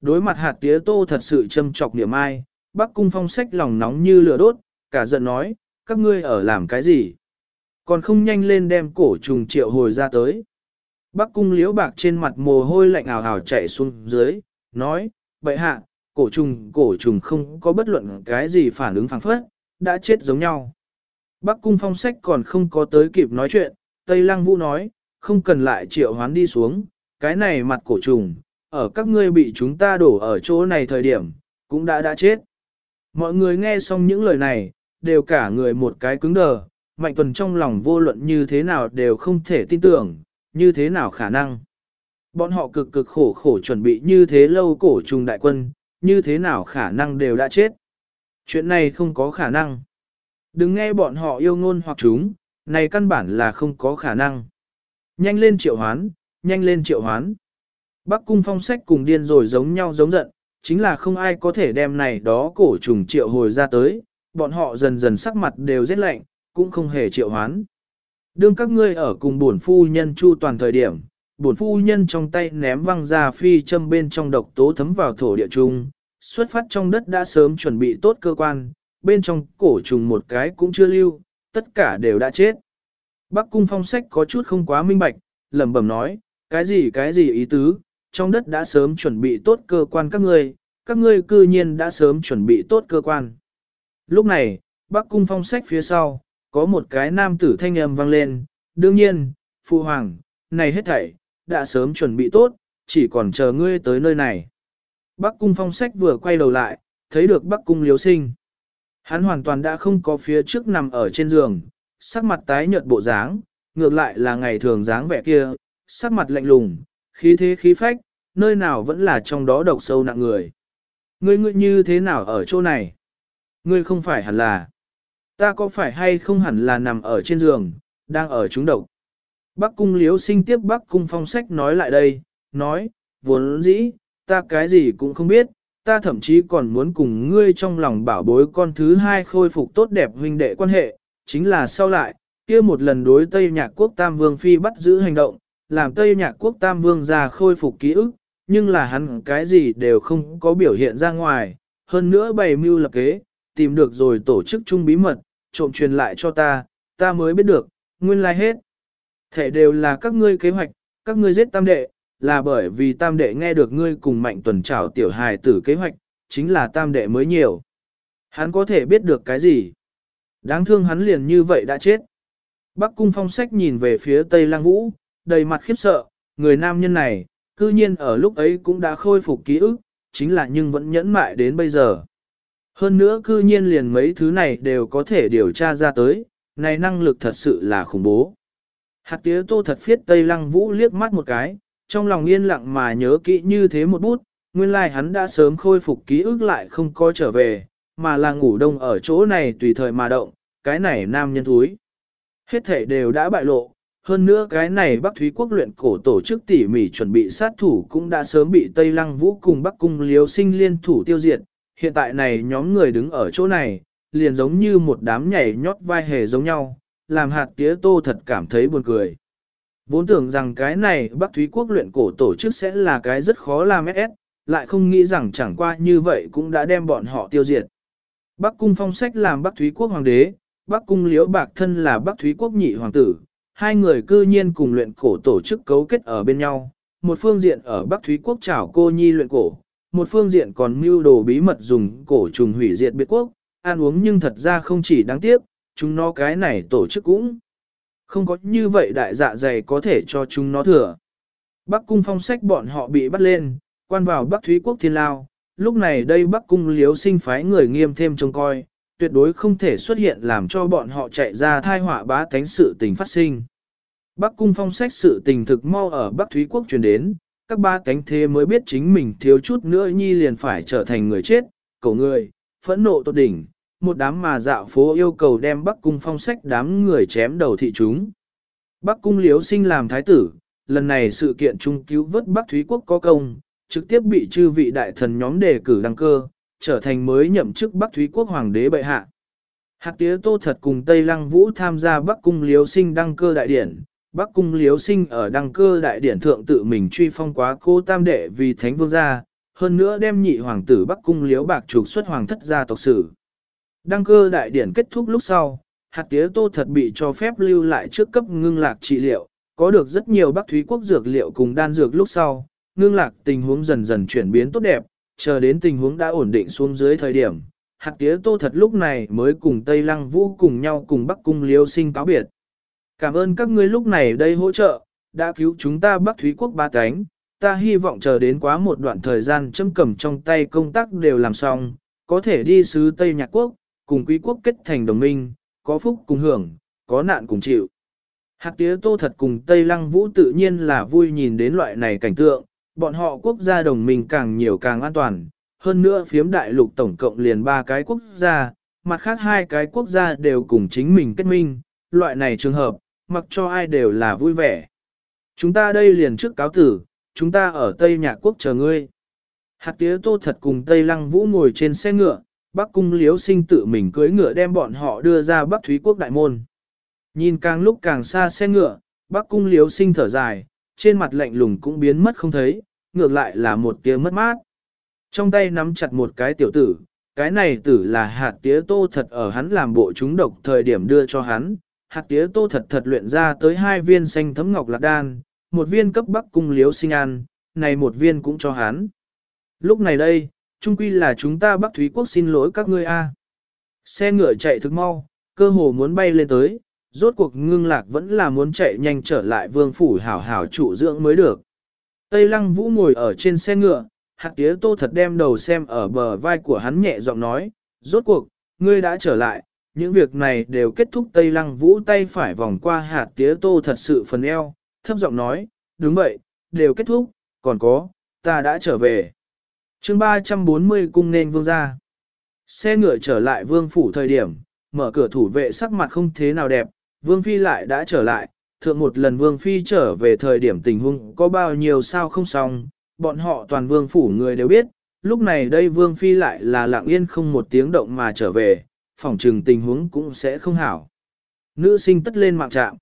Đối mặt hạt tía tô thật sự châm trọc niệm ai, bác cung phong sách lòng nóng như lửa đốt, cả giận nói, các ngươi ở làm cái gì? Còn không nhanh lên đem cổ trùng triệu hồi ra tới. Bác cung liễu bạc trên mặt mồ hôi lạnh ảo ảo chạy xuống dưới, nói, vậy hạ, cổ trùng cổ trùng không có bất luận cái gì phản ứng phản phất, đã chết giống nhau. Bác cung phong sách còn không có tới kịp nói chuyện, Tây Lăng Vũ nói, không cần lại triệu hoán đi xuống, cái này mặt cổ trùng, ở các ngươi bị chúng ta đổ ở chỗ này thời điểm, cũng đã đã chết. Mọi người nghe xong những lời này, đều cả người một cái cứng đờ, Mạnh Tuần trong lòng vô luận như thế nào đều không thể tin tưởng, như thế nào khả năng. Bọn họ cực cực khổ khổ chuẩn bị như thế lâu cổ trùng đại quân, như thế nào khả năng đều đã chết. Chuyện này không có khả năng. Đừng nghe bọn họ yêu ngôn hoặc chúng, này căn bản là không có khả năng. Nhanh lên triệu hoán, nhanh lên triệu hoán. Bắc cung phong sách cùng điên rồi giống nhau giống giận, chính là không ai có thể đem này đó cổ trùng triệu hồi ra tới, bọn họ dần dần sắc mặt đều rét lạnh, cũng không hề triệu hoán. Đương các ngươi ở cùng bổn phu nhân chu toàn thời điểm, bổn phu nhân trong tay ném văng ra phi châm bên trong độc tố thấm vào thổ địa trung, xuất phát trong đất đã sớm chuẩn bị tốt cơ quan, bên trong cổ trùng một cái cũng chưa lưu, tất cả đều đã chết. Bắc cung phong sách có chút không quá minh bạch, lẩm bẩm nói, cái gì cái gì ý tứ, trong đất đã sớm chuẩn bị tốt cơ quan các ngươi, các ngươi cư nhiên đã sớm chuẩn bị tốt cơ quan. Lúc này, Bắc cung phong sách phía sau, có một cái nam tử thanh âm vang lên, đương nhiên, phụ hoàng, này hết thảy, đã sớm chuẩn bị tốt, chỉ còn chờ ngươi tới nơi này. Bắc cung phong sách vừa quay đầu lại, thấy được Bắc cung liếu sinh. Hắn hoàn toàn đã không có phía trước nằm ở trên giường, sắc mặt tái nhợt bộ dáng, ngược lại là ngày thường dáng vẻ kia, sắc mặt lạnh lùng, khí thế khí phách, nơi nào vẫn là trong đó độc sâu nặng người. Ngươi ngươi như thế nào ở chỗ này? Ngươi không phải hẳn là. Ta có phải hay không hẳn là nằm ở trên giường, đang ở trúng độc. Bắc cung liếu sinh tiếp Bắc cung phong sách nói lại đây, nói, vốn dĩ, ta cái gì cũng không biết, ta thậm chí còn muốn cùng ngươi trong lòng bảo bối con thứ hai khôi phục tốt đẹp huynh đệ quan hệ, chính là sau lại, kia một lần đối Tây Nhạc Quốc Tam Vương Phi bắt giữ hành động, làm Tây Nhạc Quốc Tam Vương ra khôi phục ký ức, nhưng là hắn cái gì đều không có biểu hiện ra ngoài, hơn nữa bày mưu lập kế, tìm được rồi tổ chức chung bí mật, trộm truyền lại cho ta, ta mới biết được, nguyên lai hết. Thể đều là các ngươi kế hoạch, các ngươi giết tam đệ, là bởi vì tam đệ nghe được ngươi cùng mạnh tuần trảo tiểu hài tử kế hoạch, chính là tam đệ mới nhiều. Hắn có thể biết được cái gì? Đáng thương hắn liền như vậy đã chết. Bắc cung phong sách nhìn về phía Tây Lang Vũ, đầy mặt khiếp sợ, người nam nhân này, cư nhiên ở lúc ấy cũng đã khôi phục ký ức, chính là nhưng vẫn nhẫn mại đến bây giờ. Hơn nữa cư nhiên liền mấy thứ này đều có thể điều tra ra tới, này năng lực thật sự là khủng bố. Hạt tía tô thật phiết Tây Lăng Vũ liếc mắt một cái, trong lòng yên lặng mà nhớ kỹ như thế một bút, nguyên lai like hắn đã sớm khôi phục ký ức lại không có trở về, mà là ngủ đông ở chỗ này tùy thời mà động, cái này nam nhân thúi. Hết thể đều đã bại lộ, hơn nữa cái này Bắc Thúy Quốc luyện cổ tổ chức tỉ mỉ chuẩn bị sát thủ cũng đã sớm bị Tây Lăng Vũ cùng Bắc Cung Liếu Sinh liên thủ tiêu diệt, hiện tại này nhóm người đứng ở chỗ này, liền giống như một đám nhảy nhót vai hề giống nhau, làm hạt tía tô thật cảm thấy buồn cười. Vốn tưởng rằng cái này Bắc Thúy Quốc luyện cổ tổ chức sẽ là cái rất khó làm SS, lại không nghĩ rằng chẳng qua như vậy cũng đã đem bọn họ tiêu diệt. Bắc Cung Phong Sách làm Bắc Thúy Quốc Hoàng đế, Bắc Cung Liễu Bạc Thân là Bắc Thúy Quốc nhị hoàng tử, hai người cư nhiên cùng luyện cổ tổ chức cấu kết ở bên nhau. Một phương diện ở Bắc Thúy Quốc trảo cô nhi luyện cổ, một phương diện còn mưu đồ bí mật dùng cổ trùng hủy diệt biệt quốc, ăn uống nhưng thật ra không chỉ đáng tiếc, chúng nó cái này tổ chức cũng không có như vậy đại dạ dày có thể cho chúng nó thừa. Bắc cung phong sách bọn họ bị bắt lên, quan vào Bắc Thúy Quốc Thiên Lao, lúc này đây Bắc cung liếu sinh phái người nghiêm thêm trông coi, tuyệt đối không thể xuất hiện làm cho bọn họ chạy ra thai họa bá tánh sự tình phát sinh. Bắc cung phong sách sự tình thực mau ở Bắc Thúy Quốc truyền đến, các ba cánh thế mới biết chính mình thiếu chút nữa nhi liền phải trở thành người chết, cầu người, phẫn nộ tột đỉnh, một đám mà dạo phố yêu cầu đem Bắc cung phong sách đám người chém đầu thị chúng. Bắc cung liếu sinh làm thái tử, lần này sự kiện trung cứu vớt Bắc Thúy Quốc có công, trực tiếp bị chư vị đại thần nhóm đề cử đăng cơ, trở thành mới nhậm chức Bắc Thúy Quốc Hoàng đế bệ hạ. Hạt tía tô thật cùng Tây Lăng Vũ tham gia Bắc cung liếu sinh đăng cơ đại điển, Bắc cung liếu sinh ở đăng cơ đại điển thượng tự mình truy phong quá cô tam đệ vì thánh vương gia, hơn nữa đem nhị hoàng tử Bắc Cung liếu bạc trục xuất hoàng thất gia tộc sử. Đăng cơ đại điển kết thúc lúc sau, hạt tía tô thật bị cho phép lưu lại trước cấp ngưng lạc trị liệu, có được rất nhiều Bắc Thúy quốc dược liệu cùng đan dược lúc sau, ngưng lạc tình huống dần dần chuyển biến tốt đẹp, chờ đến tình huống đã ổn định xuống dưới thời điểm. Hạt tía tô thật lúc này mới cùng Tây Lăng Vũ cùng nhau cùng Bắc Cung liêu sinh cáo biệt. Cảm ơn các ngươi lúc này đây hỗ trợ, đã cứu chúng ta Bắc Thúy quốc ba cánh, ta hy vọng chờ đến quá một đoạn thời gian châm cầm trong tay công tác đều làm xong, có thể đi sứ Tây Nhạc Quốc, cùng quý quốc kết thành đồng minh, có phúc cùng hưởng, có nạn cùng chịu. Hạt tía tô thật cùng Tây Lăng Vũ tự nhiên là vui nhìn đến loại này cảnh tượng, bọn họ quốc gia đồng minh càng nhiều càng an toàn, hơn nữa phiếm đại lục tổng cộng liền ba cái quốc gia, mặt khác hai cái quốc gia đều cùng chính mình kết minh, loại này trường hợp, mặc cho ai đều là vui vẻ. Chúng ta đây liền trước cáo tử, chúng ta ở Tây Nhạc Quốc chờ ngươi. Hạt tía tô thật cùng Tây Lăng Vũ ngồi trên xe ngựa, Bắc Cung Liếu sinh tự mình cưỡi ngựa đem bọn họ đưa ra Bắc Thúy Quốc đại môn. Nhìn càng lúc càng xa xe ngựa, Bắc Cung Liếu sinh thở dài, trên mặt lạnh lùng cũng biến mất không thấy, ngược lại là một tiếng mất mát. Trong tay nắm chặt một cái tiểu tử, cái này tử là hạt tía tô thật ở hắn làm bộ chúng độc thời điểm đưa cho hắn, hạt tía tô thật thật luyện ra tới hai viên xanh thấm ngọc lạc đan, một viên cấp bắc cung liếu sinh an này một viên cũng cho hắn. Lúc này đây, trung quy là chúng ta bắc Thúy Quốc xin lỗi các ngươi a. Xe ngựa chạy thực mau, cơ hồ muốn bay lên tới, rốt cuộc ngưng lạc vẫn là muốn chạy nhanh trở lại vương phủ hảo hảo trụ dưỡng mới được. Tây lăng vũ ngồi ở trên xe ngựa, hạt tía tô thật đem đầu xem ở bờ vai của hắn nhẹ giọng nói, rốt cuộc, ngươi đã trở lại, những việc này đều kết thúc Tây lăng vũ tay phải vòng qua hạt tía tô thật sự phần eo, thấp giọng nói, đúng vậy, đều kết thúc, còn có, ta đã trở về. chương 340 cung nên vương ra. Xe ngựa trở lại vương phủ thời điểm, mở cửa thủ vệ sắc mặt không thế nào đẹp, vương phi lại đã trở lại, thượng một lần vương phi trở về thời điểm tình huống có bao nhiêu sao không xong, bọn họ toàn vương phủ người đều biết, lúc này đây vương phi lại là lặng yên không một tiếng động mà trở về, phòng trừng tình huống cũng sẽ không hảo. Nữ sinh tất lên mạng trạm.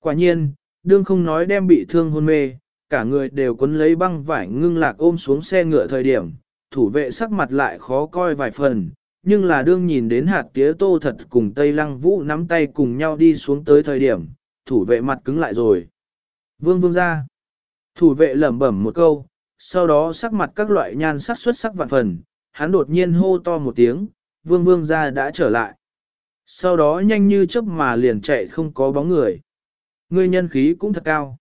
Quả nhiên, đương không nói đem bị thương hôn mê, cả người đều quấn lấy băng vải ngưng lạc ôm xuống xe ngựa thời điểm, thủ vệ sắc mặt lại khó coi vài phần, nhưng là đương nhìn đến hạt tía tô thật cùng Tây Lăng Vũ nắm tay cùng nhau đi xuống tới thời điểm, thủ vệ mặt cứng lại rồi. Vương vương ra. Thủ vệ lẩm bẩm một câu, sau đó sắc mặt các loại nhan sắc xuất sắc vạn phần, hắn đột nhiên hô to một tiếng, vương vương ra đã trở lại. Sau đó nhanh như chớp mà liền chạy không có bóng người người nhân khí cũng thật cao.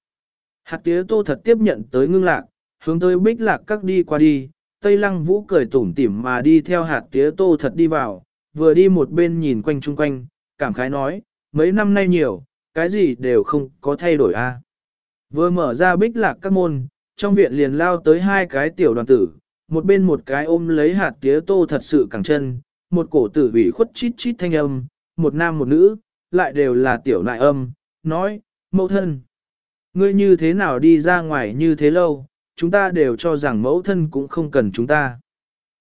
Hạt tía tô thật tiếp nhận tới ngưng lạc, hướng tới bích lạc các đi qua đi, Tây Lăng Vũ cười tủm tỉm mà đi theo hạt tía tô thật đi vào, vừa đi một bên nhìn quanh chung quanh, cảm khái nói, mấy năm nay nhiều, cái gì đều không có thay đổi a. Vừa mở ra bích lạc các môn, trong viện liền lao tới hai cái tiểu đoàn tử, một bên một cái ôm lấy hạt tía tô thật sự cẳng chân, một cổ tử bị khuất chít chít thanh âm, một nam một nữ, lại đều là tiểu nại âm, nói, mẫu thân. Ngươi như thế nào đi ra ngoài như thế lâu, chúng ta đều cho rằng mẫu thân cũng không cần chúng ta.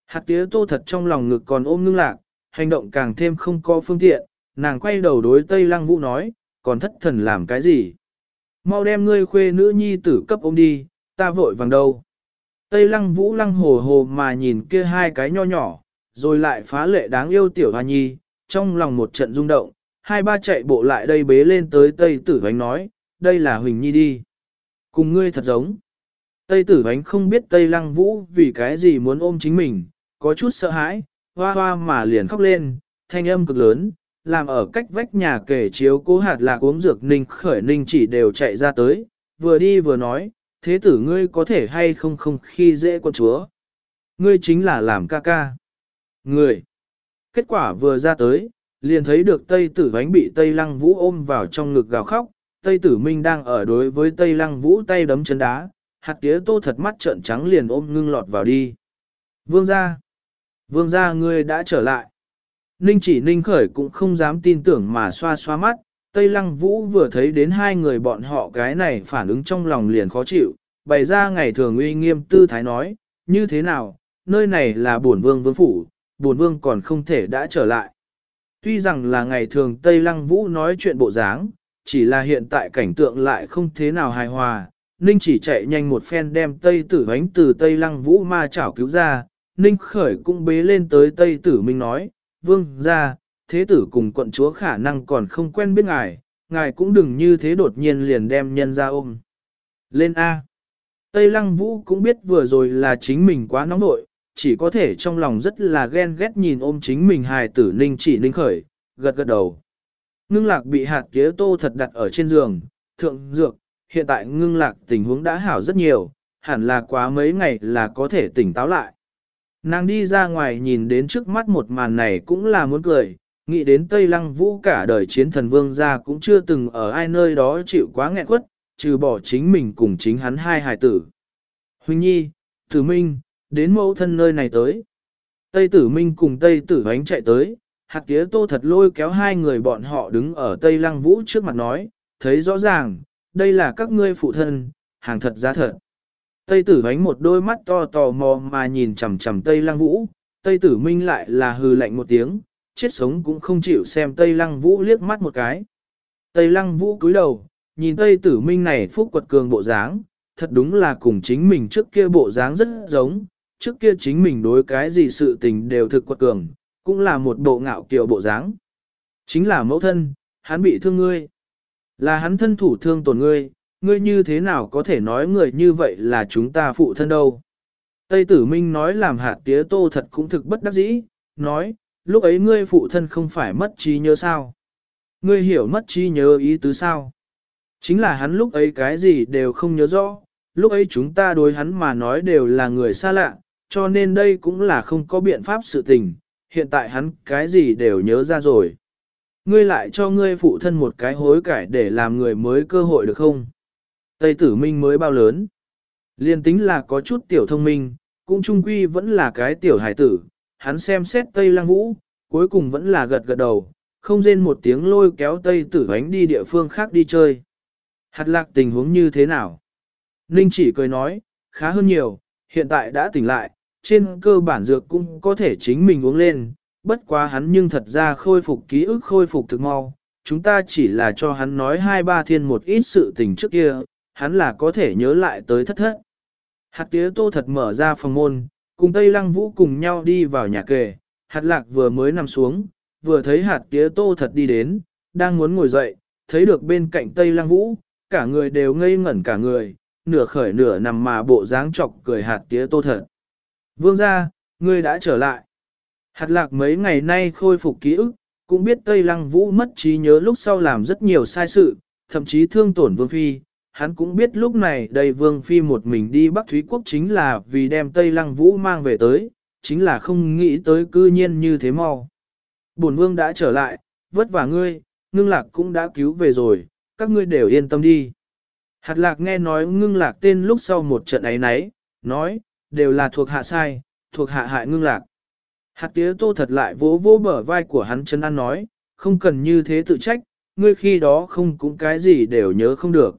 Hạt tía tô thật trong lòng ngực còn ôm ngưng lạc, hành động càng thêm không có phương tiện, nàng quay đầu đối Tây Lăng Vũ nói, còn thất thần làm cái gì? Mau đem ngươi khuê nữ nhi tử cấp ôm đi, ta vội vàng đâu. Tây Lăng Vũ lăng hồ hồ mà nhìn kia hai cái nho nhỏ, rồi lại phá lệ đáng yêu tiểu hoa nhi, trong lòng một trận rung động, hai ba chạy bộ lại đây bế lên tới Tây Tử Vánh nói, đây là Huỳnh Nhi đi. Cùng ngươi thật giống. Tây Tử Vánh không biết Tây Lăng Vũ vì cái gì muốn ôm chính mình, có chút sợ hãi, hoa hoa mà liền khóc lên, thanh âm cực lớn, làm ở cách vách nhà kể chiếu cố hạt lạc uống dược ninh khởi ninh chỉ đều chạy ra tới, vừa đi vừa nói, thế tử ngươi có thể hay không không khi dễ con chúa. Ngươi chính là làm ca ca. Người. Kết quả vừa ra tới, liền thấy được Tây Tử Vánh bị Tây Lăng Vũ ôm vào trong ngực gào khóc, Tây Tử Minh đang ở đối với Tây Lăng Vũ tay đấm chân đá, hạt tía tô thật mắt trợn trắng liền ôm ngưng lọt vào đi. Vương gia, vương gia ngươi đã trở lại. Ninh chỉ ninh khởi cũng không dám tin tưởng mà xoa xoa mắt, Tây Lăng Vũ vừa thấy đến hai người bọn họ cái này phản ứng trong lòng liền khó chịu, bày ra ngày thường uy nghiêm tư thái nói, như thế nào, nơi này là bổn vương vương phủ, bổn vương còn không thể đã trở lại. Tuy rằng là ngày thường Tây Lăng Vũ nói chuyện bộ dáng, chỉ là hiện tại cảnh tượng lại không thế nào hài hòa, Ninh chỉ chạy nhanh một phen đem Tây Tử Ánh từ Tây Lăng Vũ ma chảo cứu ra, Ninh khởi cũng bế lên tới Tây Tử Minh nói, vương ra, thế tử cùng quận chúa khả năng còn không quen biết ngài, ngài cũng đừng như thế đột nhiên liền đem nhân ra ôm. Lên A. Tây Lăng Vũ cũng biết vừa rồi là chính mình quá nóng nội, chỉ có thể trong lòng rất là ghen ghét nhìn ôm chính mình hài tử ninh chỉ ninh khởi, gật gật đầu. Ngưng lạc bị hạt tía tô thật đặt ở trên giường, thượng dược, hiện tại ngưng lạc tình huống đã hảo rất nhiều, hẳn là quá mấy ngày là có thể tỉnh táo lại. Nàng đi ra ngoài nhìn đến trước mắt một màn này cũng là muốn cười, nghĩ đến Tây Lăng Vũ cả đời chiến thần vương gia cũng chưa từng ở ai nơi đó chịu quá nghẹn quất, trừ bỏ chính mình cùng chính hắn hai hài tử. Huỳnh Nhi, Tử Minh, đến mẫu thân nơi này tới. Tây Tử Minh cùng Tây Tử Ánh chạy tới, hạt tía tô thật lôi kéo hai người bọn họ đứng ở Tây Lăng Vũ trước mặt nói, thấy rõ ràng, đây là các ngươi phụ thân, hàng thật giá thật. Tây Tử Ánh một đôi mắt to tò mò mà nhìn chằm chằm Tây Lăng Vũ, Tây Tử Minh lại là hừ lạnh một tiếng, chết sống cũng không chịu xem Tây Lăng Vũ liếc mắt một cái. Tây Lăng Vũ cúi đầu, nhìn Tây Tử Minh này phúc quật cường bộ dáng, thật đúng là cùng chính mình trước kia bộ dáng rất giống, trước kia chính mình đối cái gì sự tình đều thực quật cường, cũng là một bộ ngạo kiều bộ dáng. Chính là mẫu thân, hắn bị thương ngươi. Là hắn thân thủ thương tổn ngươi, ngươi như thế nào có thể nói người như vậy là chúng ta phụ thân đâu. Tây tử minh nói làm hạt tía tô thật cũng thực bất đắc dĩ, nói, lúc ấy ngươi phụ thân không phải mất trí nhớ sao. Ngươi hiểu mất trí nhớ ý tứ sao. Chính là hắn lúc ấy cái gì đều không nhớ rõ, lúc ấy chúng ta đối hắn mà nói đều là người xa lạ, cho nên đây cũng là không có biện pháp sự tình, hiện tại hắn cái gì đều nhớ ra rồi. Ngươi lại cho ngươi phụ thân một cái hối cải để làm người mới cơ hội được không? Tây tử minh mới bao lớn. Liên tính là có chút tiểu thông minh, cũng trung quy vẫn là cái tiểu hải tử. Hắn xem xét Tây Lăng Vũ, cuối cùng vẫn là gật gật đầu, không rên một tiếng lôi kéo Tây tử ánh đi địa phương khác đi chơi. Hạt lạc tình huống như thế nào? Ninh chỉ cười nói, khá hơn nhiều, hiện tại đã tỉnh lại, trên cơ bản dược cũng có thể chính mình uống lên, bất quá hắn nhưng thật ra khôi phục ký ức khôi phục thực mau. Chúng ta chỉ là cho hắn nói hai ba thiên một ít sự tình trước kia, hắn là có thể nhớ lại tới thất thất. Hạt tía tô thật mở ra phòng môn, cùng Tây Lăng Vũ cùng nhau đi vào nhà kề, hạt lạc vừa mới nằm xuống, vừa thấy hạt tía tô thật đi đến, đang muốn ngồi dậy, thấy được bên cạnh Tây Lăng Vũ, cả người đều ngây ngẩn cả người, nửa khởi nửa nằm mà bộ dáng chọc cười hạt tía tô thật. Vương gia, ngươi đã trở lại. Hạt lạc mấy ngày nay khôi phục ký ức, cũng biết Tây Lăng Vũ mất trí nhớ lúc sau làm rất nhiều sai sự, thậm chí thương tổn Vương Phi. Hắn cũng biết lúc này đây Vương Phi một mình đi Bắc Thúy Quốc chính là vì đem Tây Lăng Vũ mang về tới, chính là không nghĩ tới cư nhiên như thế mau. Bổn Vương đã trở lại, vất vả ngươi, ngưng lạc cũng đã cứu về rồi, các ngươi đều yên tâm đi. Hạt lạc nghe nói ngưng lạc tên lúc sau một trận ấy nấy, nói, đều là thuộc hạ sai, thuộc hạ hại ngưng lạc. Hạt tía tô thật lại vỗ vỗ bờ vai của hắn chân ăn nói, không cần như thế tự trách, ngươi khi đó không cũng cái gì đều nhớ không được.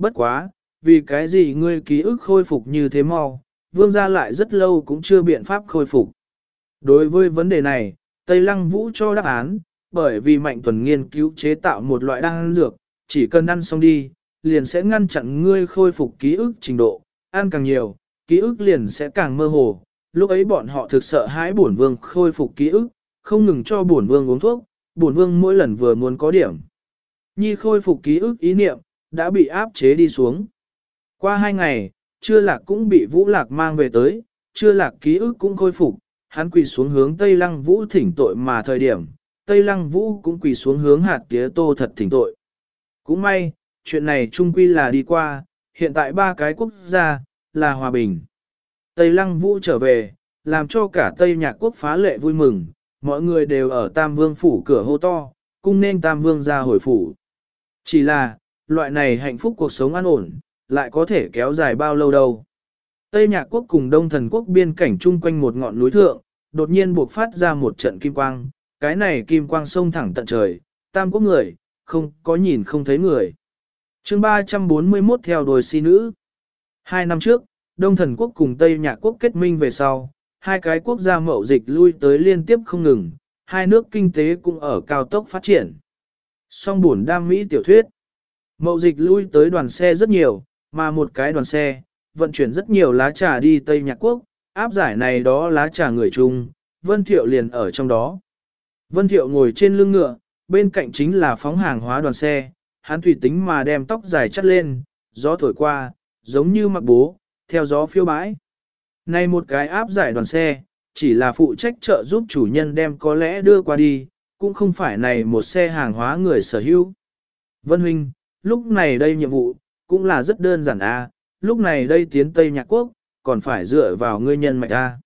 Bất quá, vì cái gì ngươi ký ức khôi phục như thế mau, vương gia lại rất lâu cũng chưa biện pháp khôi phục. Đối với vấn đề này, Tây Lăng Vũ cho đáp án, bởi vì Mạnh Tuần nghiên cứu chế tạo một loại đan dược, chỉ cần ăn xong đi, liền sẽ ngăn chặn ngươi khôi phục ký ức trình độ, ăn càng nhiều, ký ức liền sẽ càng mơ hồ. Lúc ấy bọn họ thực sợ hãi bổn vương khôi phục ký ức, không ngừng cho bổn vương uống thuốc, bổn vương mỗi lần vừa muốn có điểm. Nhi khôi phục ký ức ý niệm, đã bị áp chế đi xuống. Qua hai ngày, chưa lạc cũng bị vũ lạc mang về tới, chưa lạc ký ức cũng khôi phục, hắn quỳ xuống hướng Tây Lăng Vũ thỉnh tội mà thời điểm, Tây Lăng Vũ cũng quỳ xuống hướng hạt tía tô thật thỉnh tội. Cũng may, chuyện này trung quy là đi qua, hiện tại ba cái quốc gia, là hòa bình. Tây Lăng Vũ trở về, làm cho cả Tây Nhạc Quốc phá lệ vui mừng, mọi người đều ở Tam Vương phủ cửa hô to, cung nên Tam Vương ra hồi phủ. Chỉ là, loại này hạnh phúc cuộc sống an ổn, lại có thể kéo dài bao lâu đâu. Tây Nhạc Quốc cùng Đông Thần Quốc biên cảnh chung quanh một ngọn núi thượng, đột nhiên buộc phát ra một trận kim quang, cái này kim quang sông thẳng tận trời, Tam Quốc người, không có nhìn không thấy người. chương 341 theo đuổi si nữ. Hai năm trước, Đông Thần Quốc cùng Tây Nhạc Quốc kết minh về sau, hai cái quốc gia mậu dịch lui tới liên tiếp không ngừng, hai nước kinh tế cũng ở cao tốc phát triển. Song buồn đam mỹ tiểu thuyết. Mậu dịch lui tới đoàn xe rất nhiều, mà một cái đoàn xe, vận chuyển rất nhiều lá trà đi Tây Nhạc Quốc, áp giải này đó lá trà người chung, Vân Thiệu liền ở trong đó. Vân Thiệu ngồi trên lưng ngựa, bên cạnh chính là phóng hàng hóa đoàn xe, hắn tùy tính mà đem tóc dài chắt lên, gió thổi qua, giống như mặc bố, theo gió phiêu bãi. Này một cái áp giải đoàn xe, chỉ là phụ trách trợ giúp chủ nhân đem có lẽ đưa qua đi, cũng không phải này một xe hàng hóa người sở hữu. Vân Huynh, lúc này đây nhiệm vụ, cũng là rất đơn giản a. lúc này đây tiến Tây Nhạc Quốc, còn phải dựa vào ngươi nhân mạch a.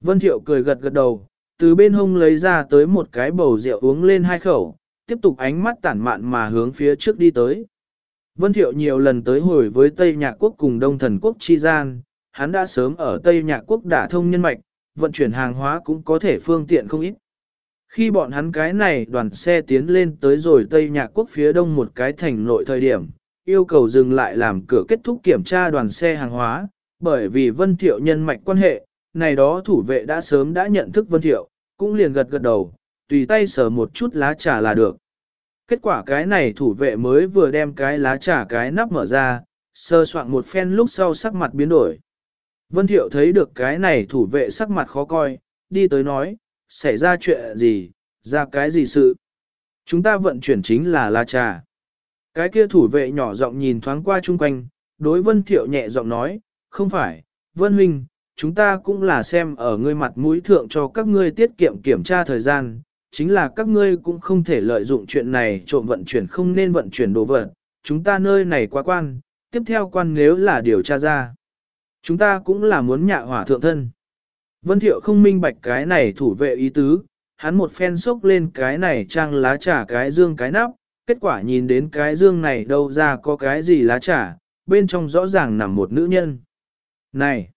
Vân Thiệu cười gật gật đầu, từ bên hông lấy ra tới một cái bầu rượu uống lên hai khẩu, tiếp tục ánh mắt tản mạn mà hướng phía trước đi tới. Vân Thiệu nhiều lần tới hồi với Tây Nhạc Quốc cùng Đông Thần Quốc chi gian, hắn đã sớm ở Tây Nhạc Quốc đả thông nhân mạch, vận chuyển hàng hóa cũng có thể phương tiện không ít. Khi bọn hắn cái này đoàn xe tiến lên tới rồi Tây Nhạc Quốc phía đông một cái thành nội thời điểm, yêu cầu dừng lại làm cửa kết thúc kiểm tra đoàn xe hàng hóa, bởi vì Vân Thiệu nhân mạch quan hệ, này đó thủ vệ đã sớm đã nhận thức Vân Thiệu, cũng liền gật gật đầu, tùy tay sờ một chút lá trà là được. Kết quả cái này thủ vệ mới vừa đem cái lá trà cái nắp mở ra, sơ soạn một phen lúc sau sắc mặt biến đổi. Vân Thiệu thấy được cái này thủ vệ sắc mặt khó coi, đi tới nói, xảy ra chuyện gì, ra cái gì sự. Chúng ta vận chuyển chính là la trà. Cái kia thủ vệ nhỏ giọng nhìn thoáng qua chung quanh, đối Vân Thiệu nhẹ giọng nói, không phải, Vân Huynh, chúng ta cũng là xem ở ngươi mặt mũi thượng cho các ngươi tiết kiệm kiểm tra thời gian, chính là các ngươi cũng không thể lợi dụng chuyện này trộm vận chuyển không nên vận chuyển đồ vật, chúng ta nơi này quá quan, tiếp theo quan nếu là điều tra ra. Chúng ta cũng là muốn nhạ hỏa thượng thân. Vân Thiệu không minh bạch cái này thủ vệ ý tứ, hắn một phen sốc lên cái này trang lá trà cái dương cái nắp, kết quả nhìn đến cái dương này đâu ra có cái gì lá trà, bên trong rõ ràng nằm một nữ nhân. Này!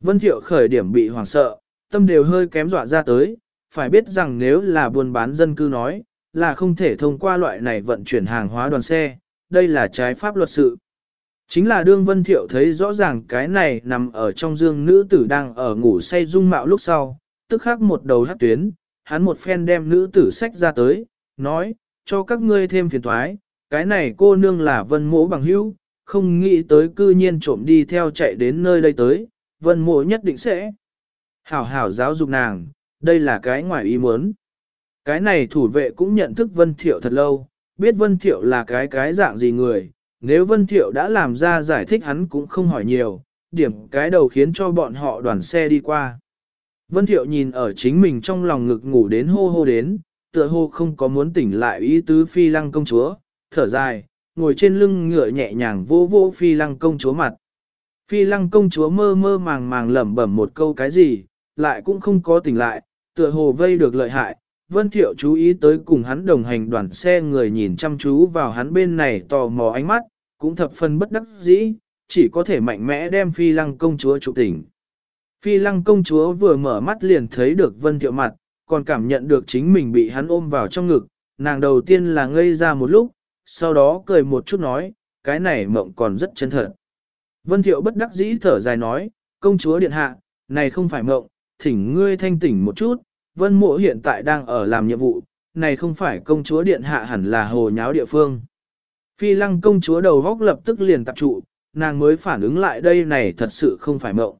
Vân Thiệu khởi điểm bị hoảng sợ, tâm đều hơi kém dọa ra tới, phải biết rằng nếu là buôn bán dân cư nói, là không thể thông qua loại này vận chuyển hàng hóa đoàn xe, đây là trái pháp luật sự. Chính là đương Vân Thiệu thấy rõ ràng cái này nằm ở trong dương nữ tử đang ở ngủ say dung mạo lúc sau, tức khắc một đầu hát tuyến, hắn một phen đem nữ tử sách ra tới, nói, cho các ngươi thêm phiền thoái, cái này cô nương là Vân Mỗ bằng hữu, không nghĩ tới cư nhiên trộm đi theo chạy đến nơi đây tới, Vân Mỗ nhất định sẽ hảo hảo giáo dục nàng, đây là cái ngoài ý muốn. Cái này thủ vệ cũng nhận thức Vân Thiệu thật lâu, biết Vân Thiệu là cái cái dạng gì người, nếu Vân Thiệu đã làm ra giải thích hắn cũng không hỏi nhiều, điểm cái đầu khiến cho bọn họ đoàn xe đi qua. Vân Thiệu nhìn ở chính mình trong lòng ngực ngủ đến hô hô đến, tựa hô không có muốn tỉnh lại ý tứ phi lăng công chúa, thở dài, ngồi trên lưng ngựa nhẹ nhàng vô vô phi lăng công chúa mặt. Phi lăng công chúa mơ mơ màng màng lẩm bẩm một câu cái gì, lại cũng không có tỉnh lại, tựa hồ vây được lợi hại. Vân Thiệu chú ý tới cùng hắn đồng hành đoàn xe người nhìn chăm chú vào hắn bên này tò mò ánh mắt, cũng thập phần bất đắc dĩ, chỉ có thể mạnh mẽ đem phi lăng công chúa trụ tỉnh. Phi lăng công chúa vừa mở mắt liền thấy được Vân Thiệu mặt, còn cảm nhận được chính mình bị hắn ôm vào trong ngực, nàng đầu tiên là ngây ra một lúc, sau đó cười một chút nói, cái này mộng còn rất chân thật. Vân Thiệu bất đắc dĩ thở dài nói, công chúa điện hạ, này không phải mộng, thỉnh ngươi thanh tỉnh một chút, vân mộ hiện tại đang ở làm nhiệm vụ, này không phải công chúa điện hạ hẳn là hồ nháo địa phương. Phi lăng công chúa đầu góc lập tức liền tập trụ, nàng mới phản ứng lại đây này thật sự không phải mộng.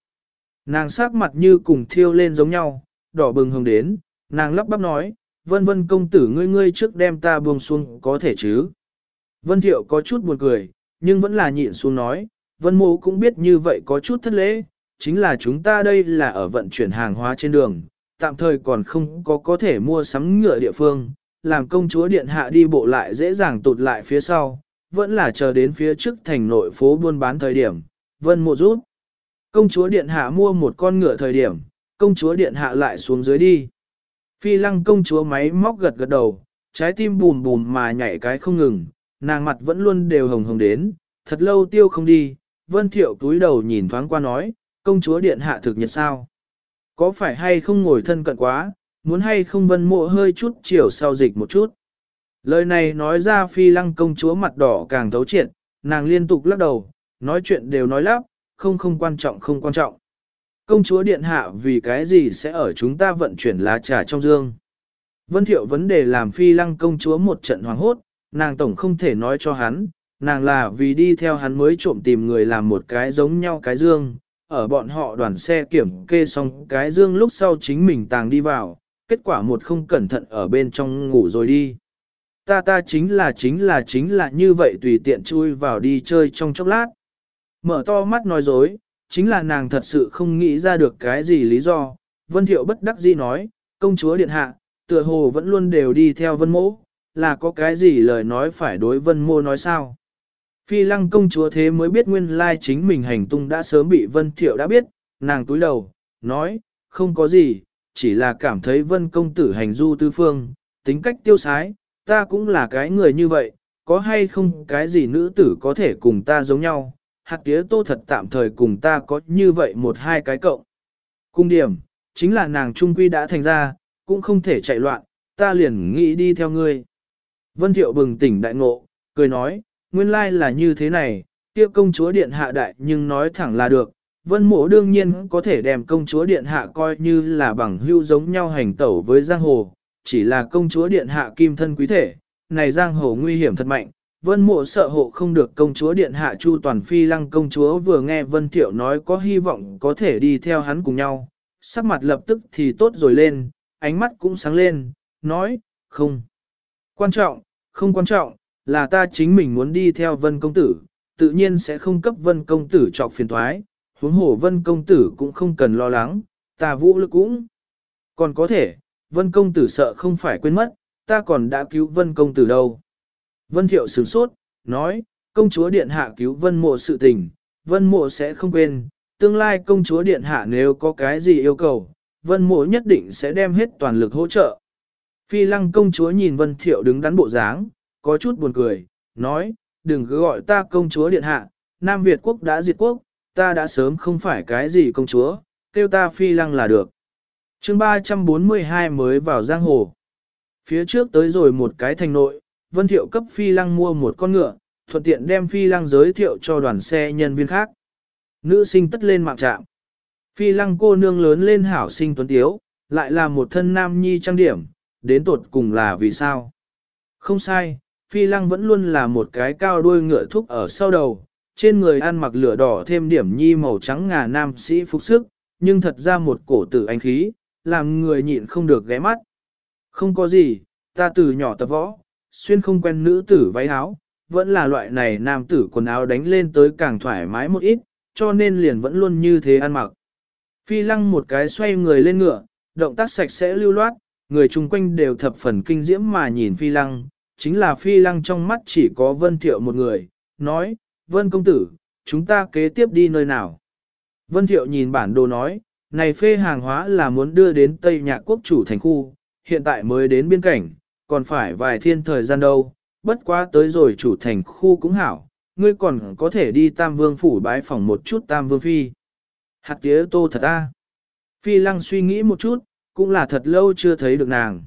Nàng sắc mặt như cùng thiêu lên giống nhau, đỏ bừng hồng đến, nàng lắp bắp nói, vân vân công tử ngươi ngươi trước đem ta buông xuống có thể chứ. Vân thiệu có chút buồn cười, nhưng vẫn là nhịn xuống nói, vân mô cũng biết như vậy có chút thất lễ, chính là chúng ta đây là ở vận chuyển hàng hóa trên đường, tạm thời còn không có có thể mua sắm ngựa địa phương, làm công chúa điện hạ đi bộ lại dễ dàng tụt lại phía sau, vẫn là chờ đến phía trước thành nội phố buôn bán thời điểm, vân mộ rút. Công chúa điện hạ mua một con ngựa thời điểm, công chúa điện hạ lại xuống dưới đi. Phi lăng công chúa máy móc gật gật đầu, trái tim bùm bùm mà nhảy cái không ngừng, nàng mặt vẫn luôn đều hồng hồng đến, thật lâu tiêu không đi, vân thiệu túi đầu nhìn thoáng qua nói, công chúa điện hạ thực nhật sao? Có phải hay không ngồi thân cận quá, muốn hay không vân mộ hơi chút chiều sau dịch một chút? Lời này nói ra phi lăng công chúa mặt đỏ càng thấu triệt, nàng liên tục lắc đầu, nói chuyện đều nói lắp, không không quan trọng không quan trọng. Công chúa điện hạ vì cái gì sẽ ở chúng ta vận chuyển lá trà trong dương? Vân thiệu vấn đề làm phi lăng công chúa một trận hoàng hốt, nàng tổng không thể nói cho hắn, nàng là vì đi theo hắn mới trộm tìm người làm một cái giống nhau cái dương, ở bọn họ đoàn xe kiểm kê xong cái dương lúc sau chính mình tàng đi vào, kết quả một không cẩn thận ở bên trong ngủ rồi đi. Ta ta chính là chính là chính là như vậy tùy tiện chui vào đi chơi trong chốc lát. Mở to mắt nói dối, chính là nàng thật sự không nghĩ ra được cái gì lý do. Vân Thiệu bất đắc dĩ nói, công chúa điện hạ, tựa hồ vẫn luôn đều đi theo vân mỗ, là có cái gì lời nói phải đối vân mô nói sao. Phi lăng công chúa thế mới biết nguyên lai chính mình hành tung đã sớm bị vân thiệu đã biết, nàng túi đầu, nói, không có gì, chỉ là cảm thấy vân công tử hành du tư phương, tính cách tiêu sái, ta cũng là cái người như vậy, có hay không cái gì nữ tử có thể cùng ta giống nhau, hạt tía tô thật tạm thời cùng ta có như vậy một hai cái cộng. Cung điểm, chính là nàng trung quy đã thành ra, cũng không thể chạy loạn, ta liền nghĩ đi theo ngươi. Vân Thiệu bừng tỉnh đại ngộ, cười nói, nguyên lai là như thế này, kia công chúa điện hạ đại nhưng nói thẳng là được. Vân mộ đương nhiên có thể đem công chúa điện hạ coi như là bằng hưu giống nhau hành tẩu với giang hồ, chỉ là công chúa điện hạ kim thân quý thể, này giang hồ nguy hiểm thật mạnh. Vân mộ sợ hộ không được công chúa điện hạ chu toàn phi lăng công chúa vừa nghe Vân Thiệu nói có hy vọng có thể đi theo hắn cùng nhau, sắc mặt lập tức thì tốt rồi lên, ánh mắt cũng sáng lên, nói, không. Quan trọng, không quan trọng, là ta chính mình muốn đi theo vân công tử, tự nhiên sẽ không cấp vân công tử trọc phiền thoái, huống hồ vân công tử cũng không cần lo lắng, ta vũ lực cũng. Còn có thể, vân công tử sợ không phải quên mất, ta còn đã cứu vân công tử đâu. Vân thiệu sửng sốt, nói, công chúa điện hạ cứu vân mộ sự tình, vân mộ sẽ không quên, tương lai công chúa điện hạ nếu có cái gì yêu cầu, vân mộ nhất định sẽ đem hết toàn lực hỗ trợ. Phi lăng công chúa nhìn vân thiệu đứng đắn bộ dáng, có chút buồn cười, nói, đừng cứ gọi ta công chúa điện hạ, Nam Việt quốc đã diệt quốc, ta đã sớm không phải cái gì công chúa, kêu ta phi lăng là được chương 342 mới vào giang hồ. Phía trước tới rồi một cái thành nội, Vân Thiệu cấp phi lăng mua một con ngựa, thuận tiện đem phi lăng giới thiệu cho đoàn xe nhân viên khác. Nữ sinh tất lên mạng trạm. Phi lăng cô nương lớn lên hảo sinh tuấn tiếu, lại là một thân nam nhi trang điểm, đến tột cùng là vì sao? Không sai, phi lăng vẫn luôn là một cái cao đuôi ngựa thúc ở sau đầu, trên người ăn mặc lửa đỏ thêm điểm nhi màu trắng ngà nam sĩ phục sức, nhưng thật ra một cổ tử anh khí, làm người nhịn không được ghé mắt. Không có gì, ta từ nhỏ tập võ, xuyên không quen nữ tử váy áo, vẫn là loại này nam tử quần áo đánh lên tới càng thoải mái một ít, cho nên liền vẫn luôn như thế ăn mặc. Phi lăng một cái xoay người lên ngựa, động tác sạch sẽ lưu loát, người chung quanh đều thập phần kinh diễm mà nhìn phi lăng, chính là phi lăng trong mắt chỉ có vân thiệu một người, nói, vân công tử, chúng ta kế tiếp đi nơi nào. Vân thiệu nhìn bản đồ nói, này phê hàng hóa là muốn đưa đến Tây Nhạc Quốc chủ thành khu, hiện tại mới đến biên cảnh, còn phải vài thiên thời gian đâu, bất quá tới rồi chủ thành khu cũng hảo, ngươi còn có thể đi Tam Vương phủ bái phòng một chút Tam Vương Phi. Hạt tía tô thật a. Phi lăng suy nghĩ một chút, cũng là thật lâu chưa thấy được nàng.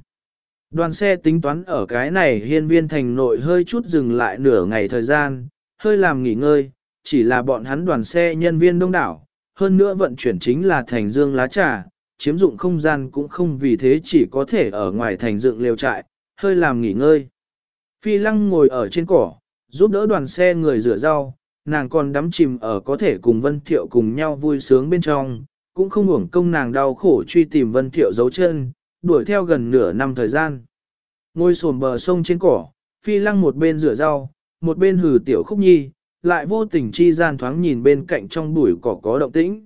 Đoàn xe tính toán ở cái này hiên viên thành nội hơi chút dừng lại nửa ngày thời gian, hơi làm nghỉ ngơi, chỉ là bọn hắn đoàn xe nhân viên đông đảo, hơn nữa vận chuyển chính là thành dương lá trà, chiếm dụng không gian cũng không vì thế chỉ có thể ở ngoài thành dựng lều trại, hơi làm nghỉ ngơi. Phi lăng ngồi ở trên cỏ, giúp đỡ đoàn xe người rửa rau, nàng còn đắm chìm ở có thể cùng Vân Thiệu cùng nhau vui sướng bên trong, cũng không hưởng công nàng đau khổ truy tìm Vân Thiệu dấu chân, đuổi theo gần nửa năm thời gian. Ngồi sồn bờ sông trên cỏ, phi lăng một bên rửa rau, một bên hử tiểu khúc nhi, lại vô tình chi gian thoáng nhìn bên cạnh trong bụi cỏ có động tĩnh.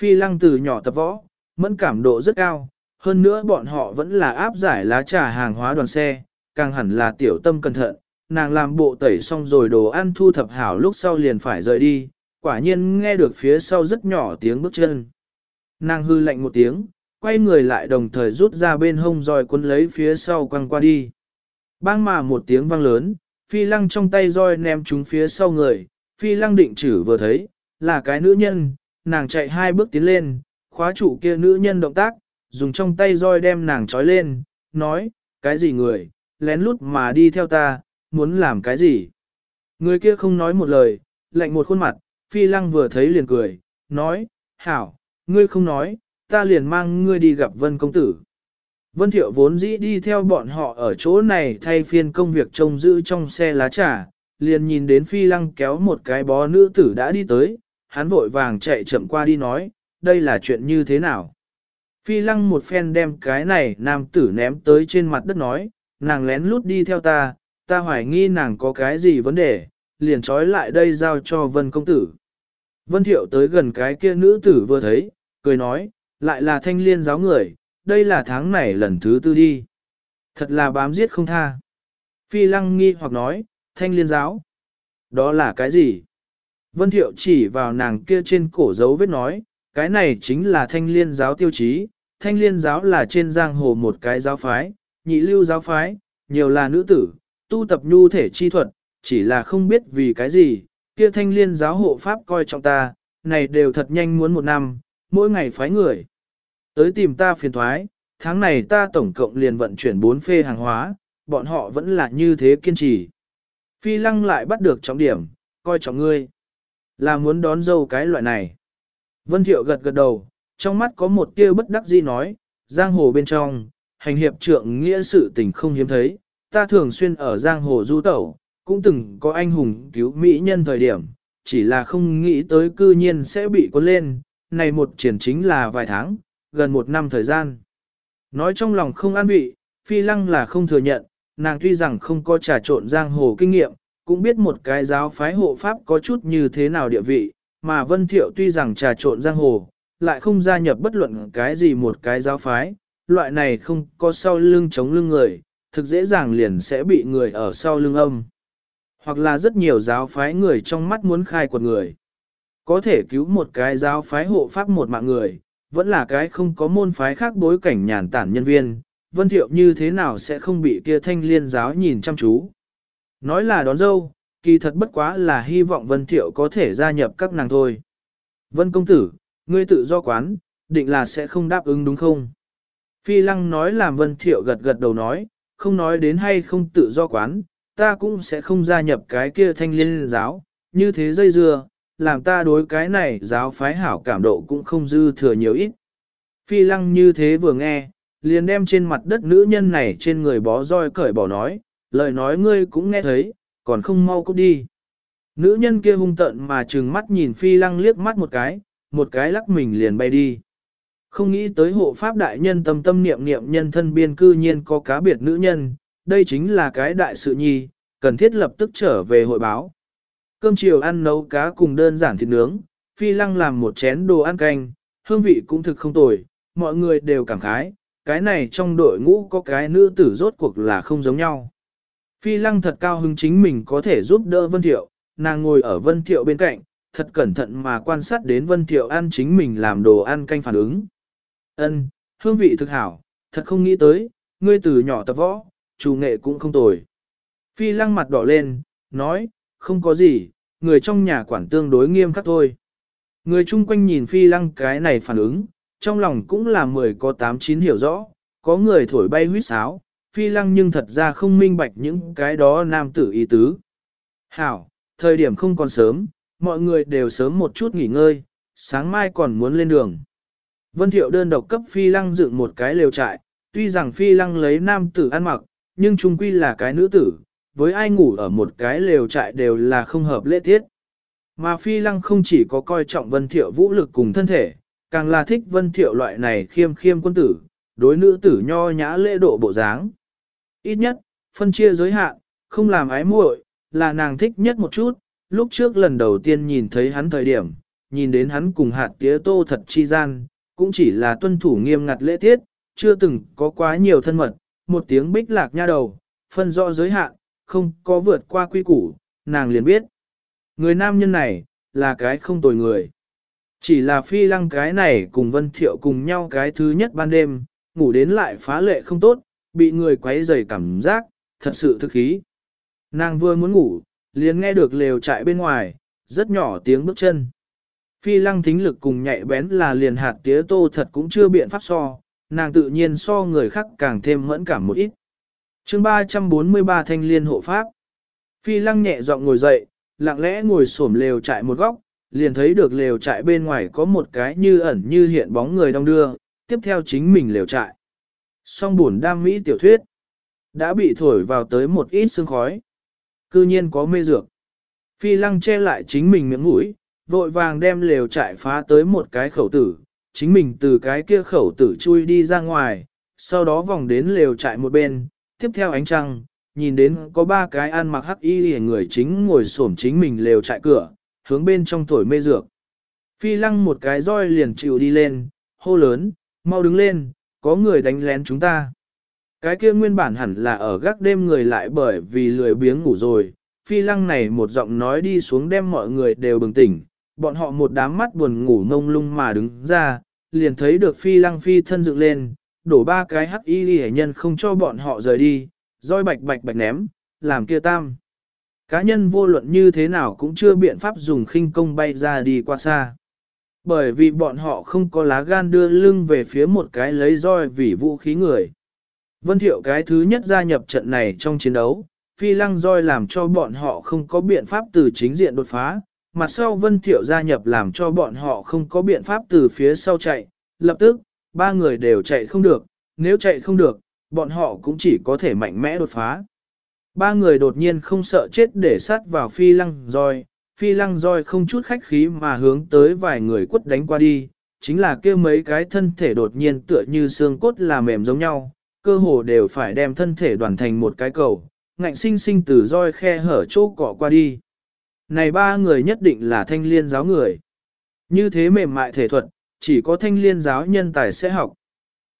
Phi lăng từ nhỏ tập võ, mẫn cảm độ rất cao, hơn nữa bọn họ vẫn là áp giải lá trà hàng hóa đoàn xe, càng hẳn là tiểu tâm cẩn thận, nàng làm bộ tẩy xong rồi đồ ăn thu thập hảo lúc sau liền phải rời đi, quả nhiên nghe được phía sau rất nhỏ tiếng bước chân. Nàng hư lạnh một tiếng, quay người lại đồng thời rút ra bên hông rồi cuốn lấy phía sau quăng qua đi. Bang mà một tiếng vang lớn, phi lăng trong tay roi ném chúng phía sau người, phi lăng định chử vừa thấy, là cái nữ nhân, nàng chạy hai bước tiến lên, khóa trụ kia nữ nhân động tác, dùng trong tay roi đem nàng trói lên, nói, cái gì người, lén lút mà đi theo ta, muốn làm cái gì. Người kia không nói một lời, lạnh một khuôn mặt, phi lăng vừa thấy liền cười, nói, hảo, ngươi không nói, ta liền mang ngươi đi gặp vân công tử. Vân Thiệu vốn dĩ đi theo bọn họ ở chỗ này thay phiên công việc trông giữ trong xe lá trà, liền nhìn đến phi lăng kéo một cái bó nữ tử đã đi tới, hắn vội vàng chạy chậm qua đi nói, đây là chuyện như thế nào. Phi lăng một phen đem cái này nam tử ném tới trên mặt đất nói, nàng lén lút đi theo ta, ta hoài nghi nàng có cái gì vấn đề, liền trói lại đây giao cho vân công tử. Vân thiệu tới gần cái kia nữ tử vừa thấy, cười nói, lại là thanh liên giáo người, đây là tháng này lần thứ tư đi. Thật là bám giết không tha. Phi lăng nghi hoặc nói, thanh liên giáo. Đó là cái gì? Vân thiệu chỉ vào nàng kia trên cổ dấu vết nói, cái này chính là thanh liên giáo tiêu chí. Thanh liên giáo là trên giang hồ một cái giáo phái, nhị lưu giáo phái, nhiều là nữ tử, tu tập nhu thể chi thuật, chỉ là không biết vì cái gì, kia thanh liên giáo hộ pháp coi trọng ta, này đều thật nhanh muốn một năm, mỗi ngày phái người. Tới tìm ta phiền thoái, tháng này ta tổng cộng liền vận chuyển 4 phê hàng hóa, bọn họ vẫn là như thế kiên trì. Phi lăng lại bắt được trọng điểm, coi trọng ngươi. Là muốn đón dâu cái loại này. Vân Thiệu gật gật đầu, trong mắt có một tia bất đắc dĩ nói, giang hồ bên trong, hành hiệp trượng nghĩa sự tình không hiếm thấy, ta thường xuyên ở giang hồ du tẩu, cũng từng có anh hùng cứu mỹ nhân thời điểm, chỉ là không nghĩ tới cư nhiên sẽ bị cuốn lên, này một triển chính là vài tháng, gần một năm thời gian. Nói trong lòng không an vị, phi lăng là không thừa nhận, nàng tuy rằng không có trà trộn giang hồ kinh nghiệm, cũng biết một cái giáo phái hộ pháp có chút như thế nào địa vị, mà Vân Thiệu tuy rằng trà trộn giang hồ, lại không gia nhập bất luận cái gì một cái giáo phái, loại này không có sau lưng chống lưng người, thực dễ dàng liền sẽ bị người ở sau lưng âm. Hoặc là rất nhiều giáo phái người trong mắt muốn khai quật người. Có thể cứu một cái giáo phái hộ pháp một mạng người, vẫn là cái không có môn phái khác bối cảnh nhàn tản nhân viên, Vân Thiệu như thế nào sẽ không bị kia thanh liên giáo nhìn chăm chú. Nói là đón dâu, kỳ thật bất quá là hy vọng Vân Thiệu có thể gia nhập các nàng thôi. Vân công tử, ngươi tự do quán, định là sẽ không đáp ứng đúng không? Phi lăng nói làm Vân Thiệu gật gật đầu nói, không nói đến hay không tự do quán, ta cũng sẽ không gia nhập cái kia thanh liên giáo, như thế dây dưa, làm ta đối cái này giáo phái hảo cảm độ cũng không dư thừa nhiều ít. Phi lăng như thế vừa nghe, liền đem trên mặt đất nữ nhân này trên người bó roi cởi bỏ nói, lời nói ngươi cũng nghe thấy, còn không mau cút đi. Nữ nhân kia hung tận mà trừng mắt nhìn phi lăng liếc mắt một cái, một cái lắc mình liền bay đi. Không nghĩ tới hộ pháp đại nhân tâm tâm niệm niệm nhân thân biên cư nhiên có cá biệt nữ nhân, đây chính là cái đại sự nhi, cần thiết lập tức trở về hội báo. Cơm chiều ăn nấu cá cùng đơn giản thịt nướng, phi lăng làm một chén đồ ăn canh, hương vị cũng thực không tồi, mọi người đều cảm khái, cái này trong đội ngũ có cái nữ tử rốt cuộc là không giống nhau. Phi lăng thật cao hứng chính mình có thể giúp đỡ Vân Thiệu, nàng ngồi ở Vân Thiệu bên cạnh, thật cẩn thận mà quan sát đến Vân Thiệu ăn chính mình làm đồ ăn canh phản ứng. Ân, hương vị thực hảo, thật không nghĩ tới, ngươi từ nhỏ tập võ, chủ nghệ cũng không tồi. Phi lăng mặt đỏ lên, nói, không có gì, người trong nhà quản tương đối nghiêm khắc thôi. Người chung quanh nhìn phi lăng cái này phản ứng, trong lòng cũng là mười có tám chín hiểu rõ, có người thổi bay huyết sáo, phi lăng nhưng thật ra không minh bạch những cái đó nam tử ý tứ. Hảo, thời điểm không còn sớm, mọi người đều sớm một chút nghỉ ngơi, sáng mai còn muốn lên đường. Vân Thiệu đơn độc cấp phi lăng dựng một cái lều trại, tuy rằng phi lăng lấy nam tử ăn mặc, nhưng chung quy là cái nữ tử, với ai ngủ ở một cái lều trại đều là không hợp lễ tiết. Mà phi lăng không chỉ có coi trọng Vân Thiệu vũ lực cùng thân thể, càng là thích Vân Thiệu loại này khiêm khiêm quân tử, đối nữ tử nho nhã lễ độ bộ dáng. Ít nhất, phân chia giới hạn, không làm ái muội, là nàng thích nhất một chút, lúc trước lần đầu tiên nhìn thấy hắn thời điểm, nhìn đến hắn cùng hạt tía tô thật chi gian, cũng chỉ là tuân thủ nghiêm ngặt lễ tiết, chưa từng có quá nhiều thân mật, một tiếng bích lạc nha đầu, phân rõ giới hạn, không có vượt qua quy củ, nàng liền biết. Người nam nhân này, là cái không tồi người. Chỉ là phi lăng cái này cùng Vân Thiệu cùng nhau cái thứ nhất ban đêm, ngủ đến lại phá lệ không tốt, bị người quấy rầy cảm giác, thật sự thực khí. Nàng vừa muốn ngủ, liền nghe được lều trại bên ngoài, rất nhỏ tiếng bước chân. Phi lăng thính lực cùng nhạy bén là liền hạt tía tô thật cũng chưa biện pháp so, nàng tự nhiên so người khác càng thêm mẫn cảm một ít chương 343 thanh liên hộ pháp. Phi lăng nhẹ giọng ngồi dậy, lặng lẽ ngồi xổm lều trại một góc, liền thấy được lều trại bên ngoài có một cái như ẩn như hiện bóng người đông đưa, tiếp theo chính mình lều trại. Song buồn đam mỹ tiểu thuyết, đã bị thổi vào tới một ít sương khói. Cư nhiên có mê dược. Phi lăng che lại chính mình miệng mũi, vội vàng đem lều trại phá tới một cái khẩu tử, chính mình từ cái kia khẩu tử chui đi ra ngoài, sau đó vòng đến lều trại một bên, tiếp theo ánh trăng, nhìn đến có ba cái ăn mặc hắc y hề người chính ngồi xổm chính mình lều trại cửa, hướng bên trong thổi mê dược. Phi lăng một cái roi liền chịu đi lên, hô lớn, mau đứng lên, có người đánh lén chúng ta. Cái kia nguyên bản hẳn là ở gác đêm người lại bởi vì lười biếng ngủ rồi, phi lăng này một giọng nói đi xuống đem mọi người đều bừng tỉnh, bọn họ một đám mắt buồn ngủ ngông lung mà đứng ra, liền thấy được phi lăng phi thân dựng lên, đổ ba cái hắc y hệ nhân không cho bọn họ rời đi, roi bạch bạch bạch ném, làm kia tam. Cá nhân vô luận như thế nào cũng chưa biện pháp dùng khinh công bay ra đi qua xa. Bởi vì bọn họ không có lá gan đưa lưng về phía một cái lấy roi vì vũ khí người. Vân Thiệu cái thứ nhất gia nhập trận này trong chiến đấu, phi lăng roi làm cho bọn họ không có biện pháp từ chính diện đột phá, mặt sau Vân Thiệu gia nhập làm cho bọn họ không có biện pháp từ phía sau chạy, lập tức, ba người đều chạy không được, nếu chạy không được, bọn họ cũng chỉ có thể mạnh mẽ đột phá. Ba người đột nhiên không sợ chết để sát vào phi lăng roi, phi lăng roi không chút khách khí mà hướng tới vài người quất đánh qua đi, chính là kia mấy cái thân thể đột nhiên tựa như xương cốt là mềm giống nhau, cơ hồ đều phải đem thân thể đoàn thành một cái cầu, ngạnh sinh sinh từ roi khe hở chỗ cọ qua đi. Này ba người nhất định là thanh liên giáo người. Như thế mềm mại thể thuật, chỉ có thanh liên giáo nhân tài sẽ học.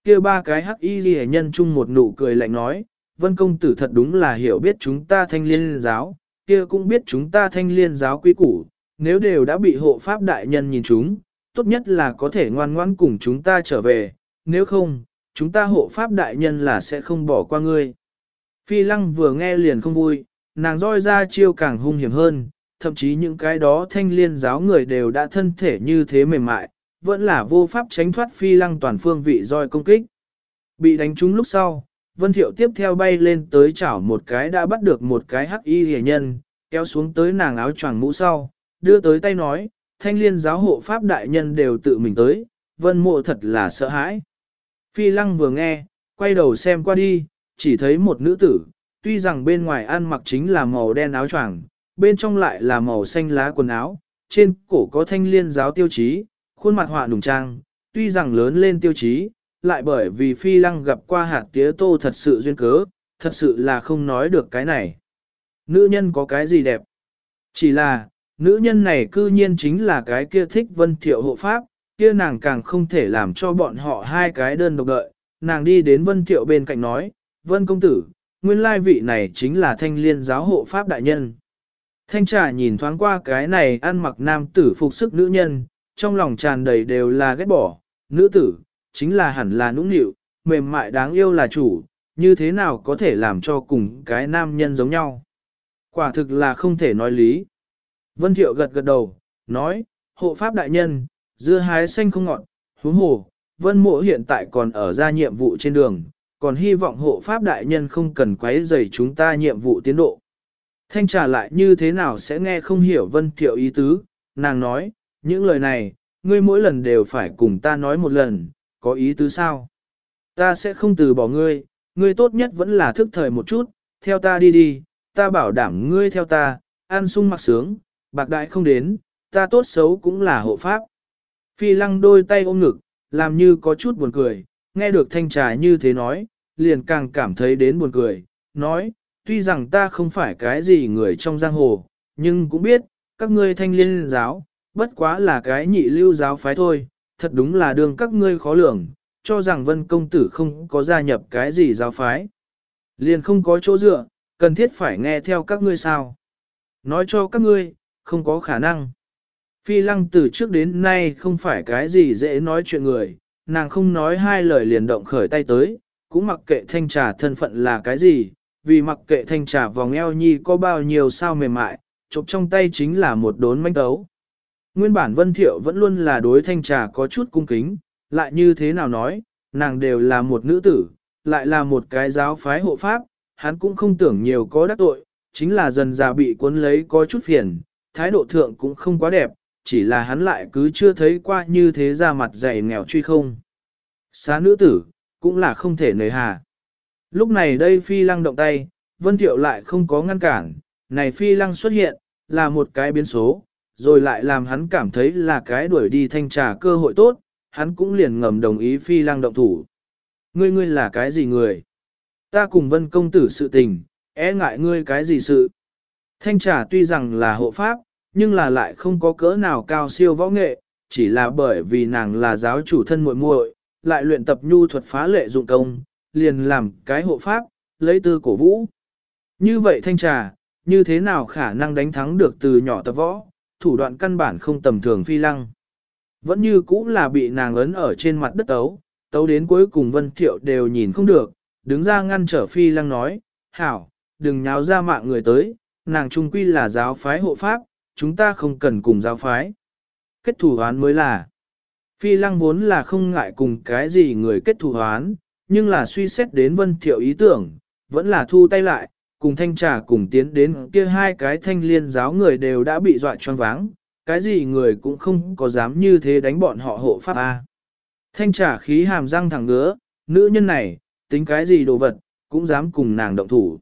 kia ba cái hắc y ghi nhân chung một nụ cười lạnh nói, vân công tử thật đúng là hiểu biết chúng ta thanh liên giáo, kia cũng biết chúng ta thanh liên giáo quy củ, nếu đều đã bị hộ pháp đại nhân nhìn chúng, tốt nhất là có thể ngoan ngoãn cùng chúng ta trở về, nếu không, chúng ta hộ pháp đại nhân là sẽ không bỏ qua ngươi. Phi lăng vừa nghe liền không vui, nàng roi ra chiêu càng hung hiểm hơn, thậm chí những cái đó thanh liên giáo người đều đã thân thể như thế mềm mại, vẫn là vô pháp tránh thoát phi lăng toàn phương vị roi công kích. Bị đánh trúng lúc sau, Vân Thiệu tiếp theo bay lên tới chảo một cái đã bắt được một cái hắc y hề nhân, kéo xuống tới nàng áo choàng mũ sau, đưa tới tay nói, thanh liên giáo hộ pháp đại nhân đều tự mình tới, vân mộ thật là sợ hãi. Phi lăng vừa nghe, quay đầu xem qua đi, chỉ thấy một nữ tử, tuy rằng bên ngoài ăn mặc chính là màu đen áo choàng, bên trong lại là màu xanh lá quần áo, trên cổ có thanh liên giáo tiêu chí, khuôn mặt họa nùng trang, tuy rằng lớn lên tiêu chí, lại bởi vì phi lăng gặp qua hạt tía tô thật sự duyên cớ, thật sự là không nói được cái này. Nữ nhân có cái gì đẹp? Chỉ là, nữ nhân này cư nhiên chính là cái kia thích vân thiệu hộ pháp, kia nàng càng không thể làm cho bọn họ hai cái đơn độc đợi. Nàng đi đến vân thiệu bên cạnh nói, vân công tử, nguyên lai vị này chính là thanh liên giáo hộ pháp đại nhân. Thanh trà nhìn thoáng qua cái này ăn mặc nam tử phục sức nữ nhân, trong lòng tràn đầy đều là ghét bỏ, nữ tử, chính là hẳn là nũng nịu, mềm mại đáng yêu là chủ, như thế nào có thể làm cho cùng cái nam nhân giống nhau. Quả thực là không thể nói lý. Vân Thiệu gật gật đầu, nói, hộ pháp đại nhân, dưa hái xanh không ngọt, huống hồ, vân mộ hiện tại còn ở ra nhiệm vụ trên đường, còn hy vọng hộ pháp đại nhân không cần quấy rầy chúng ta nhiệm vụ tiến độ. Thanh trả lại như thế nào sẽ nghe không hiểu vân thiệu ý tứ, nàng nói, những lời này, ngươi mỗi lần đều phải cùng ta nói một lần, có ý tứ sao? Ta sẽ không từ bỏ ngươi, ngươi tốt nhất vẫn là thức thời một chút, theo ta đi đi, ta bảo đảm ngươi theo ta, an sung mặc sướng, bạc đại không đến, ta tốt xấu cũng là hộ pháp. Phi lăng đôi tay ôm ngực, làm như có chút buồn cười, nghe được thanh trà như thế nói, liền càng cảm thấy đến buồn cười, nói, tuy rằng ta không phải cái gì người trong giang hồ, nhưng cũng biết, các ngươi thanh liên giáo, bất quá là cái nhị lưu giáo phái thôi, thật đúng là đường các ngươi khó lường, cho rằng vân công tử không có gia nhập cái gì giáo phái. Liền không có chỗ dựa, cần thiết phải nghe theo các ngươi sao. Nói cho các ngươi, không có khả năng. Phi lăng từ trước đến nay không phải cái gì dễ nói chuyện người, nàng không nói hai lời liền động khởi tay tới, cũng mặc kệ thanh trà thân phận là cái gì, vì mặc kệ thanh trà vòng eo nhi có bao nhiêu sao mềm mại, chụp trong tay chính là một đốn manh tấu. Nguyên bản Vân Thiệu vẫn luôn là đối thanh trà có chút cung kính, lại như thế nào nói, nàng đều là một nữ tử, lại là một cái giáo phái hộ pháp, hắn cũng không tưởng nhiều có đắc tội, chính là dần già bị cuốn lấy có chút phiền, thái độ thượng cũng không quá đẹp, chỉ là hắn lại cứ chưa thấy qua như thế ra mặt dày nghèo truy không. Xá nữ tử, cũng là không thể nời hà. Lúc này đây phi lăng động tay, Vân Thiệu lại không có ngăn cản, này phi lăng xuất hiện, là một cái biến số, rồi lại làm hắn cảm thấy là cái đuổi đi thanh trà cơ hội tốt, hắn cũng liền ngầm đồng ý phi lang động thủ. Ngươi ngươi là cái gì người? Ta cùng vân công tử sự tình, e ngại ngươi cái gì sự? Thanh trà tuy rằng là hộ pháp, nhưng là lại không có cỡ nào cao siêu võ nghệ, chỉ là bởi vì nàng là giáo chủ thân muội muội, lại luyện tập nhu thuật phá lệ dụng công, liền làm cái hộ pháp, lấy tư cổ vũ. Như vậy thanh trà, như thế nào khả năng đánh thắng được từ nhỏ tập võ, thủ đoạn căn bản không tầm thường phi lăng. Vẫn như cũ là bị nàng ấn ở trên mặt đất tấu, tấu đến cuối cùng vân thiệu đều nhìn không được, đứng ra ngăn trở phi lăng nói, hảo, đừng nháo ra mạng người tới, nàng trung quy là giáo phái hộ pháp, chúng ta không cần cùng giáo phái. Kết thủ hoán mới là, phi lăng vốn là không ngại cùng cái gì người kết thủ hoán, nhưng là suy xét đến vân thiệu ý tưởng, vẫn là thu tay lại, cùng thanh trà cùng tiến đến kia hai cái thanh liên giáo người đều đã bị dọa choáng váng, cái gì người cũng không có dám như thế đánh bọn họ hộ pháp A. Thanh trà khí hàm răng thẳng ngứa, nữ nhân này, tính cái gì đồ vật, cũng dám cùng nàng động thủ.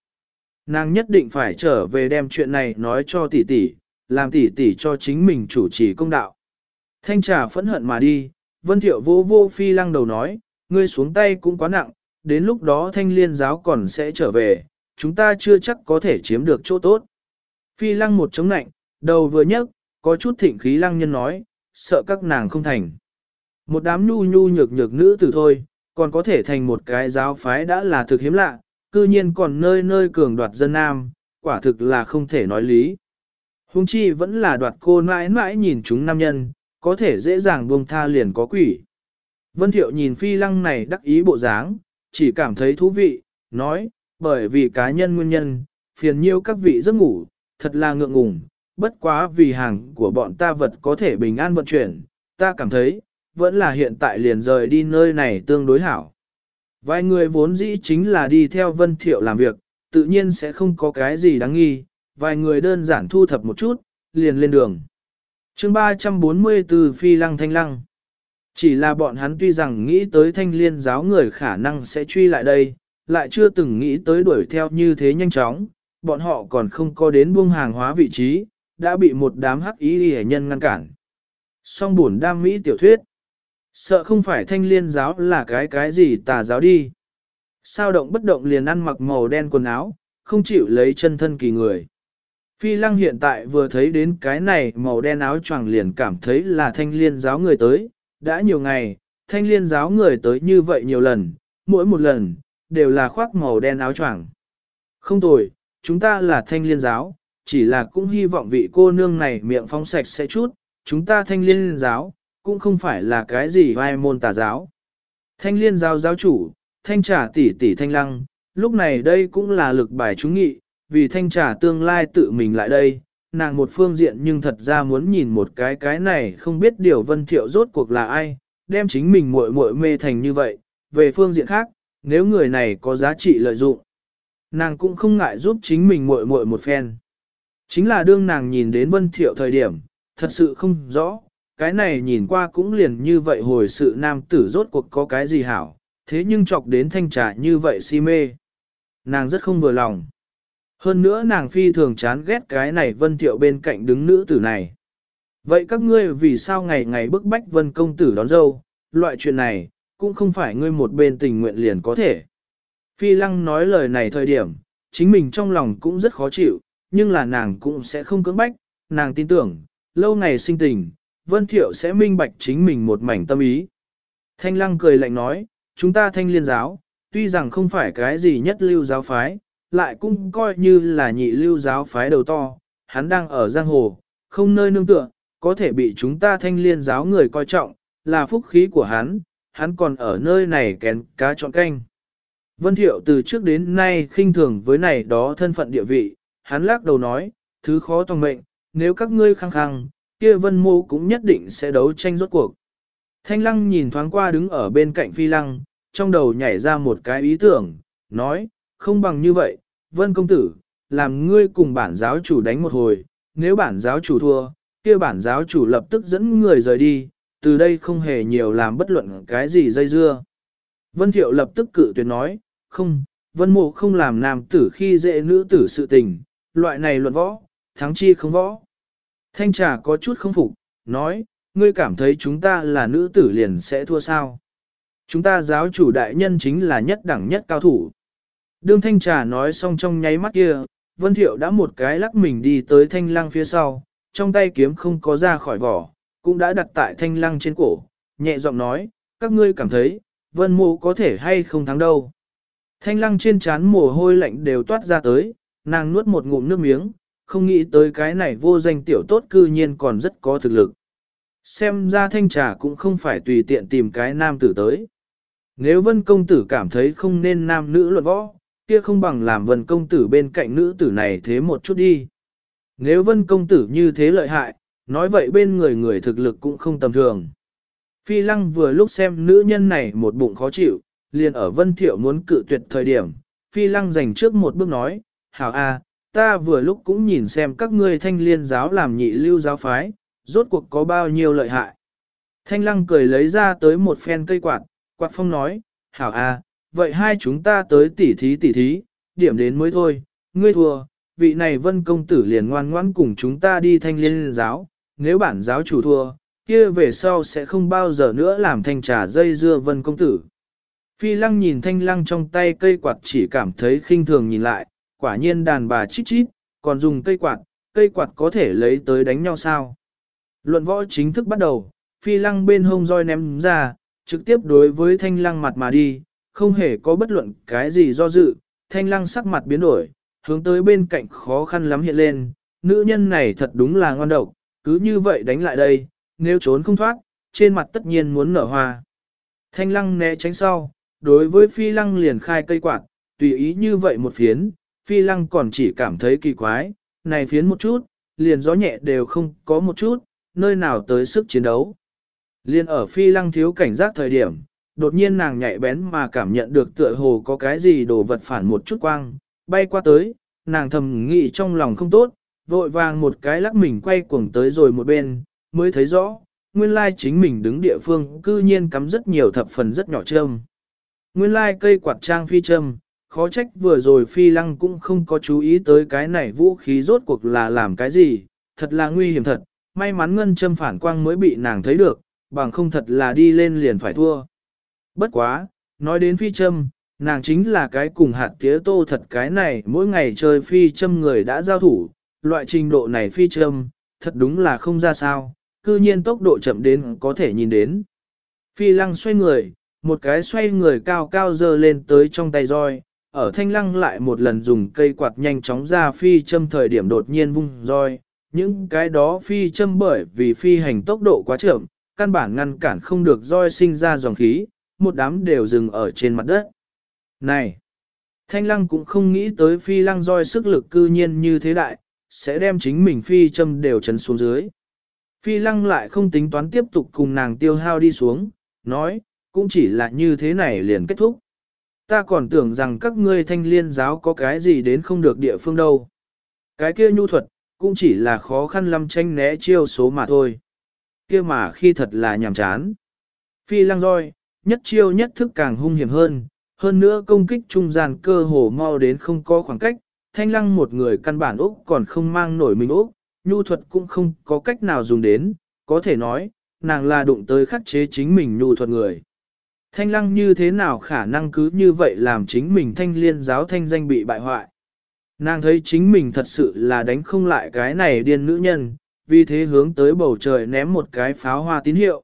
Nàng nhất định phải trở về đem chuyện này nói cho tỷ tỷ, làm tỷ tỷ cho chính mình chủ trì công đạo. Thanh trà phẫn hận mà đi, vân thiệu vô vô phi lăng đầu nói, ngươi xuống tay cũng quá nặng, đến lúc đó thanh liên giáo còn sẽ trở về, chúng ta chưa chắc có thể chiếm được chỗ tốt. Phi lăng một chống nạnh, đầu vừa nhấc, có chút thịnh khí lăng nhân nói, sợ các nàng không thành. Một đám nhu nhu nhược nhược nữ tử thôi, còn có thể thành một cái giáo phái đã là thực hiếm lạ, cư nhiên còn nơi nơi cường đoạt dân nam, quả thực là không thể nói lý. Hùng chi vẫn là đoạt cô mãi mãi nhìn chúng nam nhân, có thể dễ dàng buông tha liền có quỷ. Vân Thiệu nhìn phi lăng này đắc ý bộ dáng, chỉ cảm thấy thú vị, nói, bởi vì cá nhân nguyên nhân, phiền nhiêu các vị giấc ngủ, thật là ngượng ngùng, bất quá vì hàng của bọn ta vật có thể bình an vận chuyển, ta cảm thấy, vẫn là hiện tại liền rời đi nơi này tương đối hảo. Vài người vốn dĩ chính là đi theo Vân Thiệu làm việc, tự nhiên sẽ không có cái gì đáng nghi, vài người đơn giản thu thập một chút, liền lên đường. chương 344 Phi Lăng Thanh Lăng Chỉ là bọn hắn tuy rằng nghĩ tới thanh liên giáo người khả năng sẽ truy lại đây, lại chưa từng nghĩ tới đuổi theo như thế nhanh chóng, bọn họ còn không có đến buông hàng hóa vị trí, đã bị một đám hắc ý hệ nhân ngăn cản. Song buồn đam mỹ tiểu thuyết. Sợ không phải thanh liên giáo là cái cái gì tà giáo đi. Sao động bất động liền ăn mặc màu đen quần áo, không chịu lấy chân thân kỳ người. Phi lăng hiện tại vừa thấy đến cái này màu đen áo choàng liền cảm thấy là thanh liên giáo người tới, đã nhiều ngày, thanh liên giáo người tới như vậy nhiều lần, mỗi một lần, đều là khoác màu đen áo choàng. Không tồi, chúng ta là thanh liên giáo, chỉ là cũng hy vọng vị cô nương này miệng phong sạch sẽ chút, chúng ta thanh liên giáo, cũng không phải là cái gì vai môn tà giáo. Thanh liên giáo giáo chủ, thanh trả tỷ tỷ thanh lăng, lúc này đây cũng là lực bài chúng nghị, vì thanh trả tương lai tự mình lại đây, nàng một phương diện nhưng thật ra muốn nhìn một cái cái này không biết điều vân thiệu rốt cuộc là ai, đem chính mình muội muội mê thành như vậy, về phương diện khác, nếu người này có giá trị lợi dụng, nàng cũng không ngại giúp chính mình muội muội một phen. Chính là đương nàng nhìn đến vân thiệu thời điểm, thật sự không rõ, cái này nhìn qua cũng liền như vậy hồi sự nam tử rốt cuộc có cái gì hảo, thế nhưng chọc đến thanh trà như vậy si mê. Nàng rất không vừa lòng. Hơn nữa nàng phi thường chán ghét cái này vân thiệu bên cạnh đứng nữ tử này. Vậy các ngươi vì sao ngày ngày bức bách vân công tử đón dâu, loại chuyện này, cũng không phải ngươi một bên tình nguyện liền có thể. Phi lăng nói lời này thời điểm, chính mình trong lòng cũng rất khó chịu, nhưng là nàng cũng sẽ không cưỡng bách, nàng tin tưởng, lâu ngày sinh tình, Vân Thiệu sẽ minh bạch chính mình một mảnh tâm ý. Thanh lăng cười lạnh nói, chúng ta thanh liên giáo, tuy rằng không phải cái gì nhất lưu giáo phái, lại cũng coi như là nhị lưu giáo phái đầu to, hắn đang ở giang hồ, không nơi nương tựa, có thể bị chúng ta thanh liên giáo người coi trọng, là phúc khí của hắn, hắn còn ở nơi này kén cá chọn canh. Vân Thiệu từ trước đến nay khinh thường với này đó thân phận địa vị, hắn lắc đầu nói, thứ khó toàn mệnh, nếu các ngươi khăng khăng, kia vân mô cũng nhất định sẽ đấu tranh rốt cuộc. Thanh lăng nhìn thoáng qua đứng ở bên cạnh phi lăng, trong đầu nhảy ra một cái ý tưởng, nói, không bằng như vậy, vân công tử, làm ngươi cùng bản giáo chủ đánh một hồi, nếu bản giáo chủ thua, kia bản giáo chủ lập tức dẫn người rời đi, từ đây không hề nhiều làm bất luận cái gì dây dưa. Vân Thiệu lập tức cự tuyệt nói, không, Vân Mộ không làm nam tử khi dễ nữ tử sự tình, loại này luận võ, thắng chi không võ. Thanh trà có chút không phục, nói, ngươi cảm thấy chúng ta là nữ tử liền sẽ thua sao. Chúng ta giáo chủ đại nhân chính là nhất đẳng nhất cao thủ. Đương thanh trà nói xong trong nháy mắt kia, Vân Thiệu đã một cái lắc mình đi tới thanh lang phía sau, trong tay kiếm không có ra khỏi vỏ, cũng đã đặt tại thanh lăng trên cổ, nhẹ giọng nói, các ngươi cảm thấy, vân mộ có thể hay không thắng đâu. Thanh lăng trên trán mồ hôi lạnh đều toát ra tới, nàng nuốt một ngụm nước miếng, không nghĩ tới cái này vô danh tiểu tốt cư nhiên còn rất có thực lực. Xem ra thanh trà cũng không phải tùy tiện tìm cái nam tử tới. Nếu vân công tử cảm thấy không nên nam nữ luận võ, kia không bằng làm vân công tử bên cạnh nữ tử này thế một chút đi. Nếu vân công tử như thế lợi hại, nói vậy bên người người thực lực cũng không tầm thường. Phi lăng vừa lúc xem nữ nhân này một bụng khó chịu, liền ở vân thiệu muốn cự tuyệt thời điểm, phi lăng dành trước một bước nói, hảo a, ta vừa lúc cũng nhìn xem các ngươi thanh liên giáo làm nhị lưu giáo phái, rốt cuộc có bao nhiêu lợi hại. Thanh lăng cười lấy ra tới một phen cây quạt, quạt phong nói, hảo a, vậy hai chúng ta tới tỉ thí tỉ thí, điểm đến mới thôi, ngươi thua, vị này vân công tử liền ngoan ngoãn cùng chúng ta đi thanh liên giáo, nếu bản giáo chủ thua, kia về sau sẽ không bao giờ nữa làm thanh trà dây dưa vân công tử. Phi lăng nhìn thanh lăng trong tay cây quạt chỉ cảm thấy khinh thường nhìn lại, quả nhiên đàn bà chít chít, còn dùng cây quạt, cây quạt có thể lấy tới đánh nhau sao. Luận võ chính thức bắt đầu, phi lăng bên hông roi ném ra, trực tiếp đối với thanh lăng mặt mà đi, không hề có bất luận cái gì do dự, thanh lăng sắc mặt biến đổi, hướng tới bên cạnh khó khăn lắm hiện lên, nữ nhân này thật đúng là ngon độc, cứ như vậy đánh lại đây, nếu trốn không thoát, trên mặt tất nhiên muốn nở hoa. Thanh lăng né tránh sau, đối với phi lăng liền khai cây quạt, tùy ý như vậy một phiến, phi lăng còn chỉ cảm thấy kỳ quái, này phiến một chút, liền gió nhẹ đều không có một chút, nơi nào tới sức chiến đấu. Liên ở phi lăng thiếu cảnh giác thời điểm, đột nhiên nàng nhạy bén mà cảm nhận được tựa hồ có cái gì đồ vật phản một chút quang, bay qua tới, nàng thầm nghĩ trong lòng không tốt, vội vàng một cái lắc mình quay cuồng tới rồi một bên, mới thấy rõ, nguyên lai chính mình đứng địa phương cư nhiên cắm rất nhiều thập phần rất nhỏ châm. Nguyên lai cây quạt trang phi châm, khó trách vừa rồi phi lăng cũng không có chú ý tới cái này vũ khí rốt cuộc là làm cái gì, thật là nguy hiểm thật, may mắn ngân châm phản quang mới bị nàng thấy được, bằng không thật là đi lên liền phải thua. Bất quá, nói đến phi châm, nàng chính là cái cùng hạt tía tô thật cái này mỗi ngày chơi phi châm người đã giao thủ, loại trình độ này phi châm, thật đúng là không ra sao, cư nhiên tốc độ chậm đến có thể nhìn đến. Phi lăng xoay người, một cái xoay người cao cao dơ lên tới trong tay roi, ở thanh lăng lại một lần dùng cây quạt nhanh chóng ra phi châm thời điểm đột nhiên vung roi, những cái đó phi châm bởi vì phi hành tốc độ quá chậm, căn bản ngăn cản không được roi sinh ra dòng khí, một đám đều dừng ở trên mặt đất. Này! Thanh lăng cũng không nghĩ tới phi lăng roi sức lực cư nhiên như thế đại, sẽ đem chính mình phi châm đều chấn xuống dưới. Phi lăng lại không tính toán tiếp tục cùng nàng tiêu hao đi xuống, nói, cũng chỉ là như thế này liền kết thúc. Ta còn tưởng rằng các ngươi thanh liên giáo có cái gì đến không được địa phương đâu. Cái kia nhu thuật, cũng chỉ là khó khăn lâm tranh né chiêu số mà thôi. kia mà khi thật là nhàm chán. Phi lăng roi, nhất chiêu nhất thức càng hung hiểm hơn, hơn nữa công kích trung gian cơ hồ mau đến không có khoảng cách, thanh lăng một người căn bản Úc còn không mang nổi mình Úc, nhu thuật cũng không có cách nào dùng đến, có thể nói, nàng là đụng tới khắc chế chính mình nhu thuật người. Thanh lăng như thế nào khả năng cứ như vậy làm chính mình thanh liên giáo thanh danh bị bại hoại. Nàng thấy chính mình thật sự là đánh không lại cái này điên nữ nhân, vì thế hướng tới bầu trời ném một cái pháo hoa tín hiệu.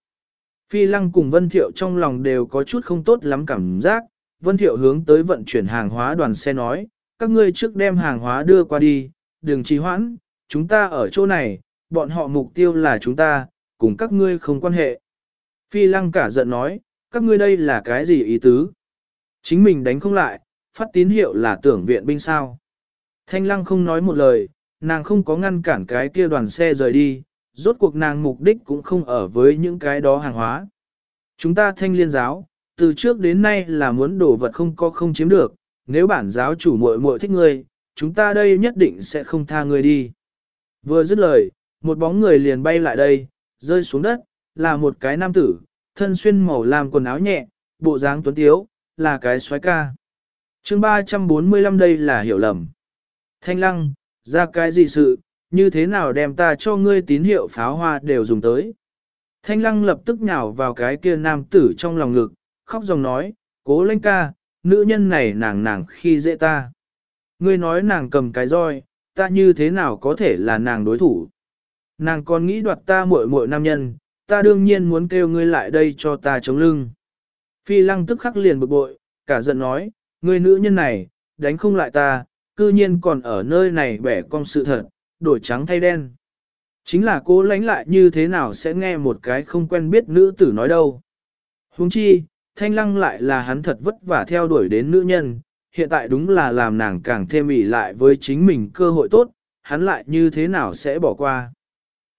Phi lăng cùng Vân Thiệu trong lòng đều có chút không tốt lắm cảm giác, Vân Thiệu hướng tới vận chuyển hàng hóa đoàn xe nói, các ngươi trước đem hàng hóa đưa qua đi, đừng trì hoãn, chúng ta ở chỗ này, bọn họ mục tiêu là chúng ta, cùng các ngươi không quan hệ. Phi lăng cả giận nói, các ngươi đây là cái gì ý tứ? Chính mình đánh không lại, phát tín hiệu là tưởng viện binh sao. Thanh lăng không nói một lời, nàng không có ngăn cản cái kia đoàn xe rời đi, rốt cuộc nàng mục đích cũng không ở với những cái đó hàng hóa. Chúng ta thanh liên giáo, từ trước đến nay là muốn đổ vật không có không chiếm được, nếu bản giáo chủ muội muội thích ngươi, chúng ta đây nhất định sẽ không tha ngươi đi. Vừa dứt lời, một bóng người liền bay lại đây, rơi xuống đất, là một cái nam tử, thân xuyên màu làm quần áo nhẹ, bộ dáng tuấn tiếu, là cái xoái ca. chương 345 đây là hiểu lầm. Thanh lăng, ra cái gì sự, như thế nào đem ta cho ngươi tín hiệu pháo hoa đều dùng tới. Thanh lăng lập tức nhào vào cái kia nam tử trong lòng ngực, khóc dòng nói, cố lên ca, nữ nhân này nàng nàng khi dễ ta. Ngươi nói nàng cầm cái roi, ta như thế nào có thể là nàng đối thủ. Nàng còn nghĩ đoạt ta muội muội nam nhân, ta đương nhiên muốn kêu ngươi lại đây cho ta chống lưng. Phi lăng tức khắc liền bực bội, cả giận nói, ngươi nữ nhân này, đánh không lại ta, cư nhiên còn ở nơi này bẻ cong sự thật, đổi trắng thay đen. Chính là cố lánh lại như thế nào sẽ nghe một cái không quen biết nữ tử nói đâu. Huống chi, thanh lăng lại là hắn thật vất vả theo đuổi đến nữ nhân, hiện tại đúng là làm nàng càng thêm ỉ lại với chính mình cơ hội tốt, hắn lại như thế nào sẽ bỏ qua.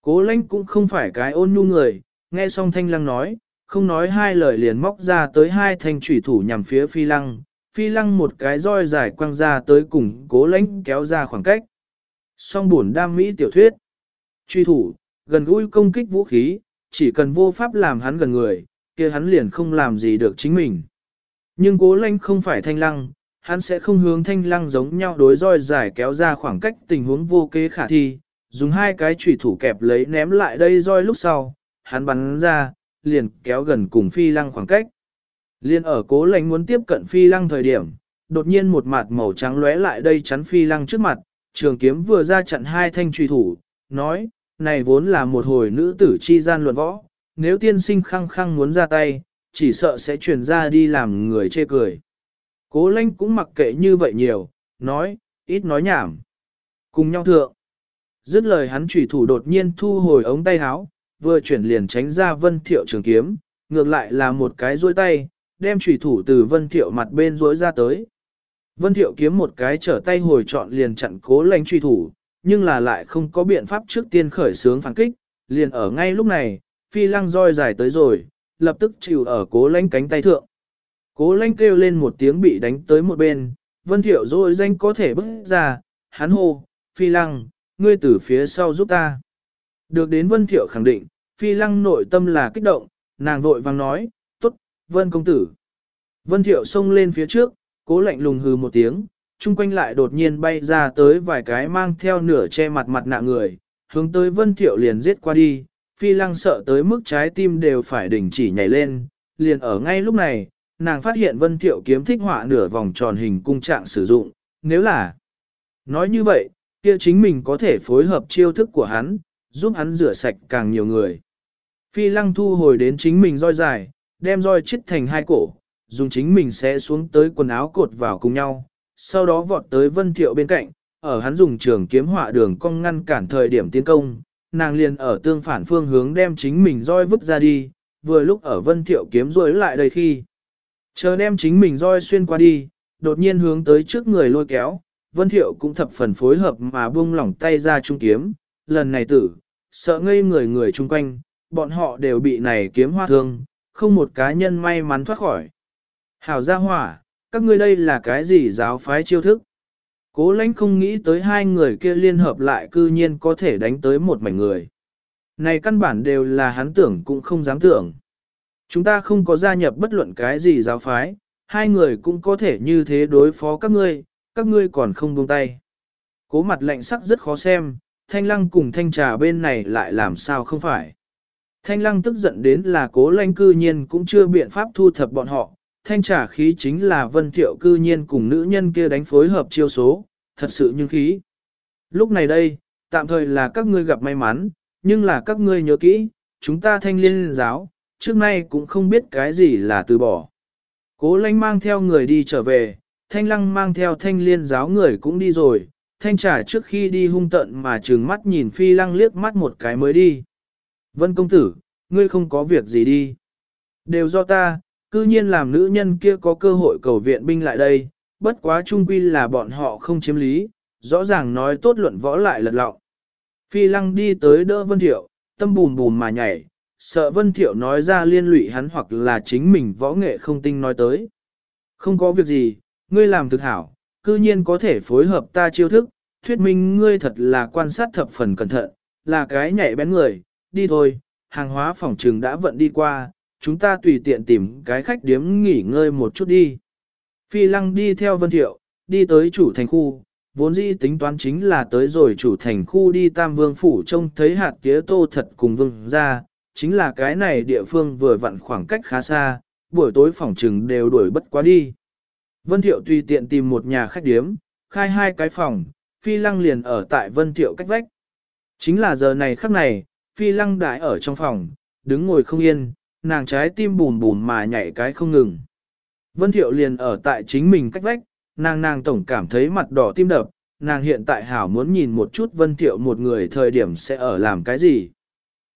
Cố lãnh cũng không phải cái ôn nhu người, nghe xong thanh lăng nói, không nói hai lời liền móc ra tới hai thanh trùy thủ nhằm phía phi lăng, phi lăng một cái roi dài quăng ra tới cùng cố lãnh kéo ra khoảng cách. Song buồn đam mỹ tiểu thuyết. Truy thủ, gần gũi công kích vũ khí, chỉ cần vô pháp làm hắn gần người, kia hắn liền không làm gì được chính mình. Nhưng cố lanh không phải thanh lăng, hắn sẽ không hướng thanh lăng giống nhau đối roi dài kéo ra khoảng cách tình huống vô kế khả thi, dùng hai cái chủy thủ kẹp lấy ném lại đây roi lúc sau, hắn bắn ra, liền kéo gần cùng phi lăng khoảng cách. Liên ở cố lanh muốn tiếp cận phi lăng thời điểm, đột nhiên một mặt màu trắng lóe lại đây chắn phi lăng trước mặt, trường kiếm vừa ra chặn hai thanh truy thủ, nói, này vốn là một hồi nữ tử chi gian luận võ, nếu tiên sinh khăng khăng muốn ra tay, chỉ sợ sẽ truyền ra đi làm người chê cười. Cố lãnh cũng mặc kệ như vậy nhiều, nói, ít nói nhảm. Cùng nhau thượng. Dứt lời hắn chủy thủ đột nhiên thu hồi ống tay háo vừa chuyển liền tránh ra vân thiệu trường kiếm, ngược lại là một cái duỗi tay, đem chủy thủ từ vân thiệu mặt bên duỗi ra tới. Vân thiệu kiếm một cái trở tay hồi trọn liền chặn cố lãnh chủy thủ, nhưng là lại không có biện pháp trước tiên khởi sướng phản kích, liền ở ngay lúc này, phi lăng roi dài tới rồi, lập tức chịu ở cố lãnh cánh tay thượng. Cố lãnh kêu lên một tiếng bị đánh tới một bên, vân thiệu rồi danh có thể bước ra, hắn hô, phi lăng, ngươi từ phía sau giúp ta. Được đến vân thiệu khẳng định, phi lăng nội tâm là kích động, nàng vội vang nói, tốt, vân công tử. Vân thiệu xông lên phía trước, cố lạnh lùng hừ một tiếng, chung quanh lại đột nhiên bay ra tới vài cái mang theo nửa che mặt mặt nạ người, hướng tới vân thiệu liền giết qua đi, phi lăng sợ tới mức trái tim đều phải đình chỉ nhảy lên, liền ở ngay lúc này, nàng phát hiện vân thiệu kiếm thích họa nửa vòng tròn hình cung trạng sử dụng, nếu là nói như vậy, kia chính mình có thể phối hợp chiêu thức của hắn, giúp hắn rửa sạch càng nhiều người. Phi lăng thu hồi đến chính mình roi dài, đem roi chít thành hai cổ, dùng chính mình sẽ xuống tới quần áo cột vào cùng nhau, sau đó vọt tới vân thiệu bên cạnh, ở hắn dùng trường kiếm họa đường cong ngăn cản thời điểm tiến công, nàng liền ở tương phản phương hướng đem chính mình roi vứt ra đi, vừa lúc ở vân thiệu kiếm rối lại đây khi. Chờ đem chính mình roi xuyên qua đi, đột nhiên hướng tới trước người lôi kéo, vân thiệu cũng thập phần phối hợp mà buông lỏng tay ra trung kiếm, lần này tử, sợ ngây người người chung quanh, bọn họ đều bị này kiếm hoa thương, không một cá nhân may mắn thoát khỏi. Hảo gia hỏa, các ngươi đây là cái gì giáo phái chiêu thức? Cố lãnh không nghĩ tới hai người kia liên hợp lại cư nhiên có thể đánh tới một mảnh người. Này căn bản đều là hắn tưởng cũng không dám tưởng. Chúng ta không có gia nhập bất luận cái gì giáo phái, hai người cũng có thể như thế đối phó các ngươi, các ngươi còn không buông tay. Cố mặt lạnh sắc rất khó xem, thanh lăng cùng thanh trà bên này lại làm sao không phải. Thanh lăng tức giận đến là cố lãnh cư nhiên cũng chưa biện pháp thu thập bọn họ, thanh trả khí chính là vân thiệu cư nhiên cùng nữ nhân kia đánh phối hợp chiêu số, thật sự như khí. Lúc này đây, tạm thời là các ngươi gặp may mắn, nhưng là các ngươi nhớ kỹ, chúng ta thanh liên giáo, trước nay cũng không biết cái gì là từ bỏ. Cố lãnh mang theo người đi trở về, thanh lăng mang theo thanh liên giáo người cũng đi rồi, thanh trả trước khi đi hung tận mà trừng mắt nhìn phi lăng liếc mắt một cái mới đi. Vân công tử, ngươi không có việc gì đi. Đều do ta, cư nhiên làm nữ nhân kia có cơ hội cầu viện binh lại đây, bất quá trung quy là bọn họ không chiếm lý, rõ ràng nói tốt luận võ lại lật lọng. Phi lăng đi tới đỡ Vân Thiệu, tâm bùm bùm mà nhảy, sợ Vân Thiệu nói ra liên lụy hắn hoặc là chính mình võ nghệ không tinh nói tới. Không có việc gì, ngươi làm thực hảo, cư nhiên có thể phối hợp ta chiêu thức, thuyết minh ngươi thật là quan sát thập phần cẩn thận, là cái nhảy bén người, đi thôi, hàng hóa phòng trừng đã vận đi qua, chúng ta tùy tiện tìm cái khách điếm nghỉ ngơi một chút đi. Phi lăng đi theo Vân Thiệu, đi tới chủ thành khu, vốn dĩ tính toán chính là tới rồi chủ thành khu đi Tam Vương Phủ trông thấy hạt tía tô thật cùng vương ra, chính là cái này địa phương vừa vặn khoảng cách khá xa, buổi tối phòng trừng đều đuổi bất quá đi. Vân Thiệu tùy tiện tìm một nhà khách điếm, khai hai cái phòng, phi lăng liền ở tại Vân Thiệu cách vách. Chính là giờ này khắc này, phi lăng đại ở trong phòng, đứng ngồi không yên, nàng trái tim bùn bùn mà nhảy cái không ngừng. Vân Thiệu liền ở tại chính mình cách vách, nàng nàng tổng cảm thấy mặt đỏ tim đập, nàng hiện tại hảo muốn nhìn một chút Vân Thiệu một người thời điểm sẽ ở làm cái gì.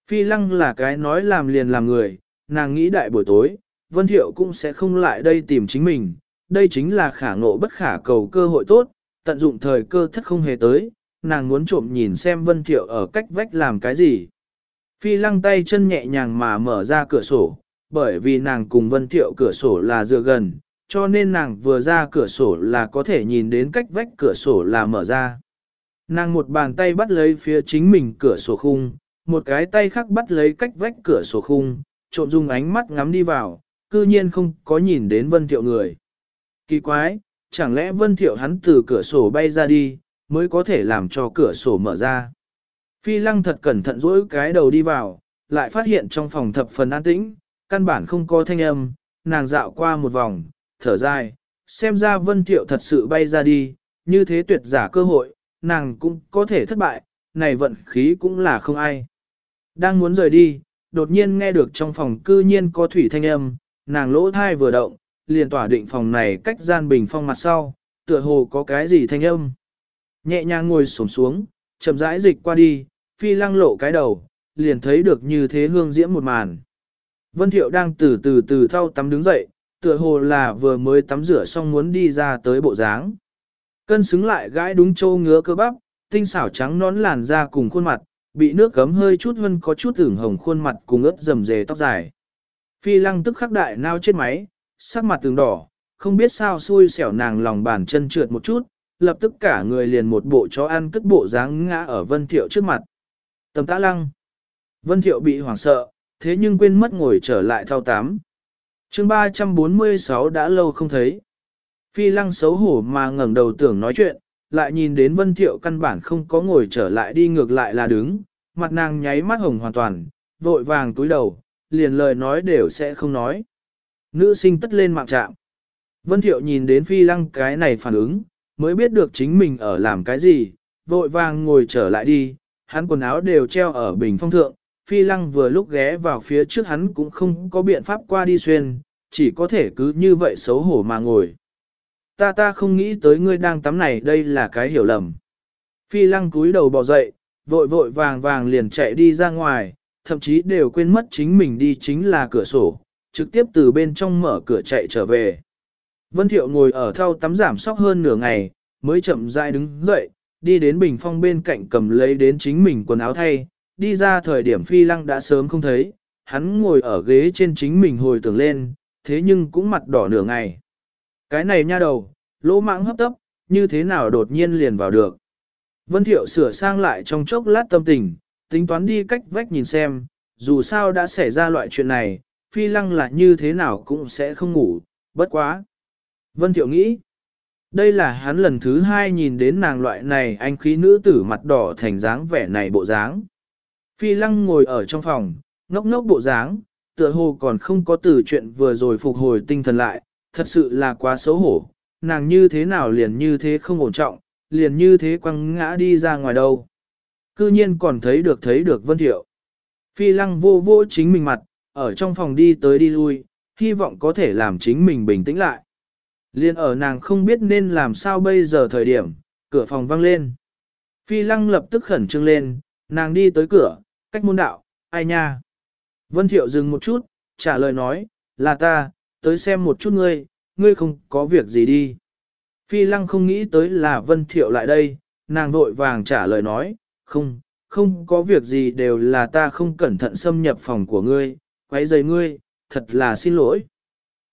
Phi lăng là cái nói làm liền làm người, nàng nghĩ đại buổi tối, Vân Thiệu cũng sẽ không lại đây tìm chính mình, đây chính là khả ngộ bất khả cầu cơ hội tốt, tận dụng thời cơ thất không hề tới, nàng muốn trộm nhìn xem Vân Thiệu ở cách vách làm cái gì. Phi lăng tay chân nhẹ nhàng mà mở ra cửa sổ, bởi vì nàng cùng Vân Thiệu cửa sổ là dựa gần, cho nên nàng vừa ra cửa sổ là có thể nhìn đến cách vách cửa sổ là mở ra. Nàng một bàn tay bắt lấy phía chính mình cửa sổ khung, một cái tay khác bắt lấy cách vách cửa sổ khung, trộm dùng ánh mắt ngắm đi vào, cư nhiên không có nhìn đến Vân Thiệu người. Kỳ quái, chẳng lẽ Vân Thiệu hắn từ cửa sổ bay ra đi, mới có thể làm cho cửa sổ mở ra. Phi lăng thật cẩn thận dỗi cái đầu đi vào, lại phát hiện trong phòng thập phần an tĩnh, căn bản không có thanh âm, nàng dạo qua một vòng, thở dài, xem ra Vân Thiệu thật sự bay ra đi, như thế tuyệt giả cơ hội, nàng cũng có thể thất bại, này vận khí cũng là không ai. Đang muốn rời đi, đột nhiên nghe được trong phòng cư nhiên có thủy thanh âm, nàng lỗ thai vừa động, liền tỏa định phòng này cách gian bình phong mặt sau, tựa hồ có cái gì thanh âm. Nhẹ nhàng ngồi xổm xuống, chậm rãi dịch qua đi, phi lăng lộ cái đầu, liền thấy được như thế hương diễm một màn. Vân Thiệu đang từ từ từ thau tắm đứng dậy, tựa hồ là vừa mới tắm rửa xong muốn đi ra tới bộ dáng. Cân xứng lại gãi đúng châu ngứa cơ bắp, tinh xảo trắng nón làn da cùng khuôn mặt, bị nước cấm hơi chút hơn có chút ửng hồng khuôn mặt cùng ướt rầm rề tóc dài. Phi lăng tức khắc đại nao chết máy, sắc mặt tường đỏ, không biết sao xui xẻo nàng lòng bàn chân trượt một chút, lập tức cả người liền một bộ chó ăn cất bộ dáng ngã ở Vân Thiệu trước mặt. Tầm tã lăng. Vân Thiệu bị hoảng sợ, thế nhưng quên mất ngồi trở lại thao tám. chương 346 đã lâu không thấy. Phi lăng xấu hổ mà ngẩng đầu tưởng nói chuyện, lại nhìn đến Vân Thiệu căn bản không có ngồi trở lại đi ngược lại là đứng, mặt nàng nháy mắt hồng hoàn toàn, vội vàng túi đầu, liền lời nói đều sẽ không nói. Nữ sinh tất lên mạng trạm. Vân Thiệu nhìn đến Phi lăng cái này phản ứng, mới biết được chính mình ở làm cái gì, vội vàng ngồi trở lại đi, hắn quần áo đều treo ở bình phong thượng, phi lăng vừa lúc ghé vào phía trước hắn cũng không có biện pháp qua đi xuyên, chỉ có thể cứ như vậy xấu hổ mà ngồi. Ta ta không nghĩ tới ngươi đang tắm này đây là cái hiểu lầm. Phi lăng cúi đầu bò dậy, vội vội vàng vàng liền chạy đi ra ngoài, thậm chí đều quên mất chính mình đi chính là cửa sổ, trực tiếp từ bên trong mở cửa chạy trở về. Vân Thiệu ngồi ở thau tắm giảm sóc hơn nửa ngày, mới chậm rãi đứng dậy, đi đến bình phong bên cạnh cầm lấy đến chính mình quần áo thay, đi ra thời điểm phi lăng đã sớm không thấy, hắn ngồi ở ghế trên chính mình hồi tưởng lên, thế nhưng cũng mặt đỏ nửa ngày. Cái này nha đầu, lỗ mãng hấp tấp, như thế nào đột nhiên liền vào được. Vân Thiệu sửa sang lại trong chốc lát tâm tình, tính toán đi cách vách nhìn xem, dù sao đã xảy ra loại chuyện này, phi lăng là như thế nào cũng sẽ không ngủ, bất quá. Vân Thiệu nghĩ, đây là hắn lần thứ hai nhìn đến nàng loại này anh khí nữ tử mặt đỏ thành dáng vẻ này bộ dáng. Phi lăng ngồi ở trong phòng, ngốc ngốc bộ dáng, tựa hồ còn không có từ chuyện vừa rồi phục hồi tinh thần lại, thật sự là quá xấu hổ, nàng như thế nào liền như thế không ổn trọng, liền như thế quăng ngã đi ra ngoài đâu. Cư nhiên còn thấy được thấy được Vân Thiệu. Phi lăng vô vô chính mình mặt, ở trong phòng đi tới đi lui, hy vọng có thể làm chính mình bình tĩnh lại. Liên ở nàng không biết nên làm sao bây giờ thời điểm, cửa phòng vang lên. Phi lăng lập tức khẩn trương lên, nàng đi tới cửa, cách môn đạo, ai nha. Vân Thiệu dừng một chút, trả lời nói, là ta, tới xem một chút ngươi, ngươi không có việc gì đi. Phi lăng không nghĩ tới là Vân Thiệu lại đây, nàng vội vàng trả lời nói, không, không có việc gì đều là ta không cẩn thận xâm nhập phòng của ngươi, quấy rầy ngươi, thật là xin lỗi.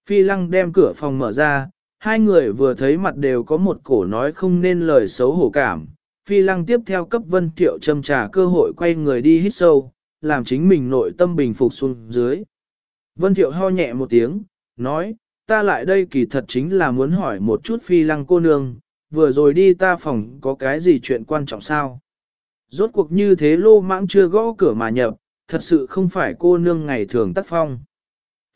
Phi lăng đem cửa phòng mở ra, hai người vừa thấy mặt đều có một cổ nói không nên lời xấu hổ cảm. Phi lăng tiếp theo cấp vân tiệu châm trà cơ hội quay người đi hít sâu, làm chính mình nội tâm bình phục xuống dưới. Vân tiệu ho nhẹ một tiếng, nói, ta lại đây kỳ thật chính là muốn hỏi một chút phi lăng cô nương, vừa rồi đi ta phòng có cái gì chuyện quan trọng sao? Rốt cuộc như thế lô mãng chưa gõ cửa mà nhập, thật sự không phải cô nương ngày thường tác phong.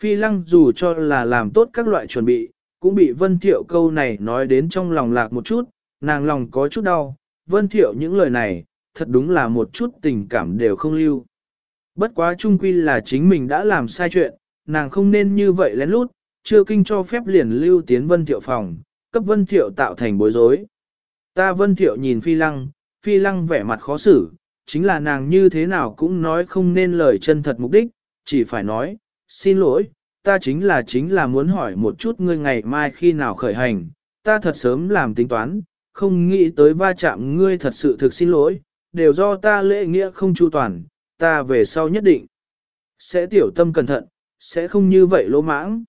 Phi lăng dù cho là làm tốt các loại chuẩn bị, cũng bị Vân Thiệu câu này nói đến trong lòng lạc một chút, nàng lòng có chút đau, Vân Thiệu những lời này, thật đúng là một chút tình cảm đều không lưu. Bất quá trung quy là chính mình đã làm sai chuyện, nàng không nên như vậy lén lút, chưa kinh cho phép liền lưu tiến Vân Thiệu phòng, cấp Vân Thiệu tạo thành bối rối. Ta Vân Thiệu nhìn Phi Lăng, Phi Lăng vẻ mặt khó xử, chính là nàng như thế nào cũng nói không nên lời chân thật mục đích, chỉ phải nói, xin lỗi, ta chính là chính là muốn hỏi một chút ngươi ngày mai khi nào khởi hành, ta thật sớm làm tính toán, không nghĩ tới va chạm ngươi thật sự thực xin lỗi, đều do ta lễ nghĩa không chu toàn, ta về sau nhất định sẽ tiểu tâm cẩn thận, sẽ không như vậy lỗ mãng.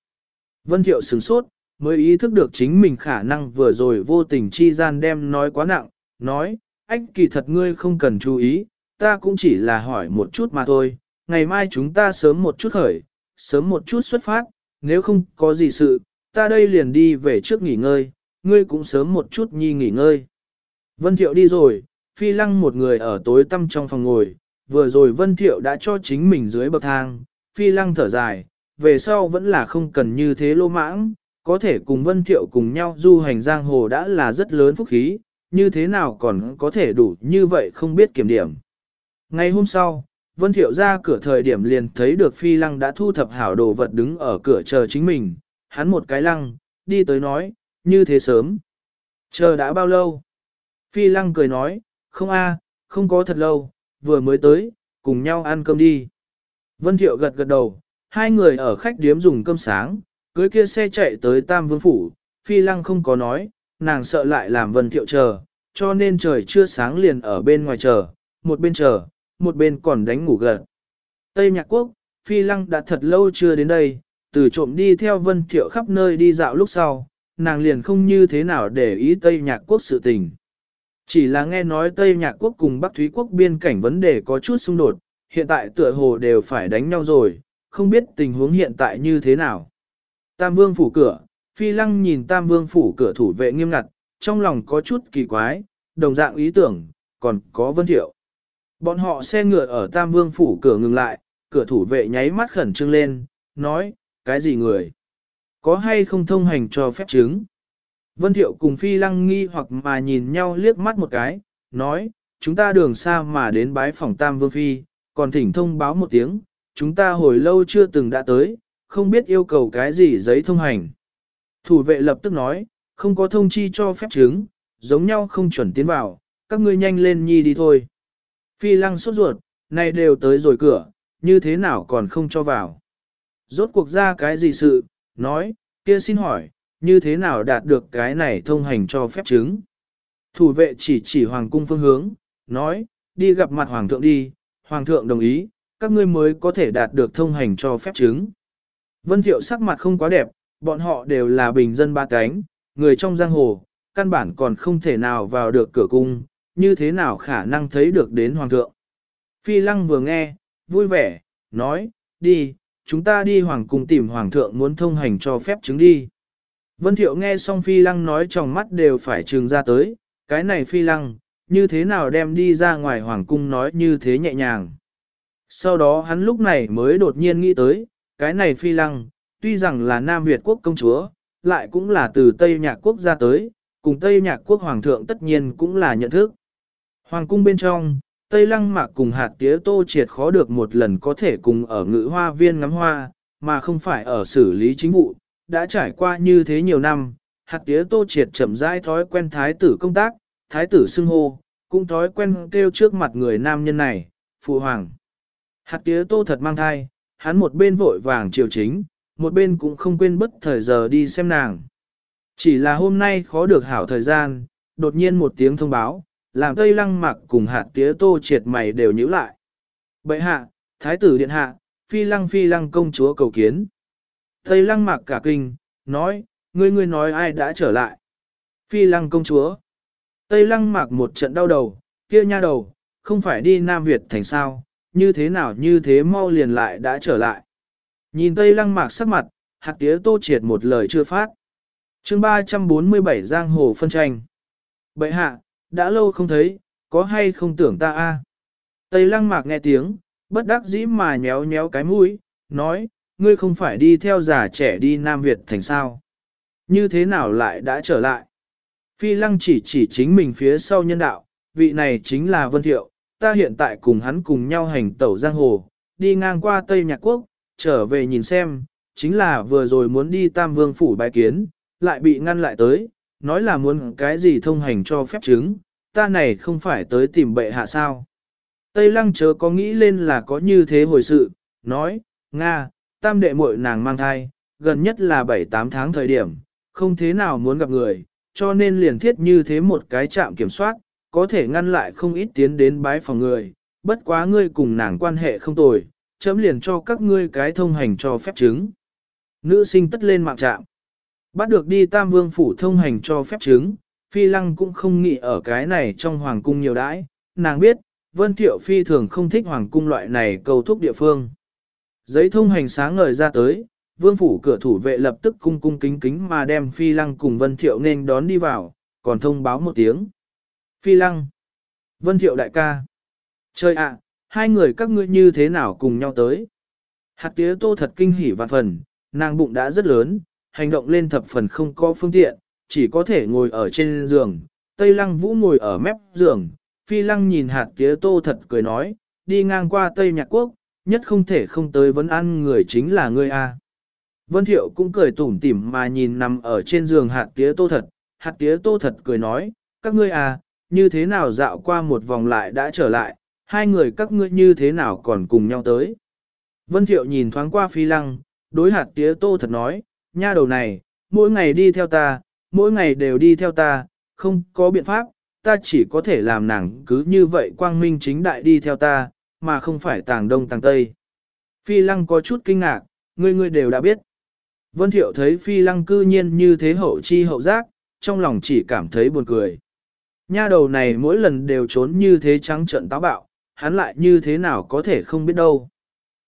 Vân Thiệu sửng sốt, mới ý thức được chính mình khả năng vừa rồi vô tình chi gian đem nói quá nặng, nói, ách kỳ thật ngươi không cần chú ý, ta cũng chỉ là hỏi một chút mà thôi, ngày mai chúng ta sớm một chút khởi, sớm một chút xuất phát, nếu không có gì sự, ta đây liền đi về trước nghỉ ngơi, ngươi cũng sớm một chút nhi nghỉ ngơi. Vân Thiệu đi rồi, phi lăng một người ở tối tăm trong phòng ngồi, vừa rồi Vân Thiệu đã cho chính mình dưới bậc thang, phi lăng thở dài, về sau vẫn là không cần như thế lô mãng, có thể cùng Vân Thiệu cùng nhau du hành giang hồ đã là rất lớn phúc khí, như thế nào còn có thể đủ như vậy không biết kiểm điểm. Ngày hôm sau, Vân Thiệu ra cửa thời điểm liền thấy được phi lăng đã thu thập hảo đồ vật đứng ở cửa chờ chính mình, hắn một cái lăng, đi tới nói, như thế sớm. Chờ đã bao lâu? Phi lăng cười nói, không a, không có thật lâu, vừa mới tới, cùng nhau ăn cơm đi. Vân Thiệu gật gật đầu, hai người ở khách điếm dùng cơm sáng, cưới kia xe chạy tới Tam Vương Phủ, Phi Lăng không có nói, nàng sợ lại làm Vân Thiệu chờ, cho nên trời chưa sáng liền ở bên ngoài chờ, một bên chờ, một bên còn đánh ngủ gật. Tây Nhạc Quốc, Phi Lăng đã thật lâu chưa đến đây, từ trộm đi theo Vân Thiệu khắp nơi đi dạo lúc sau, nàng liền không như thế nào để ý Tây Nhạc Quốc sự tình. Chỉ là nghe nói Tây Nhạc Quốc cùng Bắc Thúy Quốc biên cảnh vấn đề có chút xung đột, hiện tại tựa hồ đều phải đánh nhau rồi, không biết tình huống hiện tại như thế nào. Tam Vương phủ cửa, Phi Lăng nhìn Tam Vương phủ cửa thủ vệ nghiêm ngặt, trong lòng có chút kỳ quái, đồng dạng ý tưởng, còn có Vân Thiệu. Bọn họ xe ngựa ở Tam Vương phủ cửa ngừng lại, cửa thủ vệ nháy mắt khẩn trương lên, nói, cái gì người? Có hay không thông hành cho phép chứng? Vân Thiệu cùng Phi Lăng nghi hoặc mà nhìn nhau liếc mắt một cái, nói, chúng ta đường xa mà đến bái phòng Tam Vương Phi, còn thỉnh thông báo một tiếng, chúng ta hồi lâu chưa từng đã tới, không biết yêu cầu cái gì giấy thông hành. Thủ vệ lập tức nói, không có thông chi cho phép chứng, giống nhau không chuẩn tiến vào, các ngươi nhanh lên nhi đi thôi. Phi lăng sốt ruột, này đều tới rồi cửa, như thế nào còn không cho vào. Rốt cuộc ra cái gì sự, nói, kia xin hỏi, như thế nào đạt được cái này thông hành cho phép chứng. Thủ vệ chỉ chỉ hoàng cung phương hướng, nói, đi gặp mặt hoàng thượng đi, hoàng thượng đồng ý, các ngươi mới có thể đạt được thông hành cho phép chứng. Vân Thiệu sắc mặt không quá đẹp, bọn họ đều là bình dân ba cánh, người trong giang hồ, căn bản còn không thể nào vào được cửa cung, như thế nào khả năng thấy được đến hoàng thượng. Phi lăng vừa nghe, vui vẻ, nói, đi, chúng ta đi hoàng cung tìm hoàng thượng muốn thông hành cho phép chứng đi. Vân Thiệu nghe xong Phi lăng nói trong mắt đều phải trừng ra tới, cái này Phi lăng, như thế nào đem đi ra ngoài hoàng cung nói như thế nhẹ nhàng. Sau đó hắn lúc này mới đột nhiên nghĩ tới, cái này phi lăng, tuy rằng là Nam Việt quốc công chúa, lại cũng là từ Tây Nhạc quốc ra tới, cùng Tây Nhạc quốc hoàng thượng tất nhiên cũng là nhận thức. Hoàng cung bên trong, Tây Lăng Mạc cùng hạt tía tô triệt khó được một lần có thể cùng ở ngự hoa viên ngắm hoa, mà không phải ở xử lý chính vụ, đã trải qua như thế nhiều năm, hạt tía tô triệt chậm rãi thói quen thái tử công tác, thái tử xưng hô, cũng thói quen kêu trước mặt người nam nhân này, phụ hoàng. Hạt tía tô thật mang thai, hắn một bên vội vàng triều chính, một bên cũng không quên bất thời giờ đi xem nàng. Chỉ là hôm nay khó được hảo thời gian, đột nhiên một tiếng thông báo, làm tây lăng mặc cùng hạt tía tô triệt mày đều nhíu lại. Bệ hạ, thái tử điện hạ, phi lăng phi lăng công chúa cầu kiến. Tây lăng mặc cả kinh, nói, ngươi ngươi nói ai đã trở lại. Phi lăng công chúa. Tây lăng mặc một trận đau đầu, kia nha đầu, không phải đi Nam Việt thành sao, như thế nào như thế mau liền lại đã trở lại. Nhìn Tây Lăng Mạc sắc mặt, hạt tía tô triệt một lời chưa phát. chương 347 Giang Hồ phân tranh. Bậy hạ, đã lâu không thấy, có hay không tưởng ta a? Tây lăng mạc nghe tiếng, bất đắc dĩ mà nhéo nhéo cái mũi, nói, ngươi không phải đi theo già trẻ đi Nam Việt thành sao. Như thế nào lại đã trở lại? Phi lăng chỉ chỉ chính mình phía sau nhân đạo, vị này chính là Vân Thiệu, ta hiện tại cùng hắn cùng nhau hành tẩu giang hồ, đi ngang qua Tây Nhạc Quốc, trở về nhìn xem, chính là vừa rồi muốn đi Tam Vương Phủ bài kiến, lại bị ngăn lại tới, nói là muốn cái gì thông hành cho phép chứng, ta này không phải tới tìm bệ hạ sao. Tây Lăng chớ có nghĩ lên là có như thế hồi sự, nói, Nga, tam đệ muội nàng mang thai, gần nhất là 7-8 tháng thời điểm, không thế nào muốn gặp người, cho nên liền thiết như thế một cái trạm kiểm soát, có thể ngăn lại không ít tiến đến bái phòng người, bất quá ngươi cùng nàng quan hệ không tồi, chấm liền cho các ngươi cái thông hành cho phép chứng. Nữ sinh tất lên mạng trạm. Bắt được đi Tam Vương Phủ thông hành cho phép chứng, Phi Lăng cũng không nghĩ ở cái này trong Hoàng cung nhiều đãi, nàng biết, Vân Thiệu Phi thường không thích Hoàng cung loại này cầu thúc địa phương. Giấy thông hành sáng ngời ra tới, Vương Phủ cửa thủ vệ lập tức cung cung kính kính mà đem Phi Lăng cùng Vân Thiệu nên đón đi vào, còn thông báo một tiếng. Phi Lăng, Vân Thiệu đại ca. Trời ạ, hai người các ngươi như thế nào cùng nhau tới? Hạt tía tô thật kinh hỉ và phần, nàng bụng đã rất lớn, hành động lên thập phần không có phương tiện, chỉ có thể ngồi ở trên giường. Tây lăng vũ ngồi ở mép giường, phi lăng nhìn hạt tía tô thật cười nói, đi ngang qua Tây Nhạc Quốc, nhất không thể không tới vấn ăn người chính là ngươi a. Vân Thiệu cũng cười tủm tỉm mà nhìn nằm ở trên giường hạt tía tô thật, hạt tía tô thật cười nói, các ngươi à, như thế nào dạo qua một vòng lại đã trở lại, hai người các ngươi như thế nào còn cùng nhau tới. Vân Thiệu nhìn thoáng qua phi lăng, đối hạt tía tô thật nói, nha đầu này, mỗi ngày đi theo ta, mỗi ngày đều đi theo ta, không có biện pháp, ta chỉ có thể làm nàng cứ như vậy quang minh chính đại đi theo ta, mà không phải tàng đông tàng tây. Phi lăng có chút kinh ngạc, ngươi ngươi đều đã biết. Vân Thiệu thấy phi lăng cư nhiên như thế hậu chi hậu giác, trong lòng chỉ cảm thấy buồn cười. Nha đầu này mỗi lần đều trốn như thế trắng trận táo bạo, hắn lại như thế nào có thể không biết đâu.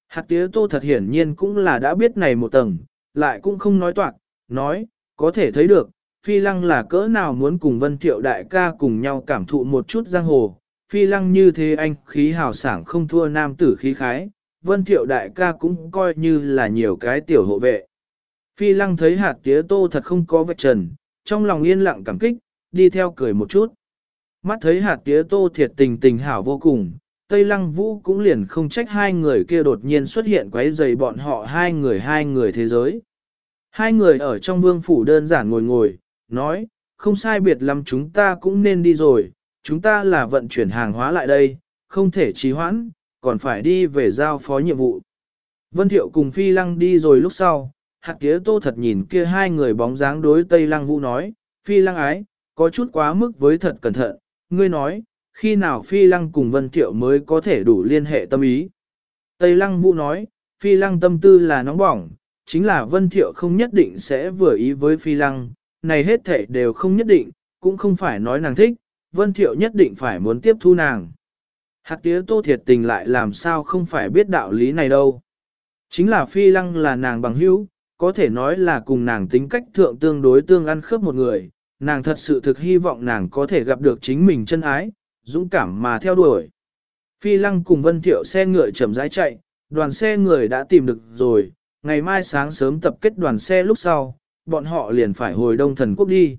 Hạt tía tô thật hiển nhiên cũng là đã biết này một tầng, lại cũng không nói toạc, nói, có thể thấy được, phi lăng là cỡ nào muốn cùng vân thiệu đại ca cùng nhau cảm thụ một chút giang hồ. Phi lăng như thế anh khí hào sảng không thua nam tử khí khái, vân thiệu đại ca cũng coi như là nhiều cái tiểu hộ vệ. Phi lăng thấy hạt tía tô thật không có vạch trần, trong lòng yên lặng cảm kích, đi theo cười một chút. Mắt thấy hạt tía tô thiệt tình tình hảo vô cùng, Tây Lăng Vũ cũng liền không trách hai người kia đột nhiên xuất hiện quấy rầy bọn họ hai người hai người thế giới. Hai người ở trong vương phủ đơn giản ngồi ngồi, nói, không sai biệt lắm chúng ta cũng nên đi rồi, chúng ta là vận chuyển hàng hóa lại đây, không thể trì hoãn, còn phải đi về giao phó nhiệm vụ. Vân Thiệu cùng Phi Lăng đi rồi lúc sau, hạt tía tô thật nhìn kia hai người bóng dáng đối Tây Lăng Vũ nói, Phi Lăng ái, có chút quá mức với thật cẩn thận, ngươi nói, khi nào Phi Lăng cùng Vân Thiệu mới có thể đủ liên hệ tâm ý. Tây Lăng Vũ nói, Phi Lăng tâm tư là nóng bỏng, chính là Vân Thiệu không nhất định sẽ vừa ý với Phi Lăng, này hết thể đều không nhất định, cũng không phải nói nàng thích, Vân Thiệu nhất định phải muốn tiếp thu nàng. Hạt tía tô thiệt tình lại làm sao không phải biết đạo lý này đâu. Chính là Phi Lăng là nàng bằng hữu, có thể nói là cùng nàng tính cách thượng tương đối tương ăn khớp một người, nàng thật sự thực hy vọng nàng có thể gặp được chính mình chân ái, dũng cảm mà theo đuổi. Phi lăng cùng Vân Thiệu xe ngựa chậm rãi chạy, đoàn xe người đã tìm được rồi, ngày mai sáng sớm tập kết đoàn xe lúc sau, bọn họ liền phải hồi đông thần quốc đi.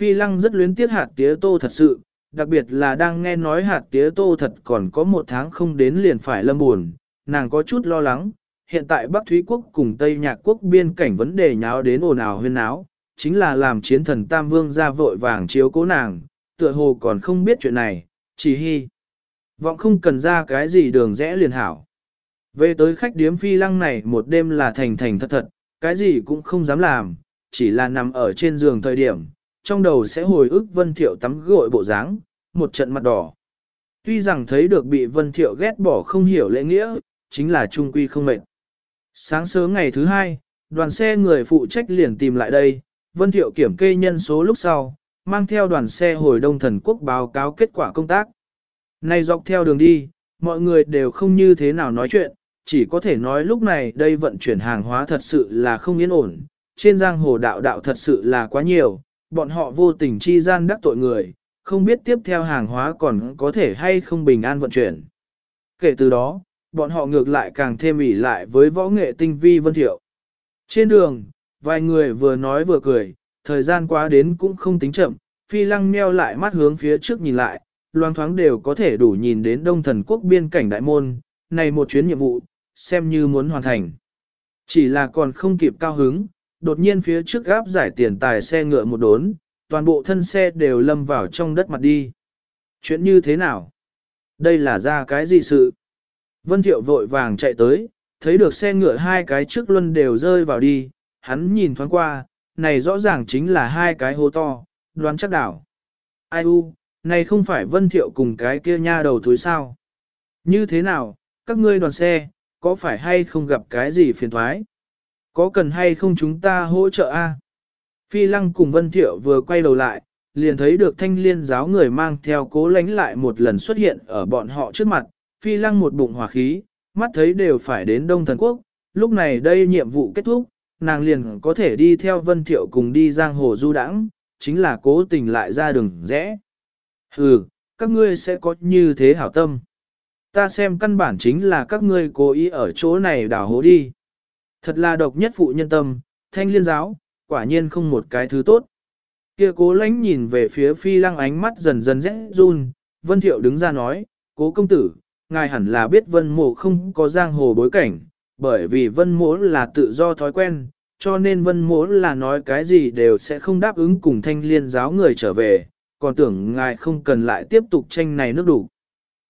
Phi lăng rất luyến tiếc hạt tía tô thật sự, đặc biệt là đang nghe nói hạt tía tô thật còn có một tháng không đến liền phải lâm buồn, nàng có chút lo lắng, hiện tại Bắc Thúy Quốc cùng Tây Nhạc Quốc biên cảnh vấn đề nháo đến ồn ào huyên náo, chính là làm chiến thần Tam Vương ra vội vàng chiếu cố nàng, tựa hồ còn không biết chuyện này, chỉ hy. Vọng không cần ra cái gì đường rẽ liền hảo. Về tới khách điếm phi lăng này một đêm là thành thành thật thật, cái gì cũng không dám làm, chỉ là nằm ở trên giường thời điểm, trong đầu sẽ hồi ức Vân Thiệu tắm gội bộ dáng, một trận mặt đỏ. Tuy rằng thấy được bị Vân Thiệu ghét bỏ không hiểu lễ nghĩa, chính là trung quy không mệt. Sáng sớm ngày thứ hai, đoàn xe người phụ trách liền tìm lại đây, Vân Thiệu kiểm kê nhân số lúc sau, mang theo đoàn xe hồi Đông Thần Quốc báo cáo kết quả công tác. Này dọc theo đường đi, mọi người đều không như thế nào nói chuyện, chỉ có thể nói lúc này đây vận chuyển hàng hóa thật sự là không yên ổn, trên giang hồ đạo đạo thật sự là quá nhiều, bọn họ vô tình chi gian đắc tội người, không biết tiếp theo hàng hóa còn có thể hay không bình an vận chuyển. Kể từ đó, bọn họ ngược lại càng thêm ỉ lại với võ nghệ tinh vi vân thiệu. Trên đường, vài người vừa nói vừa cười, thời gian quá đến cũng không tính chậm, phi lăng meo lại mắt hướng phía trước nhìn lại, loang thoáng đều có thể đủ nhìn đến đông thần quốc biên cảnh đại môn, này một chuyến nhiệm vụ, xem như muốn hoàn thành. Chỉ là còn không kịp cao hứng, đột nhiên phía trước gáp giải tiền tài xe ngựa một đốn, toàn bộ thân xe đều lâm vào trong đất mặt đi. Chuyện như thế nào? Đây là ra cái gì sự? Vân Thiệu vội vàng chạy tới, thấy được xe ngựa hai cái trước luân đều rơi vào đi, hắn nhìn thoáng qua, này rõ ràng chính là hai cái hố to, đoán chắc đảo. Ai u, này không phải Vân Thiệu cùng cái kia nha đầu túi sao? Như thế nào, các ngươi đoàn xe, có phải hay không gặp cái gì phiền thoái? Có cần hay không chúng ta hỗ trợ a? Phi lăng cùng Vân Thiệu vừa quay đầu lại, liền thấy được thanh liên giáo người mang theo cố lánh lại một lần xuất hiện ở bọn họ trước mặt, phi lăng một bụng hỏa khí, mắt thấy đều phải đến Đông Thần Quốc, lúc này đây nhiệm vụ kết thúc, nàng liền có thể đi theo Vân Thiệu cùng đi giang hồ du đãng, chính là cố tình lại ra đường rẽ. Ừ, các ngươi sẽ có như thế hảo tâm. Ta xem căn bản chính là các ngươi cố ý ở chỗ này đảo hố đi. Thật là độc nhất phụ nhân tâm, thanh liên giáo, quả nhiên không một cái thứ tốt. Kia cố lánh nhìn về phía phi lăng ánh mắt dần dần rẽ run, Vân Thiệu đứng ra nói, cố công tử, ngài hẳn là biết vân mộ không có giang hồ bối cảnh, bởi vì vân mộ là tự do thói quen, cho nên vân mộ là nói cái gì đều sẽ không đáp ứng cùng thanh liên giáo người trở về, còn tưởng ngài không cần lại tiếp tục tranh này nước đủ.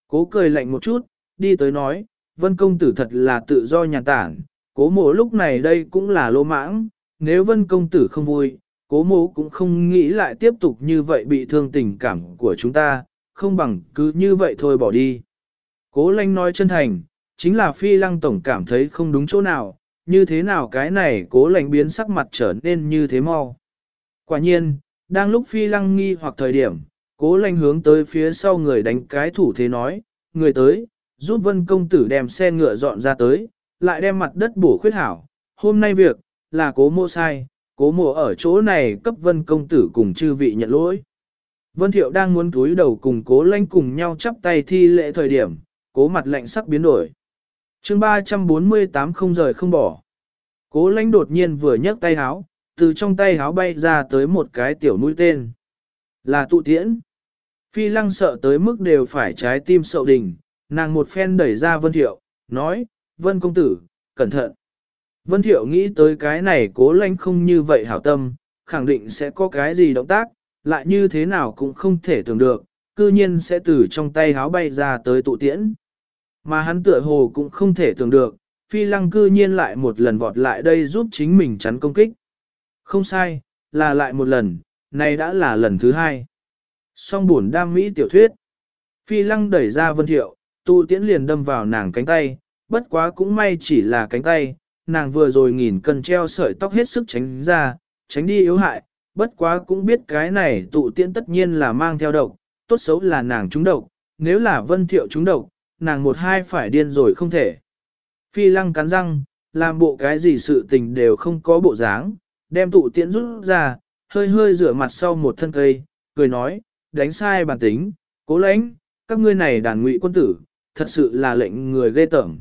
Cố cười lạnh một chút, đi tới nói, vân công tử thật là tự do nhàn tản, cố mộ lúc này đây cũng là lô mãng, nếu vân công tử không vui, cố mộ cũng không nghĩ lại tiếp tục như vậy bị thương tình cảm của chúng ta, không bằng cứ như vậy thôi bỏ đi. Cố lanh nói chân thành, chính là phi lăng tổng cảm thấy không đúng chỗ nào, như thế nào cái này cố lanh biến sắc mặt trở nên như thế mau. Quả nhiên, đang lúc phi lăng nghi hoặc thời điểm, cố lanh hướng tới phía sau người đánh cái thủ thế nói, người tới, giúp vân công tử đem xe ngựa dọn ra tới, lại đem mặt đất bổ khuyết hảo. Hôm nay việc, là cố mộ sai, cố mộ ở chỗ này cấp vân công tử cùng chư vị nhận lỗi. Vân thiệu đang muốn túi đầu cùng cố lanh cùng nhau chắp tay thi lễ thời điểm, cố mặt lạnh sắc biến đổi. chương 348 không rời không bỏ. Cố lãnh đột nhiên vừa nhấc tay háo, từ trong tay háo bay ra tới một cái tiểu mũi tên. Là tụ tiễn. Phi lăng sợ tới mức đều phải trái tim sậu đình, nàng một phen đẩy ra Vân Thiệu, nói, Vân công tử, cẩn thận. Vân Thiệu nghĩ tới cái này cố lanh không như vậy hảo tâm, khẳng định sẽ có cái gì động tác, lại như thế nào cũng không thể tưởng được, cư nhiên sẽ từ trong tay háo bay ra tới tụ tiễn. Mà hắn tựa hồ cũng không thể tưởng được, phi lăng cư nhiên lại một lần vọt lại đây giúp chính mình chắn công kích. Không sai, là lại một lần, này đã là lần thứ hai. Song buồn đam mỹ tiểu thuyết. Phi lăng đẩy ra vân thiệu, tụ tiễn liền đâm vào nàng cánh tay, bất quá cũng may chỉ là cánh tay, nàng vừa rồi nghìn cân treo sợi tóc hết sức tránh ra, tránh đi yếu hại, bất quá cũng biết cái này tụ tiễn tất nhiên là mang theo độc, tốt xấu là nàng trúng độc, nếu là vân thiệu trúng độc, nàng một hai phải điên rồi không thể. Phi lăng cắn răng, làm bộ cái gì sự tình đều không có bộ dáng, đem tụ tiễn rút ra, hơi hơi rửa mặt sau một thân cây, cười nói, đánh sai bản tính, cố lãnh, các ngươi này đàn ngụy quân tử, thật sự là lệnh người ghê tởm.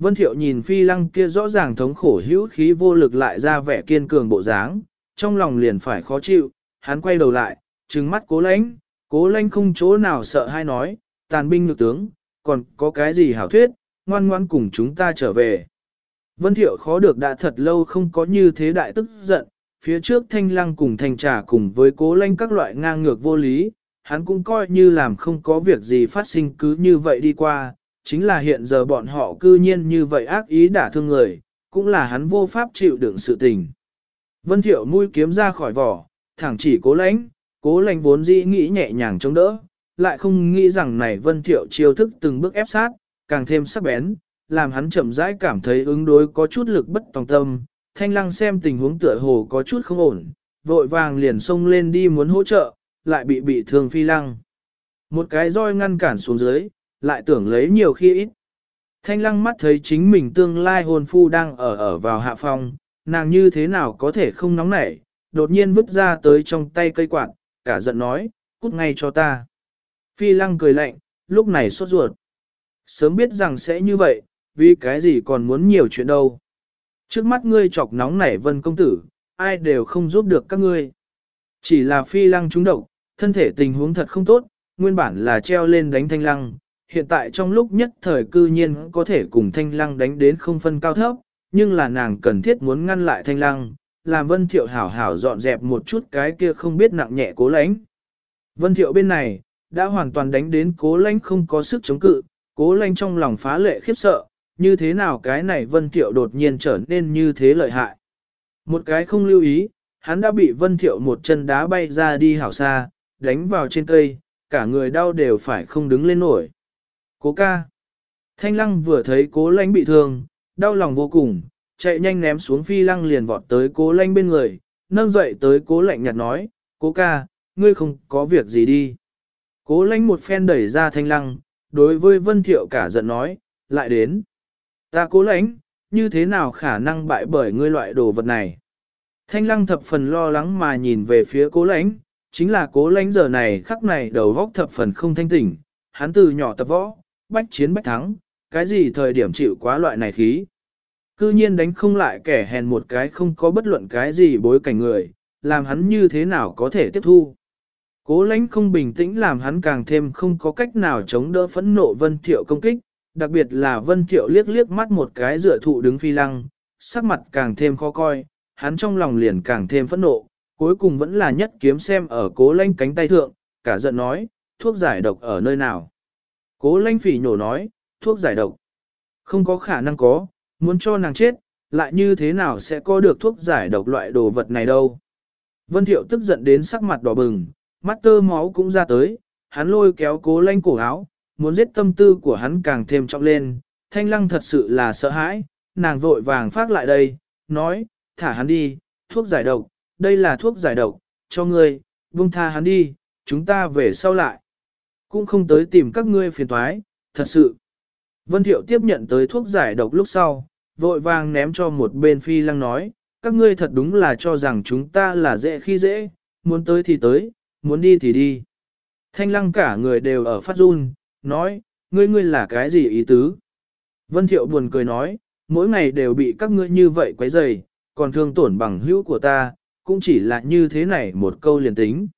Vân Thiệu nhìn phi lăng kia rõ ràng thống khổ hữu khí vô lực lại ra vẻ kiên cường bộ dáng, trong lòng liền phải khó chịu, hắn quay đầu lại, trừng mắt cố lãnh, cố lãnh không chỗ nào sợ hay nói, tàn binh ngược tướng, còn có cái gì hảo thuyết, ngoan ngoan cùng chúng ta trở về. Vân Thiệu khó được đã thật lâu không có như thế đại tức giận, phía trước thanh lăng cùng thanh trà cùng với cố lanh các loại ngang ngược vô lý, hắn cũng coi như làm không có việc gì phát sinh cứ như vậy đi qua, chính là hiện giờ bọn họ cư nhiên như vậy ác ý đả thương người, cũng là hắn vô pháp chịu đựng sự tình. Vân Thiệu mũi kiếm ra khỏi vỏ, thẳng chỉ cố lãnh, cố lãnh vốn dĩ nghĩ nhẹ nhàng chống đỡ, lại không nghĩ rằng này Vân Thiệu chiêu thức từng bước ép sát, càng thêm sắc bén, làm hắn chậm rãi cảm thấy ứng đối có chút lực bất tòng tâm. Thanh lăng xem tình huống tựa hồ có chút không ổn, vội vàng liền xông lên đi muốn hỗ trợ, lại bị bị thương phi lăng. Một cái roi ngăn cản xuống dưới, lại tưởng lấy nhiều khi ít. Thanh lăng mắt thấy chính mình tương lai hôn phu đang ở ở vào hạ phòng nàng như thế nào có thể không nóng nảy, đột nhiên vứt ra tới trong tay cây quạt, cả giận nói, cút ngay cho ta. Phi lăng cười lạnh, lúc này sốt ruột. Sớm biết rằng sẽ như vậy, vì cái gì còn muốn nhiều chuyện đâu. Trước mắt ngươi chọc nóng nảy vân công tử, ai đều không giúp được các ngươi. Chỉ là phi lăng trúng độc, thân thể tình huống thật không tốt, nguyên bản là treo lên đánh thanh lăng, hiện tại trong lúc nhất thời cư nhiên có thể cùng thanh lăng đánh đến không phân cao thấp, nhưng là nàng cần thiết muốn ngăn lại thanh lăng, làm vân thiệu hảo hảo dọn dẹp một chút cái kia không biết nặng nhẹ cố lãnh. Vân thiệu bên này, đã hoàn toàn đánh đến cố lãnh không có sức chống cự, cố lãnh trong lòng phá lệ khiếp sợ, như thế nào cái này vân thiệu đột nhiên trở nên như thế lợi hại. Một cái không lưu ý, hắn đã bị vân thiệu một chân đá bay ra đi hảo xa, đánh vào trên cây, cả người đau đều phải không đứng lên nổi. Cố ca. Thanh lăng vừa thấy cố lãnh bị thương, đau lòng vô cùng, chạy nhanh ném xuống phi lăng liền vọt tới cố lãnh bên người, nâng dậy tới cố lạnh nhạt nói, cố ca, ngươi không có việc gì đi. Cố lãnh một phen đẩy ra thanh lăng, đối với vân thiệu cả giận nói, lại đến. Ta cố lãnh, như thế nào khả năng bại bởi ngươi loại đồ vật này? Thanh lăng thập phần lo lắng mà nhìn về phía cố lãnh, chính là cố lãnh giờ này khắc này đầu góc thập phần không thanh tỉnh, hắn từ nhỏ tập võ, bách chiến bách thắng, cái gì thời điểm chịu quá loại này khí. Cư nhiên đánh không lại kẻ hèn một cái không có bất luận cái gì bối cảnh người, làm hắn như thế nào có thể tiếp thu. Cố lãnh không bình tĩnh làm hắn càng thêm không có cách nào chống đỡ phẫn nộ vân thiệu công kích, đặc biệt là vân thiệu liếc liếc mắt một cái dựa thụ đứng phi lăng, sắc mặt càng thêm khó coi, hắn trong lòng liền càng thêm phẫn nộ, cuối cùng vẫn là nhất kiếm xem ở cố lãnh cánh tay thượng, cả giận nói, thuốc giải độc ở nơi nào. Cố Lanh phỉ nhổ nói, thuốc giải độc. Không có khả năng có, muốn cho nàng chết, lại như thế nào sẽ có được thuốc giải độc loại đồ vật này đâu. Vân Thiệu tức giận đến sắc mặt đỏ bừng, mắt tơ máu cũng ra tới, hắn lôi kéo cố lanh cổ áo, muốn giết tâm tư của hắn càng thêm trọng lên, thanh lăng thật sự là sợ hãi, nàng vội vàng phát lại đây, nói, thả hắn đi, thuốc giải độc, đây là thuốc giải độc, cho ngươi, buông tha hắn đi, chúng ta về sau lại. Cũng không tới tìm các ngươi phiền toái, thật sự. Vân Thiệu tiếp nhận tới thuốc giải độc lúc sau, vội vàng ném cho một bên phi lăng nói, các ngươi thật đúng là cho rằng chúng ta là dễ khi dễ, muốn tới thì tới, muốn đi thì đi. Thanh lăng cả người đều ở phát run, nói, ngươi ngươi là cái gì ý tứ? Vân Thiệu buồn cười nói, mỗi ngày đều bị các ngươi như vậy quấy rầy, còn thương tổn bằng hữu của ta, cũng chỉ là như thế này một câu liền tính.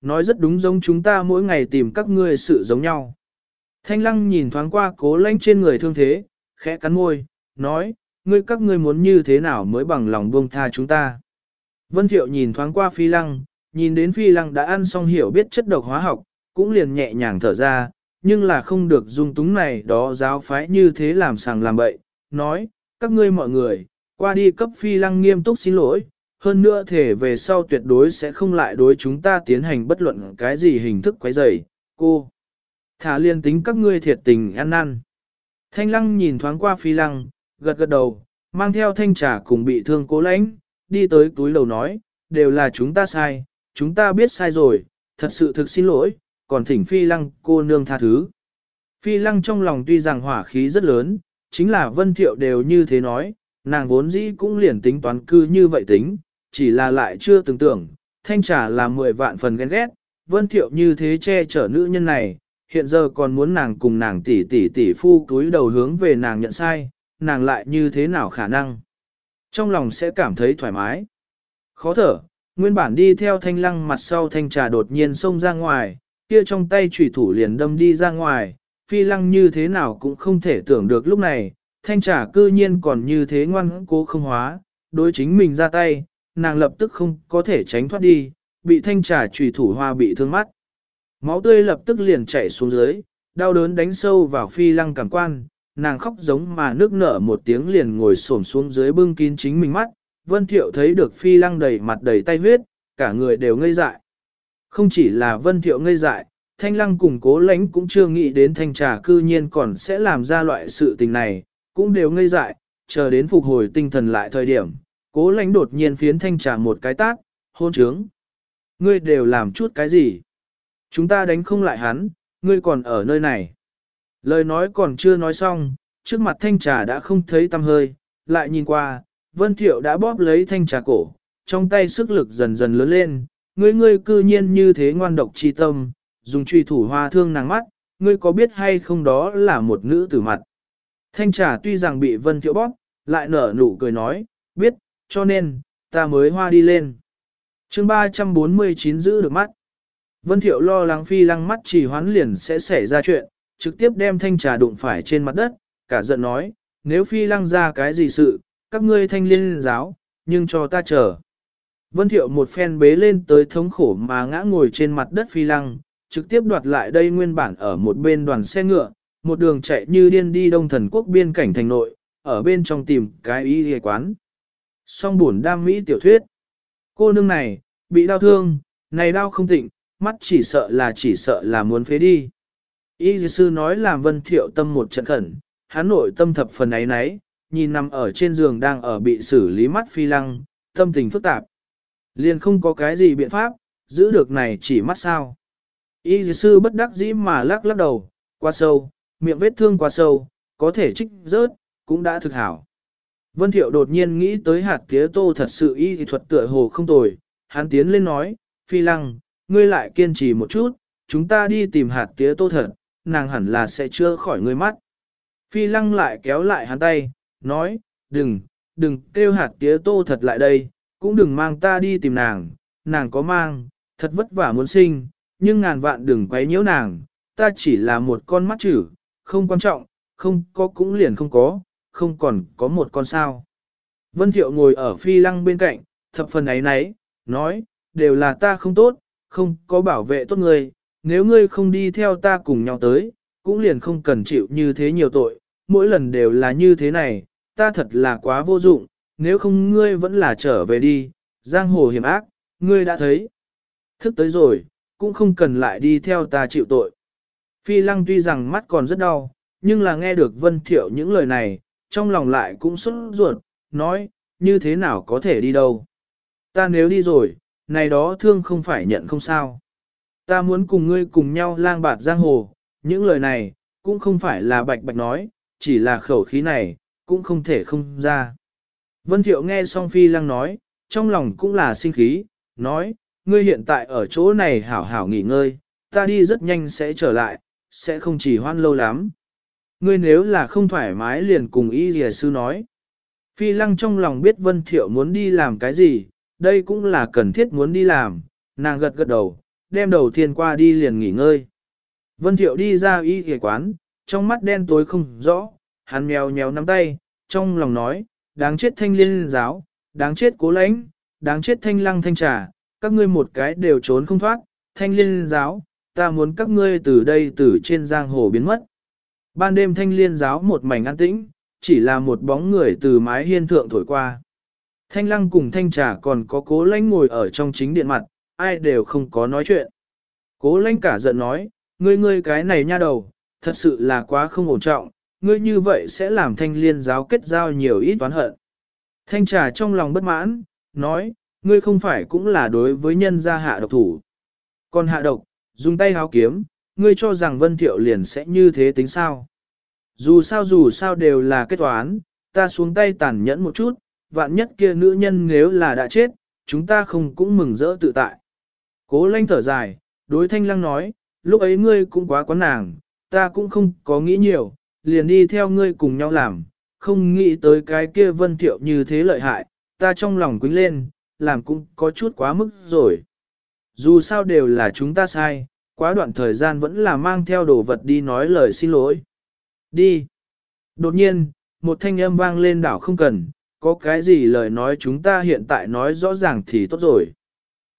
Nói rất đúng giống chúng ta mỗi ngày tìm các ngươi sự giống nhau. Thanh lăng nhìn thoáng qua cố lãnh trên người thương thế, khẽ cắn môi, nói, ngươi các ngươi muốn như thế nào mới bằng lòng buông tha chúng ta. Vân Thiệu nhìn thoáng qua phi lăng, nhìn đến phi lăng đã ăn xong hiểu biết chất độc hóa học, cũng liền nhẹ nhàng thở ra, nhưng là không được dung túng này đó giáo phái như thế làm sàng làm bậy, nói, các ngươi mọi người, qua đi cấp phi lăng nghiêm túc xin lỗi, hơn nữa thể về sau tuyệt đối sẽ không lại đối chúng ta tiến hành bất luận cái gì hình thức quấy rầy, cô. Thả liên tính các ngươi thiệt tình ăn năn. Thanh lăng nhìn thoáng qua phi lăng, gật gật đầu, mang theo thanh trà cùng bị thương cố lãnh, đi tới túi lầu nói, đều là chúng ta sai, chúng ta biết sai rồi, thật sự thực xin lỗi, còn thỉnh phi lăng cô nương tha thứ. Phi lăng trong lòng tuy rằng hỏa khí rất lớn, chính là vân thiệu đều như thế nói, nàng vốn dĩ cũng liền tính toán cư như vậy tính, chỉ là lại chưa từng tưởng, thanh trà là 10 vạn phần ghen ghét, vân thiệu như thế che chở nữ nhân này, hiện giờ còn muốn nàng cùng nàng tỷ tỷ tỷ phu túi đầu hướng về nàng nhận sai, nàng lại như thế nào khả năng. Trong lòng sẽ cảm thấy thoải mái. Khó thở, nguyên bản đi theo thanh lăng mặt sau thanh trà đột nhiên xông ra ngoài, kia trong tay trùy thủ liền đâm đi ra ngoài, phi lăng như thế nào cũng không thể tưởng được lúc này, thanh trà cư nhiên còn như thế ngoan cố không hóa, đối chính mình ra tay, nàng lập tức không có thể tránh thoát đi, bị thanh trà trùy thủ hoa bị thương mắt. Máu tươi lập tức liền chảy xuống dưới, đau đớn đánh sâu vào phi lăng cảm quan, nàng khóc giống mà nước nở một tiếng liền ngồi xổm xuống dưới bưng kín chính mình mắt, Vân Thiệu thấy được phi lăng đầy mặt đầy tay huyết, cả người đều ngây dại. Không chỉ là Vân Thiệu ngây dại, Thanh Lăng cùng cố lãnh cũng chưa nghĩ đến thanh trà cư nhiên còn sẽ làm ra loại sự tình này, cũng đều ngây dại, chờ đến phục hồi tinh thần lại thời điểm, cố lãnh đột nhiên phiến thanh trà một cái tác, hôn trướng. Ngươi đều làm chút cái gì? Chúng ta đánh không lại hắn, ngươi còn ở nơi này. Lời nói còn chưa nói xong, trước mặt thanh trà đã không thấy tâm hơi, lại nhìn qua, Vân Thiệu đã bóp lấy thanh trà cổ, trong tay sức lực dần dần lớn lên, ngươi ngươi cư nhiên như thế ngoan độc chi tâm, dùng truy thủ hoa thương nàng mắt, ngươi có biết hay không đó là một nữ tử mặt. Thanh trà tuy rằng bị vân thiệu bóp, lại nở nụ cười nói, biết, cho nên, ta mới hoa đi lên. chương 349 giữ được mắt. Vân thiệu lo lắng phi lăng mắt chỉ hoán liền sẽ xảy ra chuyện, trực tiếp đem thanh trà đụng phải trên mặt đất, cả giận nói, nếu phi lăng ra cái gì sự, các ngươi thanh liên giáo, nhưng cho ta chờ. Vân thiệu một phen bế lên tới thống khổ mà ngã ngồi trên mặt đất phi lăng, trực tiếp đoạt lại đây nguyên bản ở một bên đoàn xe ngựa, một đường chạy như điên đi đông thần quốc biên cảnh thành nội, ở bên trong tìm cái y hề quán. Song buồn đam mỹ tiểu thuyết. Cô nương này, bị đau thương, này đau không tịnh, mắt chỉ sợ là chỉ sợ là muốn phế đi. Y sư nói làm vân thiệu tâm một trận khẩn, hắn nội tâm thập phần ấy nấy, nhìn nằm ở trên giường đang ở bị xử lý mắt phi lăng, tâm tình phức tạp. Liền không có cái gì biện pháp, giữ được này chỉ mắt sao. Y sư bất đắc dĩ mà lắc lắc đầu, qua sâu, miệng vết thương quá sâu, có thể trích rớt, cũng đã thực hảo. Vân Thiệu đột nhiên nghĩ tới hạt tía tô thật sự y thuật tựa hồ không tồi, hắn tiến lên nói, phi lăng, ngươi lại kiên trì một chút, chúng ta đi tìm hạt tía tô thật, nàng hẳn là sẽ chưa khỏi ngươi mắt. Phi lăng lại kéo lại hắn tay, nói, đừng, đừng kêu hạt tía tô thật lại đây, cũng đừng mang ta đi tìm nàng, nàng có mang, thật vất vả muốn sinh, nhưng ngàn vạn đừng quấy nhiễu nàng, ta chỉ là một con mắt chữ, không quan trọng, không có cũng liền không có, không còn có một con sao. Vân Thiệu ngồi ở phi lăng bên cạnh, thập phần ấy nấy, nói, đều là ta không tốt, không có bảo vệ tốt ngươi, nếu ngươi không đi theo ta cùng nhau tới, cũng liền không cần chịu như thế nhiều tội, mỗi lần đều là như thế này, ta thật là quá vô dụng, nếu không ngươi vẫn là trở về đi, giang hồ hiểm ác, ngươi đã thấy. Thức tới rồi, cũng không cần lại đi theo ta chịu tội. Phi lăng tuy rằng mắt còn rất đau, nhưng là nghe được Vân Thiệu những lời này, trong lòng lại cũng xuất ruột, nói, như thế nào có thể đi đâu. Ta nếu đi rồi, này đó thương không phải nhận không sao. Ta muốn cùng ngươi cùng nhau lang bạt giang hồ, những lời này, cũng không phải là bạch bạch nói, chỉ là khẩu khí này, cũng không thể không ra. Vân Thiệu nghe song Phi lang nói, trong lòng cũng là sinh khí, nói, ngươi hiện tại ở chỗ này hảo hảo nghỉ ngơi, ta đi rất nhanh sẽ trở lại, sẽ không chỉ hoan lâu lắm. Ngươi nếu là không thoải mái liền cùng y dìa sư nói. Phi lăng trong lòng biết Vân Thiệu muốn đi làm cái gì, đây cũng là cần thiết muốn đi làm, nàng gật gật đầu, đem đầu Thiên qua đi liền nghỉ ngơi. Vân Thiệu đi ra y dìa quán, trong mắt đen tối không rõ, hắn mèo nhéo nắm tay, trong lòng nói, đáng chết thanh liên giáo, đáng chết cố lãnh, đáng chết thanh lăng thanh trà, các ngươi một cái đều trốn không thoát, thanh liên giáo, ta muốn các ngươi từ đây từ trên giang hồ biến mất. Ban đêm thanh liên giáo một mảnh an tĩnh, chỉ là một bóng người từ mái hiên thượng thổi qua. Thanh lăng cùng thanh trà còn có cố lãnh ngồi ở trong chính điện mặt, ai đều không có nói chuyện. Cố lãnh cả giận nói, ngươi ngươi cái này nha đầu, thật sự là quá không ổn trọng, ngươi như vậy sẽ làm thanh liên giáo kết giao nhiều ít toán hận. Thanh trà trong lòng bất mãn, nói, ngươi không phải cũng là đối với nhân gia hạ độc thủ. Còn hạ độc, dùng tay háo kiếm, ngươi cho rằng Vân Thiệu liền sẽ như thế tính sao. Dù sao dù sao đều là kết toán, ta xuống tay tàn nhẫn một chút, vạn nhất kia nữ nhân nếu là đã chết, chúng ta không cũng mừng rỡ tự tại. Cố lanh thở dài, đối thanh lăng nói, lúc ấy ngươi cũng quá quán nàng, ta cũng không có nghĩ nhiều, liền đi theo ngươi cùng nhau làm, không nghĩ tới cái kia vân thiệu như thế lợi hại, ta trong lòng quýnh lên, làm cũng có chút quá mức rồi. Dù sao đều là chúng ta sai, quá đoạn thời gian vẫn là mang theo đồ vật đi nói lời xin lỗi. Đi. Đột nhiên, một thanh âm vang lên đảo không cần, có cái gì lời nói chúng ta hiện tại nói rõ ràng thì tốt rồi.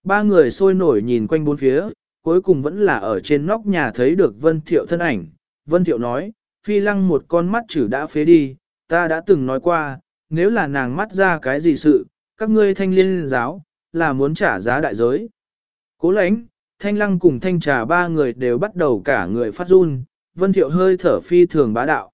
Ba người sôi nổi nhìn quanh bốn phía, cuối cùng vẫn là ở trên nóc nhà thấy được Vân Thiệu thân ảnh. Vân Thiệu nói, phi lăng một con mắt chữ đã phế đi, ta đã từng nói qua, nếu là nàng mắt ra cái gì sự, các ngươi thanh liên giáo, là muốn trả giá đại giới. Cố lãnh, thanh lăng cùng thanh trà ba người đều bắt đầu cả người phát run, vân thiệu hơi thở phi thường bá đạo.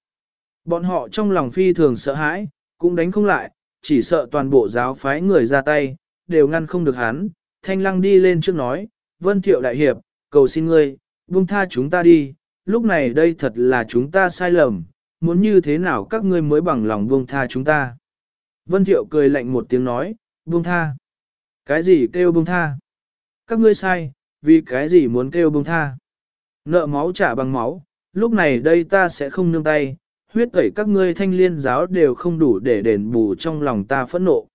Bọn họ trong lòng phi thường sợ hãi, cũng đánh không lại, chỉ sợ toàn bộ giáo phái người ra tay, đều ngăn không được hắn. Thanh lăng đi lên trước nói, vân thiệu đại hiệp, cầu xin ngươi, buông tha chúng ta đi, lúc này đây thật là chúng ta sai lầm, muốn như thế nào các ngươi mới bằng lòng buông tha chúng ta. Vân thiệu cười lạnh một tiếng nói, buông tha. Cái gì kêu buông tha? Các ngươi sai, vì cái gì muốn kêu buông tha? Nợ máu trả bằng máu, lúc này đây ta sẽ không nương tay, huyết tẩy các ngươi thanh liên giáo đều không đủ để đền bù trong lòng ta phẫn nộ.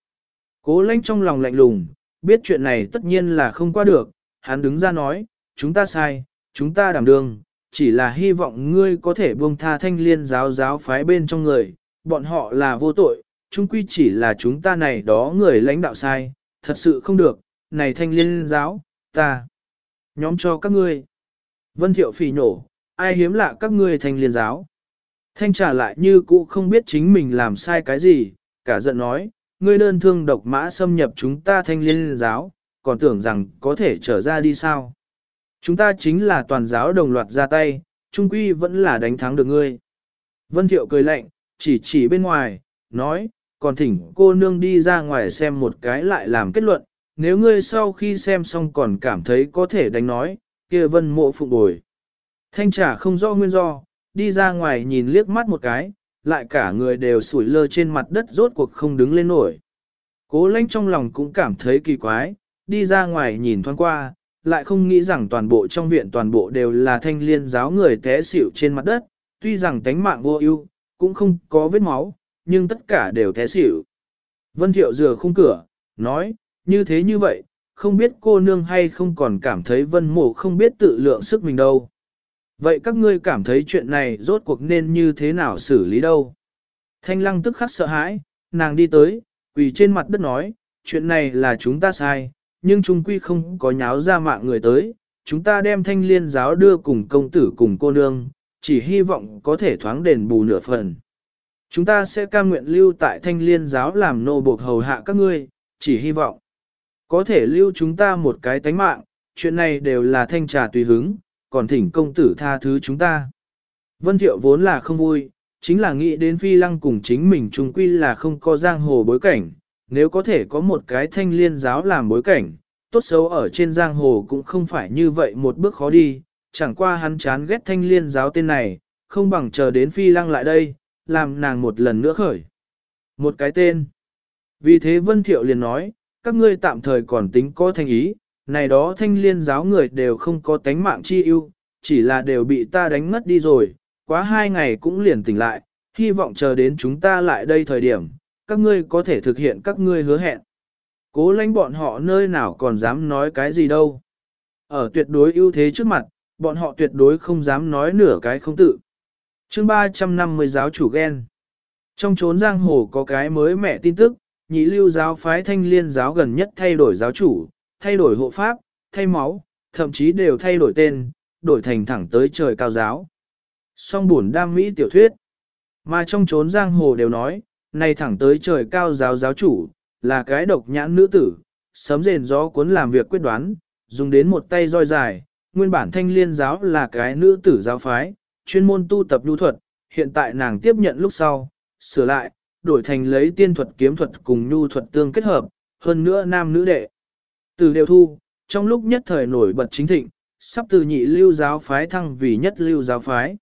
Cố lãnh trong lòng lạnh lùng, biết chuyện này tất nhiên là không qua được, hắn đứng ra nói, chúng ta sai, chúng ta đảm đương, chỉ là hy vọng ngươi có thể buông tha thanh liên giáo giáo phái bên trong người, bọn họ là vô tội, chung quy chỉ là chúng ta này đó người lãnh đạo sai, thật sự không được, này thanh liên giáo, ta, nhóm cho các ngươi. Vân thiệu phỉ nổ, ai hiếm lạ các ngươi thanh liên giáo. Thanh trả lại như cũ không biết chính mình làm sai cái gì, cả giận nói, ngươi đơn thương độc mã xâm nhập chúng ta thanh liên giáo, còn tưởng rằng có thể trở ra đi sao. Chúng ta chính là toàn giáo đồng loạt ra tay, trung quy vẫn là đánh thắng được ngươi. Vân Thiệu cười lạnh, chỉ chỉ bên ngoài, nói, còn thỉnh cô nương đi ra ngoài xem một cái lại làm kết luận, nếu ngươi sau khi xem xong còn cảm thấy có thể đánh nói, kia vân mộ phụ bồi. Thanh trả không rõ nguyên do, đi ra ngoài nhìn liếc mắt một cái, lại cả người đều sủi lơ trên mặt đất rốt cuộc không đứng lên nổi. Cố lãnh trong lòng cũng cảm thấy kỳ quái, đi ra ngoài nhìn thoáng qua, lại không nghĩ rằng toàn bộ trong viện toàn bộ đều là thanh liên giáo người té xỉu trên mặt đất, tuy rằng tánh mạng vô ưu, cũng không có vết máu, nhưng tất cả đều té xỉu. Vân Thiệu rửa khung cửa, nói, như thế như vậy, không biết cô nương hay không còn cảm thấy vân mộ không biết tự lượng sức mình đâu. Vậy các ngươi cảm thấy chuyện này rốt cuộc nên như thế nào xử lý đâu? Thanh lăng tức khắc sợ hãi, nàng đi tới, quỳ trên mặt đất nói, chuyện này là chúng ta sai, nhưng chúng quy không có nháo ra mạng người tới, chúng ta đem thanh liên giáo đưa cùng công tử cùng cô nương, chỉ hy vọng có thể thoáng đền bù nửa phần. Chúng ta sẽ cam nguyện lưu tại thanh liên giáo làm nô buộc hầu hạ các ngươi, chỉ hy vọng có thể lưu chúng ta một cái tánh mạng, chuyện này đều là thanh trà tùy hứng, còn thỉnh công tử tha thứ chúng ta. Vân Thiệu vốn là không vui, chính là nghĩ đến phi lăng cùng chính mình chung quy là không có giang hồ bối cảnh, nếu có thể có một cái thanh liên giáo làm bối cảnh, tốt xấu ở trên giang hồ cũng không phải như vậy một bước khó đi, chẳng qua hắn chán ghét thanh liên giáo tên này, không bằng chờ đến phi lăng lại đây, làm nàng một lần nữa khởi. Một cái tên. Vì thế Vân Thiệu liền nói, các ngươi tạm thời còn tính có thanh ý, này đó thanh liên giáo người đều không có tánh mạng chi ưu, chỉ là đều bị ta đánh ngất đi rồi, quá hai ngày cũng liền tỉnh lại, hy vọng chờ đến chúng ta lại đây thời điểm, các ngươi có thể thực hiện các ngươi hứa hẹn. Cố lãnh bọn họ nơi nào còn dám nói cái gì đâu. Ở tuyệt đối ưu thế trước mặt, bọn họ tuyệt đối không dám nói nửa cái không tự. chương 350 giáo chủ ghen. Trong chốn giang hồ có cái mới mẹ tin tức, nhị lưu giáo phái thanh liên giáo gần nhất thay đổi giáo chủ, thay đổi hộ pháp, thay máu, thậm chí đều thay đổi tên, đổi thành thẳng tới trời cao giáo. Song buồn đam mỹ tiểu thuyết. Mà trong chốn giang hồ đều nói, này thẳng tới trời cao giáo giáo chủ, là cái độc nhãn nữ tử, sấm rền gió cuốn làm việc quyết đoán, dùng đến một tay roi dài, nguyên bản thanh liên giáo là cái nữ tử giáo phái, chuyên môn tu tập lưu thuật, hiện tại nàng tiếp nhận lúc sau, sửa lại, đổi thành lấy tiên thuật kiếm thuật cùng nhu thuật tương kết hợp, hơn nữa nam nữ đệ. Từ đều thu, trong lúc nhất thời nổi bật chính thịnh, sắp từ nhị lưu giáo phái thăng vì nhất lưu giáo phái.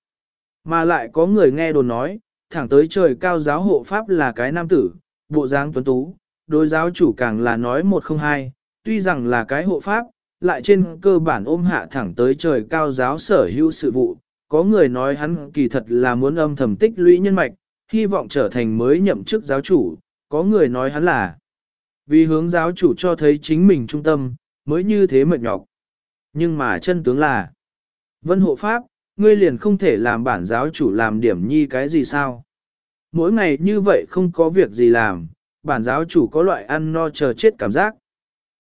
Mà lại có người nghe đồn nói, thẳng tới trời cao giáo hộ pháp là cái nam tử, bộ dáng tuấn tú, đối giáo chủ càng là nói một không hai, tuy rằng là cái hộ pháp, lại trên cơ bản ôm hạ thẳng tới trời cao giáo sở hữu sự vụ. Có người nói hắn kỳ thật là muốn âm thầm tích lũy nhân mạch, hy vọng trở thành mới nhậm chức giáo chủ, có người nói hắn là vì hướng giáo chủ cho thấy chính mình trung tâm, mới như thế mệt nhọc. Nhưng mà chân tướng là, vân hộ pháp, ngươi liền không thể làm bản giáo chủ làm điểm nhi cái gì sao? Mỗi ngày như vậy không có việc gì làm, bản giáo chủ có loại ăn no chờ chết cảm giác.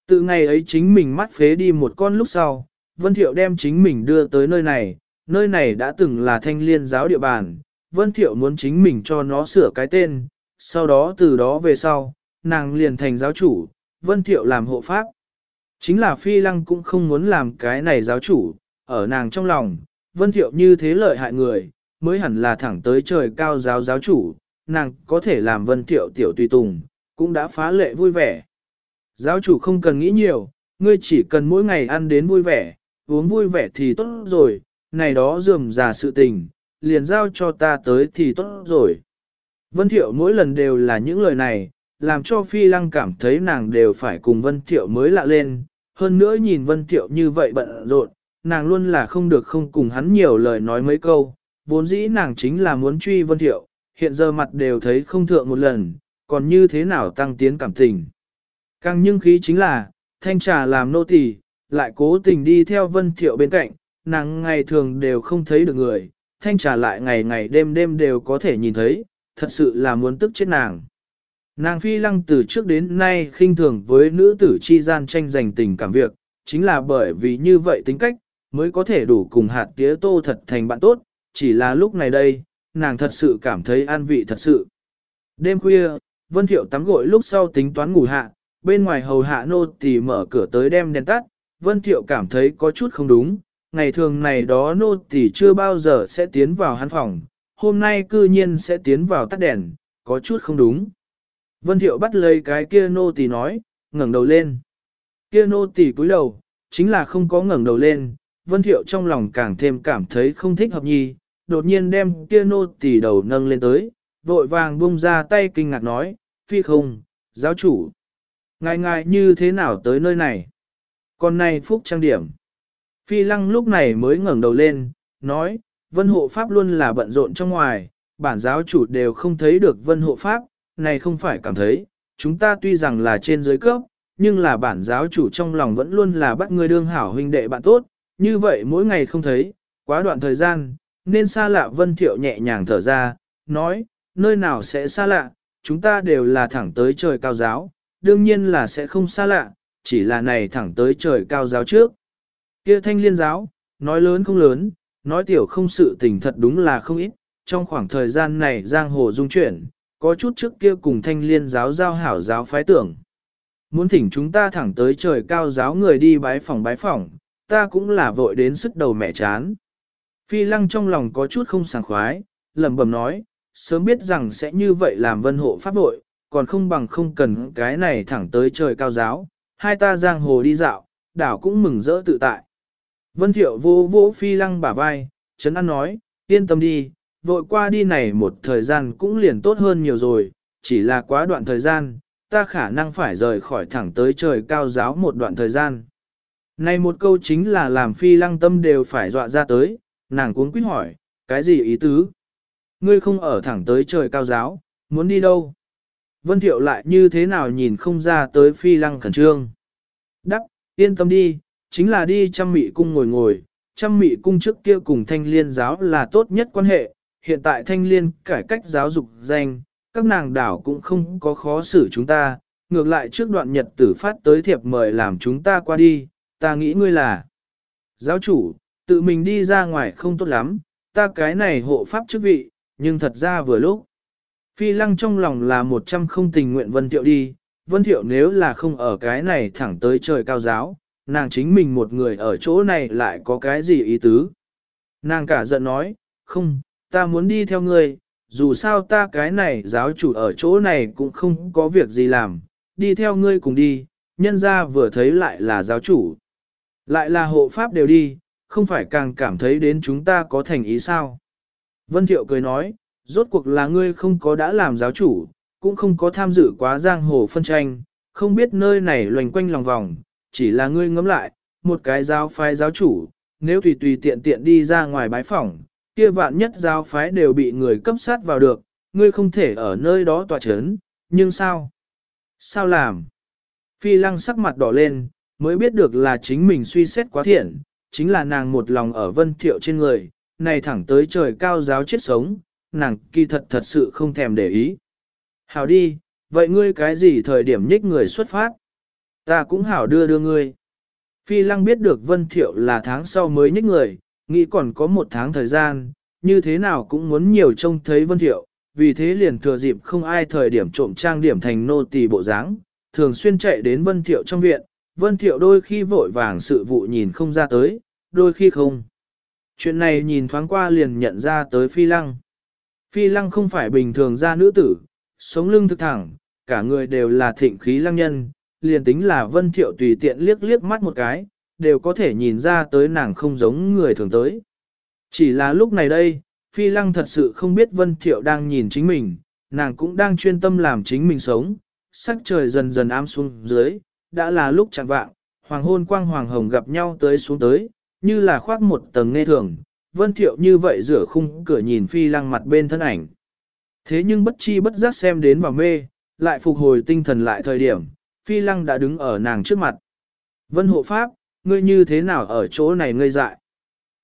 Từ ngày ấy chính mình mắt phế đi một con lúc sau, Vân Thiệu đem chính mình đưa tới nơi này, nơi này đã từng là thanh liên giáo địa bàn, Vân Thiệu muốn chính mình cho nó sửa cái tên, sau đó từ đó về sau, nàng liền thành giáo chủ, Vân Thiệu làm hộ pháp. Chính là Phi Lăng cũng không muốn làm cái này giáo chủ, ở nàng trong lòng, Vân Thiệu như thế lợi hại người, mới hẳn là thẳng tới trời cao giáo giáo chủ, nàng có thể làm Vân Thiệu tiểu tùy tùng, cũng đã phá lệ vui vẻ. Giáo chủ không cần nghĩ nhiều, ngươi chỉ cần mỗi ngày ăn đến vui vẻ, uống vui vẻ thì tốt rồi, này đó dườm già sự tình, liền giao cho ta tới thì tốt rồi. Vân Thiệu mỗi lần đều là những lời này, làm cho Phi Lăng cảm thấy nàng đều phải cùng Vân Thiệu mới lạ lên, hơn nữa nhìn Vân Thiệu như vậy bận rộn, nàng luôn là không được không cùng hắn nhiều lời nói mấy câu, vốn dĩ nàng chính là muốn truy Vân Thiệu, hiện giờ mặt đều thấy không thượng một lần, còn như thế nào tăng tiến cảm tình. Càng nhưng khí chính là, thanh trà làm nô tỳ, lại cố tình đi theo Vân Thiệu bên cạnh, nàng ngày thường đều không thấy được người, thanh trà lại ngày ngày đêm đêm đều có thể nhìn thấy, thật sự là muốn tức chết nàng. Nàng phi lăng từ trước đến nay khinh thường với nữ tử chi gian tranh giành tình cảm việc, chính là bởi vì như vậy tính cách, mới có thể đủ cùng hạt tía tô thật thành bạn tốt, chỉ là lúc này đây, nàng thật sự cảm thấy an vị thật sự. Đêm khuya, Vân Thiệu tắm gội lúc sau tính toán ngủ hạ, bên ngoài hầu hạ nô tỳ mở cửa tới đem đèn tắt, Vân Thiệu cảm thấy có chút không đúng, ngày thường này đó nô tỳ chưa bao giờ sẽ tiến vào hắn phòng, hôm nay cư nhiên sẽ tiến vào tắt đèn, có chút không đúng. Vân Thiệu bắt lấy cái kia nô tỳ nói, ngẩng đầu lên. Kia nô tỳ cúi đầu, chính là không có ngẩng đầu lên, Vân Thiệu trong lòng càng thêm cảm thấy không thích hợp nhi, đột nhiên đem kia nô tỳ đầu nâng lên tới, vội vàng buông ra tay kinh ngạc nói, phi không, giáo chủ. Ngài ngài như thế nào tới nơi này? Con này phúc trang điểm. Phi lăng lúc này mới ngẩng đầu lên, nói, vân hộ pháp luôn là bận rộn trong ngoài, bản giáo chủ đều không thấy được vân hộ pháp, này không phải cảm thấy, chúng ta tuy rằng là trên dưới cấp, nhưng là bản giáo chủ trong lòng vẫn luôn là bắt người đương hảo huynh đệ bạn tốt, như vậy mỗi ngày không thấy, quá đoạn thời gian, nên xa lạ vân thiệu nhẹ nhàng thở ra, nói, nơi nào sẽ xa lạ, chúng ta đều là thẳng tới trời cao giáo, đương nhiên là sẽ không xa lạ, chỉ là này thẳng tới trời cao giáo trước. Kia thanh liên giáo, nói lớn không lớn, nói tiểu không sự tình thật đúng là không ít, trong khoảng thời gian này giang hồ dung chuyển, có chút trước kia cùng thanh liên giáo giao hảo giáo phái tưởng. Muốn thỉnh chúng ta thẳng tới trời cao giáo người đi bái phòng bái phòng, ta cũng là vội đến sức đầu mẹ chán. Phi lăng trong lòng có chút không sảng khoái, lẩm bẩm nói, sớm biết rằng sẽ như vậy làm vân hộ pháp vội, còn không bằng không cần cái này thẳng tới trời cao giáo, hai ta giang hồ đi dạo, đảo cũng mừng rỡ tự tại. Vân thiệu vô vô phi lăng bả vai, chấn an nói, yên tâm đi, vội qua đi này một thời gian cũng liền tốt hơn nhiều rồi, chỉ là quá đoạn thời gian, ta khả năng phải rời khỏi thẳng tới trời cao giáo một đoạn thời gian. Này một câu chính là làm phi lăng tâm đều phải dọa ra tới, nàng cuốn quyết hỏi, cái gì ý tứ? Ngươi không ở thẳng tới trời cao giáo, muốn đi đâu? Vân Thiệu lại như thế nào nhìn không ra tới phi lăng khẩn trương. Đắc, yên tâm đi, chính là đi chăm mị cung ngồi ngồi, chăm mị cung trước kia cùng thanh liên giáo là tốt nhất quan hệ, hiện tại thanh liên cải cách giáo dục danh, các nàng đảo cũng không có khó xử chúng ta, ngược lại trước đoạn nhật tử phát tới thiệp mời làm chúng ta qua đi, ta nghĩ ngươi là giáo chủ, tự mình đi ra ngoài không tốt lắm, ta cái này hộ pháp chức vị, nhưng thật ra vừa lúc. Phi lăng trong lòng là một trăm không tình nguyện Vân Thiệu đi, Vân Thiệu nếu là không ở cái này thẳng tới trời cao giáo, nàng chính mình một người ở chỗ này lại có cái gì ý tứ. Nàng cả giận nói, không, ta muốn đi theo ngươi, dù sao ta cái này giáo chủ ở chỗ này cũng không có việc gì làm, đi theo ngươi cùng đi, nhân ra vừa thấy lại là giáo chủ. Lại là hộ pháp đều đi, không phải càng cảm thấy đến chúng ta có thành ý sao. Vân Thiệu cười nói, rốt cuộc là ngươi không có đã làm giáo chủ, cũng không có tham dự quá giang hồ phân tranh, không biết nơi này loành quanh lòng vòng, chỉ là ngươi ngẫm lại, một cái giáo phái giáo chủ, nếu tùy tùy tiện tiện đi ra ngoài bái phỏng, kia vạn nhất giáo phái đều bị người cấp sát vào được, ngươi không thể ở nơi đó tỏa chấn, nhưng sao? Sao làm? Phi lăng sắc mặt đỏ lên, mới biết được là chính mình suy xét quá thiện, chính là nàng một lòng ở vân thiệu trên người, này thẳng tới trời cao giáo chết sống, nàng kỳ thật thật sự không thèm để ý. Hảo đi, vậy ngươi cái gì thời điểm nhích người xuất phát? Ta cũng hảo đưa đưa ngươi. Phi lăng biết được vân thiệu là tháng sau mới nhích người, nghĩ còn có một tháng thời gian, như thế nào cũng muốn nhiều trông thấy vân thiệu, vì thế liền thừa dịp không ai thời điểm trộm trang điểm thành nô tỳ bộ dáng, thường xuyên chạy đến vân thiệu trong viện, vân thiệu đôi khi vội vàng sự vụ nhìn không ra tới, đôi khi không. Chuyện này nhìn thoáng qua liền nhận ra tới phi lăng. Phi lăng không phải bình thường ra nữ tử, sống lưng thực thẳng, cả người đều là thịnh khí lăng nhân, liền tính là vân thiệu tùy tiện liếc liếc mắt một cái, đều có thể nhìn ra tới nàng không giống người thường tới. Chỉ là lúc này đây, phi lăng thật sự không biết vân thiệu đang nhìn chính mình, nàng cũng đang chuyên tâm làm chính mình sống, sắc trời dần dần ám xuống dưới, đã là lúc chẳng vạng, hoàng hôn quang hoàng hồng gặp nhau tới xuống tới, như là khoác một tầng nghe thường, vân thiệu như vậy rửa khung cửa nhìn phi lăng mặt bên thân ảnh. Thế nhưng bất chi bất giác xem đến vào mê, lại phục hồi tinh thần lại thời điểm, phi lăng đã đứng ở nàng trước mặt. Vân hộ pháp, ngươi như thế nào ở chỗ này ngây dại?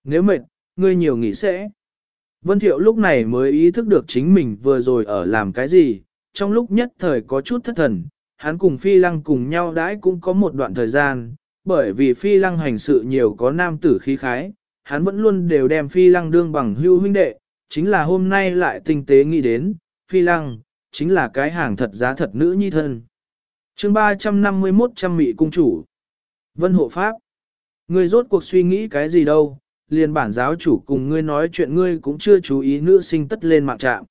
Nếu mệt, ngươi nhiều nghỉ sẽ. Vân thiệu lúc này mới ý thức được chính mình vừa rồi ở làm cái gì, trong lúc nhất thời có chút thất thần, hắn cùng phi lăng cùng nhau đãi cũng có một đoạn thời gian, bởi vì phi lăng hành sự nhiều có nam tử khí khái, hắn vẫn luôn đều đem phi lăng đương bằng hưu huynh đệ, chính là hôm nay lại tinh tế nghĩ đến, phi lăng, chính là cái hàng thật giá thật nữ nhi thân. chương 351 trăm mị cung chủ. Vân hộ pháp. Ngươi rốt cuộc suy nghĩ cái gì đâu, liền bản giáo chủ cùng ngươi nói chuyện ngươi cũng chưa chú ý nữ sinh tất lên mạng trạm.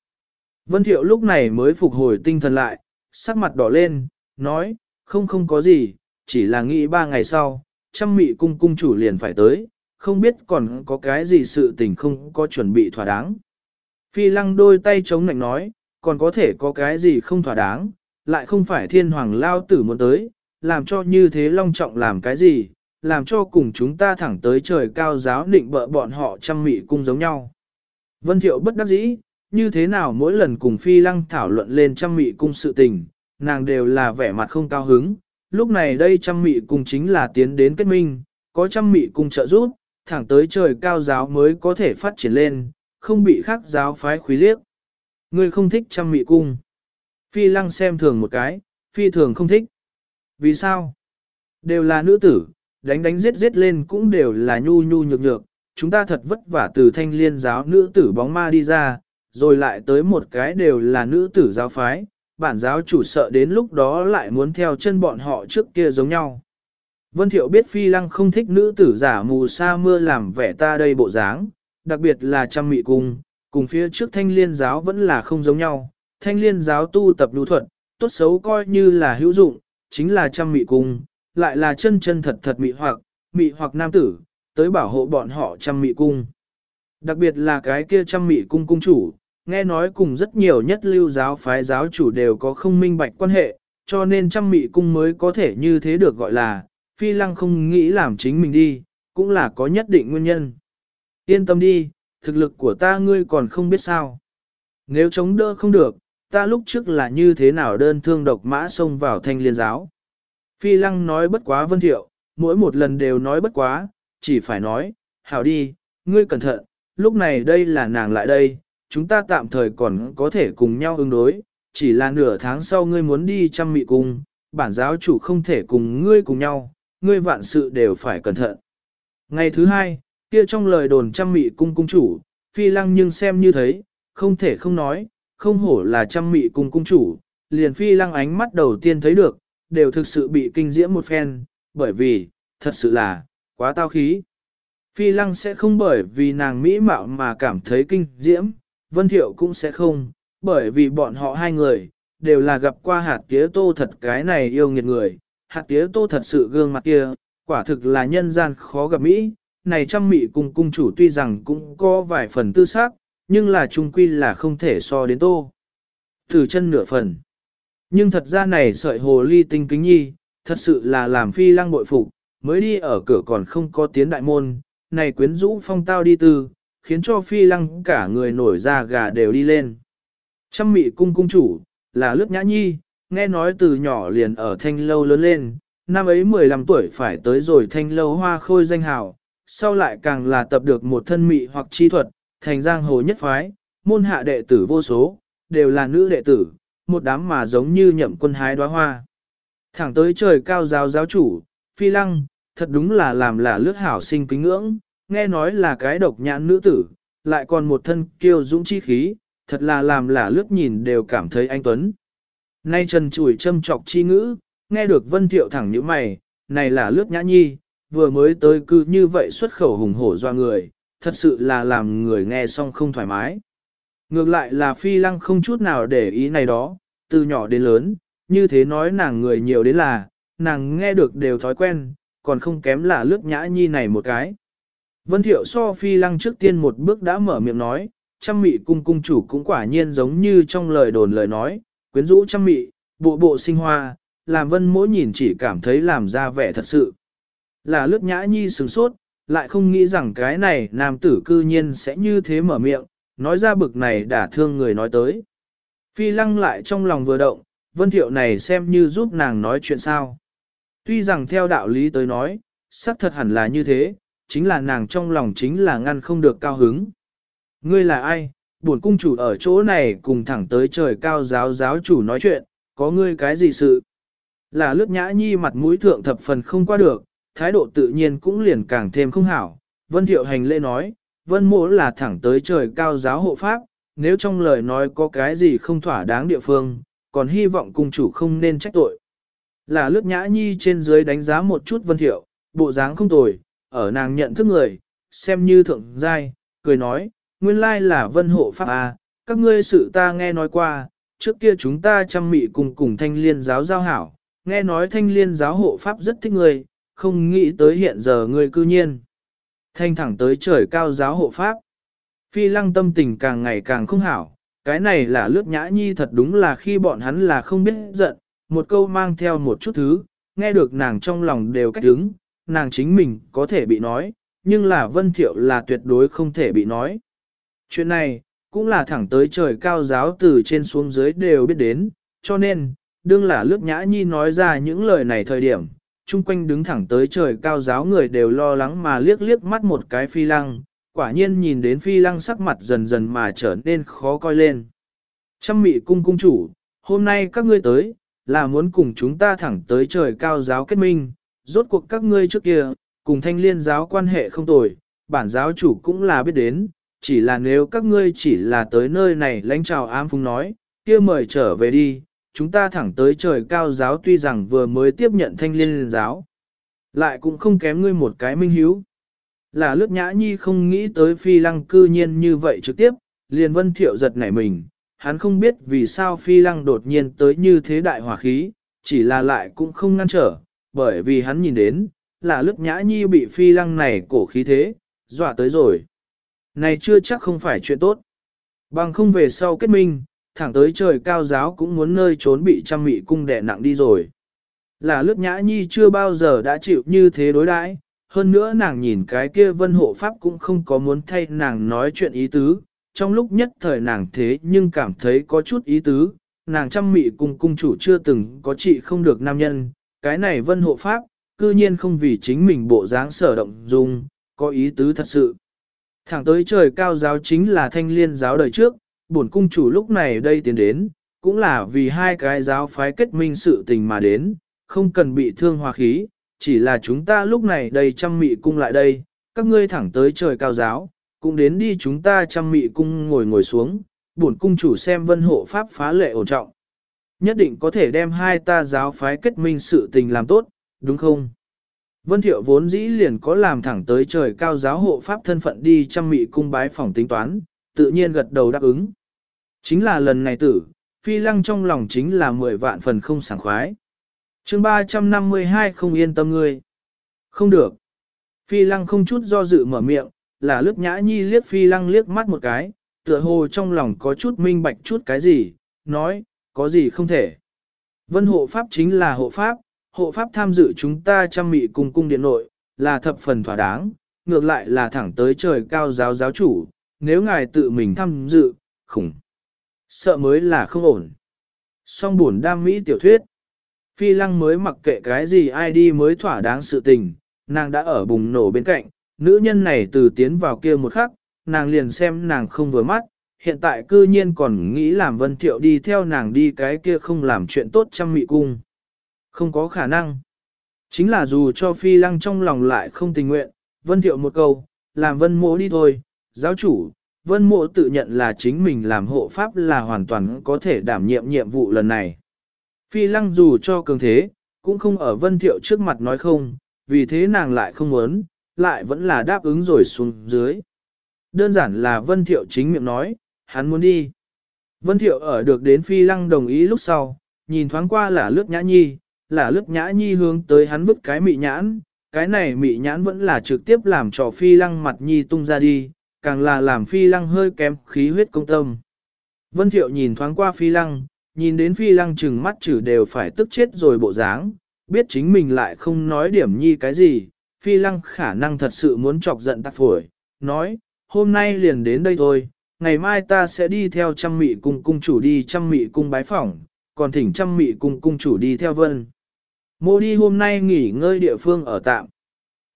Vân thiệu lúc này mới phục hồi tinh thần lại, sắc mặt đỏ lên, nói, không không có gì, chỉ là nghĩ ba ngày sau, trăm mị cung cung chủ liền phải tới, không biết còn có cái gì sự tình không có chuẩn bị thỏa đáng. Phi lăng đôi tay chống nạnh nói, còn có thể có cái gì không thỏa đáng, lại không phải thiên hoàng lao tử muốn tới, làm cho như thế long trọng làm cái gì, làm cho cùng chúng ta thẳng tới trời cao giáo định bợ bọn họ trăm mị cung giống nhau. Vân Thiệu bất đắc dĩ, như thế nào mỗi lần cùng Phi Lăng thảo luận lên trăm mị cung sự tình, nàng đều là vẻ mặt không cao hứng, lúc này đây trăm mị cung chính là tiến đến kết minh, có trăm mị cung trợ giúp, thẳng tới trời cao giáo mới có thể phát triển lên, không bị khác giáo phái khuyến liếc. Ngươi không thích trăm mị cung. Phi lăng xem thường một cái, phi thường không thích. Vì sao? Đều là nữ tử, đánh đánh giết giết lên cũng đều là nhu nhu nhược nhược. Chúng ta thật vất vả từ thanh liên giáo nữ tử bóng ma đi ra, rồi lại tới một cái đều là nữ tử giáo phái, bản giáo chủ sợ đến lúc đó lại muốn theo chân bọn họ trước kia giống nhau. Vân Thiệu biết Phi Lăng không thích nữ tử giả mù sa mưa làm vẻ ta đây bộ dáng, đặc biệt là trăm mị cung, cùng phía trước thanh liên giáo vẫn là không giống nhau. Thanh liên giáo tu tập lưu thuật, tốt xấu coi như là hữu dụng, chính là trăm mị cung, lại là chân chân thật thật mị hoặc, mị hoặc nam tử, tới bảo hộ bọn họ trăm mị cung. Đặc biệt là cái kia trăm mị cung cung chủ, nghe nói cùng rất nhiều nhất lưu giáo phái giáo chủ đều có không minh bạch quan hệ, cho nên trăm mị cung mới có thể như thế được gọi là, phi lăng không nghĩ làm chính mình đi, cũng là có nhất định nguyên nhân. Yên tâm đi, thực lực của ta ngươi còn không biết sao. Nếu chống đỡ không được, ta lúc trước là như thế nào đơn thương độc mã xông vào thanh liên giáo. Phi lăng nói bất quá vân thiệu, mỗi một lần đều nói bất quá, chỉ phải nói, hảo đi, ngươi cẩn thận, lúc này đây là nàng lại đây, chúng ta tạm thời còn có thể cùng nhau ứng đối, chỉ là nửa tháng sau ngươi muốn đi chăm mị cung, bản giáo chủ không thể cùng ngươi cùng nhau, ngươi vạn sự đều phải cẩn thận. Ngày thứ hai, kia trong lời đồn chăm mị cung cung chủ, phi lăng nhưng xem như thấy, không thể không nói, không hổ là chăm mị cung cung chủ, liền phi lăng ánh mắt đầu tiên thấy được, đều thực sự bị kinh diễm một phen, bởi vì, thật sự là, quá tao khí. Phi lăng sẽ không bởi vì nàng mỹ mạo mà cảm thấy kinh diễm, Vân Thiệu cũng sẽ không, bởi vì bọn họ hai người, đều là gặp qua hạt tía tô thật cái này yêu nghiệt người, hạt tía tô thật sự gương mặt kia, quả thực là nhân gian khó gặp Mỹ, này trăm mỹ cung cung chủ tuy rằng cũng có vài phần tư xác, nhưng là trung quy là không thể so đến tô. Từ chân nửa phần. Nhưng thật ra này sợi hồ ly tinh kính nhi, thật sự là làm phi lăng bội phục, mới đi ở cửa còn không có tiến đại môn, này quyến rũ phong tao đi từ, khiến cho phi lăng cả người nổi da gà đều đi lên. Trăm mị cung cung chủ, là lướt nhã nhi, nghe nói từ nhỏ liền ở thanh lâu lớn lên, năm ấy 15 tuổi phải tới rồi thanh lâu hoa khôi danh hào, sau lại càng là tập được một thân mị hoặc chi thuật, thành giang hồ nhất phái, môn hạ đệ tử vô số, đều là nữ đệ tử, một đám mà giống như nhậm quân hái đóa hoa. Thẳng tới trời cao giáo giáo chủ, phi lăng, thật đúng là làm là lướt hảo sinh kính ngưỡng, nghe nói là cái độc nhãn nữ tử, lại còn một thân kiêu dũng chi khí, thật là làm là lướt nhìn đều cảm thấy anh Tuấn. Nay trần chủi châm trọc chi ngữ, nghe được vân thiệu thẳng như mày, này là lướt nhã nhi, vừa mới tới cư như vậy xuất khẩu hùng hổ doa người, thật sự là làm người nghe xong không thoải mái. Ngược lại là phi lăng không chút nào để ý này đó, từ nhỏ đến lớn, như thế nói nàng người nhiều đến là, nàng nghe được đều thói quen, còn không kém là lướt nhã nhi này một cái. Vân Thiệu so phi lăng trước tiên một bước đã mở miệng nói, trăm mị cung cung chủ cũng quả nhiên giống như trong lời đồn lời nói, quyến rũ trăm mị, bộ bộ sinh hoa, làm vân mỗi nhìn chỉ cảm thấy làm ra vẻ thật sự. Là lướt nhã nhi sướng sốt, lại không nghĩ rằng cái này nam tử cư nhiên sẽ như thế mở miệng, nói ra bực này đã thương người nói tới. Phi lăng lại trong lòng vừa động, vân thiệu này xem như giúp nàng nói chuyện sao. Tuy rằng theo đạo lý tới nói, xác thật hẳn là như thế, chính là nàng trong lòng chính là ngăn không được cao hứng. Ngươi là ai, buồn cung chủ ở chỗ này cùng thẳng tới trời cao giáo giáo chủ nói chuyện, có ngươi cái gì sự? Là lướt nhã nhi mặt mũi thượng thập phần không qua được, thái độ tự nhiên cũng liền càng thêm không hảo. Vân thiệu hành lễ nói, vân mỗ là thẳng tới trời cao giáo hộ pháp, nếu trong lời nói có cái gì không thỏa đáng địa phương, còn hy vọng cung chủ không nên trách tội. Là lướt nhã nhi trên dưới đánh giá một chút vân thiệu, bộ dáng không tồi, ở nàng nhận thức người, xem như thượng giai, cười nói, nguyên lai là vân hộ pháp à, các ngươi sự ta nghe nói qua, trước kia chúng ta chăm mị cùng cùng thanh liên giáo giao hảo, nghe nói thanh liên giáo hộ pháp rất thích ngươi, không nghĩ tới hiện giờ ngươi cư nhiên. Thanh thẳng tới trời cao giáo hộ pháp. Phi lăng tâm tình càng ngày càng không hảo, cái này là lướt nhã nhi thật đúng là khi bọn hắn là không biết giận, một câu mang theo một chút thứ, nghe được nàng trong lòng đều cách đứng, nàng chính mình có thể bị nói, nhưng là vân thiệu là tuyệt đối không thể bị nói. Chuyện này, cũng là thẳng tới trời cao giáo từ trên xuống dưới đều biết đến, cho nên, đương là lướt nhã nhi nói ra những lời này thời điểm, chung quanh đứng thẳng tới trời cao giáo người đều lo lắng mà liếc liếc mắt một cái phi lăng, quả nhiên nhìn đến phi lăng sắc mặt dần dần mà trở nên khó coi lên. Trăm mị cung cung chủ, hôm nay các ngươi tới, là muốn cùng chúng ta thẳng tới trời cao giáo kết minh, rốt cuộc các ngươi trước kia, cùng thanh liên giáo quan hệ không tồi, bản giáo chủ cũng là biết đến, chỉ là nếu các ngươi chỉ là tới nơi này lãnh chào ám phung nói, kia mời trở về đi, chúng ta thẳng tới trời cao giáo tuy rằng vừa mới tiếp nhận thanh liên giáo, lại cũng không kém ngươi một cái minh hiếu. Là lướt nhã nhi không nghĩ tới phi lăng cư nhiên như vậy trực tiếp, liền vân thiệu giật nảy mình, hắn không biết vì sao phi lăng đột nhiên tới như thế đại hỏa khí, chỉ là lại cũng không ngăn trở, bởi vì hắn nhìn đến, là lướt nhã nhi bị phi lăng này cổ khí thế, dọa tới rồi. Này chưa chắc không phải chuyện tốt. Bằng không về sau kết minh, thẳng tới trời cao giáo cũng muốn nơi trốn bị trăm mị cung đẻ nặng đi rồi. Là lướt nhã nhi chưa bao giờ đã chịu như thế đối đãi hơn nữa nàng nhìn cái kia vân hộ pháp cũng không có muốn thay nàng nói chuyện ý tứ, trong lúc nhất thời nàng thế nhưng cảm thấy có chút ý tứ, nàng trăm mị cung cung chủ chưa từng có trị không được nam nhân, cái này vân hộ pháp, cư nhiên không vì chính mình bộ dáng sở động dung, có ý tứ thật sự. Thẳng tới trời cao giáo chính là thanh liên giáo đời trước, bổn cung chủ lúc này đây tiến đến, cũng là vì hai cái giáo phái kết minh sự tình mà đến, không cần bị thương hòa khí, chỉ là chúng ta lúc này đây chăm mị cung lại đây, các ngươi thẳng tới trời cao giáo, cũng đến đi chúng ta chăm mị cung ngồi ngồi xuống, bổn cung chủ xem vân hộ pháp phá lệ ổn trọng. Nhất định có thể đem hai ta giáo phái kết minh sự tình làm tốt, đúng không? Vân Thiệu vốn dĩ liền có làm thẳng tới trời cao giáo hộ pháp thân phận đi chăm mị cung bái phòng tính toán, tự nhiên gật đầu đáp ứng. Chính là lần này tử, phi lăng trong lòng chính là 10 vạn phần không sảng khoái. chương 352 không yên tâm ngươi. Không được. Phi lăng không chút do dự mở miệng, là lướt nhã nhi liếc phi lăng liếc mắt một cái, tựa hồ trong lòng có chút minh bạch chút cái gì, nói, có gì không thể. Vân hộ pháp chính là hộ pháp, hộ pháp tham dự chúng ta trăm mị cùng cung điện nội, là thập phần thỏa đáng, ngược lại là thẳng tới trời cao giáo giáo chủ, nếu ngài tự mình tham dự, khủng. Sợ mới là không ổn. Song buồn đam mỹ tiểu thuyết. Phi lăng mới mặc kệ cái gì ai đi mới thỏa đáng sự tình, nàng đã ở bùng nổ bên cạnh, nữ nhân này từ tiến vào kia một khắc, nàng liền xem nàng không vừa mắt, hiện tại cư nhiên còn nghĩ làm vân thiệu đi theo nàng đi cái kia không làm chuyện tốt trăm mị cung. Không có khả năng. Chính là dù cho phi lăng trong lòng lại không tình nguyện, vân thiệu một câu, làm vân Mỗ đi thôi, giáo chủ, vân mộ tự nhận là chính mình làm hộ pháp là hoàn toàn có thể đảm nhiệm nhiệm vụ lần này. Phi lăng dù cho cường thế, cũng không ở vân thiệu trước mặt nói không, vì thế nàng lại không muốn, lại vẫn là đáp ứng rồi xuống dưới. Đơn giản là vân thiệu chính miệng nói, hắn muốn đi. Vân thiệu ở được đến phi lăng đồng ý lúc sau, nhìn thoáng qua là lướt nhã nhi, là lướt nhã nhi hướng tới hắn vứt cái mị nhãn, cái này mị nhãn vẫn là trực tiếp làm cho phi lăng mặt nhi tung ra đi, càng là làm phi lăng hơi kém khí huyết công tâm. Vân Thiệu nhìn thoáng qua phi lăng, nhìn đến phi lăng chừng mắt chử đều phải tức chết rồi bộ dáng, biết chính mình lại không nói điểm nhi cái gì, phi lăng khả năng thật sự muốn chọc giận tạc phổi, nói, hôm nay liền đến đây thôi, ngày mai ta sẽ đi theo trăm mị cung cung chủ đi trăm mị cung bái phỏng, còn thỉnh trăm mị cung cung chủ đi theo vân. Mô đi hôm nay nghỉ ngơi địa phương ở tạm.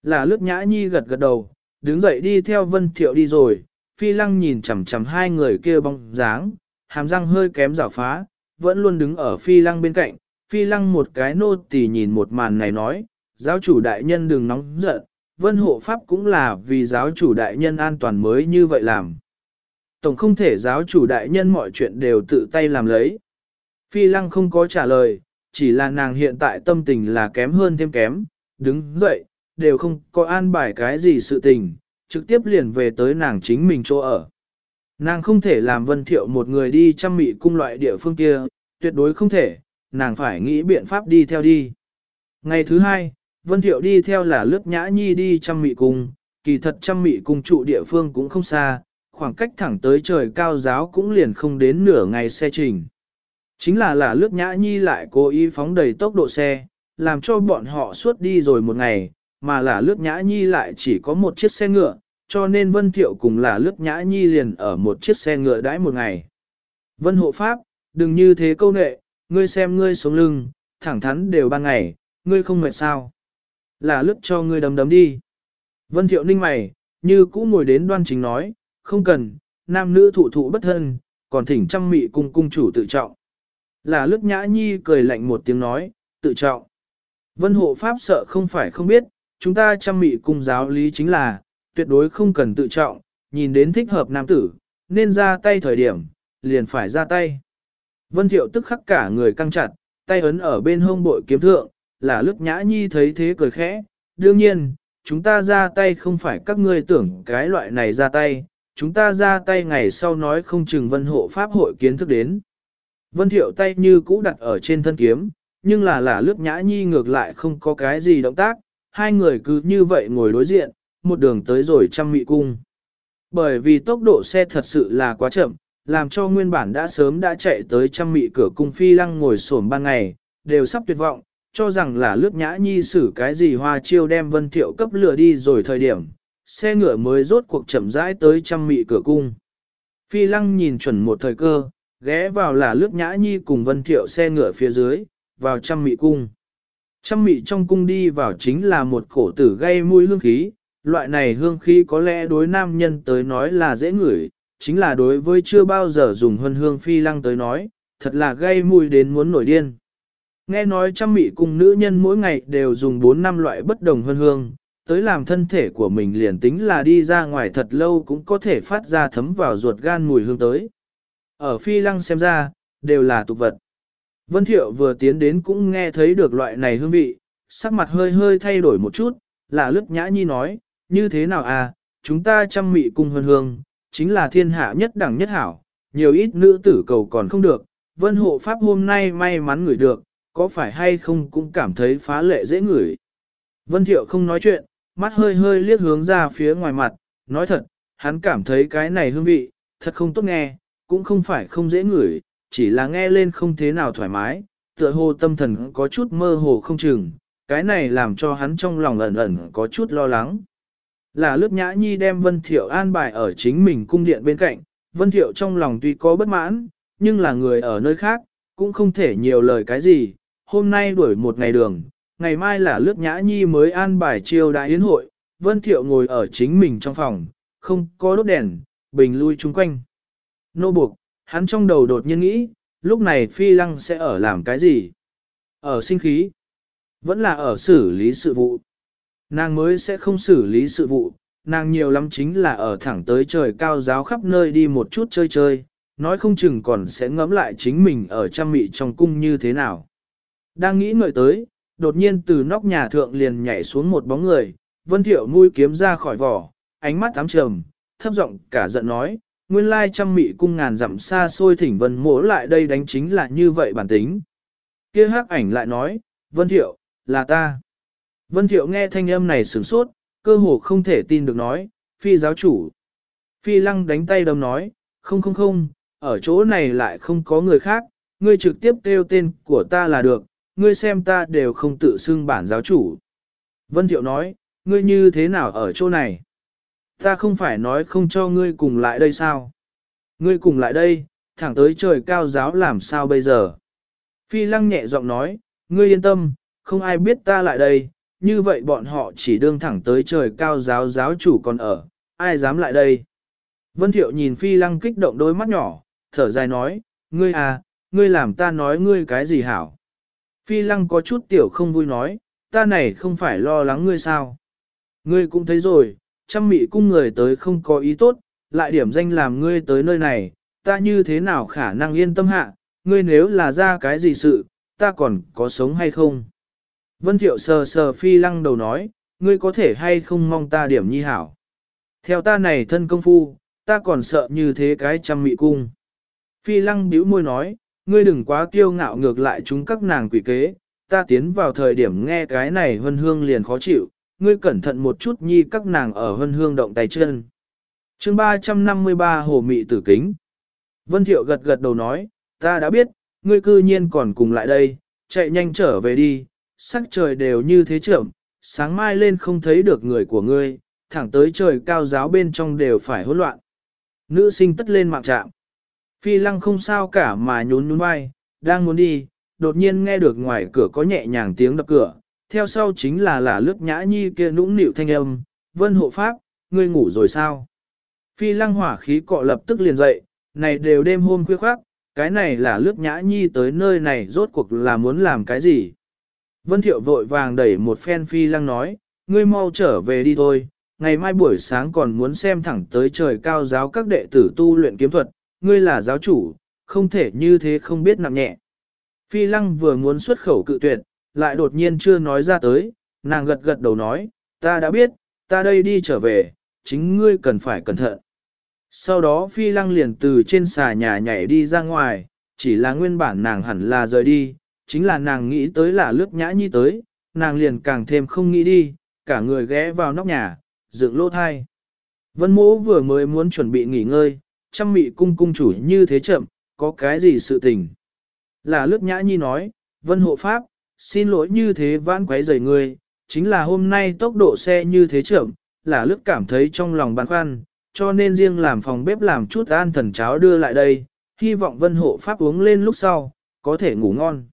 Là lướt nhã nhi gật gật đầu, đứng dậy đi theo vân thiệu đi rồi, phi lăng nhìn chằm chằm hai người kia bóng dáng, hàm răng hơi kém rào phá, vẫn luôn đứng ở phi lăng bên cạnh, phi lăng một cái nô tỳ nhìn một màn này nói, giáo chủ đại nhân đừng nóng giận, vân hộ pháp cũng là vì giáo chủ đại nhân an toàn mới như vậy làm. Tổng không thể giáo chủ đại nhân mọi chuyện đều tự tay làm lấy. Phi lăng không có trả lời, chỉ là nàng hiện tại tâm tình là kém hơn thêm kém, đứng dậy, đều không có an bài cái gì sự tình, trực tiếp liền về tới nàng chính mình chỗ ở. Nàng không thể làm vân thiệu một người đi chăm mị cung loại địa phương kia, tuyệt đối không thể, nàng phải nghĩ biện pháp đi theo đi. Ngày thứ hai, vân thiệu đi theo là lướt nhã nhi đi chăm mị cung, kỳ thật chăm mị cung trụ địa phương cũng không xa, khoảng cách thẳng tới trời cao giáo cũng liền không đến nửa ngày xe trình. Chính là là lướt nhã nhi lại cố ý phóng đầy tốc độ xe, làm cho bọn họ suốt đi rồi một ngày, mà là lướt nhã nhi lại chỉ có một chiếc xe ngựa, cho nên Vân Thiệu cùng là lướt nhã nhi liền ở một chiếc xe ngựa đãi một ngày. Vân hộ pháp, đừng như thế câu nệ, ngươi xem ngươi sống lưng, thẳng thắn đều ban ngày, ngươi không mệt sao. Là lướt cho ngươi đấm đấm đi. Vân Thiệu ninh mày, như cũ ngồi đến đoan chính nói, không cần, nam nữ thụ thụ bất thân, còn thỉnh trăm mị cung cung chủ tự trọng. Là lướt nhã nhi cười lạnh một tiếng nói, tự trọng. Vân hộ pháp sợ không phải không biết, chúng ta chăm mị cung giáo lý chính là, tuyệt đối không cần tự trọng, nhìn đến thích hợp nam tử, nên ra tay thời điểm, liền phải ra tay. Vân thiệu tức khắc cả người căng chặt, tay ấn ở bên hông bội kiếm thượng, là lướt nhã nhi thấy thế cười khẽ, đương nhiên, chúng ta ra tay không phải các ngươi tưởng cái loại này ra tay, chúng ta ra tay ngày sau nói không chừng vân hộ pháp hội kiến thức đến. Vân thiệu tay như cũ đặt ở trên thân kiếm, nhưng là là lướt nhã nhi ngược lại không có cái gì động tác, hai người cứ như vậy ngồi đối diện, một đường tới rồi trăm mị cung. Bởi vì tốc độ xe thật sự là quá chậm, làm cho nguyên bản đã sớm đã chạy tới trăm mị cửa cung phi lăng ngồi xổm ban ngày, đều sắp tuyệt vọng, cho rằng là lướt nhã nhi xử cái gì hoa chiêu đem vân thiệu cấp lửa đi rồi thời điểm, xe ngựa mới rốt cuộc chậm rãi tới trăm mị cửa cung. Phi lăng nhìn chuẩn một thời cơ, ghé vào là lướt nhã nhi cùng vân thiệu xe ngựa phía dưới, vào trăm mị cung. Trăm mị trong cung đi vào chính là một cổ tử gây mùi hương khí, loại này hương khí có lẽ đối nam nhân tới nói là dễ ngửi, chính là đối với chưa bao giờ dùng hương hương phi lăng tới nói, thật là gây mùi đến muốn nổi điên. Nghe nói trăm mị cung nữ nhân mỗi ngày đều dùng 4 năm loại bất đồng hương hương, tới làm thân thể của mình liền tính là đi ra ngoài thật lâu cũng có thể phát ra thấm vào ruột gan mùi hương tới. Ở phi lăng xem ra, đều là tục vật. Vân Thiệu vừa tiến đến cũng nghe thấy được loại này hương vị, sắc mặt hơi hơi thay đổi một chút, là lướt nhã nhi nói, như thế nào à, chúng ta chăm mị cung hương hương, chính là thiên hạ nhất đẳng nhất hảo, nhiều ít nữ tử cầu còn không được, vân hộ pháp hôm nay may mắn ngửi được, có phải hay không cũng cảm thấy phá lệ dễ ngửi. Vân Thiệu không nói chuyện, mắt hơi hơi liếc hướng ra phía ngoài mặt, nói thật, hắn cảm thấy cái này hương vị, thật không tốt nghe, cũng không phải không dễ ngửi, chỉ là nghe lên không thế nào thoải mái, tựa hồ tâm thần có chút mơ hồ không chừng, cái này làm cho hắn trong lòng ẩn ẩn có chút lo lắng. Là lướt nhã nhi đem Vân Thiệu an bài ở chính mình cung điện bên cạnh, Vân Thiệu trong lòng tuy có bất mãn, nhưng là người ở nơi khác, cũng không thể nhiều lời cái gì, hôm nay đuổi một ngày đường, ngày mai là lướt nhã nhi mới an bài chiêu đại yến hội, Vân Thiệu ngồi ở chính mình trong phòng, không có đốt đèn, bình lui chung quanh. Nô buộc, hắn trong đầu đột nhiên nghĩ, lúc này phi lăng sẽ ở làm cái gì? Ở sinh khí, vẫn là ở xử lý sự vụ. Nàng mới sẽ không xử lý sự vụ, nàng nhiều lắm chính là ở thẳng tới trời cao giáo khắp nơi đi một chút chơi chơi, nói không chừng còn sẽ ngẫm lại chính mình ở trăm mị trong cung như thế nào. Đang nghĩ ngợi tới, đột nhiên từ nóc nhà thượng liền nhảy xuống một bóng người, vân thiệu mũi kiếm ra khỏi vỏ, ánh mắt ám trầm, thấp giọng cả giận nói, nguyên lai trăm mị cung ngàn dặm xa xôi thỉnh vân mỗ lại đây đánh chính là như vậy bản tính. kia hắc ảnh lại nói, vân thiệu, là ta. Vân thiệu nghe thanh âm này sửng sốt, cơ hồ không thể tin được nói, phi giáo chủ. Phi lăng đánh tay đầm nói, không không không, ở chỗ này lại không có người khác, ngươi trực tiếp kêu tên của ta là được, ngươi xem ta đều không tự xưng bản giáo chủ. Vân thiệu nói, ngươi như thế nào ở chỗ này? Ta không phải nói không cho ngươi cùng lại đây sao? Ngươi cùng lại đây, thẳng tới trời cao giáo làm sao bây giờ? Phi lăng nhẹ giọng nói, ngươi yên tâm, không ai biết ta lại đây, như vậy bọn họ chỉ đương thẳng tới trời cao giáo giáo chủ còn ở, ai dám lại đây? Vân Thiệu nhìn Phi lăng kích động đôi mắt nhỏ, thở dài nói, ngươi à, ngươi làm ta nói ngươi cái gì hảo? Phi lăng có chút tiểu không vui nói, ta này không phải lo lắng ngươi sao? Ngươi cũng thấy rồi, trăm mị cung người tới không có ý tốt, lại điểm danh làm ngươi tới nơi này, ta như thế nào khả năng yên tâm hạ, ngươi nếu là ra cái gì sự, ta còn có sống hay không? Vân Thiệu sờ sờ phi lăng đầu nói, ngươi có thể hay không mong ta điểm nhi hảo? Theo ta này thân công phu, ta còn sợ như thế cái trăm mị cung. Phi lăng bĩu môi nói, ngươi đừng quá kiêu ngạo ngược lại chúng các nàng quỷ kế, ta tiến vào thời điểm nghe cái này hân hương liền khó chịu, ngươi cẩn thận một chút nhi các nàng ở hân hương động tay chân. chương 353 Hồ Mị Tử Kính Vân Thiệu gật gật đầu nói, ta đã biết, ngươi cư nhiên còn cùng lại đây, chạy nhanh trở về đi, sắc trời đều như thế trưởng, sáng mai lên không thấy được người của ngươi, thẳng tới trời cao giáo bên trong đều phải hỗn loạn. Nữ sinh tất lên mạng trạm. Phi lăng không sao cả mà nhún nhún vai, đang muốn đi, đột nhiên nghe được ngoài cửa có nhẹ nhàng tiếng đập cửa, theo sau chính là là lướt nhã nhi kia nũng nịu thanh âm, vân hộ pháp, ngươi ngủ rồi sao? Phi lăng hỏa khí cọ lập tức liền dậy, này đều đêm hôm khuya khoác, cái này là lướt nhã nhi tới nơi này rốt cuộc là muốn làm cái gì? Vân thiệu vội vàng đẩy một phen phi lăng nói, ngươi mau trở về đi thôi, ngày mai buổi sáng còn muốn xem thẳng tới trời cao giáo các đệ tử tu luyện kiếm thuật, ngươi là giáo chủ, không thể như thế không biết nặng nhẹ. Phi lăng vừa muốn xuất khẩu cự tuyệt, lại đột nhiên chưa nói ra tới, nàng gật gật đầu nói, ta đã biết, ta đây đi trở về, chính ngươi cần phải cẩn thận. Sau đó phi lăng liền từ trên xà nhà nhảy đi ra ngoài, chỉ là nguyên bản nàng hẳn là rời đi, chính là nàng nghĩ tới là lướt nhã nhi tới, nàng liền càng thêm không nghĩ đi, cả người ghé vào nóc nhà, dựng lô thai. Vân mỗ vừa mới muốn chuẩn bị nghỉ ngơi, chăm mị cung cung chủ như thế chậm, có cái gì sự tình. Là lướt nhã nhi nói, vân hộ pháp, xin lỗi như thế vãn quấy rầy ngươi, chính là hôm nay tốc độ xe như thế chậm, là lướt cảm thấy trong lòng băn khoăn, cho nên riêng làm phòng bếp làm chút an thần cháo đưa lại đây, hy vọng vân hộ pháp uống lên lúc sau, có thể ngủ ngon.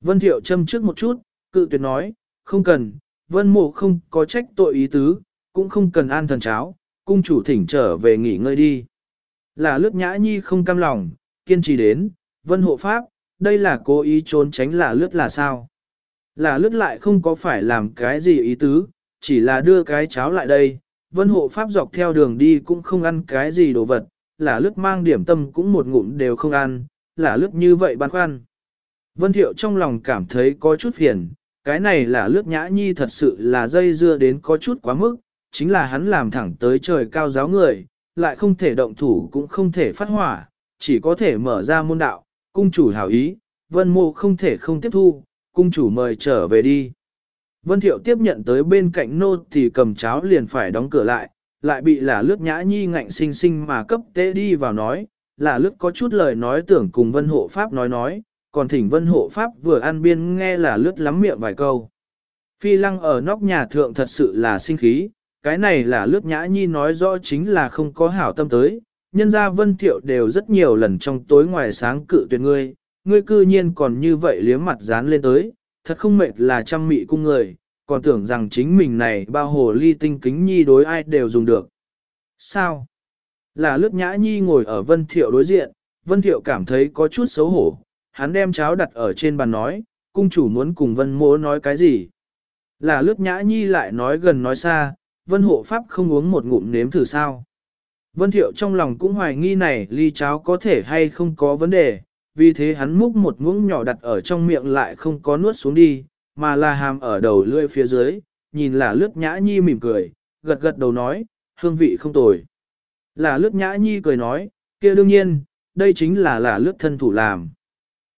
Vân thiệu châm trước một chút, cự tuyệt nói, không cần, vân mộ không có trách tội ý tứ, cũng không cần an thần cháo, cung chủ thỉnh trở về nghỉ ngơi đi. Là lướt nhã nhi không cam lòng, kiên trì đến, vân hộ pháp, đây là cố ý trốn tránh là lướt là sao? Là lướt lại không có phải làm cái gì ý tứ, chỉ là đưa cái cháo lại đây, vân hộ pháp dọc theo đường đi cũng không ăn cái gì đồ vật, là lướt mang điểm tâm cũng một ngụm đều không ăn, là lướt như vậy băn khoăn. Vân thiệu trong lòng cảm thấy có chút phiền, cái này là lướt nhã nhi thật sự là dây dưa đến có chút quá mức, chính là hắn làm thẳng tới trời cao giáo người, lại không thể động thủ cũng không thể phát hỏa, chỉ có thể mở ra môn đạo, cung chủ hảo ý, vân mộ không thể không tiếp thu, cung chủ mời trở về đi. Vân thiệu tiếp nhận tới bên cạnh nô thì cầm cháo liền phải đóng cửa lại, lại bị là lướt nhã nhi ngạnh sinh sinh mà cấp tế đi vào nói, là lướt có chút lời nói tưởng cùng vân hộ pháp nói nói, còn thỉnh vân hộ pháp vừa ăn biên nghe là lướt lắm miệng vài câu. Phi lăng ở nóc nhà thượng thật sự là sinh khí, cái này là lướt nhã nhi nói rõ chính là không có hảo tâm tới, nhân gia vân thiệu đều rất nhiều lần trong tối ngoài sáng cự tuyệt ngươi, ngươi cư nhiên còn như vậy liếm mặt dán lên tới, thật không mệt là trăm mị cung người, còn tưởng rằng chính mình này bao hồ ly tinh kính nhi đối ai đều dùng được. Sao? Là lướt nhã nhi ngồi ở vân thiệu đối diện, vân thiệu cảm thấy có chút xấu hổ, hắn đem cháo đặt ở trên bàn nói, cung chủ muốn cùng vân mỗ nói cái gì? Là lướt nhã nhi lại nói gần nói xa, vân hộ pháp không uống một ngụm nếm thử sao? Vân Thiệu trong lòng cũng hoài nghi này ly cháo có thể hay không có vấn đề, vì thế hắn múc một muỗng nhỏ đặt ở trong miệng lại không có nuốt xuống đi, mà là hàm ở đầu lưỡi phía dưới, nhìn là lướt nhã nhi mỉm cười, gật gật đầu nói, hương vị không tồi. Là lướt nhã nhi cười nói, kia đương nhiên, đây chính là là lướt thân thủ làm.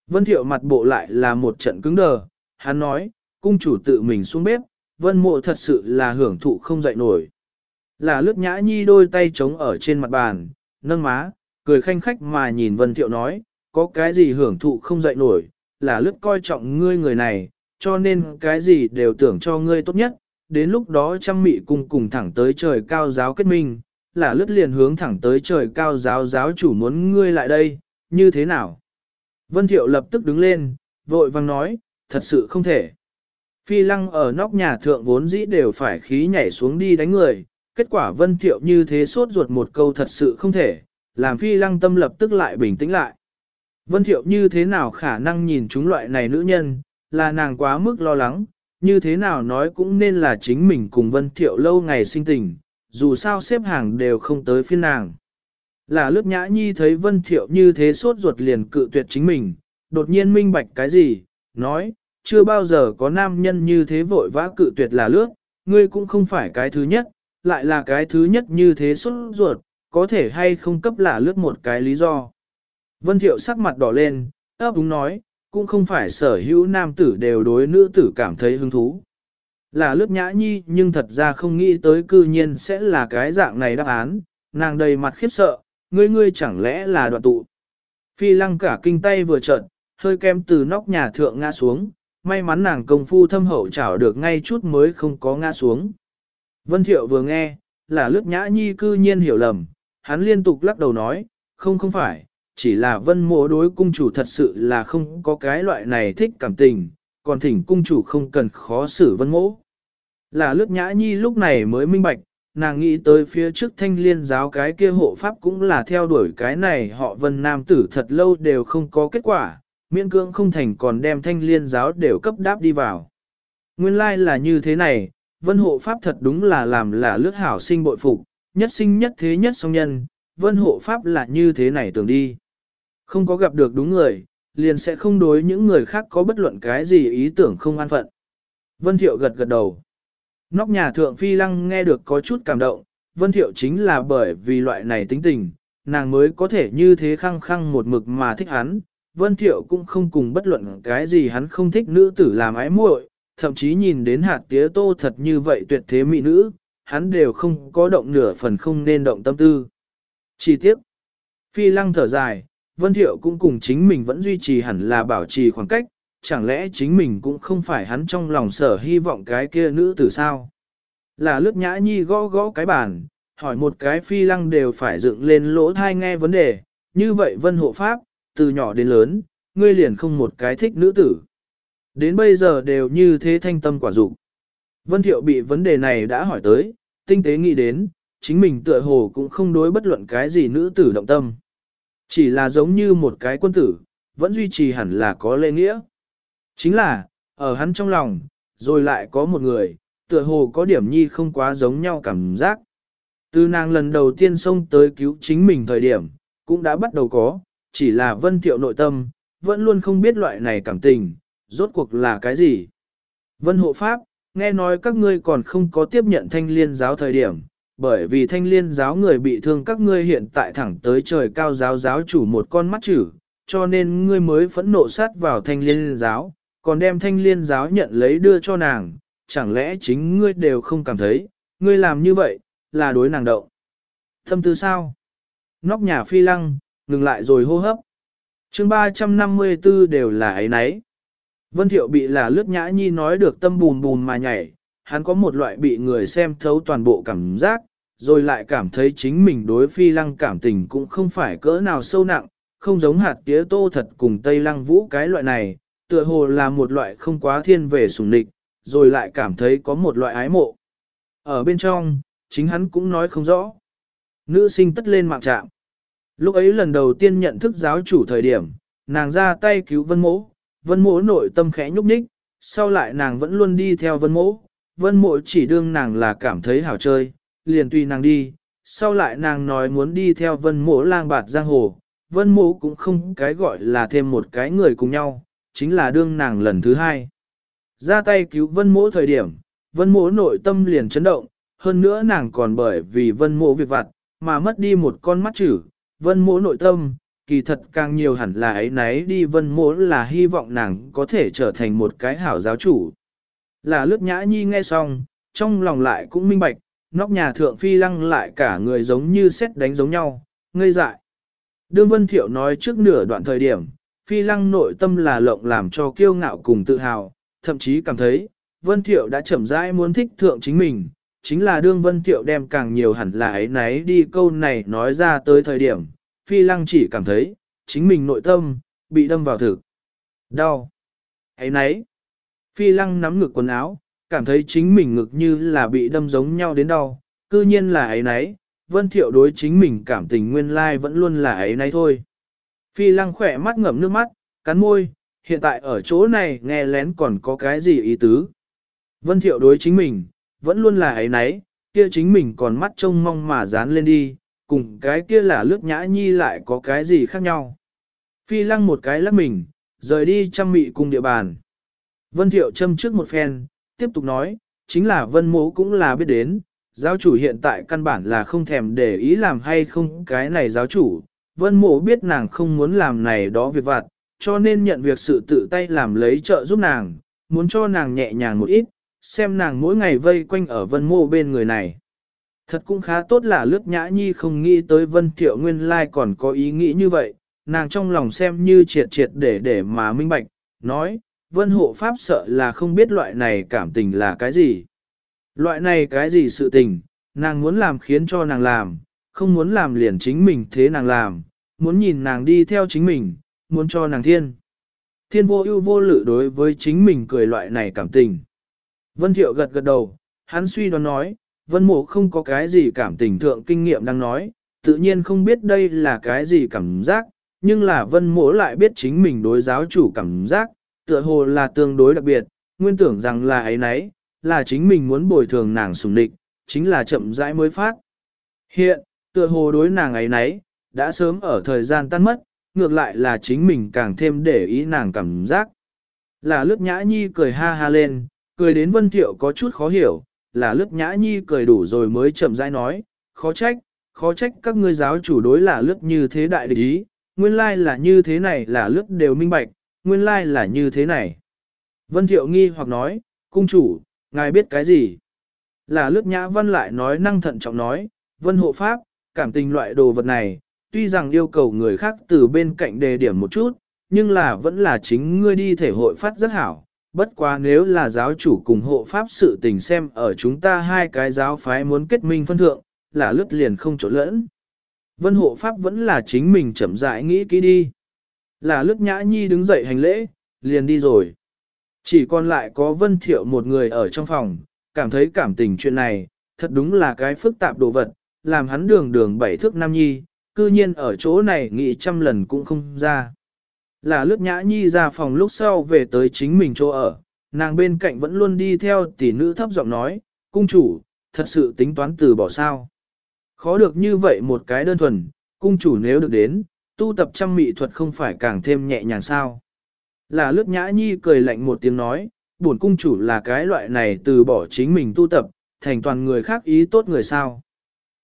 Vân Thiệu mặt bộ lại là một trận cứng đờ, hắn nói, cung chủ tự mình xuống bếp, vân mộ thật sự là hưởng thụ không dậy nổi. Là lướt nhã nhi đôi tay trống ở trên mặt bàn, nâng má, cười khanh khách mà nhìn Vân Thiệu nói, có cái gì hưởng thụ không dậy nổi, là lướt coi trọng ngươi người này, cho nên cái gì đều tưởng cho ngươi tốt nhất, đến lúc đó trăm mị cùng cùng thẳng tới trời cao giáo kết minh, là lướt liền hướng thẳng tới trời cao giáo giáo chủ muốn ngươi lại đây, như thế nào? Vân Thiệu lập tức đứng lên, vội vang nói, thật sự không thể. Phi lăng ở nóc nhà thượng vốn dĩ đều phải khí nhảy xuống đi đánh người, kết quả Vân Thiệu như thế sốt ruột một câu thật sự không thể, làm phi lăng tâm lập tức lại bình tĩnh lại. Vân Thiệu như thế nào khả năng nhìn chúng loại này nữ nhân, là nàng quá mức lo lắng, như thế nào nói cũng nên là chính mình cùng Vân Thiệu lâu ngày sinh tình, dù sao xếp hàng đều không tới phiên nàng. Là lướt nhã nhi thấy Vân Thiệu như thế sốt ruột liền cự tuyệt chính mình, đột nhiên minh bạch cái gì, nói, chưa bao giờ có nam nhân như thế vội vã cự tuyệt là lướt, ngươi cũng không phải cái thứ nhất, lại là cái thứ nhất như thế sốt ruột, có thể hay không cấp là lướt một cái lý do. Vân Thiệu sắc mặt đỏ lên, ấp úng nói, cũng không phải sở hữu nam tử đều đối nữ tử cảm thấy hứng thú. Là lướt nhã nhi nhưng thật ra không nghĩ tới cư nhiên sẽ là cái dạng này đáp án, nàng đầy mặt khiếp sợ, ngươi ngươi chẳng lẽ là đoạn tụ. Phi lăng cả kinh tay vừa trợn, hơi kem từ nóc nhà thượng ngã xuống, may mắn nàng công phu thâm hậu chảo được ngay chút mới không có ngã xuống. Vân Thiệu vừa nghe, là lướt nhã nhi cư nhiên hiểu lầm, hắn liên tục lắc đầu nói, không không phải, chỉ là vân mộ đối cung chủ thật sự là không có cái loại này thích cảm tình, còn thỉnh cung chủ không cần khó xử vân mộ. Là lướt nhã nhi lúc này mới minh bạch, nàng nghĩ tới phía trước thanh liên giáo cái kia hộ pháp cũng là theo đuổi cái này họ vân nam tử thật lâu đều không có kết quả, miễn cưỡng không thành còn đem thanh liên giáo đều cấp đáp đi vào. Nguyên lai like là như thế này, vân hộ pháp thật đúng là làm là lướt hảo sinh bội phục, nhất sinh nhất thế nhất song nhân, vân hộ pháp là như thế này tưởng đi. Không có gặp được đúng người, liền sẽ không đối những người khác có bất luận cái gì ý tưởng không an phận. Vân Thiệu gật gật đầu. Nóc nhà thượng phi lăng nghe được có chút cảm động, Vân Thiệu chính là bởi vì loại này tính tình, nàng mới có thể như thế khăng khăng một mực mà thích hắn. Vân Thiệu cũng không cùng bất luận cái gì hắn không thích nữ tử làm ái muội, thậm chí nhìn đến hạt tía tô thật như vậy tuyệt thế mỹ nữ, hắn đều không có động nửa phần không nên động tâm tư. Chi tiết, phi lăng thở dài, Vân Thiệu cũng cùng chính mình vẫn duy trì hẳn là bảo trì khoảng cách, chẳng lẽ chính mình cũng không phải hắn trong lòng sở hy vọng cái kia nữ tử sao? Là lướt nhã nhi gõ gõ cái bàn, hỏi một cái phi lăng đều phải dựng lên lỗ thai nghe vấn đề, như vậy vân hộ pháp, từ nhỏ đến lớn, ngươi liền không một cái thích nữ tử. Đến bây giờ đều như thế thanh tâm quả dụng. Vân thiệu bị vấn đề này đã hỏi tới, tinh tế nghĩ đến, chính mình tựa hồ cũng không đối bất luận cái gì nữ tử động tâm. Chỉ là giống như một cái quân tử, vẫn duy trì hẳn là có lễ nghĩa. Chính là, ở hắn trong lòng, rồi lại có một người, tựa hồ có điểm nhi không quá giống nhau cảm giác. Từ nàng lần đầu tiên xông tới cứu chính mình thời điểm, cũng đã bắt đầu có, chỉ là vân thiệu nội tâm, vẫn luôn không biết loại này cảm tình, rốt cuộc là cái gì. Vân hộ pháp, nghe nói các ngươi còn không có tiếp nhận thanh liên giáo thời điểm, bởi vì thanh liên giáo người bị thương các ngươi hiện tại thẳng tới trời cao giáo giáo chủ một con mắt chữ, cho nên ngươi mới phẫn nộ sát vào thanh liên giáo, còn đem thanh liên giáo nhận lấy đưa cho nàng, chẳng lẽ chính ngươi đều không cảm thấy, ngươi làm như vậy, là đối nàng động. Thâm tư sao? Nóc nhà phi lăng, ngừng lại rồi hô hấp. chương 354 đều là ấy nấy. Vân Thiệu bị là lướt nhã nhi nói được tâm bùn bùn mà nhảy, hắn có một loại bị người xem thấu toàn bộ cảm giác, rồi lại cảm thấy chính mình đối phi lăng cảm tình cũng không phải cỡ nào sâu nặng, không giống hạt tía tô thật cùng tây lăng vũ cái loại này, tựa hồ là một loại không quá thiên về sủng địch, rồi lại cảm thấy có một loại ái mộ. Ở bên trong, chính hắn cũng nói không rõ. Nữ sinh tất lên mạng trạm. Lúc ấy lần đầu tiên nhận thức giáo chủ thời điểm, nàng ra tay cứu vân mỗ, vân mỗ nội tâm khẽ nhúc nhích, sau lại nàng vẫn luôn đi theo vân mỗ, vân mỗ chỉ đương nàng là cảm thấy hảo chơi, liền tùy nàng đi, sau lại nàng nói muốn đi theo vân mỗ lang bạt giang hồ, vân mỗ cũng không cái gọi là thêm một cái người cùng nhau, chính là đương nàng lần thứ hai. Ra tay cứu vân mỗ thời điểm, vân mỗ nội tâm liền chấn động, hơn nữa nàng còn bởi vì vân mỗ việc vặt, mà mất đi một con mắt chữ, vân mỗ nội tâm, kỳ thật càng nhiều hẳn là ấy nấy đi vân mỗ là hy vọng nàng có thể trở thành một cái hảo giáo chủ. Là lướt nhã nhi nghe xong, trong lòng lại cũng minh bạch, nóc nhà thượng phi lăng lại cả người giống như xét đánh giống nhau, ngây dại. Đương Vân Thiệu nói trước nửa đoạn thời điểm, phi lăng nội tâm là lộng làm cho kiêu ngạo cùng tự hào, thậm chí cảm thấy, Vân Thiệu đã chậm rãi muốn thích thượng chính mình, chính là đương Vân Thiệu đem càng nhiều hẳn là ấy nấy đi câu này nói ra tới thời điểm, Phi Lăng chỉ cảm thấy, chính mình nội tâm, bị đâm vào thực. Đau. Ấy nấy. Phi Lăng nắm ngực quần áo, cảm thấy chính mình ngực như là bị đâm giống nhau đến đau, cư nhiên là ấy nấy, Vân Thiệu đối chính mình cảm tình nguyên lai vẫn luôn là ấy nấy thôi. Phi Lăng khỏe mắt ngậm nước mắt, cắn môi, hiện tại ở chỗ này nghe lén còn có cái gì ý tứ. Vân Thiệu đối chính mình, vẫn luôn là ấy nấy, kia chính mình còn mắt trông mong mà dán lên đi, cùng cái kia là lướt nhã nhi lại có cái gì khác nhau. Phi lăng một cái lắc mình, rời đi chăm mị cùng địa bàn. Vân Thiệu châm trước một phen, tiếp tục nói, chính là Vân Mố cũng là biết đến, giáo chủ hiện tại căn bản là không thèm để ý làm hay không cái này giáo chủ. Vân Mộ biết nàng không muốn làm này đó việc vặt, cho nên nhận việc sự tự tay làm lấy trợ giúp nàng, muốn cho nàng nhẹ nhàng một ít, xem nàng mỗi ngày vây quanh ở vân mô bên người này. Thật cũng khá tốt là lướt nhã nhi không nghĩ tới vân thiệu nguyên lai còn có ý nghĩ như vậy, nàng trong lòng xem như triệt triệt để để mà minh bạch, nói, vân hộ pháp sợ là không biết loại này cảm tình là cái gì. Loại này cái gì sự tình, nàng muốn làm khiến cho nàng làm, không muốn làm liền chính mình thế nàng làm, muốn nhìn nàng đi theo chính mình, muốn cho nàng thiên. Thiên vô ưu vô lự đối với chính mình cười loại này cảm tình. Vân Thiệu gật gật đầu, hắn suy đoán nói, Vân Mộ không có cái gì cảm tình thượng kinh nghiệm đang nói, tự nhiên không biết đây là cái gì cảm giác, nhưng là Vân Mộ lại biết chính mình đối giáo chủ cảm giác, tựa hồ là tương đối đặc biệt, nguyên tưởng rằng là ấy nấy, là chính mình muốn bồi thường nàng sùng địch, chính là chậm rãi mới phát. Hiện, tựa hồ đối nàng ấy nấy, đã sớm ở thời gian tan mất, ngược lại là chính mình càng thêm để ý nàng cảm giác. Là lướt nhã nhi cười ha ha lên, cười đến Vân Thiệu có chút khó hiểu, là lướt nhã nhi cười đủ rồi mới chậm rãi nói, khó trách, khó trách các ngươi giáo chủ đối là lướt như thế đại địch ý, nguyên lai là như thế này là lướt đều minh bạch, nguyên lai là như thế này. Vân Thiệu nghi hoặc nói, cung chủ, ngài biết cái gì? Là lướt nhã văn lại nói năng thận trọng nói, vân hộ pháp, cảm tình loại đồ vật này, tuy rằng yêu cầu người khác từ bên cạnh đề điểm một chút, nhưng là vẫn là chính ngươi đi thể hội phát rất hảo, bất quá nếu là giáo chủ cùng hộ pháp sự tình xem ở chúng ta hai cái giáo phái muốn kết minh phân thượng, là lướt liền không chỗ lẫn. Vân hộ pháp vẫn là chính mình chậm rãi nghĩ kỹ đi. Là lướt nhã nhi đứng dậy hành lễ, liền đi rồi. Chỉ còn lại có vân thiệu một người ở trong phòng, cảm thấy cảm tình chuyện này, thật đúng là cái phức tạp đồ vật, làm hắn đường đường bảy thước nam nhi, cư nhiên ở chỗ này nghĩ trăm lần cũng không ra. Là lướt nhã nhi ra phòng lúc sau về tới chính mình chỗ ở, nàng bên cạnh vẫn luôn đi theo tỷ nữ thấp giọng nói, cung chủ, thật sự tính toán từ bỏ sao. Khó được như vậy một cái đơn thuần, cung chủ nếu được đến, tu tập trăm mỹ thuật không phải càng thêm nhẹ nhàng sao. Là lướt nhã nhi cười lạnh một tiếng nói, buồn cung chủ là cái loại này từ bỏ chính mình tu tập, thành toàn người khác ý tốt người sao.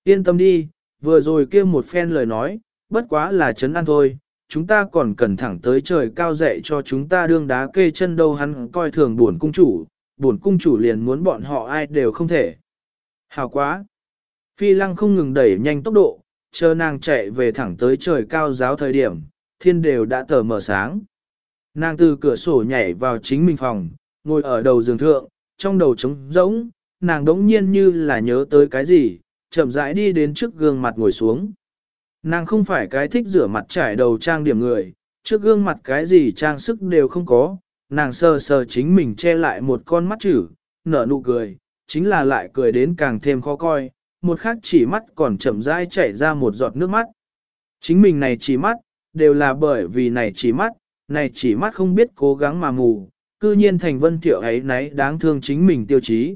Yên tâm đi, vừa rồi kia một phen lời nói, bất quá là chấn an thôi, chúng ta còn cần thẳng tới trời cao dạy cho chúng ta đương đá kê chân đâu hắn coi thường buồn cung chủ, buồn cung chủ liền muốn bọn họ ai đều không thể. Hào quá! Phi lăng không ngừng đẩy nhanh tốc độ, chờ nàng chạy về thẳng tới trời cao giáo thời điểm, thiên đều đã tờ mở sáng. Nàng từ cửa sổ nhảy vào chính mình phòng, ngồi ở đầu giường thượng, trong đầu trống rỗng, nàng đống nhiên như là nhớ tới cái gì, chậm rãi đi đến trước gương mặt ngồi xuống. Nàng không phải cái thích rửa mặt trải đầu trang điểm người, trước gương mặt cái gì trang sức đều không có, nàng sờ sờ chính mình che lại một con mắt chữ, nở nụ cười, chính là lại cười đến càng thêm khó coi, một khắc chỉ mắt còn chậm rãi chảy ra một giọt nước mắt. Chính mình này chỉ mắt, đều là bởi vì này chỉ mắt, này chỉ mắt không biết cố gắng mà mù, cư nhiên thành vân thiệu ấy nấy đáng thương chính mình tiêu chí.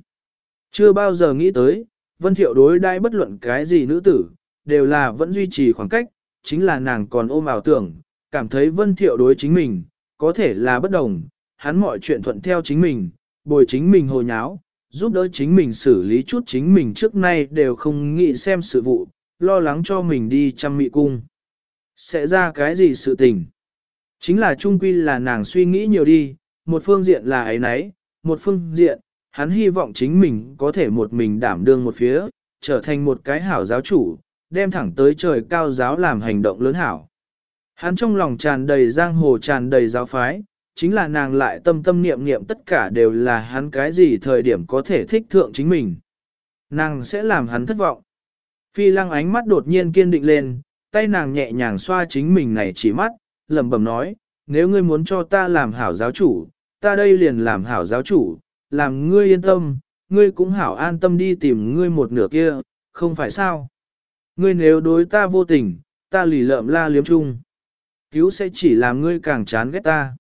Chưa bao giờ nghĩ tới, vân thiệu đối đai bất luận cái gì nữ tử, đều là vẫn duy trì khoảng cách, chính là nàng còn ôm ảo tưởng, cảm thấy vân thiệu đối chính mình, có thể là bất đồng, hắn mọi chuyện thuận theo chính mình, bồi chính mình hồ nháo, giúp đỡ chính mình xử lý chút chính mình trước nay đều không nghĩ xem sự vụ, lo lắng cho mình đi chăm mị cung. Sẽ ra cái gì sự tình? Chính là trung quy là nàng suy nghĩ nhiều đi, một phương diện là ấy nấy, một phương diện, hắn hy vọng chính mình có thể một mình đảm đương một phía, trở thành một cái hảo giáo chủ, đem thẳng tới trời cao giáo làm hành động lớn hảo. Hắn trong lòng tràn đầy giang hồ tràn đầy giáo phái, chính là nàng lại tâm tâm niệm niệm tất cả đều là hắn cái gì thời điểm có thể thích thượng chính mình. Nàng sẽ làm hắn thất vọng. Phi lăng ánh mắt đột nhiên kiên định lên, tay nàng nhẹ nhàng xoa chính mình này chỉ mắt, lẩm bẩm nói, nếu ngươi muốn cho ta làm hảo giáo chủ, ta đây liền làm hảo giáo chủ, làm ngươi yên tâm, ngươi cũng hảo an tâm đi tìm ngươi một nửa kia, không phải sao. Ngươi nếu đối ta vô tình, ta lì lợm la liếm chung. Cứu sẽ chỉ làm ngươi càng chán ghét ta.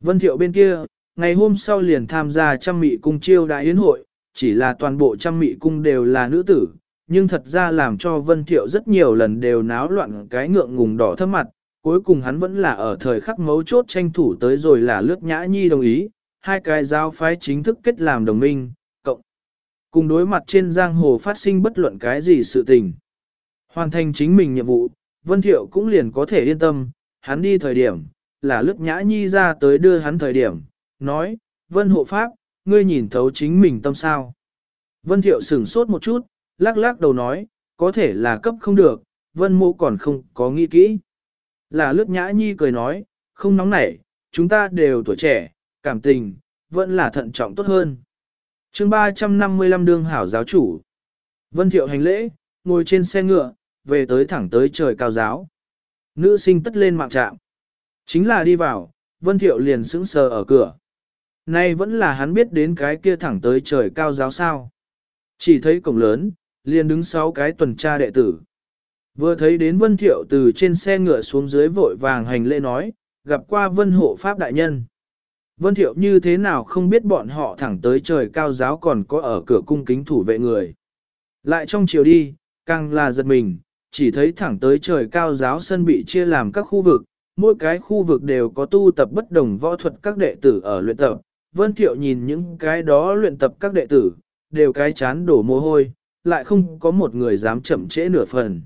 Vân Thiệu bên kia, ngày hôm sau liền tham gia trăm mị cung chiêu đại yến hội, chỉ là toàn bộ trăm mị cung đều là nữ tử, nhưng thật ra làm cho Vân Thiệu rất nhiều lần đều náo loạn cái ngượng ngùng đỏ thấp mặt, cuối cùng hắn vẫn là ở thời khắc mấu chốt tranh thủ tới rồi là lướt nhã nhi đồng ý, hai cái giáo phái chính thức kết làm đồng minh, cộng. Cùng đối mặt trên giang hồ phát sinh bất luận cái gì sự tình. Hoàn thành chính mình nhiệm vụ, Vân Thiệu cũng liền có thể yên tâm, hắn đi thời điểm, là lướt nhã nhi ra tới đưa hắn thời điểm, nói, Vân hộ pháp, ngươi nhìn thấu chính mình tâm sao. Vân Thiệu sửng sốt một chút, lắc lắc đầu nói, có thể là cấp không được, Vân mộ còn không có nghĩ kỹ. Là lướt nhã nhi cười nói, không nóng nảy, chúng ta đều tuổi trẻ, cảm tình, vẫn là thận trọng tốt hơn. chương 355 đương hảo giáo chủ. Vân Thiệu hành lễ, ngồi trên xe ngựa, về tới thẳng tới trời cao giáo. Nữ sinh tất lên mạng trạm. Chính là đi vào, Vân Thiệu liền sững sờ ở cửa. Nay vẫn là hắn biết đến cái kia thẳng tới trời cao giáo sao. Chỉ thấy cổng lớn, liền đứng sáu cái tuần tra đệ tử. Vừa thấy đến Vân Thiệu từ trên xe ngựa xuống dưới vội vàng hành lễ nói, gặp qua Vân Hộ Pháp Đại Nhân. Vân Thiệu như thế nào không biết bọn họ thẳng tới trời cao giáo còn có ở cửa cung kính thủ vệ người. Lại trong chiều đi, càng là giật mình, chỉ thấy thẳng tới trời cao giáo sân bị chia làm các khu vực, mỗi cái khu vực đều có tu tập bất đồng võ thuật các đệ tử ở luyện tập. Vân Thiệu nhìn những cái đó luyện tập các đệ tử, đều cái chán đổ mồ hôi, lại không có một người dám chậm trễ nửa phần.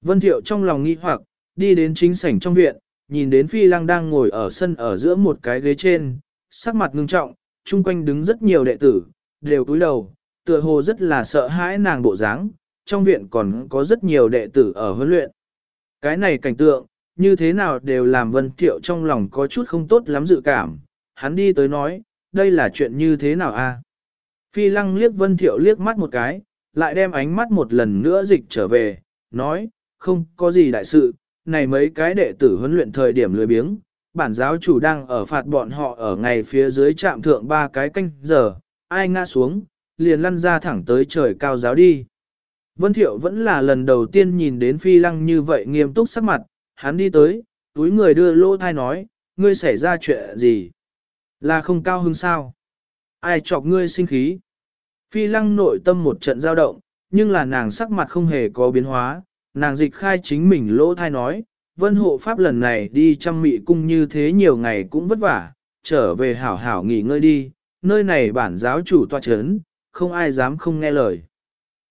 Vân Thiệu trong lòng nghi hoặc, đi đến chính sảnh trong viện, nhìn đến Phi Lăng đang ngồi ở sân ở giữa một cái ghế trên, sắc mặt ngưng trọng, chung quanh đứng rất nhiều đệ tử, đều cúi đầu, tựa hồ rất là sợ hãi nàng bộ dáng, trong viện còn có rất nhiều đệ tử ở huấn luyện. Cái này cảnh tượng, như thế nào đều làm Vân Thiệu trong lòng có chút không tốt lắm dự cảm, hắn đi tới nói, đây là chuyện như thế nào a? Phi Lăng liếc Vân Thiệu liếc mắt một cái, lại đem ánh mắt một lần nữa dịch trở về, nói, không có gì đại sự, này mấy cái đệ tử huấn luyện thời điểm lười biếng, bản giáo chủ đang ở phạt bọn họ ở ngày phía dưới trạm thượng ba cái canh giờ, ai ngã xuống, liền lăn ra thẳng tới trời cao giáo đi. Vân Thiệu vẫn là lần đầu tiên nhìn đến phi lăng như vậy nghiêm túc sắc mặt, hắn đi tới, túi người đưa lô thai nói, ngươi xảy ra chuyện gì? Là không cao hứng sao? Ai chọc ngươi sinh khí? Phi lăng nội tâm một trận dao động, nhưng là nàng sắc mặt không hề có biến hóa, nàng dịch khai chính mình lỗ thai nói, vân hộ pháp lần này đi chăm mị cung như thế nhiều ngày cũng vất vả, trở về hảo hảo nghỉ ngơi đi, nơi này bản giáo chủ tòa chấn, không ai dám không nghe lời.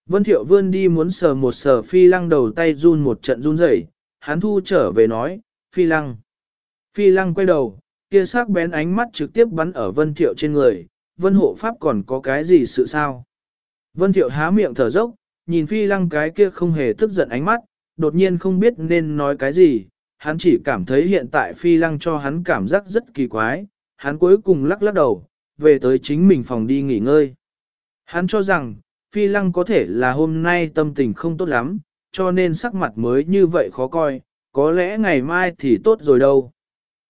Vân thiệu vươn đi muốn sờ một sờ phi lăng đầu tay run một trận run rẩy, hắn thu trở về nói, phi lăng. Phi lăng quay đầu, kia sắc bén ánh mắt trực tiếp bắn ở vân thiệu trên người, vân hộ pháp còn có cái gì sự sao? Vân thiệu há miệng thở dốc, nhìn phi lăng cái kia không hề tức giận ánh mắt, đột nhiên không biết nên nói cái gì, hắn chỉ cảm thấy hiện tại phi lăng cho hắn cảm giác rất kỳ quái, hắn cuối cùng lắc lắc đầu, về tới chính mình phòng đi nghỉ ngơi. Hắn cho rằng, phi lăng có thể là hôm nay tâm tình không tốt lắm, cho nên sắc mặt mới như vậy khó coi, có lẽ ngày mai thì tốt rồi đâu.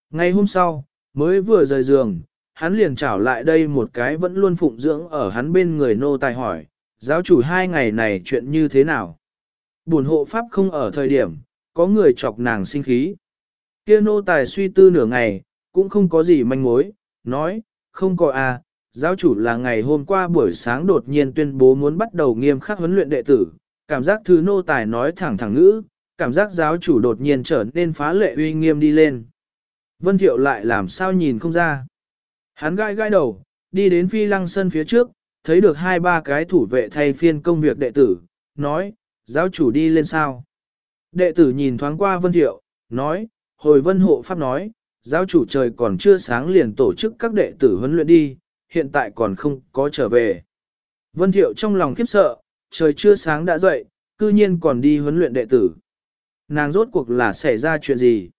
Ngày hôm sau, mới vừa rời giường, hắn liền trảo lại đây một cái vẫn luôn phụng dưỡng ở hắn bên người nô tài hỏi, giáo chủ hai ngày này chuyện như thế nào? Buồn hộ pháp không ở thời điểm, có người chọc nàng sinh khí. Kia nô tài suy tư nửa ngày, cũng không có gì manh mối, nói, không có à, giáo chủ là ngày hôm qua buổi sáng đột nhiên tuyên bố muốn bắt đầu nghiêm khắc huấn luyện đệ tử, cảm giác thứ nô tài nói thẳng thẳng ngữ, cảm giác giáo chủ đột nhiên trở nên phá lệ uy nghiêm đi lên. Vân Thiệu lại làm sao nhìn không ra. Hắn gai gai đầu, đi đến phi lăng sân phía trước, thấy được hai ba cái thủ vệ thay phiên công việc đệ tử, nói, giáo chủ đi lên sao. Đệ tử nhìn thoáng qua Vân Thiệu, nói, hồi Vân Hộ Pháp nói, giáo chủ trời còn chưa sáng liền tổ chức các đệ tử huấn luyện đi, hiện tại còn không có trở về. Vân Thiệu trong lòng khiếp sợ, trời chưa sáng đã dậy, cư nhiên còn đi huấn luyện đệ tử. Nàng rốt cuộc là xảy ra chuyện gì?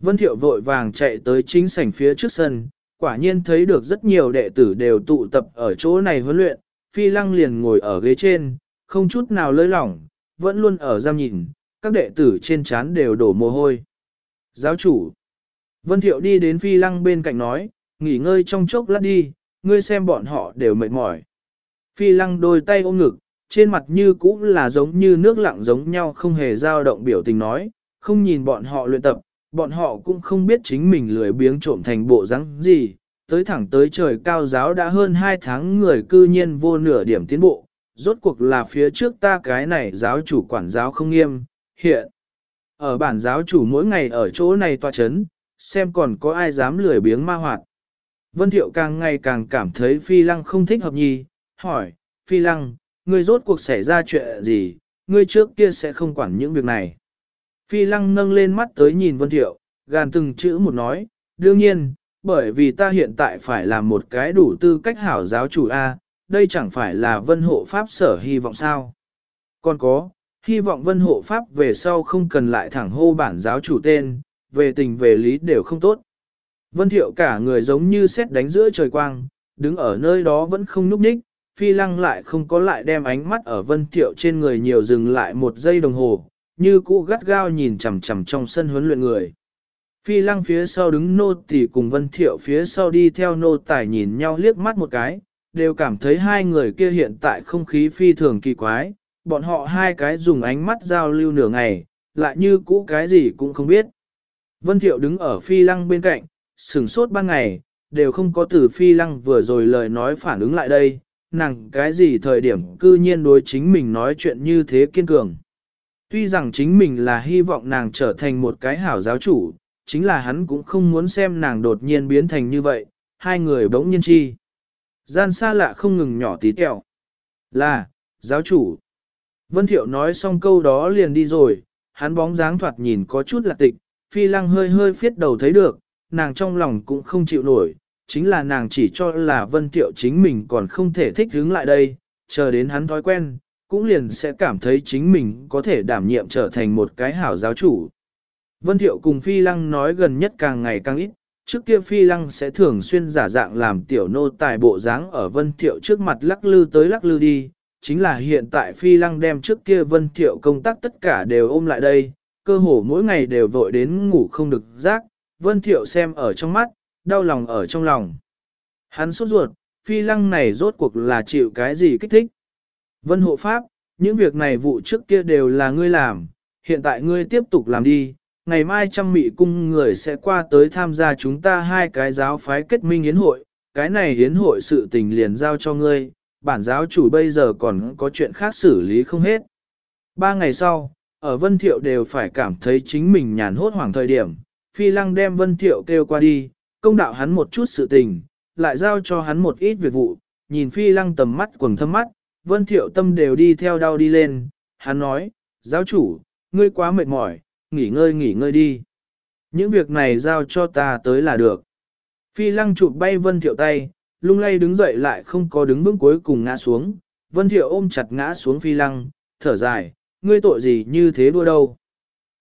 Vân Thiệu vội vàng chạy tới chính sảnh phía trước sân, quả nhiên thấy được rất nhiều đệ tử đều tụ tập ở chỗ này huấn luyện, phi lăng liền ngồi ở ghế trên, không chút nào lơi lỏng, vẫn luôn ở giam nhìn, các đệ tử trên trán đều đổ mồ hôi. Giáo chủ, Vân Thiệu đi đến phi lăng bên cạnh nói, nghỉ ngơi trong chốc lát đi, ngươi xem bọn họ đều mệt mỏi. Phi lăng đôi tay ôm ngực, trên mặt như cũ là giống như nước lặng giống nhau không hề dao động biểu tình nói, không nhìn bọn họ luyện tập, bọn họ cũng không biết chính mình lười biếng trộm thành bộ rắn gì, tới thẳng tới trời cao giáo đã hơn 2 tháng người cư nhiên vô nửa điểm tiến bộ, rốt cuộc là phía trước ta cái này giáo chủ quản giáo không nghiêm, hiện. Ở bản giáo chủ mỗi ngày ở chỗ này tòa chấn, xem còn có ai dám lười biếng ma hoạt. Vân Thiệu càng ngày càng cảm thấy Phi Lăng không thích hợp nhì, hỏi, Phi Lăng, ngươi rốt cuộc xảy ra chuyện gì, ngươi trước kia sẽ không quản những việc này. Phi Lăng nâng lên mắt tới nhìn Vân Thiệu, gàn từng chữ một nói, đương nhiên, bởi vì ta hiện tại phải làm một cái đủ tư cách hảo giáo chủ A, đây chẳng phải là vân hộ pháp sở hy vọng sao. Còn có, hy vọng vân hộ pháp về sau không cần lại thẳng hô bản giáo chủ tên, về tình về lý đều không tốt. Vân thiệu cả người giống như xét đánh giữa trời quang, đứng ở nơi đó vẫn không núp ních, phi lăng lại không có lại đem ánh mắt ở vân thiệu trên người nhiều dừng lại một giây đồng hồ, như cũ gắt gao nhìn chằm chằm trong sân huấn luyện người. Phi lăng phía sau đứng nô tỳ cùng vân thiệu phía sau đi theo nô tài nhìn nhau liếc mắt một cái, đều cảm thấy hai người kia hiện tại không khí phi thường kỳ quái, bọn họ hai cái dùng ánh mắt giao lưu nửa ngày, lại như cũ cái gì cũng không biết. Vân thiệu đứng ở phi lăng bên cạnh, sửng sốt ban ngày, đều không có từ phi lăng vừa rồi lời nói phản ứng lại đây, nàng cái gì thời điểm cư nhiên đối chính mình nói chuyện như thế kiên cường. Tuy rằng chính mình là hy vọng nàng trở thành một cái hảo giáo chủ, chính là hắn cũng không muốn xem nàng đột nhiên biến thành như vậy, hai người bỗng nhiên chi. Gian xa lạ không ngừng nhỏ tí tẹo. Là, giáo chủ. Vân Thiệu nói xong câu đó liền đi rồi, hắn bóng dáng thoạt nhìn có chút là tịch, phi lăng hơi hơi phiết đầu thấy được, nàng trong lòng cũng không chịu nổi, chính là nàng chỉ cho là Vân Thiệu chính mình còn không thể thích hướng lại đây, chờ đến hắn thói quen, cũng liền sẽ cảm thấy chính mình có thể đảm nhiệm trở thành một cái hảo giáo chủ. Vân Thiệu cùng Phi Lăng nói gần nhất càng ngày càng ít, trước kia Phi Lăng sẽ thường xuyên giả dạng làm tiểu nô tài bộ dáng ở Vân Thiệu trước mặt lắc lư tới lắc lư đi, chính là hiện tại Phi Lăng đem trước kia Vân Thiệu công tác tất cả đều ôm lại đây, cơ hồ mỗi ngày đều vội đến ngủ không được giác, Vân Thiệu xem ở trong mắt, đau lòng ở trong lòng. Hắn sốt ruột, Phi Lăng này rốt cuộc là chịu cái gì kích thích. Vân hộ pháp, những việc này vụ trước kia đều là ngươi làm, hiện tại ngươi tiếp tục làm đi, ngày mai trăm mị cung người sẽ qua tới tham gia chúng ta hai cái giáo phái kết minh yến hội, cái này yến hội sự tình liền giao cho ngươi, bản giáo chủ bây giờ còn có chuyện khác xử lý không hết. Ba ngày sau, ở Vân Thiệu đều phải cảm thấy chính mình nhàn hốt hoảng thời điểm, Phi Lăng đem Vân Thiệu kêu qua đi, công đạo hắn một chút sự tình, lại giao cho hắn một ít việc vụ, nhìn Phi Lăng tầm mắt quầng thâm mắt, Vân Thiệu tâm đều đi theo đau đi lên, hắn nói, giáo chủ, ngươi quá mệt mỏi, nghỉ ngơi nghỉ ngơi đi. Những việc này giao cho ta tới là được. Phi lăng chụp bay Vân Thiệu tay, lung lay đứng dậy lại không có đứng vững cuối cùng ngã xuống. Vân Thiệu ôm chặt ngã xuống Phi lăng, thở dài, ngươi tội gì như thế đua đâu.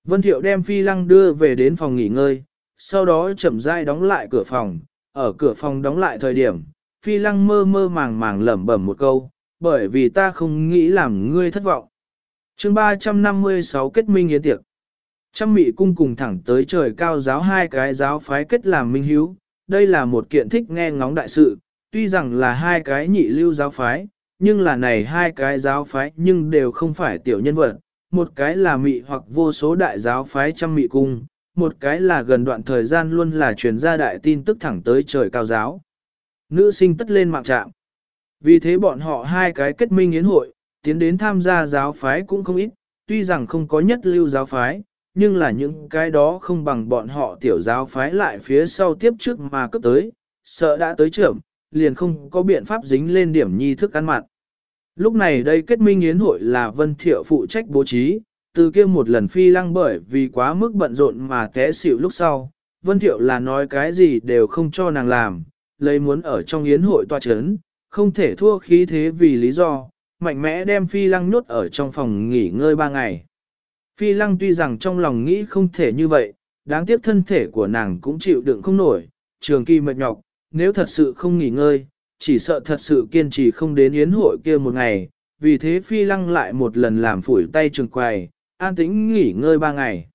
Vân Thiệu đem Phi lăng đưa về đến phòng nghỉ ngơi, sau đó chậm rãi đóng lại cửa phòng. Ở cửa phòng đóng lại thời điểm, Phi lăng mơ mơ màng màng lẩm bẩm một câu, bởi vì ta không nghĩ làm ngươi thất vọng. chương 356 kết minh yến tiệc. Trăm mị cung cùng thẳng tới trời cao giáo hai cái giáo phái kết làm minh hiếu, đây là một kiện thích nghe ngóng đại sự, tuy rằng là hai cái nhị lưu giáo phái, nhưng là này hai cái giáo phái nhưng đều không phải tiểu nhân vật, một cái là mị hoặc vô số đại giáo phái trăm mị cung, một cái là gần đoạn thời gian luôn là truyền ra đại tin tức thẳng tới trời cao giáo. Nữ sinh tất lên mạng trạm. Vì thế bọn họ hai cái kết minh yến hội, tiến đến tham gia giáo phái cũng không ít, tuy rằng không có nhất lưu giáo phái, nhưng là những cái đó không bằng bọn họ tiểu giáo phái lại phía sau tiếp trước mà cấp tới, sợ đã tới trưởng, liền không có biện pháp dính lên điểm nhi thức ăn mặn. Lúc này đây kết minh yến hội là Vân Thiệu phụ trách bố trí, từ kia một lần phi lăng bởi vì quá mức bận rộn mà té xỉu lúc sau, Vân Thiệu là nói cái gì đều không cho nàng làm, lấy muốn ở trong yến hội tòa chấn, không thể thua khí thế vì lý do, mạnh mẽ đem phi lăng nhốt ở trong phòng nghỉ ngơi ba ngày. Phi lăng tuy rằng trong lòng nghĩ không thể như vậy, đáng tiếc thân thể của nàng cũng chịu đựng không nổi, trường kỳ mệt nhọc, nếu thật sự không nghỉ ngơi, chỉ sợ thật sự kiên trì không đến yến hội kia một ngày, vì thế phi lăng lại một lần làm phủi tay trường quầy, an tĩnh nghỉ ngơi ba ngày.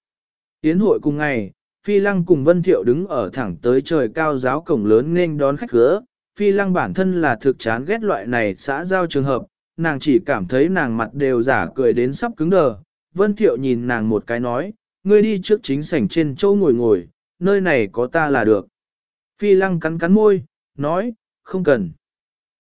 Yến hội cùng ngày, phi lăng cùng Vân Thiệu đứng ở thẳng tới trời cao giáo cổng lớn nên đón khách khứa, phi lăng bản thân là thực chán ghét loại này xã giao trường hợp, nàng chỉ cảm thấy nàng mặt đều giả cười đến sắp cứng đờ. Vân Thiệu nhìn nàng một cái nói, ngươi đi trước chính sảnh trên châu ngồi ngồi, nơi này có ta là được. Phi lăng cắn cắn môi, nói, không cần.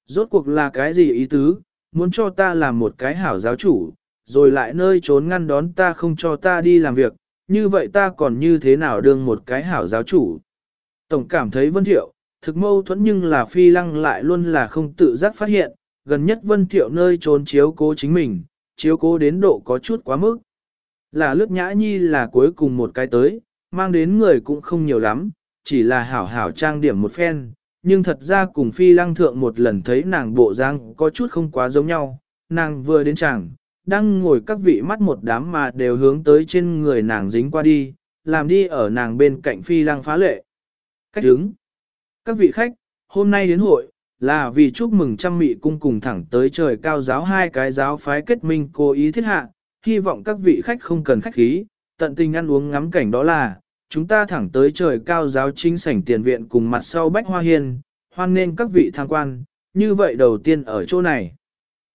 Rốt cuộc là cái gì ý tứ, muốn cho ta làm một cái hảo giáo chủ, rồi lại nơi trốn ngăn đón ta không cho ta đi làm việc, như vậy ta còn như thế nào đương một cái hảo giáo chủ. Tổng cảm thấy vân thiệu, thực mâu thuẫn nhưng là phi lăng lại luôn là không tự giác phát hiện, gần nhất vân thiệu nơi trốn chiếu cố chính mình, chiếu cố đến độ có chút quá mức. Là lướt nhã nhi là cuối cùng một cái tới, mang đến người cũng không nhiều lắm, chỉ là hảo hảo trang điểm một phen, nhưng thật ra cùng phi lăng thượng một lần thấy nàng bộ dáng có chút không quá giống nhau, nàng vừa đến chàng, đang ngồi các vị mắt một đám mà đều hướng tới trên người nàng dính qua đi, làm đi ở nàng bên cạnh phi lăng phá lệ. Cách đứng. Các vị khách, hôm nay đến hội, là vì chúc mừng trăm mị cung cùng thẳng tới trời cao giáo hai cái giáo phái kết minh cố ý thiết hạ, hy vọng các vị khách không cần khách khí, tận tình ăn uống ngắm cảnh đó là, chúng ta thẳng tới trời cao giáo chính sảnh tiền viện cùng mặt sau bách hoa hiên, hoan nên các vị tham quan, như vậy đầu tiên ở chỗ này.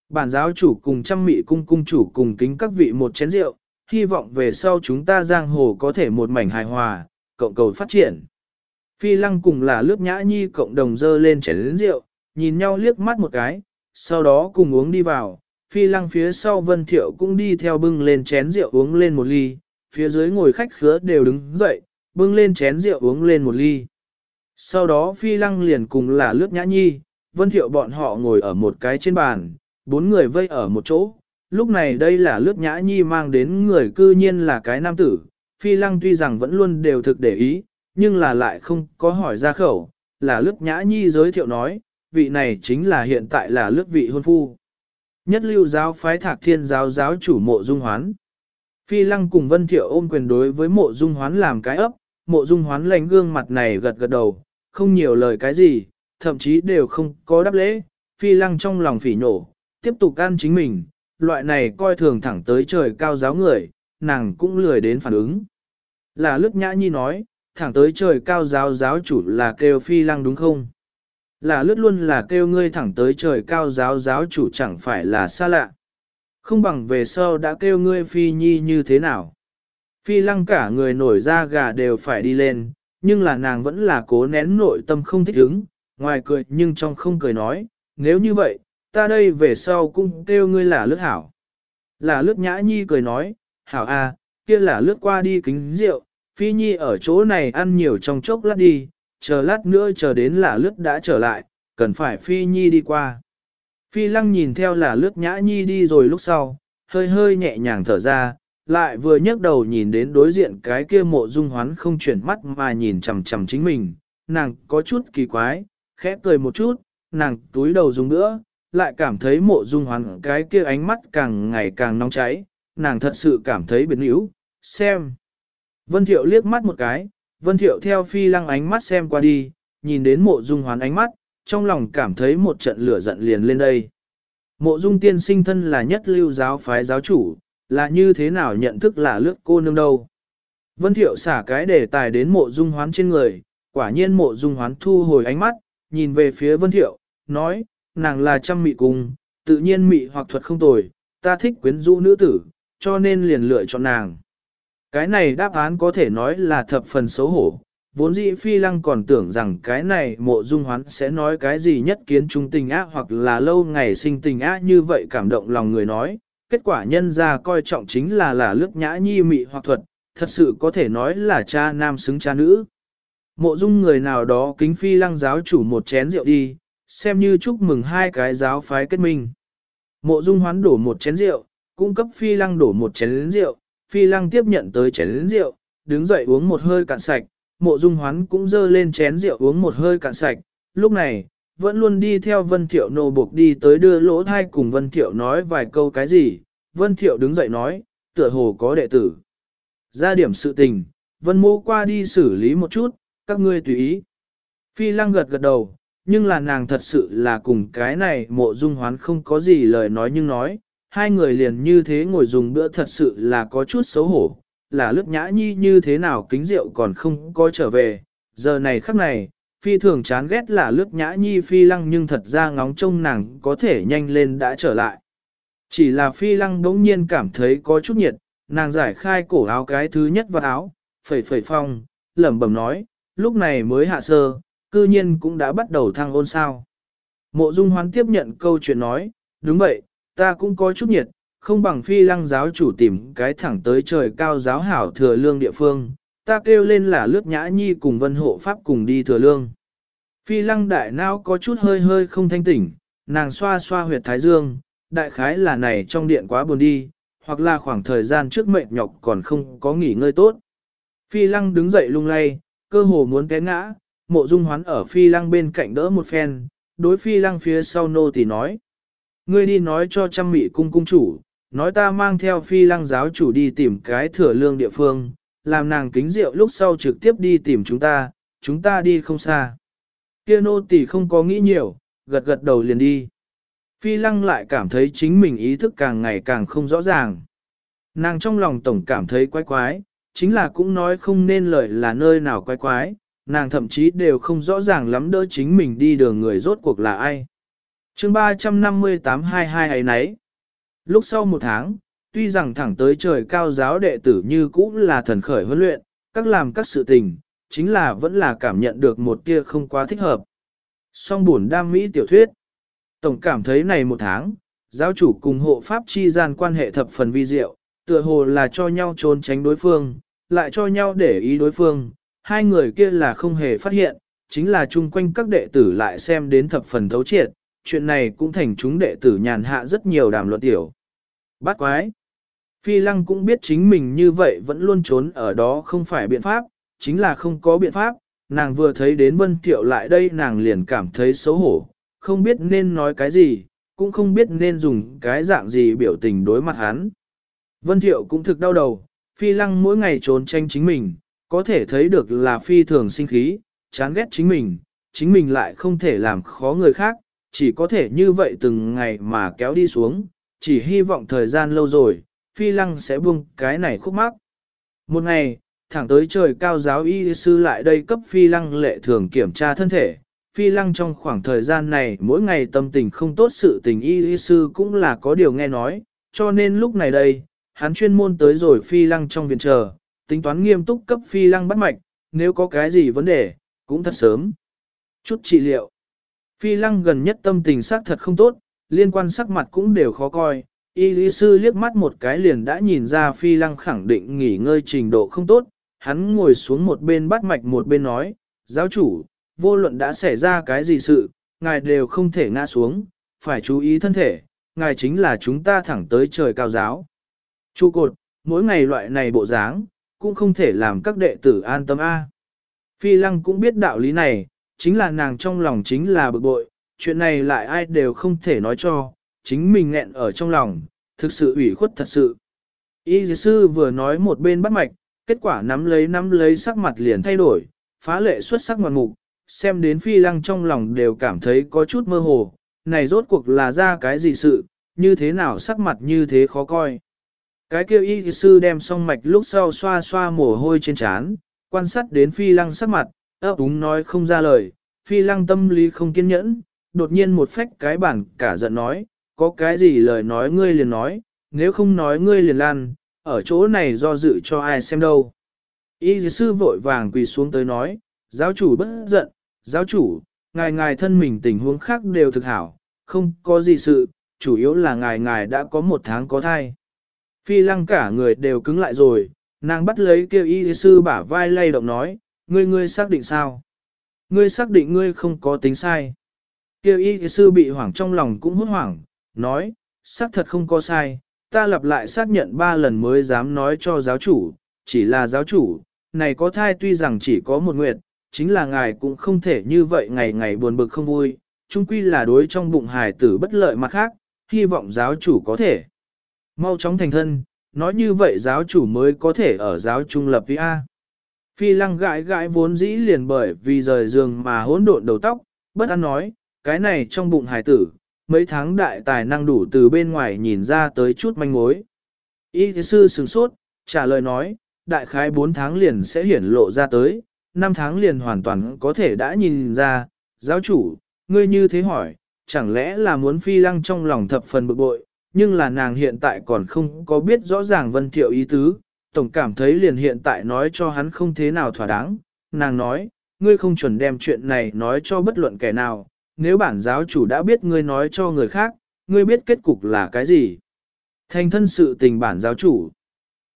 Bản giáo chủ cùng trăm mị cung cung chủ cùng kính các vị một chén rượu, hy vọng về sau chúng ta giang hồ có thể một mảnh hài hòa, cộng cầu phát triển. Phi lăng cùng là lướt nhã nhi cộng đồng dơ lên chén rượu, nhìn nhau liếc mắt một cái, sau đó cùng uống đi vào. Phi lăng phía sau vân thiệu cũng đi theo bưng lên chén rượu uống lên một ly, phía dưới ngồi khách khứa đều đứng dậy, bưng lên chén rượu uống lên một ly. Sau đó phi lăng liền cùng là lướt nhã nhi, vân thiệu bọn họ ngồi ở một cái trên bàn, bốn người vây ở một chỗ. Lúc này đây là lướt nhã nhi mang đến người cư nhiên là cái nam tử, phi lăng tuy rằng vẫn luôn đều thực để ý, nhưng là lại không có hỏi ra khẩu, là lướt nhã nhi giới thiệu nói, vị này chính là hiện tại là lướt vị hôn phu. Nhất lưu giáo phái thạc thiên giáo giáo chủ mộ dung hoán. Phi lăng cùng vân thiệu ôm quyền đối với mộ dung hoán làm cái ấp, mộ dung hoán lành gương mặt này gật gật đầu, không nhiều lời cái gì, thậm chí đều không có đáp lễ, phi lăng trong lòng phỉ nổ, tiếp tục ăn chính mình, loại này coi thường thẳng tới trời cao giáo người, nàng cũng lười đến phản ứng. Là lướt nhã nhi nói, thẳng tới trời cao giáo giáo chủ là kêu phi lăng đúng không? Là lướt luôn là kêu ngươi thẳng tới trời cao giáo giáo chủ chẳng phải là xa lạ. Không bằng về sau đã kêu ngươi phi nhi như thế nào. Phi lăng cả người nổi ra gà đều phải đi lên, nhưng là nàng vẫn là cố nén nội tâm không thích ứng, ngoài cười nhưng trong không cười nói, nếu như vậy, ta đây về sau cũng kêu ngươi là lướt hảo. Là lướt nhã nhi cười nói, hảo a, à, kia là lướt qua đi kính rượu, phi nhi ở chỗ này ăn nhiều trong chốc lát đi, chờ lát nữa chờ đến là lướt đã trở lại, cần phải phi nhi đi qua. Phi lăng nhìn theo là lướt nhã nhi đi rồi lúc sau, hơi hơi nhẹ nhàng thở ra, lại vừa nhấc đầu nhìn đến đối diện cái kia mộ dung hoán không chuyển mắt mà nhìn chằm chằm chính mình, nàng có chút kỳ quái, khẽ cười một chút, nàng túi đầu dùng nữa, lại cảm thấy mộ dung hoán cái kia ánh mắt càng ngày càng nóng cháy, nàng thật sự cảm thấy biến yếu, xem. Vân Thiệu liếc mắt một cái, Vân Thiệu theo phi lăng ánh mắt xem qua đi, nhìn đến mộ dung hoán ánh mắt, trong lòng cảm thấy một trận lửa giận liền lên đây. Mộ dung tiên sinh thân là nhất lưu giáo phái giáo chủ, là như thế nào nhận thức là lướt cô nương đâu. Vân Thiệu xả cái đề tài đến mộ dung hoán trên người, quả nhiên mộ dung hoán thu hồi ánh mắt, nhìn về phía Vân Thiệu, nói, nàng là trăm mị cung, tự nhiên mị hoặc thuật không tồi, ta thích quyến rũ nữ tử, cho nên liền lựa chọn nàng. Cái này đáp án có thể nói là thập phần xấu hổ, vốn dĩ phi lăng còn tưởng rằng cái này mộ dung hoán sẽ nói cái gì nhất kiến trung tình á hoặc là lâu ngày sinh tình á như vậy cảm động lòng người nói, kết quả nhân ra coi trọng chính là là lướt nhã nhi mị hoặc thuật, thật sự có thể nói là cha nam xứng cha nữ. Mộ dung người nào đó kính phi lăng giáo chủ một chén rượu đi, xem như chúc mừng hai cái giáo phái kết minh. Mộ dung hoán đổ một chén rượu, cung cấp phi lăng đổ một chén rượu, phi lăng tiếp nhận tới chén rượu, đứng dậy uống một hơi cạn sạch, mộ dung hoán cũng dơ lên chén rượu uống một hơi cạn sạch, lúc này, vẫn luôn đi theo Vân Thiệu nô buộc đi tới đưa lỗ thai cùng Vân Thiệu nói vài câu cái gì, Vân Thiệu đứng dậy nói, tựa hồ có đệ tử. Ra điểm sự tình, vân mô qua đi xử lý một chút, các ngươi tùy ý. Phi lăng gật gật đầu, nhưng là nàng thật sự là cùng cái này mộ dung hoán không có gì lời nói nhưng nói, hai người liền như thế ngồi dùng bữa thật sự là có chút xấu hổ, là lướt nhã nhi như thế nào kính rượu còn không có trở về, giờ này khắc này, phi thường chán ghét là lướt nhã nhi phi lăng nhưng thật ra ngóng trông nàng có thể nhanh lên đã trở lại. Chỉ là phi lăng bỗng nhiên cảm thấy có chút nhiệt, nàng giải khai cổ áo cái thứ nhất vào áo, phẩy phẩy phong, lẩm bẩm nói, lúc này mới hạ sơ, cư nhiên cũng đã bắt đầu thăng ôn sao. Mộ Dung Hoán tiếp nhận câu chuyện nói, đúng vậy, ta cũng có chút nhiệt, không bằng phi lăng giáo chủ tìm cái thẳng tới trời cao giáo hảo thừa lương địa phương, ta kêu lên là lướt nhã nhi cùng vân hộ pháp cùng đi thừa lương. Phi lăng đại não có chút hơi hơi không thanh tỉnh, nàng xoa xoa huyệt thái dương, đại khái là này trong điện quá buồn đi, hoặc là khoảng thời gian trước mệt nhọc còn không có nghỉ ngơi tốt. Phi lăng đứng dậy lung lay, cơ hồ muốn té ngã, mộ dung hoán ở phi lăng bên cạnh đỡ một phen, đối phi lăng phía sau nô tỳ nói. Ngươi đi nói cho trăm mị cung cung chủ, nói ta mang theo phi lăng giáo chủ đi tìm cái thừa lương địa phương, làm nàng kính rượu lúc sau trực tiếp đi tìm chúng ta, chúng ta đi không xa. Kia nô tỳ không có nghĩ nhiều, gật gật đầu liền đi. Phi lăng lại cảm thấy chính mình ý thức càng ngày càng không rõ ràng. Nàng trong lòng tổng cảm thấy quái quái, chính là cũng nói không nên lời là nơi nào quái quái, nàng thậm chí đều không rõ ràng lắm đỡ chính mình đi đường người rốt cuộc là ai. chương 358-22 ấy nấy. Lúc sau một tháng, tuy rằng thẳng tới trời cao giáo đệ tử như cũ là thần khởi huấn luyện, các làm các sự tình, chính là vẫn là cảm nhận được một tia không quá thích hợp. Song buồn đam mỹ tiểu thuyết. Tổng cảm thấy này một tháng, giáo chủ cùng hộ pháp chi gian quan hệ thập phần vi diệu, tựa hồ là cho nhau trốn tránh đối phương, lại cho nhau để ý đối phương, hai người kia là không hề phát hiện, chính là chung quanh các đệ tử lại xem đến thập phần thấu triệt, chuyện này cũng thành chúng đệ tử nhàn hạ rất nhiều đàm luận tiểu. Bát quái! Phi lăng cũng biết chính mình như vậy vẫn luôn trốn ở đó không phải biện pháp, chính là không có biện pháp, nàng vừa thấy đến Vân Thiệu lại đây nàng liền cảm thấy xấu hổ, không biết nên nói cái gì, cũng không biết nên dùng cái dạng gì biểu tình đối mặt hắn. Vân Thiệu cũng thực đau đầu, Phi lăng mỗi ngày trốn tranh chính mình, có thể thấy được là Phi thường sinh khí, chán ghét chính mình, chính mình lại không thể làm khó người khác, chỉ có thể như vậy từng ngày mà kéo đi xuống, chỉ hy vọng thời gian lâu rồi, Phi lăng sẽ buông cái này khúc mắc. Một ngày, thẳng tới trời cao giáo y sư lại đây cấp Phi lăng lệ thường kiểm tra thân thể. Phi lăng trong khoảng thời gian này mỗi ngày tâm tình không tốt sự tình y sư cũng là có điều nghe nói, cho nên lúc này đây, hắn chuyên môn tới rồi phi lăng trong viện chờ, tính toán nghiêm túc cấp phi lăng bắt mạch, nếu có cái gì vấn đề, cũng thật sớm. Chút trị liệu. Phi lăng gần nhất tâm tình sắc thật không tốt, liên quan sắc mặt cũng đều khó coi. Y lý sư liếc mắt một cái liền đã nhìn ra phi lăng khẳng định nghỉ ngơi trình độ không tốt, hắn ngồi xuống một bên bắt mạch một bên nói, giáo chủ, vô luận đã xảy ra cái gì sự, ngài đều không thể ngã xuống, phải chú ý thân thể, ngài chính là chúng ta thẳng tới trời cao giáo. Chu cột, mỗi ngày loại này bộ dáng, cũng không thể làm các đệ tử an tâm A. Phi lăng cũng biết đạo lý này, chính là nàng trong lòng chính là bực bội, chuyện này lại ai đều không thể nói cho, chính mình nghẹn ở trong lòng, thực sự ủy khuất thật sự. Y sư vừa nói một bên bắt mạch, kết quả nắm lấy nắm lấy sắc mặt liền thay đổi, phá lệ xuất sắc ngoạn mục, xem đến phi lăng trong lòng đều cảm thấy có chút mơ hồ, này rốt cuộc là ra cái gì sự, như thế nào sắc mặt như thế khó coi. Cái kêu y sư đem xong mạch lúc sau xoa xoa mồ hôi trên trán, quan sát đến phi lăng sắc mặt, ấp úng nói không ra lời, phi lăng tâm lý không kiên nhẫn, đột nhiên một phách cái bản cả giận nói, có cái gì lời nói ngươi liền nói, nếu không nói ngươi liền lan, ở chỗ này do dự cho ai xem đâu. Y sư vội vàng quỳ xuống tới nói, giáo chủ bất giận, giáo chủ, ngài ngài thân mình tình huống khác đều thực hảo, không có gì sự, chủ yếu là ngài ngài đã có một tháng có thai. Phi lăng cả người đều cứng lại rồi, nàng bắt lấy kêu y sư bả vai lay động nói, ngươi ngươi xác định sao? Ngươi xác định ngươi không có tính sai. Kêu y sư bị hoảng trong lòng cũng hốt hoảng, nói, xác thật không có sai, ta lặp lại xác nhận ba lần mới dám nói cho giáo chủ, chỉ là giáo chủ, này có thai tuy rằng chỉ có một nguyệt, chính là ngài cũng không thể như vậy ngày ngày buồn bực không vui, chung quy là đối trong bụng hài tử bất lợi mặt khác, hy vọng giáo chủ có thể. Mau chóng thành thân, nói như vậy giáo chủ mới có thể ở giáo trung lập với A. Phi lăng gãi gãi vốn dĩ liền bởi vì rời giường mà hỗn độn đầu tóc, bất an nói, cái này trong bụng hải tử, mấy tháng đại tài năng đủ từ bên ngoài nhìn ra tới chút manh mối. Y sư sửng sốt, trả lời nói, đại khái 4 tháng liền sẽ hiển lộ ra tới, 5 tháng liền hoàn toàn có thể đã nhìn ra, giáo chủ, ngươi như thế hỏi, chẳng lẽ là muốn phi lăng trong lòng thập phần bực bội, nhưng là nàng hiện tại còn không có biết rõ ràng vân thiệu ý tứ, tổng cảm thấy liền hiện tại nói cho hắn không thế nào thỏa đáng, nàng nói, ngươi không chuẩn đem chuyện này nói cho bất luận kẻ nào, nếu bản giáo chủ đã biết ngươi nói cho người khác, ngươi biết kết cục là cái gì. Thành thân sự tình bản giáo chủ,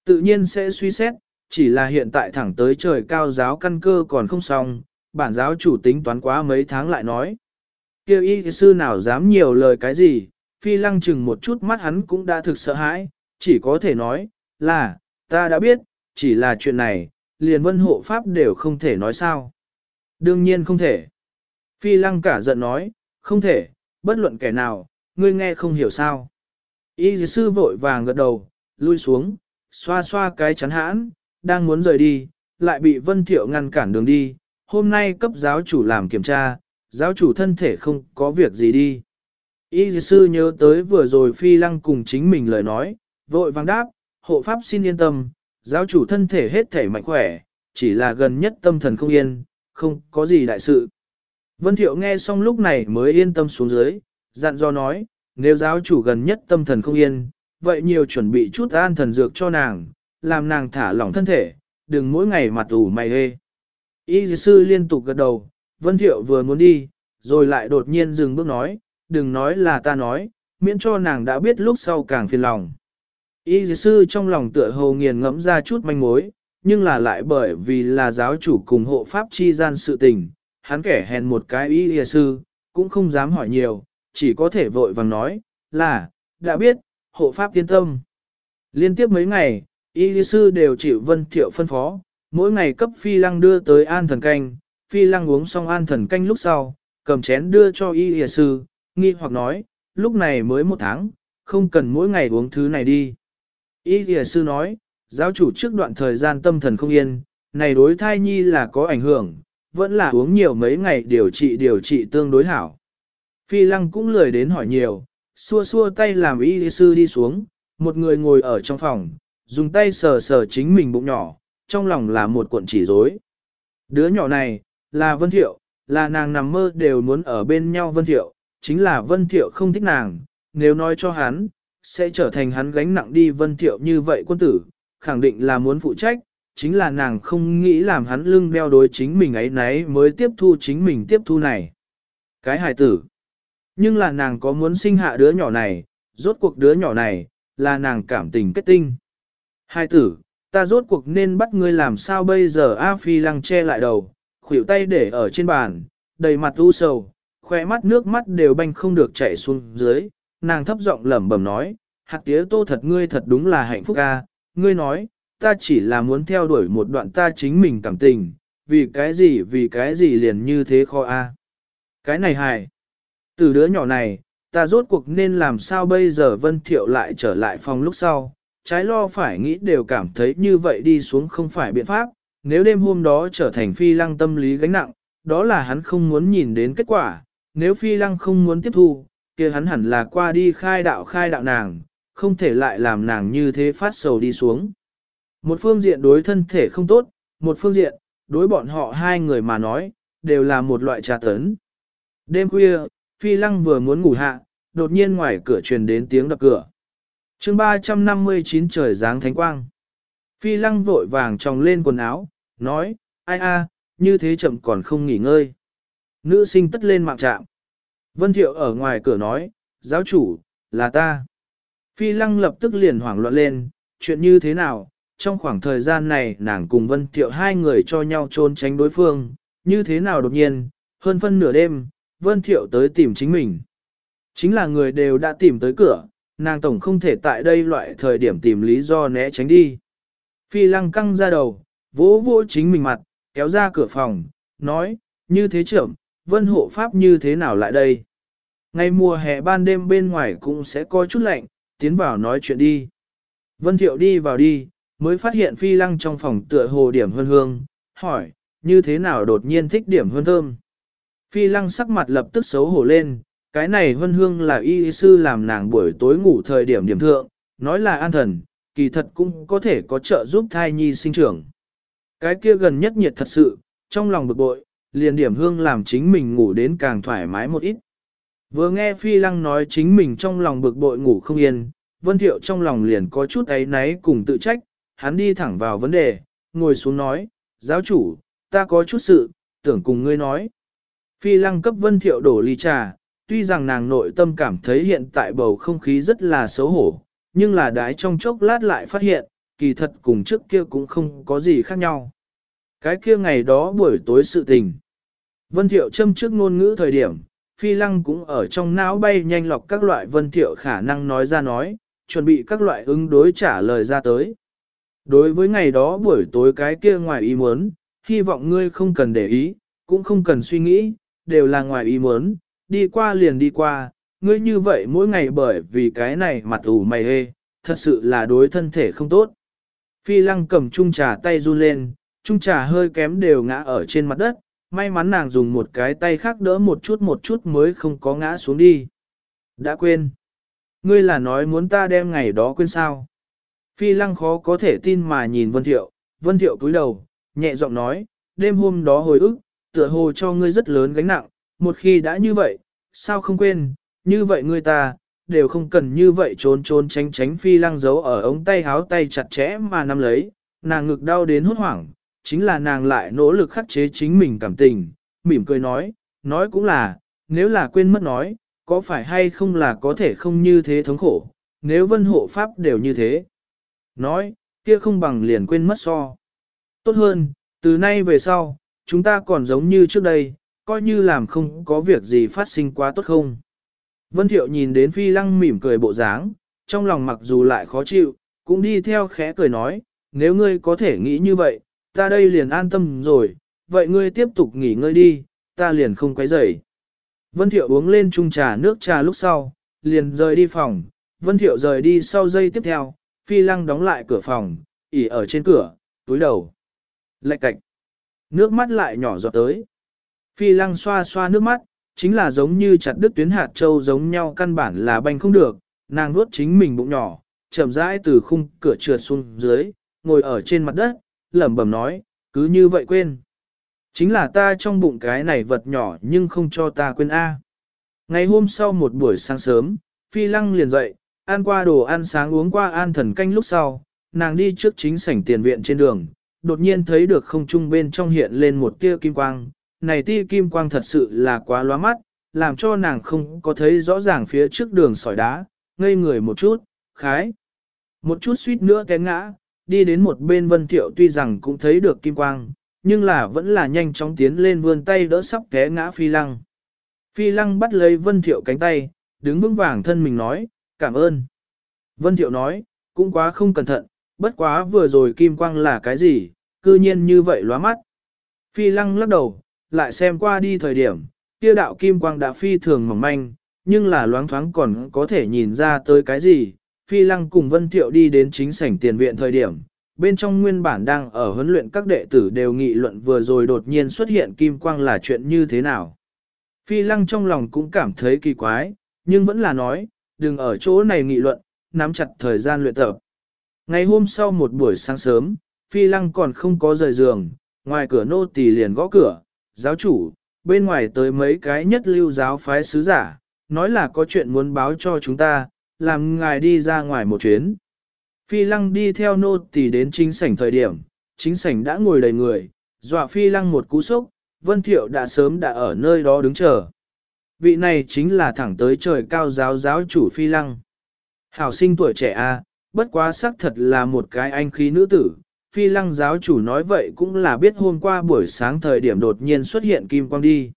tự nhiên sẽ suy xét, chỉ là hiện tại thẳng tới trời cao giáo căn cơ còn không xong, bản giáo chủ tính toán quá mấy tháng lại nói. Kêu y sư nào dám nhiều lời cái gì, phi lăng chừng một chút mắt hắn cũng đã thực sợ hãi, chỉ có thể nói, là, ta đã biết, chỉ là chuyện này, liền vân hộ pháp đều không thể nói sao. Đương nhiên không thể. Phi lăng cả giận nói, không thể, bất luận kẻ nào, ngươi nghe không hiểu sao. Y sư vội vàng gật đầu, lui xuống, xoa xoa cái chắn hãn, đang muốn rời đi, lại bị Vân Thiệu ngăn cản đường đi. Hôm nay cấp giáo chủ làm kiểm tra, giáo chủ thân thể không có việc gì đi. Y sư nhớ tới vừa rồi phi lăng cùng chính mình lời nói, vội vàng đáp, hộ pháp xin yên tâm, giáo chủ thân thể hết thể mạnh khỏe, chỉ là gần nhất tâm thần không yên, không có gì đại sự. Vân Thiệu nghe xong lúc này mới yên tâm xuống dưới, dặn do nói, nếu giáo chủ gần nhất tâm thần không yên, vậy nhiều chuẩn bị chút an thần dược cho nàng, làm nàng thả lỏng thân thể, đừng mỗi ngày mặt ủ mày hê. Y sư liên tục gật đầu, Vân Thiệu vừa muốn đi, rồi lại đột nhiên dừng bước nói, đừng nói là ta nói, miễn cho nàng đã biết lúc sau càng phiền lòng. Y sư trong lòng tựa hồ nghiền ngẫm ra chút manh mối, nhưng là lại bởi vì là giáo chủ cùng hộ pháp chi gian sự tình, hắn kẻ hèn một cái y sư, cũng không dám hỏi nhiều, chỉ có thể vội vàng nói, là, đã biết, hộ pháp yên tâm. Liên tiếp mấy ngày, y sư đều chịu vân thiệu phân phó, mỗi ngày cấp phi lăng đưa tới an thần canh, phi lăng uống xong an thần canh lúc sau, cầm chén đưa cho y sư, nghi hoặc nói, lúc này mới một tháng, không cần mỗi ngày uống thứ này đi. Y sư nói, giáo chủ trước đoạn thời gian tâm thần không yên, này đối thai nhi là có ảnh hưởng, vẫn là uống nhiều mấy ngày điều trị điều trị tương đối hảo. Phi lăng cũng lười đến hỏi nhiều, xua xua tay làm y sư đi xuống, một người ngồi ở trong phòng, dùng tay sờ sờ chính mình bụng nhỏ, trong lòng là một cuộn chỉ rối. Đứa nhỏ này, là Vân Thiệu, là nàng nằm mơ đều muốn ở bên nhau Vân Thiệu, chính là Vân Thiệu không thích nàng, nếu nói cho hắn, sẽ trở thành hắn gánh nặng đi Vân Thiệu như vậy quân tử, khẳng định là muốn phụ trách, chính là nàng không nghĩ làm hắn lưng đeo đối chính mình ấy nấy mới tiếp thu chính mình tiếp thu này. Cái hài tử. Nhưng là nàng có muốn sinh hạ đứa nhỏ này, rốt cuộc đứa nhỏ này, là nàng cảm tình kết tinh. Hai tử, ta rốt cuộc nên bắt ngươi làm sao bây giờ A Phi lăng che lại đầu, khuỷu tay để ở trên bàn, đầy mặt u sầu, khoe mắt nước mắt đều banh không được chảy xuống dưới, nàng thấp giọng lẩm bẩm nói, hạt tía tô thật ngươi thật đúng là hạnh phúc ca, ngươi nói, ta chỉ là muốn theo đuổi một đoạn ta chính mình cảm tình, vì cái gì vì cái gì liền như thế kho a. Cái này hài, từ đứa nhỏ này, ta rốt cuộc nên làm sao bây giờ Vân Thiệu lại trở lại phòng lúc sau, trái lo phải nghĩ đều cảm thấy như vậy đi xuống không phải biện pháp, nếu đêm hôm đó trở thành phi lăng tâm lý gánh nặng, đó là hắn không muốn nhìn đến kết quả, nếu phi lăng không muốn tiếp thu, kia hắn hẳn là qua đi khai đạo khai đạo nàng, không thể lại làm nàng như thế phát sầu đi xuống. Một phương diện đối thân thể không tốt, một phương diện, đối bọn họ hai người mà nói, đều là một loại trà tấn. Đêm khuya, phi lăng vừa muốn ngủ hạ, đột nhiên ngoài cửa truyền đến tiếng đập cửa. chương 359 trời dáng thánh quang. Phi lăng vội vàng tròng lên quần áo, nói, ai a, như thế chậm còn không nghỉ ngơi. Nữ sinh tất lên mạng trạm. Vân Thiệu ở ngoài cửa nói, giáo chủ, là ta. Phi lăng lập tức liền hoảng loạn lên, chuyện như thế nào, trong khoảng thời gian này nàng cùng Vân Thiệu hai người cho nhau trốn tránh đối phương, như thế nào đột nhiên, hơn phân nửa đêm, Vân Thiệu tới tìm chính mình. Chính là người đều đã tìm tới cửa, nàng tổng không thể tại đây loại thời điểm tìm lý do né tránh đi. Phi lăng căng ra đầu, vỗ vỗ chính mình mặt, kéo ra cửa phòng, nói, như thế trưởng, vân hộ pháp như thế nào lại đây? Ngày mùa hè ban đêm bên ngoài cũng sẽ có chút lạnh, tiến vào nói chuyện đi. Vân thiệu đi vào đi, mới phát hiện phi lăng trong phòng tựa hồ điểm hương hương, hỏi, như thế nào đột nhiên thích điểm hương thơm. Phi lăng sắc mặt lập tức xấu hổ lên, cái này hân hương là y sư làm nàng buổi tối ngủ thời điểm điểm thượng, nói là an thần, kỳ thật cũng có thể có trợ giúp thai nhi sinh trưởng. Cái kia gần nhất nhiệt thật sự, trong lòng bực bội, liền điểm hương làm chính mình ngủ đến càng thoải mái một ít. Vừa nghe Phi Lăng nói chính mình trong lòng bực bội ngủ không yên, Vân Thiệu trong lòng liền có chút ấy náy cùng tự trách, hắn đi thẳng vào vấn đề, ngồi xuống nói, giáo chủ, ta có chút sự, tưởng cùng ngươi nói. Phi Lăng cấp Vân Thiệu đổ ly trà, tuy rằng nàng nội tâm cảm thấy hiện tại bầu không khí rất là xấu hổ, nhưng là đái trong chốc lát lại phát hiện, kỳ thật cùng trước kia cũng không có gì khác nhau. Cái kia ngày đó buổi tối sự tình. Vân Thiệu châm trước ngôn ngữ thời điểm, Phi Lăng cũng ở trong não bay nhanh lọc các loại Vân Thiệu khả năng nói ra nói, chuẩn bị các loại ứng đối trả lời ra tới. Đối với ngày đó buổi tối cái kia ngoài ý muốn, hy vọng ngươi không cần để ý, cũng không cần suy nghĩ, đều là ngoài ý muốn, đi qua liền đi qua, ngươi như vậy mỗi ngày bởi vì cái này mặt ủ mày hê, thật sự là đối thân thể không tốt. Phi lăng cầm chung trà tay run lên, chung trà hơi kém đều ngã ở trên mặt đất, may mắn nàng dùng một cái tay khác đỡ một chút một chút mới không có ngã xuống đi. Đã quên. Ngươi là nói muốn ta đem ngày đó quên sao? Phi lăng khó có thể tin mà nhìn Vân Thiệu, Vân Thiệu cúi đầu, nhẹ giọng nói, đêm hôm đó hồi ức, tựa hồ cho ngươi rất lớn gánh nặng, một khi đã như vậy, sao không quên, như vậy ngươi ta, đều không cần như vậy trốn trốn tránh tránh phi lăng giấu ở ống tay háo tay chặt chẽ mà nắm lấy, nàng ngực đau đến hốt hoảng, chính là nàng lại nỗ lực khắc chế chính mình cảm tình, mỉm cười nói, nói cũng là, nếu là quên mất nói, có phải hay không là có thể không như thế thống khổ, nếu vân hộ pháp đều như thế. Nói, kia không bằng liền quên mất so. Tốt hơn, từ nay về sau, chúng ta còn giống như trước đây, coi như làm không có việc gì phát sinh quá tốt không. Vân Thiệu nhìn đến Phi Lăng mỉm cười bộ dáng, trong lòng mặc dù lại khó chịu, cũng đi theo khẽ cười nói, nếu ngươi có thể nghĩ như vậy, ta đây liền an tâm rồi, vậy ngươi tiếp tục nghỉ ngơi đi, ta liền không quấy rầy. Vân Thiệu uống lên chung trà nước trà lúc sau, liền rời đi phòng, Vân Thiệu rời đi sau giây tiếp theo, Phi Lăng đóng lại cửa phòng, ỉ ở trên cửa, túi đầu. Lạch cạch. Nước mắt lại nhỏ giọt tới. Phi Lăng xoa xoa nước mắt, chính là giống như chặt đứt tuyến hạt châu giống nhau căn bản là banh không được, nàng nuốt chính mình bụng nhỏ, chậm rãi từ khung cửa trượt xuống dưới, ngồi ở trên mặt đất, lẩm bẩm nói, cứ như vậy quên. Chính là ta trong bụng cái này vật nhỏ nhưng không cho ta quên A. Ngày hôm sau một buổi sáng sớm, Phi Lăng liền dậy, ăn qua đồ ăn sáng uống qua an thần canh lúc sau, nàng đi trước chính sảnh tiền viện trên đường, đột nhiên thấy được không trung bên trong hiện lên một tia kim quang, này tia kim quang thật sự là quá loa mắt, làm cho nàng không có thấy rõ ràng phía trước đường sỏi đá, ngây người một chút, khái. Một chút suýt nữa té ngã, đi đến một bên vân thiệu tuy rằng cũng thấy được kim quang, nhưng là vẫn là nhanh chóng tiến lên vươn tay đỡ sắp té ngã phi lăng. Phi lăng bắt lấy vân thiệu cánh tay, đứng vững vàng thân mình nói, cảm ơn. Vân thiệu nói, cũng quá không cẩn thận, bất quá vừa rồi kim quang là cái gì, cư nhiên như vậy lóa mắt. Phi lăng lắc đầu, lại xem qua đi thời điểm, kia đạo kim quang đã phi thường mỏng manh, nhưng là loáng thoáng còn có thể nhìn ra tới cái gì. Phi lăng cùng Vân Thiệu đi đến chính sảnh tiền viện thời điểm, bên trong nguyên bản đang ở huấn luyện các đệ tử đều nghị luận vừa rồi đột nhiên xuất hiện kim quang là chuyện như thế nào. Phi lăng trong lòng cũng cảm thấy kỳ quái, nhưng vẫn là nói, đừng ở chỗ này nghị luận, nắm chặt thời gian luyện tập. Ngày hôm sau một buổi sáng sớm, Phi lăng còn không có rời giường, ngoài cửa nô tỳ liền gõ cửa, giáo chủ, bên ngoài tới mấy cái nhất lưu giáo phái sứ giả, nói là có chuyện muốn báo cho chúng ta, làm ngài đi ra ngoài một chuyến. Phi lăng đi theo nô tỳ đến chính sảnh thời điểm, chính sảnh đã ngồi đầy người, dọa phi lăng một cú sốc, vân thiệu đã sớm đã ở nơi đó đứng chờ. Vị này chính là thẳng tới trời cao giáo giáo chủ phi lăng. Hảo sinh tuổi trẻ a, bất quá xác thật là một cái anh khí nữ tử, phi lăng giáo chủ nói vậy cũng là biết hôm qua buổi sáng thời điểm đột nhiên xuất hiện kim quang đi.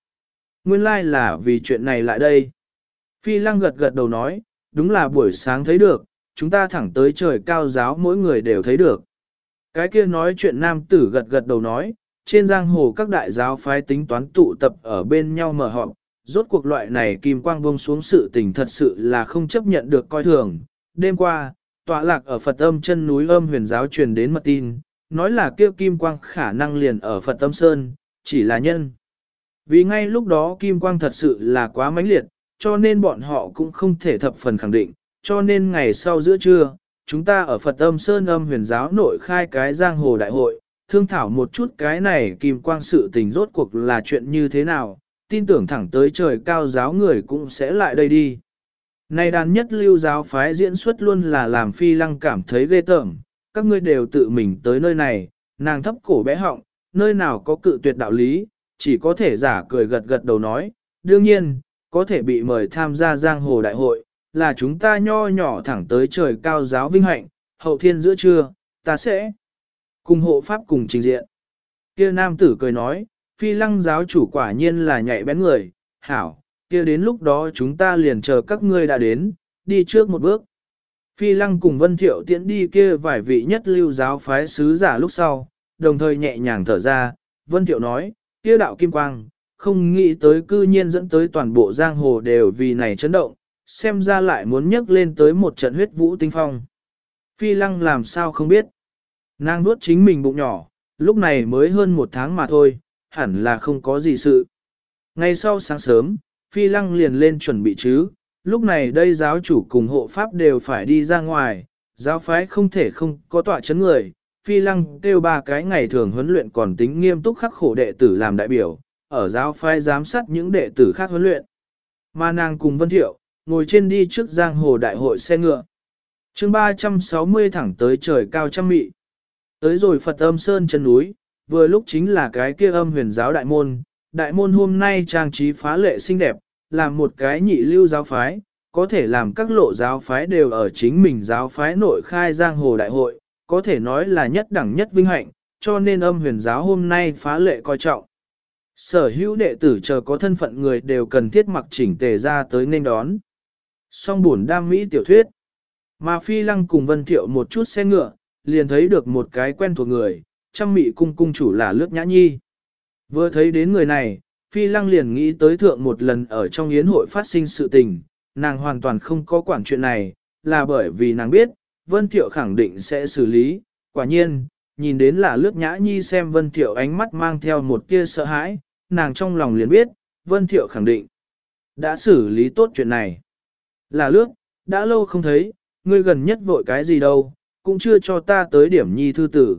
Nguyên lai like là vì chuyện này lại đây. Phi lăng gật gật đầu nói, đúng là buổi sáng thấy được, chúng ta thẳng tới trời cao giáo mỗi người đều thấy được. Cái kia nói chuyện nam tử gật gật đầu nói, trên giang hồ các đại giáo phái tính toán tụ tập ở bên nhau mở họp, rốt cuộc loại này kim quang bông xuống sự tình thật sự là không chấp nhận được coi thường. Đêm qua, tọa lạc ở Phật âm chân núi âm huyền giáo truyền đến mật tin, nói là kia kim quang khả năng liền ở Phật âm Sơn, chỉ là nhân. Vì ngay lúc đó kim quang thật sự là quá mãnh liệt, cho nên bọn họ cũng không thể thập phần khẳng định, cho nên ngày sau giữa trưa, chúng ta ở Phật Âm Sơn âm huyền giáo nội khai cái giang hồ đại hội, thương thảo một chút cái này kim quang sự tình rốt cuộc là chuyện như thế nào, tin tưởng thẳng tới trời cao giáo người cũng sẽ lại đây đi. Này đàn nhất lưu giáo phái diễn xuất luôn là làm phi lăng cảm thấy ghê tởm, các ngươi đều tự mình tới nơi này, nàng thấp cổ bé họng, nơi nào có cự tuyệt đạo lý, chỉ có thể giả cười gật gật đầu nói, đương nhiên, có thể bị mời tham gia giang hồ đại hội, là chúng ta nho nhỏ thẳng tới trời cao giáo vinh hạnh, hậu thiên giữa trưa, ta sẽ cùng hộ pháp cùng trình diện. Kia nam tử cười nói, phi lăng giáo chủ quả nhiên là nhạy bén người, hảo, kia đến lúc đó chúng ta liền chờ các ngươi đã đến, đi trước một bước. Phi lăng cùng vân thiệu tiễn đi kia vài vị nhất lưu giáo phái sứ giả lúc sau, đồng thời nhẹ nhàng thở ra, vân thiệu nói, kia đạo kim quang, không nghĩ tới cư nhiên dẫn tới toàn bộ giang hồ đều vì này chấn động, xem ra lại muốn nhấc lên tới một trận huyết vũ tinh phong. Phi lăng làm sao không biết. Nàng nuốt chính mình bụng nhỏ, lúc này mới hơn một tháng mà thôi, hẳn là không có gì sự. Ngay sau sáng sớm, Phi lăng liền lên chuẩn bị chứ, lúc này đây giáo chủ cùng hộ pháp đều phải đi ra ngoài, giáo phái không thể không có tọa chấn người. Phi lăng kêu ba cái ngày thường huấn luyện còn tính nghiêm túc khắc khổ đệ tử làm đại biểu, ở giáo phái giám sát những đệ tử khác huấn luyện. Mà nàng cùng Vân Thiệu, ngồi trên đi trước giang hồ đại hội xe ngựa. chương 360 thẳng tới trời cao trăm mị. Tới rồi Phật âm sơn chân núi, vừa lúc chính là cái kia âm huyền giáo đại môn. Đại môn hôm nay trang trí phá lệ xinh đẹp, làm một cái nhị lưu giáo phái, có thể làm các lộ giáo phái đều ở chính mình giáo phái nội khai giang hồ đại hội, có thể nói là nhất đẳng nhất vinh hạnh, cho nên âm huyền giáo hôm nay phá lệ coi trọng. Sở hữu đệ tử chờ có thân phận người đều cần thiết mặc chỉnh tề ra tới nên đón. Song buồn đam mỹ tiểu thuyết. Mà phi lăng cùng vân thiệu một chút xe ngựa, liền thấy được một cái quen thuộc người, trăm mị cung cung chủ là lướt nhã nhi. Vừa thấy đến người này, phi lăng liền nghĩ tới thượng một lần ở trong yến hội phát sinh sự tình, nàng hoàn toàn không có quản chuyện này, là bởi vì nàng biết, vân thiệu khẳng định sẽ xử lý, quả nhiên, nhìn đến là lướt nhã nhi xem vân thiệu ánh mắt mang theo một tia sợ hãi, nàng trong lòng liền biết, vân thiệu khẳng định, đã xử lý tốt chuyện này. Là lước, đã lâu không thấy, ngươi gần nhất vội cái gì đâu, cũng chưa cho ta tới điểm nhi thư tử.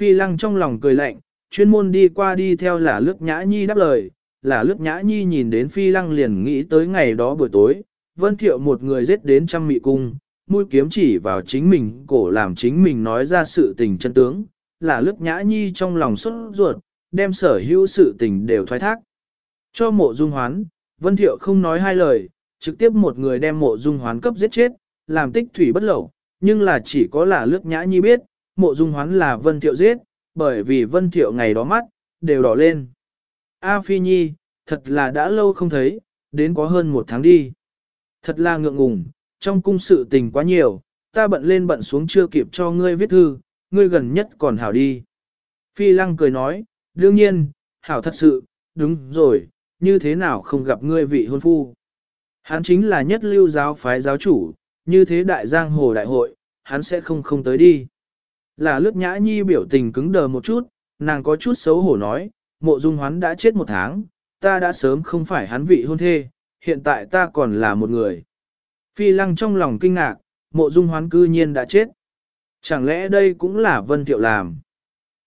Phi lăng trong lòng cười lạnh, chuyên môn đi qua đi theo là lướt nhã nhi đáp lời, là lướt nhã nhi nhìn đến phi lăng liền nghĩ tới ngày đó buổi tối, vân thiệu một người giết đến trăm mị cung, mũi kiếm chỉ vào chính mình cổ làm chính mình nói ra sự tình chân tướng, là lướt nhã nhi trong lòng xuất ruột, đem sở hữu sự tình đều thoái thác. Cho mộ dung hoán, vân thiệu không nói hai lời, trực tiếp một người đem mộ dung hoán cấp giết chết, làm tích thủy bất lẩu, nhưng là chỉ có là lướt nhã nhi biết, mộ dung hoán là vân thiệu giết, bởi vì vân thiệu ngày đó mắt, đều đỏ lên. A Phi Nhi, thật là đã lâu không thấy, đến có hơn một tháng đi. Thật là ngượng ngùng, trong cung sự tình quá nhiều, ta bận lên bận xuống chưa kịp cho ngươi viết thư, ngươi gần nhất còn hảo đi. Phi Lăng cười nói, đương nhiên, hảo thật sự, đúng rồi, như thế nào không gặp ngươi vị hôn phu. Hắn chính là nhất lưu giáo phái giáo chủ, như thế đại giang hồ đại hội, hắn sẽ không không tới đi. Là lướt nhã nhi biểu tình cứng đờ một chút, nàng có chút xấu hổ nói, mộ dung hoán đã chết một tháng, ta đã sớm không phải hắn vị hôn thê, hiện tại ta còn là một người. Phi lăng trong lòng kinh ngạc, mộ dung hoán cư nhiên đã chết. Chẳng lẽ đây cũng là Vân Thiệu làm?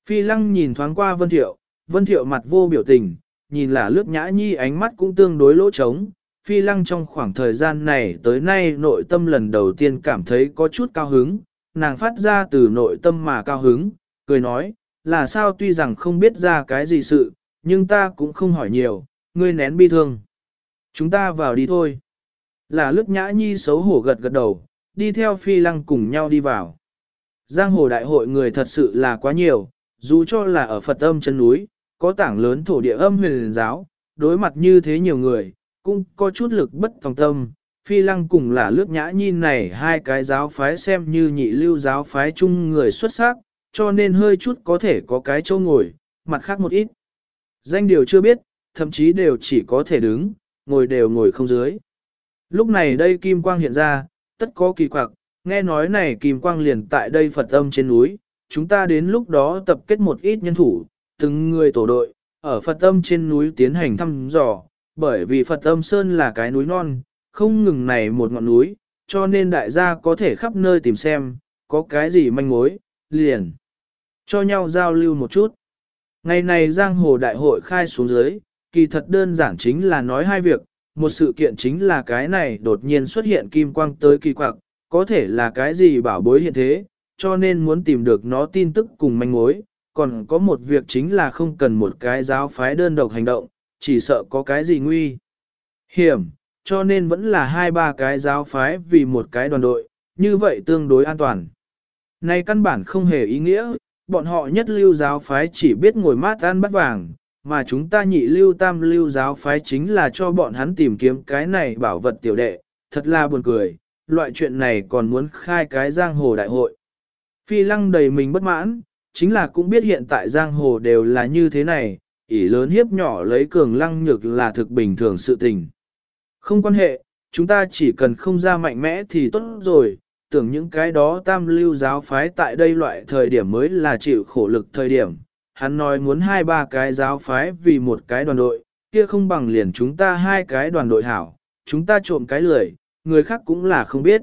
Phi lăng nhìn thoáng qua Vân Thiệu, Vân Thiệu mặt vô biểu tình, nhìn là lướt nhã nhi ánh mắt cũng tương đối lỗ trống. Phi lăng trong khoảng thời gian này tới nay nội tâm lần đầu tiên cảm thấy có chút cao hứng, nàng phát ra từ nội tâm mà cao hứng, cười nói, là sao tuy rằng không biết ra cái gì sự, nhưng ta cũng không hỏi nhiều, ngươi nén bi thương. Chúng ta vào đi thôi. Là lướt nhã nhi xấu hổ gật gật đầu, đi theo phi lăng cùng nhau đi vào. Giang hồ đại hội người thật sự là quá nhiều, dù cho là ở Phật âm chân núi, có tảng lớn thổ địa âm huyền giáo, đối mặt như thế nhiều người, cũng có chút lực bất tòng tâm. Phi lăng cùng là lướt nhã nhi này hai cái giáo phái xem như nhị lưu giáo phái chung người xuất sắc, cho nên hơi chút có thể có cái chỗ ngồi, mặt khác một ít. Danh điều chưa biết, thậm chí đều chỉ có thể đứng, ngồi đều ngồi không dưới. Lúc này đây kim quang hiện ra, tất có kỳ quặc, nghe nói này kim quang liền tại đây Phật âm trên núi, chúng ta đến lúc đó tập kết một ít nhân thủ, từng người tổ đội, ở Phật âm trên núi tiến hành thăm dò, bởi vì Phật âm Sơn là cái núi non, không ngừng này một ngọn núi, cho nên đại gia có thể khắp nơi tìm xem, có cái gì manh mối, liền. Cho nhau giao lưu một chút. Ngày này giang hồ đại hội khai xuống dưới, kỳ thật đơn giản chính là nói hai việc, một sự kiện chính là cái này đột nhiên xuất hiện kim quang tới kỳ quặc, có thể là cái gì bảo bối hiện thế, cho nên muốn tìm được nó tin tức cùng manh mối, còn có một việc chính là không cần một cái giáo phái đơn độc hành động, chỉ sợ có cái gì nguy hiểm, cho nên vẫn là hai ba cái giáo phái vì một cái đoàn đội, như vậy tương đối an toàn. Này căn bản không hề ý nghĩa, bọn họ nhất lưu giáo phái chỉ biết ngồi mát ăn bắt vàng, mà chúng ta nhị lưu tam lưu giáo phái chính là cho bọn hắn tìm kiếm cái này bảo vật tiểu đệ, thật là buồn cười, loại chuyện này còn muốn khai cái giang hồ đại hội. Phi lăng đầy mình bất mãn, chính là cũng biết hiện tại giang hồ đều là như thế này, ỷ lớn hiếp nhỏ lấy cường lăng nhược là thực bình thường sự tình. Không quan hệ, chúng ta chỉ cần không ra mạnh mẽ thì tốt rồi, tưởng những cái đó tam lưu giáo phái tại đây loại thời điểm mới là chịu khổ lực thời điểm. Hắn nói muốn hai ba cái giáo phái vì một cái đoàn đội, kia không bằng liền chúng ta hai cái đoàn đội hảo, chúng ta trộm cái lười, người khác cũng là không biết.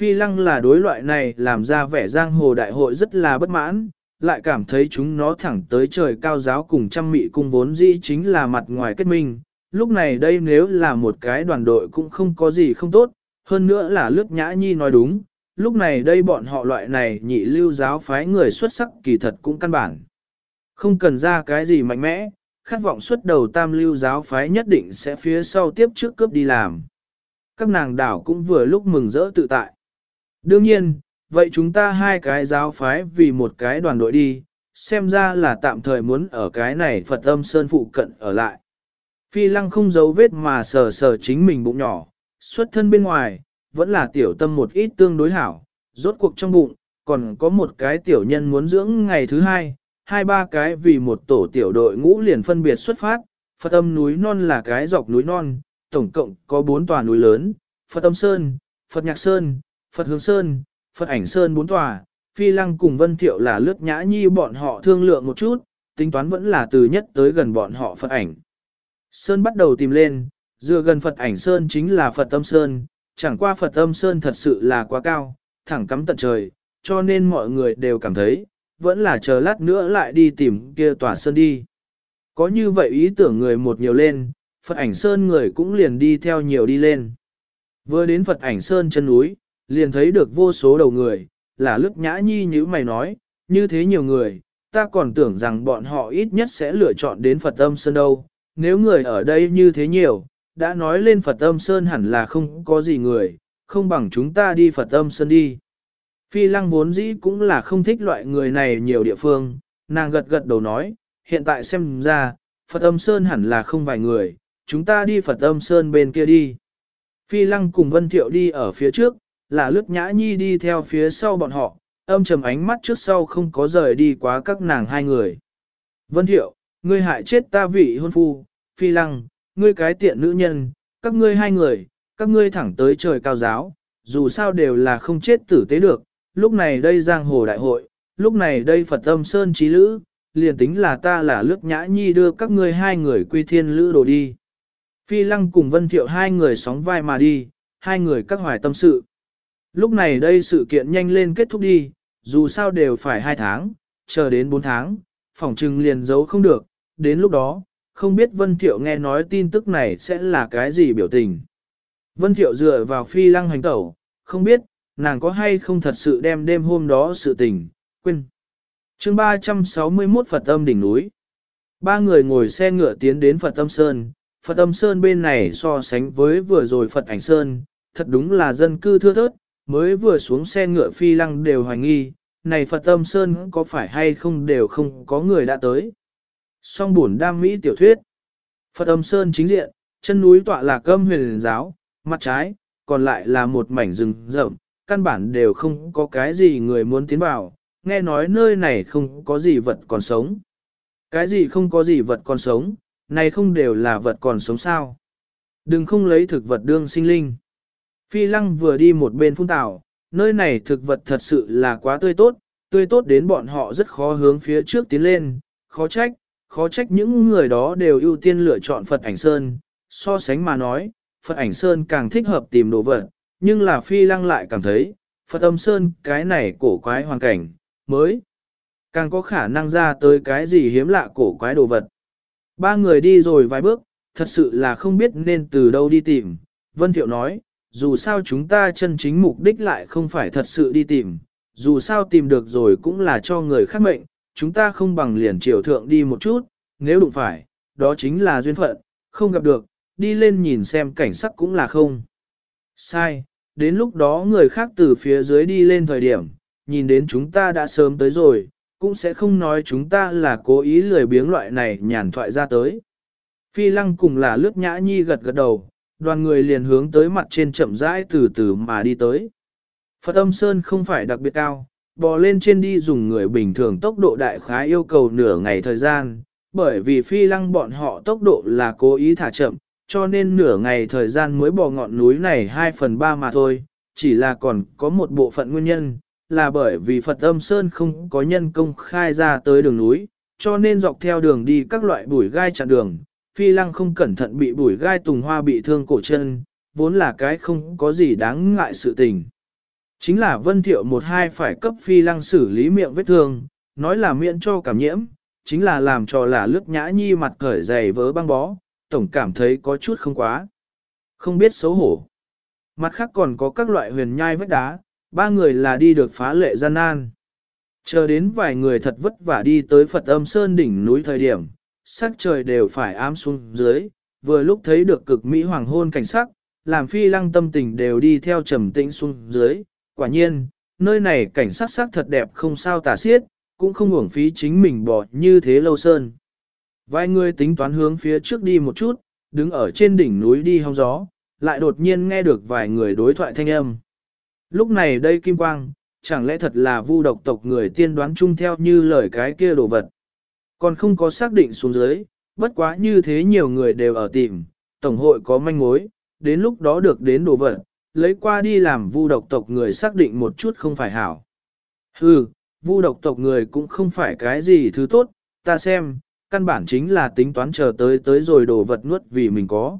Phi lăng là đối loại này làm ra vẻ giang hồ đại hội rất là bất mãn, lại cảm thấy chúng nó thẳng tới trời cao giáo cùng trăm mị cung vốn dĩ chính là mặt ngoài kết minh. Lúc này đây nếu là một cái đoàn đội cũng không có gì không tốt, hơn nữa là lướt nhã nhi nói đúng, lúc này đây bọn họ loại này nhị lưu giáo phái người xuất sắc kỳ thật cũng căn bản. Không cần ra cái gì mạnh mẽ, khát vọng xuất đầu tam lưu giáo phái nhất định sẽ phía sau tiếp trước cướp đi làm. Các nàng đảo cũng vừa lúc mừng rỡ tự tại. Đương nhiên, vậy chúng ta hai cái giáo phái vì một cái đoàn đội đi, xem ra là tạm thời muốn ở cái này Phật âm Sơn phụ cận ở lại. Phi lăng không giấu vết mà sờ sờ chính mình bụng nhỏ, xuất thân bên ngoài, vẫn là tiểu tâm một ít tương đối hảo, rốt cuộc trong bụng, còn có một cái tiểu nhân muốn dưỡng ngày thứ hai, hai ba cái vì một tổ tiểu đội ngũ liền phân biệt xuất phát, Phật âm núi non là cái dọc núi non, tổng cộng có bốn tòa núi lớn, Phật âm Sơn, Phật Nhạc Sơn, Phật Hướng Sơn, Phật Ảnh Sơn bốn tòa, Phi Lăng cùng Vân Thiệu là lướt nhã nhi bọn họ thương lượng một chút, tính toán vẫn là từ nhất tới gần bọn họ Phật Ảnh. Sơn bắt đầu tìm lên, dựa gần Phật Ảnh Sơn chính là Phật Tâm Sơn, chẳng qua Phật Tâm Sơn thật sự là quá cao, thẳng cắm tận trời, cho nên mọi người đều cảm thấy, vẫn là chờ lát nữa lại đi tìm kia tòa Sơn đi. Có như vậy ý tưởng người một nhiều lên, Phật Ảnh Sơn người cũng liền đi theo nhiều đi lên. Vừa đến Phật Ảnh Sơn chân núi, liền thấy được vô số đầu người, là lức nhã nhi như mày nói, như thế nhiều người, ta còn tưởng rằng bọn họ ít nhất sẽ lựa chọn đến Phật âm Sơn đâu, nếu người ở đây như thế nhiều, đã nói lên Phật âm Sơn hẳn là không có gì người, không bằng chúng ta đi Phật âm Sơn đi. Phi lăng vốn dĩ cũng là không thích loại người này nhiều địa phương, nàng gật gật đầu nói, hiện tại xem ra, Phật âm Sơn hẳn là không vài người, chúng ta đi Phật âm Sơn bên kia đi. Phi lăng cùng Vân Thiệu đi ở phía trước, là lướt nhã nhi đi theo phía sau bọn họ, âm trầm ánh mắt trước sau không có rời đi quá các nàng hai người. Vân Thiệu, ngươi hại chết ta vị hôn phu, phi lăng, ngươi cái tiện nữ nhân, các ngươi hai người, các ngươi thẳng tới trời cao giáo, dù sao đều là không chết tử tế được, lúc này đây giang hồ đại hội, lúc này đây Phật âm sơn trí lữ, liền tính là ta là lướt nhã nhi đưa các ngươi hai người quy thiên lữ đồ đi. Phi lăng cùng Vân Thiệu hai người sóng vai mà đi, hai người các hoài tâm sự. Lúc này đây sự kiện nhanh lên kết thúc đi, dù sao đều phải 2 tháng, chờ đến 4 tháng, phòng trừng liền giấu không được, đến lúc đó, không biết Vân Thiệu nghe nói tin tức này sẽ là cái gì biểu tình. Vân Thiệu dựa vào phi lăng hành tẩu, không biết, nàng có hay không thật sự đem đêm hôm đó sự tình, quên. chương 361 Phật âm đỉnh núi. Ba người ngồi xe ngựa tiến đến Phật âm Sơn, Phật âm Sơn bên này so sánh với vừa rồi Phật ảnh Sơn, thật đúng là dân cư thưa thớt, mới vừa xuống xe ngựa phi lăng đều hoài nghi, này Phật âm Sơn có phải hay không đều không có người đã tới. Song buồn đam mỹ tiểu thuyết. Phật Âm Sơn chính diện, chân núi tọa là cơm huyền giáo, mặt trái, còn lại là một mảnh rừng rậm, căn bản đều không có cái gì người muốn tiến vào, nghe nói nơi này không có gì vật còn sống. Cái gì không có gì vật còn sống, này không đều là vật còn sống sao. Đừng không lấy thực vật đương sinh linh. Phi lăng vừa đi một bên phun tảo, nơi này thực vật thật sự là quá tươi tốt, tươi tốt đến bọn họ rất khó hướng phía trước tiến lên, khó trách, khó trách những người đó đều ưu tiên lựa chọn Phật ảnh Sơn, so sánh mà nói, Phật ảnh Sơn càng thích hợp tìm đồ vật, nhưng là phi lăng lại cảm thấy, Phật âm Sơn cái này cổ quái hoàn cảnh, mới, càng có khả năng ra tới cái gì hiếm lạ cổ quái đồ vật. Ba người đi rồi vài bước, thật sự là không biết nên từ đâu đi tìm, Vân Thiệu nói, dù sao chúng ta chân chính mục đích lại không phải thật sự đi tìm, dù sao tìm được rồi cũng là cho người khác mệnh, chúng ta không bằng liền triều thượng đi một chút, nếu đụng phải, đó chính là duyên phận, không gặp được, đi lên nhìn xem cảnh sắc cũng là không. Sai, đến lúc đó người khác từ phía dưới đi lên thời điểm, nhìn đến chúng ta đã sớm tới rồi, cũng sẽ không nói chúng ta là cố ý lười biếng loại này nhàn thoại ra tới. Phi lăng cùng là lướt nhã nhi gật gật đầu, đoàn người liền hướng tới mặt trên chậm rãi từ từ mà đi tới. Phật âm sơn không phải đặc biệt cao, bò lên trên đi dùng người bình thường tốc độ đại khái yêu cầu nửa ngày thời gian, bởi vì phi lăng bọn họ tốc độ là cố ý thả chậm, cho nên nửa ngày thời gian mới bò ngọn núi này 2 phần 3 mà thôi, chỉ là còn có một bộ phận nguyên nhân, là bởi vì Phật âm Sơn không có nhân công khai ra tới đường núi, cho nên dọc theo đường đi các loại bụi gai chặn đường, phi lăng không cẩn thận bị bùi gai tùng hoa bị thương cổ chân, vốn là cái không có gì đáng ngại sự tình. Chính là Vân Thiệu một hai phải cấp phi lăng xử lý miệng vết thương, nói là miễn cho cảm nhiễm, chính là làm cho là lướt nhã nhi mặt cởi dày vớ băng bó, tổng cảm thấy có chút không quá. Không biết xấu hổ. Mặt khác còn có các loại huyền nhai vết đá, ba người là đi được phá lệ gian nan. Chờ đến vài người thật vất vả đi tới Phật âm sơn đỉnh núi thời điểm, sắc trời đều phải ám xuống dưới, vừa lúc thấy được cực mỹ hoàng hôn cảnh sắc, làm phi lăng tâm tình đều đi theo trầm tĩnh xuống dưới, quả nhiên, nơi này cảnh sắc sắc thật đẹp không sao tả xiết, cũng không uổng phí chính mình bỏ như thế lâu sơn. Vài người tính toán hướng phía trước đi một chút, đứng ở trên đỉnh núi đi hong gió, lại đột nhiên nghe được vài người đối thoại thanh âm. Lúc này đây Kim Quang, chẳng lẽ thật là vu độc tộc người tiên đoán chung theo như lời cái kia đồ vật. Còn không có xác định xuống dưới, bất quá như thế nhiều người đều ở tìm, Tổng hội có manh mối, đến lúc đó được đến đồ vật, lấy qua đi làm vu độc tộc người xác định một chút không phải hảo. Hừ, vu độc tộc người cũng không phải cái gì thứ tốt, ta xem, căn bản chính là tính toán chờ tới tới rồi đồ vật nuốt vì mình có.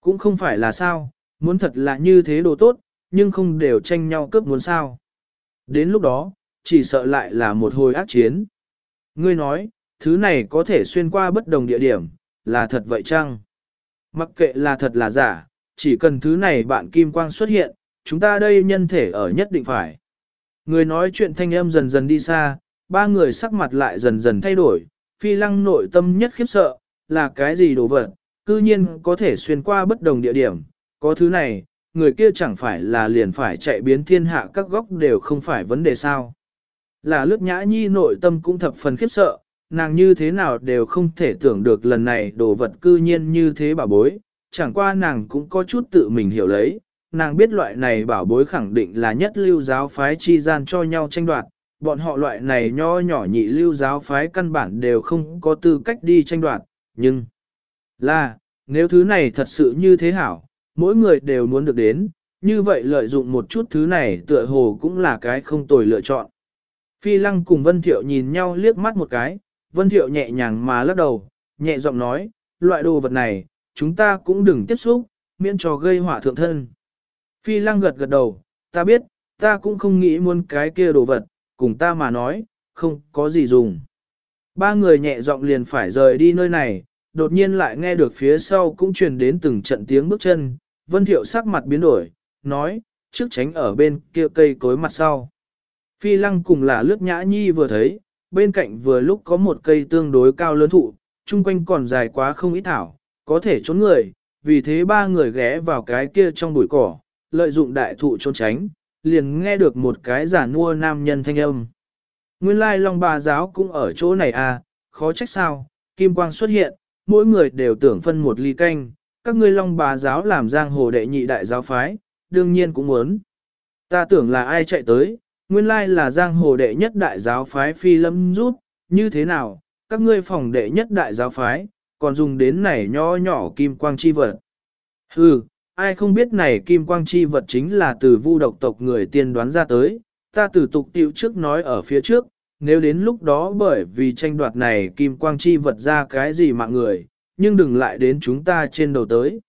Cũng không phải là sao, muốn thật là như thế đồ tốt, nhưng không đều tranh nhau cướp muốn sao. Đến lúc đó, chỉ sợ lại là một hồi ác chiến. Ngươi nói, thứ này có thể xuyên qua bất đồng địa điểm, là thật vậy chăng? Mặc kệ là thật là giả, chỉ cần thứ này bạn kim quang xuất hiện, chúng ta đây nhân thể ở nhất định phải. Người nói chuyện thanh âm dần dần đi xa, ba người sắc mặt lại dần dần thay đổi, phi lăng nội tâm nhất khiếp sợ, là cái gì đồ vật, cư nhiên có thể xuyên qua bất đồng địa điểm, có thứ này, người kia chẳng phải là liền phải chạy biến thiên hạ các góc đều không phải vấn đề sao. Là lướt nhã nhi nội tâm cũng thập phần khiếp sợ, nàng như thế nào đều không thể tưởng được lần này đồ vật cư nhiên như thế bảo bối, chẳng qua nàng cũng có chút tự mình hiểu lấy, nàng biết loại này bảo bối khẳng định là nhất lưu giáo phái chi gian cho nhau tranh đoạt, bọn họ loại này nho nhỏ nhị lưu giáo phái căn bản đều không có tư cách đi tranh đoạt, nhưng là, nếu thứ này thật sự như thế hảo, mỗi người đều muốn được đến, như vậy lợi dụng một chút thứ này tựa hồ cũng là cái không tồi lựa chọn. Phi lăng cùng Vân Thiệu nhìn nhau liếc mắt một cái, Vân Thiệu nhẹ nhàng mà lắc đầu, nhẹ giọng nói, loại đồ vật này, chúng ta cũng đừng tiếp xúc, miễn cho gây hỏa thượng thân. Phi lăng gật gật đầu, ta biết, ta cũng không nghĩ muốn cái kia đồ vật, cùng ta mà nói, không có gì dùng. Ba người nhẹ giọng liền phải rời đi nơi này, đột nhiên lại nghe được phía sau cũng truyền đến từng trận tiếng bước chân, Vân Thiệu sắc mặt biến đổi, nói, trước tránh ở bên kia cây cối mặt sau. Phi lăng cùng là lướt nhã nhi vừa thấy, bên cạnh vừa lúc có một cây tương đối cao lớn thụ, chung quanh còn dài quá không ít thảo, có thể trốn người, vì thế ba người ghé vào cái kia trong bụi cỏ, lợi dụng đại thụ trốn tránh, liền nghe được một cái giả nua nam nhân thanh âm. Nguyên lai Long Bà Giáo cũng ở chỗ này à, khó trách sao, kim quang xuất hiện, mỗi người đều tưởng phân một ly canh, các ngươi Long Bà Giáo làm giang hồ đệ nhị đại giáo phái, đương nhiên cũng muốn. Ta tưởng là ai chạy tới, nguyên lai là giang hồ đệ nhất đại giáo phái phi lâm rút, như thế nào, các ngươi phòng đệ nhất đại giáo phái, còn dùng đến này nho nhỏ kim quang chi vật. Hừ, ai không biết này kim quang chi vật chính là từ vu độc tộc người tiên đoán ra tới, ta tử tục tiểu trước nói ở phía trước, nếu đến lúc đó bởi vì tranh đoạt này kim quang chi vật ra cái gì mạng người, nhưng đừng lại đến chúng ta trên đầu tới.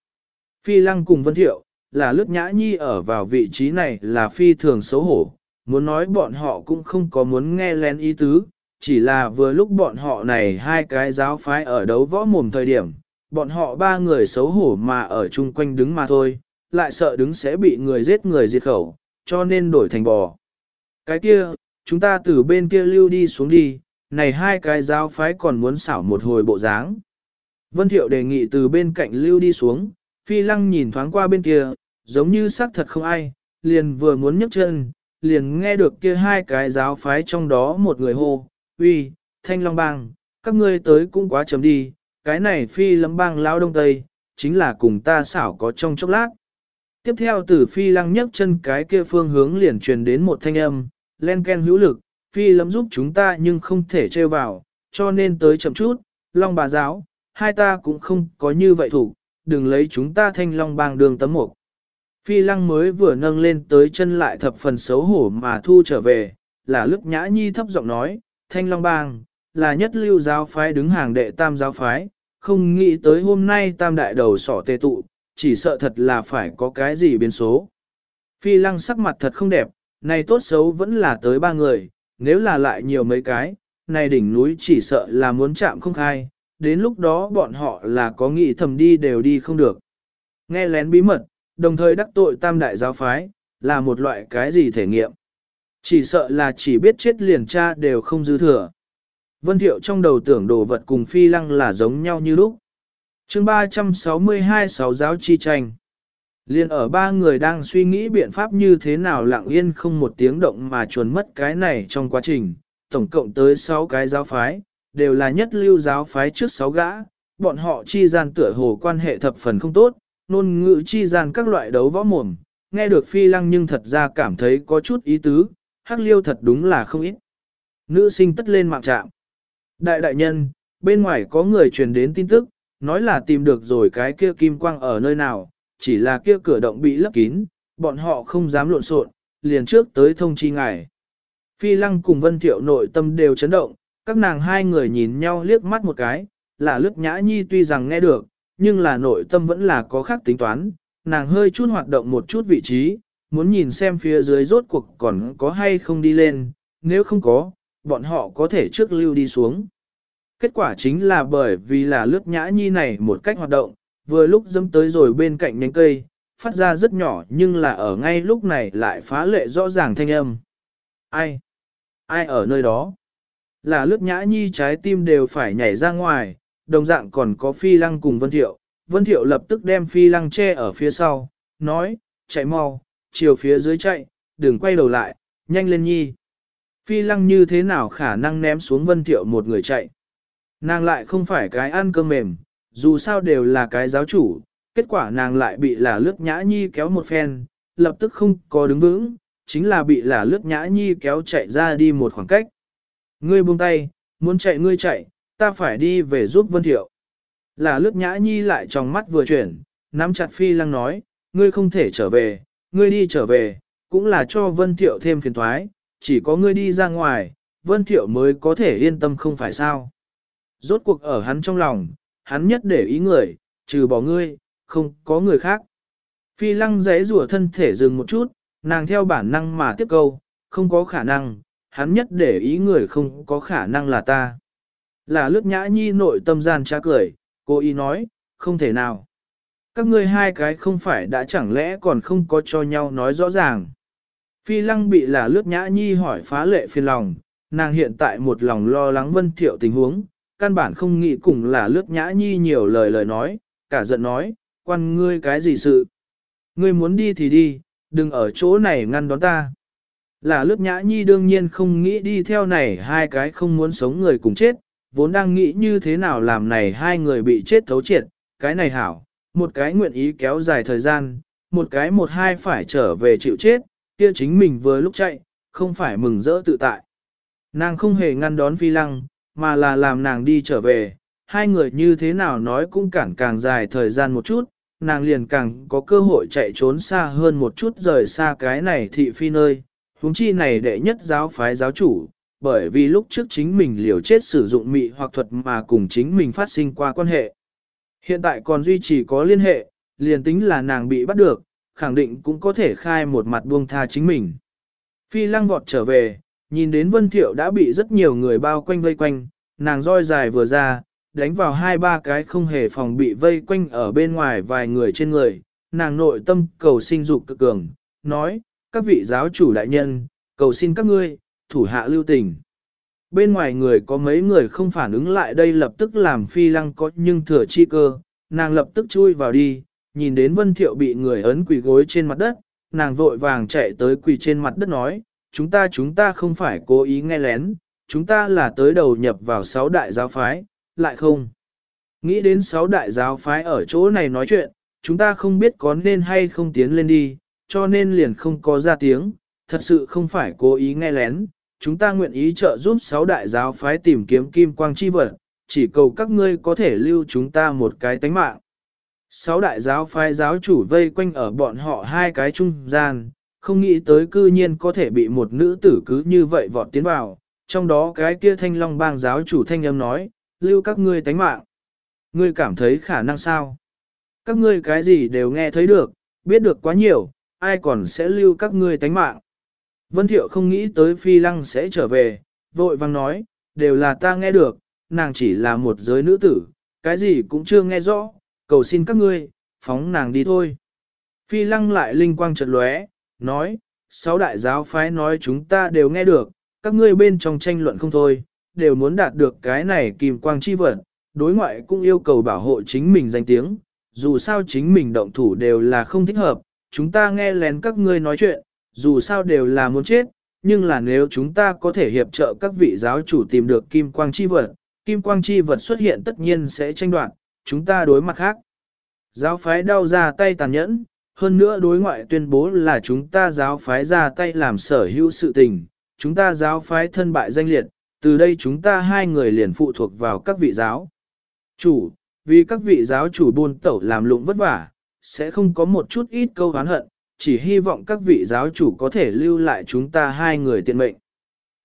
Phi lăng cùng Vân Thiệu, là lướt nhã nhi ở vào vị trí này là phi thường xấu hổ, muốn nói bọn họ cũng không có muốn nghe lén ý tứ, chỉ là vừa lúc bọn họ này hai cái giáo phái ở đấu võ mồm thời điểm, bọn họ ba người xấu hổ mà ở chung quanh đứng mà thôi, lại sợ đứng sẽ bị người giết người diệt khẩu, cho nên đổi thành bò. Cái kia, chúng ta từ bên kia lưu đi xuống đi, này hai cái giáo phái còn muốn xảo một hồi bộ dáng. Vân Thiệu đề nghị từ bên cạnh lưu đi xuống, phi lăng nhìn thoáng qua bên kia, giống như xác thật không ai, liền vừa muốn nhấc chân, liền nghe được kia hai cái giáo phái trong đó một người hô, uy, thanh long bang, các ngươi tới cũng quá chấm đi, cái này phi lâm bang lao đông tây, chính là cùng ta xảo có trong chốc lát. Tiếp theo từ phi lăng nhấc chân cái kia phương hướng liền truyền đến một thanh âm, len ken hữu lực, phi lâm giúp chúng ta nhưng không thể trêu vào, cho nên tới chậm chút, long bà giáo, hai ta cũng không có như vậy thủ, đừng lấy chúng ta thanh long bang đường tấm mục. Phi lăng mới vừa nâng lên tới chân lại thập phần xấu hổ mà thu trở về, là lúc nhã nhi thấp giọng nói, thanh long bang, là nhất lưu giáo phái đứng hàng đệ tam giáo phái, không nghĩ tới hôm nay tam đại đầu sỏ tê tụ, chỉ sợ thật là phải có cái gì biến số. Phi lăng sắc mặt thật không đẹp, này tốt xấu vẫn là tới ba người, nếu là lại nhiều mấy cái, này đỉnh núi chỉ sợ là muốn chạm không khai, đến lúc đó bọn họ là có nghĩ thầm đi đều đi không được. Nghe lén bí mật, đồng thời đắc tội tam đại giáo phái, là một loại cái gì thể nghiệm. Chỉ sợ là chỉ biết chết liền cha đều không dư thừa. Vân Thiệu trong đầu tưởng đồ vật cùng phi lăng là giống nhau như lúc. chương 362 sáu giáo chi tranh. Liên ở ba người đang suy nghĩ biện pháp như thế nào lặng yên không một tiếng động mà chuồn mất cái này trong quá trình, tổng cộng tới 6 cái giáo phái, đều là nhất lưu giáo phái trước 6 gã, bọn họ chi gian tựa hồ quan hệ thập phần không tốt, nôn ngữ chi gian các loại đấu võ mồm, nghe được phi lăng nhưng thật ra cảm thấy có chút ý tứ, hắc liêu thật đúng là không ít. Nữ sinh tất lên mạng trạm. Đại đại nhân, bên ngoài có người truyền đến tin tức, nói là tìm được rồi cái kia kim quang ở nơi nào, chỉ là kia cửa động bị lấp kín, bọn họ không dám lộn xộn, liền trước tới thông chi ngài. Phi lăng cùng vân thiệu nội tâm đều chấn động, các nàng hai người nhìn nhau liếc mắt một cái, là lướt nhã nhi tuy rằng nghe được, nhưng là nội tâm vẫn là có khác tính toán, nàng hơi chút hoạt động một chút vị trí, muốn nhìn xem phía dưới rốt cuộc còn có hay không đi lên, nếu không có, bọn họ có thể trước lưu đi xuống. Kết quả chính là bởi vì là lướt nhã nhi này một cách hoạt động, vừa lúc dâm tới rồi bên cạnh nhánh cây, phát ra rất nhỏ nhưng là ở ngay lúc này lại phá lệ rõ ràng thanh âm. Ai? Ai ở nơi đó? Là lướt nhã nhi trái tim đều phải nhảy ra ngoài, đồng dạng còn có phi lăng cùng Vân Thiệu. Vân Thiệu lập tức đem phi lăng che ở phía sau, nói, chạy mau, chiều phía dưới chạy, đừng quay đầu lại, nhanh lên nhi. Phi lăng như thế nào khả năng ném xuống Vân Thiệu một người chạy. Nàng lại không phải cái ăn cơm mềm, dù sao đều là cái giáo chủ, kết quả nàng lại bị là lướt nhã nhi kéo một phen, lập tức không có đứng vững, chính là bị là lướt nhã nhi kéo chạy ra đi một khoảng cách. Ngươi buông tay, muốn chạy ngươi chạy, ta phải đi về giúp Vân Thiệu. Là lướt nhã nhi lại trong mắt vừa chuyển, nắm chặt phi lăng nói, ngươi không thể trở về, ngươi đi trở về, cũng là cho Vân Thiệu thêm phiền thoái, chỉ có ngươi đi ra ngoài, Vân Thiệu mới có thể yên tâm không phải sao. Rốt cuộc ở hắn trong lòng, hắn nhất để ý người, trừ bỏ ngươi, không có người khác. Phi lăng giấy rủa thân thể dừng một chút, nàng theo bản năng mà tiếp câu, không có khả năng, hắn nhất để ý người không có khả năng là ta. Là lướt nhã nhi nội tâm gian trá cười, cô y nói, không thể nào. Các ngươi hai cái không phải đã chẳng lẽ còn không có cho nhau nói rõ ràng. Phi lăng bị là lướt nhã nhi hỏi phá lệ phiền lòng, nàng hiện tại một lòng lo lắng vân thiệu tình huống, căn bản không nghĩ cùng là lướt nhã nhi nhiều lời lời nói, cả giận nói, quan ngươi cái gì sự. Ngươi muốn đi thì đi, đừng ở chỗ này ngăn đón ta. Là lướt nhã nhi đương nhiên không nghĩ đi theo này hai cái không muốn sống người cùng chết, vốn đang nghĩ như thế nào làm này hai người bị chết thấu triệt, cái này hảo, một cái nguyện ý kéo dài thời gian, một cái một hai phải trở về chịu chết, kia chính mình vừa lúc chạy, không phải mừng rỡ tự tại. Nàng không hề ngăn đón phi lăng, mà là làm nàng đi trở về, hai người như thế nào nói cũng cản càng dài thời gian một chút, nàng liền càng có cơ hội chạy trốn xa hơn một chút rời xa cái này thị phi nơi, huống chi này đệ nhất giáo phái giáo chủ, bởi vì lúc trước chính mình liều chết sử dụng mị hoặc thuật mà cùng chính mình phát sinh qua quan hệ. Hiện tại còn duy trì có liên hệ, liền tính là nàng bị bắt được, khẳng định cũng có thể khai một mặt buông tha chính mình. Phi lăng vọt trở về, nhìn đến Vân Thiệu đã bị rất nhiều người bao quanh vây quanh, nàng roi dài vừa ra, đánh vào hai ba cái không hề phòng bị vây quanh ở bên ngoài vài người trên người, nàng nội tâm cầu sinh dục cực cường, nói, các vị giáo chủ đại nhân, cầu xin các ngươi, thủ hạ lưu tình. Bên ngoài người có mấy người không phản ứng lại đây lập tức làm phi lăng có nhưng thừa chi cơ, nàng lập tức chui vào đi, nhìn đến vân thiệu bị người ấn quỳ gối trên mặt đất, nàng vội vàng chạy tới quỳ trên mặt đất nói, chúng ta chúng ta không phải cố ý nghe lén, chúng ta là tới đầu nhập vào sáu đại giáo phái, lại không. Nghĩ đến sáu đại giáo phái ở chỗ này nói chuyện, chúng ta không biết có nên hay không tiến lên đi, cho nên liền không có ra tiếng, thật sự không phải cố ý nghe lén, chúng ta nguyện ý trợ giúp sáu đại giáo phái tìm kiếm kim quang chi vật, chỉ cầu các ngươi có thể lưu chúng ta một cái tánh mạng. Sáu đại giáo phái giáo chủ vây quanh ở bọn họ hai cái trung gian, không nghĩ tới cư nhiên có thể bị một nữ tử cứ như vậy vọt tiến vào, trong đó cái kia thanh long bang giáo chủ thanh âm nói, lưu các ngươi tánh mạng. Ngươi cảm thấy khả năng sao? Các ngươi cái gì đều nghe thấy được, biết được quá nhiều, ai còn sẽ lưu các ngươi tánh mạng. Vân Thiệu không nghĩ tới Phi Lăng sẽ trở về, vội vang nói, đều là ta nghe được, nàng chỉ là một giới nữ tử, cái gì cũng chưa nghe rõ, cầu xin các ngươi, phóng nàng đi thôi. Phi Lăng lại linh quang chợt lóe, nói, sáu đại giáo phái nói chúng ta đều nghe được, các ngươi bên trong tranh luận không thôi, đều muốn đạt được cái này kìm quang chi vật, đối ngoại cũng yêu cầu bảo hộ chính mình danh tiếng, dù sao chính mình động thủ đều là không thích hợp, chúng ta nghe lén các ngươi nói chuyện, dù sao đều là muốn chết, nhưng là nếu chúng ta có thể hiệp trợ các vị giáo chủ tìm được kim quang chi vật, kim quang chi vật xuất hiện tất nhiên sẽ tranh đoạt, chúng ta đối mặt khác. Giáo phái đau ra tay tàn nhẫn, hơn nữa đối ngoại tuyên bố là chúng ta giáo phái ra tay làm sở hữu sự tình, chúng ta giáo phái thân bại danh liệt, từ đây chúng ta hai người liền phụ thuộc vào các vị giáo. Chủ, vì các vị giáo chủ buôn tẩu làm lụng vất vả, sẽ không có một chút ít câu hán hận, chỉ hy vọng các vị giáo chủ có thể lưu lại chúng ta hai người tiện mệnh.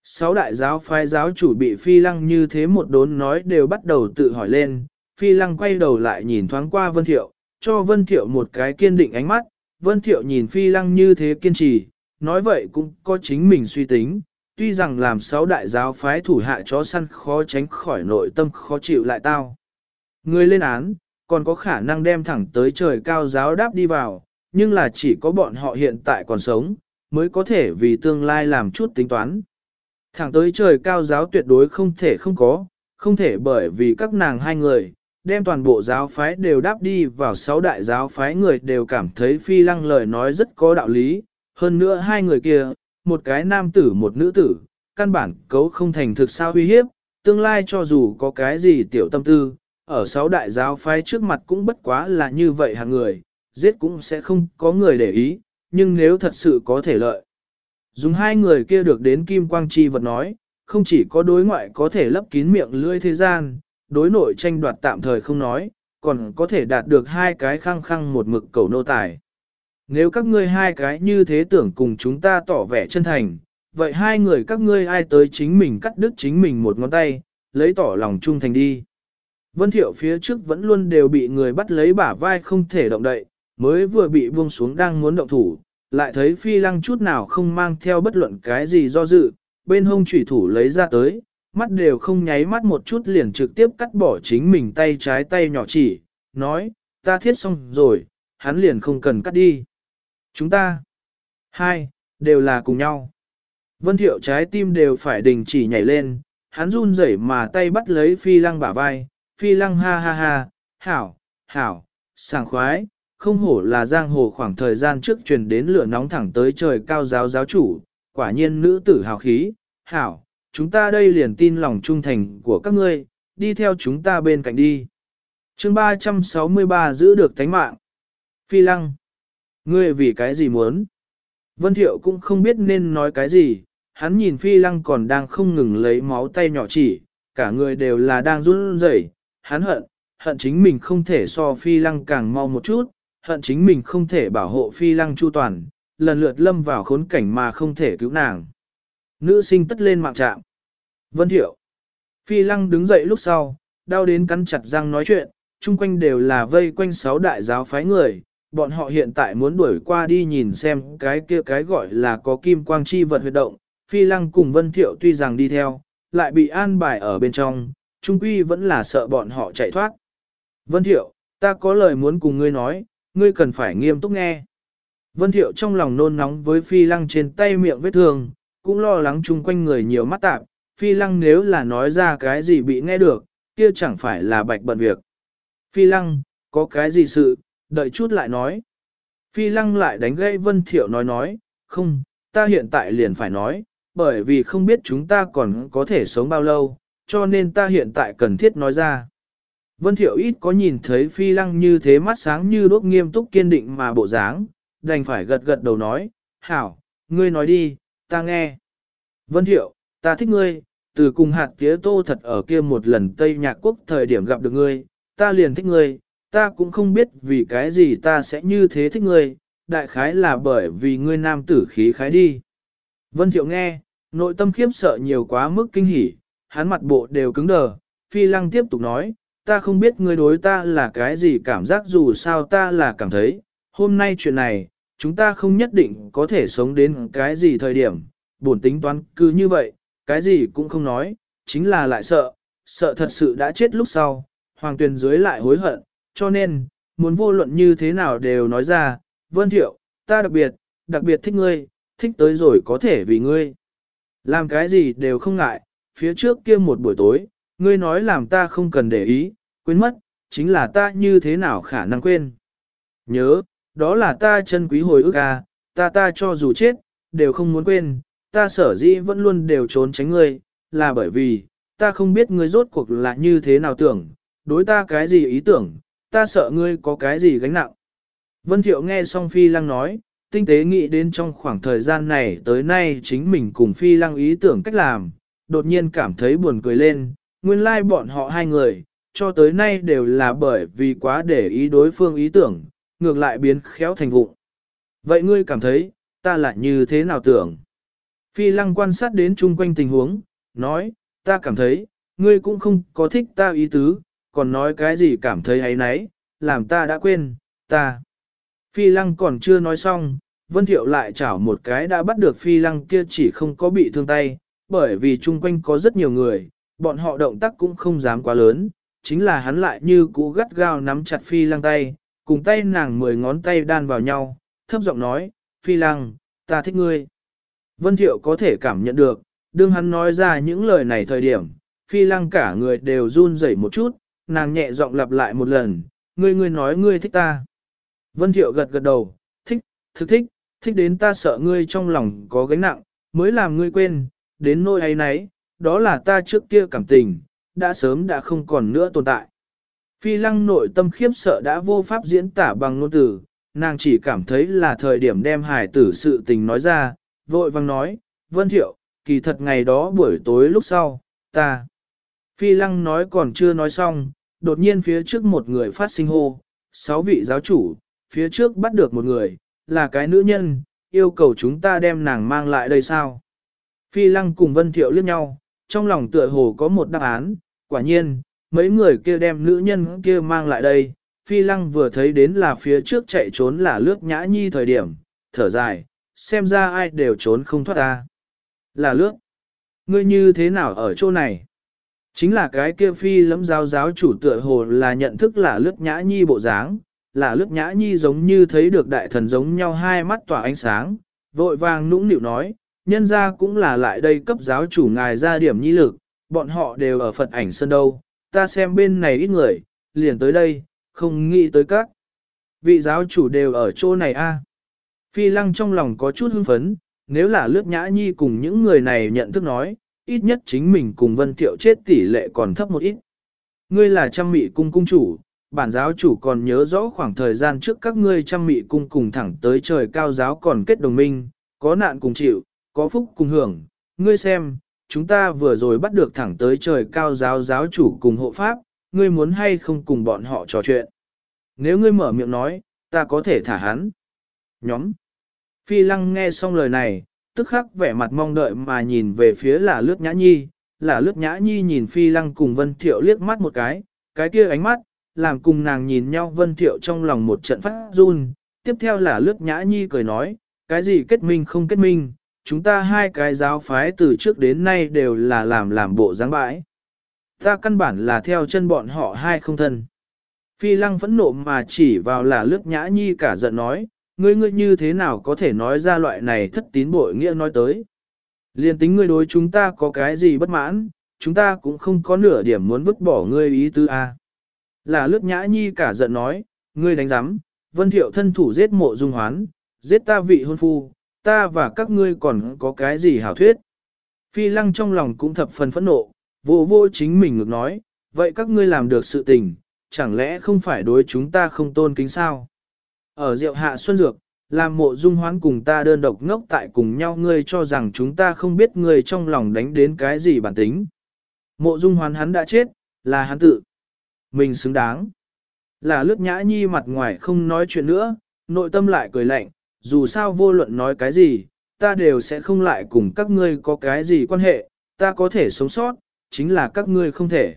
Sáu đại giáo phái giáo chủ bị phi lăng như thế một đốn nói đều bắt đầu tự hỏi lên, phi lăng quay đầu lại nhìn thoáng qua Vân Thiệu, cho Vân Thiệu một cái kiên định ánh mắt, Vân Thiệu nhìn phi lăng như thế kiên trì, nói vậy cũng có chính mình suy tính, tuy rằng làm sáu đại giáo phái thủ hạ chó săn khó tránh khỏi nội tâm khó chịu lại tao. Người lên án, còn có khả năng đem thẳng tới trời cao giáo đáp đi vào, nhưng là chỉ có bọn họ hiện tại còn sống, mới có thể vì tương lai làm chút tính toán. Thẳng tới trời cao giáo tuyệt đối không thể không có, không thể bởi vì các nàng hai người, đem toàn bộ giáo phái đều đáp đi vào sáu đại giáo phái người đều cảm thấy phi lăng lời nói rất có đạo lý, hơn nữa hai người kia, một cái nam tử một nữ tử, căn bản cấu không thành thực sao uy hiếp, tương lai cho dù có cái gì tiểu tâm tư, ở sáu đại giáo phái trước mặt cũng bất quá là như vậy hàng người, giết cũng sẽ không có người để ý, nhưng nếu thật sự có thể lợi. Dùng hai người kia được đến kim quang chi vật nói, không chỉ có đối ngoại có thể lấp kín miệng lưỡi thế gian, đối nội tranh đoạt tạm thời không nói, còn có thể đạt được hai cái khăng khăng một mực cầu nô tài. Nếu các ngươi hai cái như thế tưởng cùng chúng ta tỏ vẻ chân thành, vậy hai người các ngươi ai tới chính mình cắt đứt chính mình một ngón tay, lấy tỏ lòng trung thành đi. Vân Thiệu phía trước vẫn luôn đều bị người bắt lấy bả vai không thể động đậy, mới vừa bị buông xuống đang muốn động thủ, lại thấy phi lăng chút nào không mang theo bất luận cái gì do dự, bên hông chủy thủ lấy ra tới, mắt đều không nháy mắt một chút liền trực tiếp cắt bỏ chính mình tay trái tay nhỏ chỉ, nói, ta thiết xong rồi, hắn liền không cần cắt đi. Chúng ta, hai, đều là cùng nhau. Vân thiệu trái tim đều phải đình chỉ nhảy lên, hắn run rẩy mà tay bắt lấy phi lăng bả vai, phi lăng ha ha ha, hảo, hảo, sảng khoái, không hổ là giang hồ khoảng thời gian trước truyền đến lửa nóng thẳng tới trời cao giáo giáo chủ, quả nhiên nữ tử hào khí, hảo, chúng ta đây liền tin lòng trung thành của các ngươi, đi theo chúng ta bên cạnh đi. chương 363 giữ được thánh mạng. Phi lăng. Ngươi vì cái gì muốn? Vân Thiệu cũng không biết nên nói cái gì, hắn nhìn Phi lăng còn đang không ngừng lấy máu tay nhỏ chỉ, cả người đều là đang run rẩy, hắn hận, hận chính mình không thể so Phi lăng càng mau một chút, hận chính mình không thể bảo hộ phi lăng chu toàn, lần lượt lâm vào khốn cảnh mà không thể cứu nàng. Nữ sinh tất lên mạng trạm. Vân Thiệu. Phi lăng đứng dậy lúc sau, đau đến cắn chặt răng nói chuyện, chung quanh đều là vây quanh sáu đại giáo phái người, bọn họ hiện tại muốn đuổi qua đi nhìn xem cái kia cái gọi là có kim quang chi vật huyệt động. Phi lăng cùng Vân Thiệu tuy rằng đi theo, lại bị an bài ở bên trong, trung quy vẫn là sợ bọn họ chạy thoát. Vân Thiệu, ta có lời muốn cùng ngươi nói, ngươi cần phải nghiêm túc nghe. Vân Thiệu trong lòng nôn nóng với phi lăng trên tay miệng vết thương, cũng lo lắng chung quanh người nhiều mắt tạp, phi lăng nếu là nói ra cái gì bị nghe được, kia chẳng phải là bạch bận việc. Phi lăng, có cái gì sự, đợi chút lại nói. Phi lăng lại đánh gãy Vân Thiệu nói nói, không, ta hiện tại liền phải nói, bởi vì không biết chúng ta còn có thể sống bao lâu, cho nên ta hiện tại cần thiết nói ra. Vân Thiệu ít có nhìn thấy phi lăng như thế mắt sáng như đốt nghiêm túc kiên định mà bộ dáng, đành phải gật gật đầu nói, hảo, ngươi nói đi, ta nghe. Vân Thiệu, ta thích ngươi, từ cùng hạt tía tô thật ở kia một lần Tây Nhạc Quốc thời điểm gặp được ngươi, ta liền thích ngươi, ta cũng không biết vì cái gì ta sẽ như thế thích ngươi, đại khái là bởi vì ngươi nam tử khí khái đi. Vân Thiệu nghe, nội tâm khiếp sợ nhiều quá mức kinh hỉ, hắn mặt bộ đều cứng đờ, phi lăng tiếp tục nói, ta không biết ngươi đối ta là cái gì cảm giác dù sao ta là cảm thấy, hôm nay chuyện này, chúng ta không nhất định có thể sống đến cái gì thời điểm, buồn tính toán cứ như vậy, cái gì cũng không nói, chính là lại sợ, sợ thật sự đã chết lúc sau, hoàng tuyền dưới lại hối hận, cho nên, muốn vô luận như thế nào đều nói ra, vân thiệu, ta đặc biệt, đặc biệt thích ngươi, thích tới rồi có thể vì ngươi. Làm cái gì đều không ngại, phía trước kia một buổi tối, ngươi nói làm ta không cần để ý, quên mất, chính là ta như thế nào khả năng quên. Nhớ, đó là ta chân quý hồi ức à, ta ta cho dù chết, đều không muốn quên, ta sở dĩ vẫn luôn đều trốn tránh ngươi, là bởi vì, ta không biết ngươi rốt cuộc là như thế nào tưởng, đối ta cái gì ý tưởng, ta sợ ngươi có cái gì gánh nặng. Vân Thiệu nghe xong Phi Lăng nói, tinh tế nghĩ đến trong khoảng thời gian này tới nay chính mình cùng Phi Lăng ý tưởng cách làm, đột nhiên cảm thấy buồn cười lên, nguyên lai like bọn họ hai người, cho tới nay đều là bởi vì quá để ý đối phương ý tưởng, ngược lại biến khéo thành vụ. Vậy ngươi cảm thấy, ta lại như thế nào tưởng? Phi lăng quan sát đến chung quanh tình huống, nói, ta cảm thấy, ngươi cũng không có thích ta ý tứ, còn nói cái gì cảm thấy ấy nấy, làm ta đã quên, ta. Phi lăng còn chưa nói xong, Vân Thiệu lại chảo một cái đã bắt được phi lăng kia chỉ không có bị thương tay, bởi vì chung quanh có rất nhiều người, bọn họ động tác cũng không dám quá lớn, chính là hắn lại như cũ gắt gao nắm chặt phi lăng tay, cùng tay nàng mười ngón tay đan vào nhau, thấp giọng nói, phi lăng, ta thích ngươi. Vân Thiệu có thể cảm nhận được, đương hắn nói ra những lời này thời điểm, phi lăng cả người đều run rẩy một chút, nàng nhẹ giọng lặp lại một lần, ngươi ngươi nói ngươi thích ta. Vân Thiệu gật gật đầu, thích, thực thích, thích đến ta sợ ngươi trong lòng có gánh nặng, mới làm ngươi quên, đến nỗi ấy nấy, đó là ta trước kia cảm tình, đã sớm đã không còn nữa tồn tại. Phi lăng nội tâm khiếp sợ đã vô pháp diễn tả bằng ngôn từ, nàng chỉ cảm thấy là thời điểm đem hải tử sự tình nói ra, vội vang nói, Vân Thiệu, kỳ thật ngày đó buổi tối lúc sau, ta. Phi lăng nói còn chưa nói xong, đột nhiên phía trước một người phát sinh hô, sáu vị giáo chủ, phía trước bắt được một người, là cái nữ nhân, yêu cầu chúng ta đem nàng mang lại đây sao. Phi lăng cùng Vân Thiệu liếc nhau, trong lòng tựa hồ có một đáp án, quả nhiên, mấy người kia đem nữ nhân kia mang lại đây, phi lăng vừa thấy đến là phía trước chạy trốn là lướt nhã nhi thời điểm, thở dài, xem ra ai đều trốn không thoát ta. Là lướt, ngươi như thế nào ở chỗ này? Chính là cái kia phi lẫm giáo giáo chủ tựa hồ là nhận thức là lướt nhã nhi bộ dáng, là lướt nhã nhi giống như thấy được đại thần giống nhau hai mắt tỏa ánh sáng, vội vàng nũng nịu nói, nhân ra cũng là lại đây cấp giáo chủ ngài ra điểm nhi lực, bọn họ đều ở Phật ảnh sơn đâu, ta xem bên này ít người, liền tới đây, không nghĩ tới các. Vị giáo chủ đều ở chỗ này a. Phi lăng trong lòng có chút hưng phấn, nếu là lướt nhã nhi cùng những người này nhận thức nói, ít nhất chính mình cùng vân thiệu chết tỷ lệ còn thấp một ít. Ngươi là trăm mị cung cung chủ, bản giáo chủ còn nhớ rõ khoảng thời gian trước các ngươi trăm mị cung cùng thẳng tới trời cao giáo còn kết đồng minh, có nạn cùng chịu, có phúc cùng hưởng. Ngươi xem, chúng ta vừa rồi bắt được thẳng tới trời cao giáo giáo chủ cùng hộ pháp, ngươi muốn hay không cùng bọn họ trò chuyện. Nếu ngươi mở miệng nói, ta có thể thả hắn. Nhóm. Phi lăng nghe xong lời này, tức khắc vẻ mặt mong đợi mà nhìn về phía là lướt nhã nhi, là lướt nhã nhi nhìn phi lăng cùng vân thiệu liếc mắt một cái, cái kia ánh mắt, làm cùng nàng nhìn nhau vân thiệu trong lòng một trận phát run, tiếp theo là lướt nhã nhi cười nói, cái gì kết minh không kết minh, chúng ta hai cái giáo phái từ trước đến nay đều là làm làm bộ dáng bãi. Ta căn bản là theo chân bọn họ hai không thân. Phi lăng phẫn nộ mà chỉ vào là lướt nhã nhi cả giận nói, ngươi ngươi như thế nào có thể nói ra loại này thất tín bội nghĩa nói tới. Liên tính ngươi đối chúng ta có cái gì bất mãn, chúng ta cũng không có nửa điểm muốn vứt bỏ ngươi ý tứ a. Là lướt nhã nhi cả giận nói, ngươi đánh giám, vân thiệu thân thủ giết mộ dung hoán, giết ta vị hôn phu, ta và các ngươi còn có cái gì hảo thuyết. Phi lăng trong lòng cũng thập phần phẫn nộ, vô vô chính mình ngược nói, vậy các ngươi làm được sự tình, chẳng lẽ không phải đối chúng ta không tôn kính sao? Ở rượu hạ xuân dược, làm mộ dung hoán cùng ta đơn độc ngốc tại cùng nhau ngươi cho rằng chúng ta không biết ngươi trong lòng đánh đến cái gì bản tính. Mộ dung hoán hắn đã chết, là hắn tự. Mình xứng đáng. Là lướt nhã nhi mặt ngoài không nói chuyện nữa, nội tâm lại cười lạnh, dù sao vô luận nói cái gì, ta đều sẽ không lại cùng các ngươi có cái gì quan hệ, ta có thể sống sót, chính là các ngươi không thể.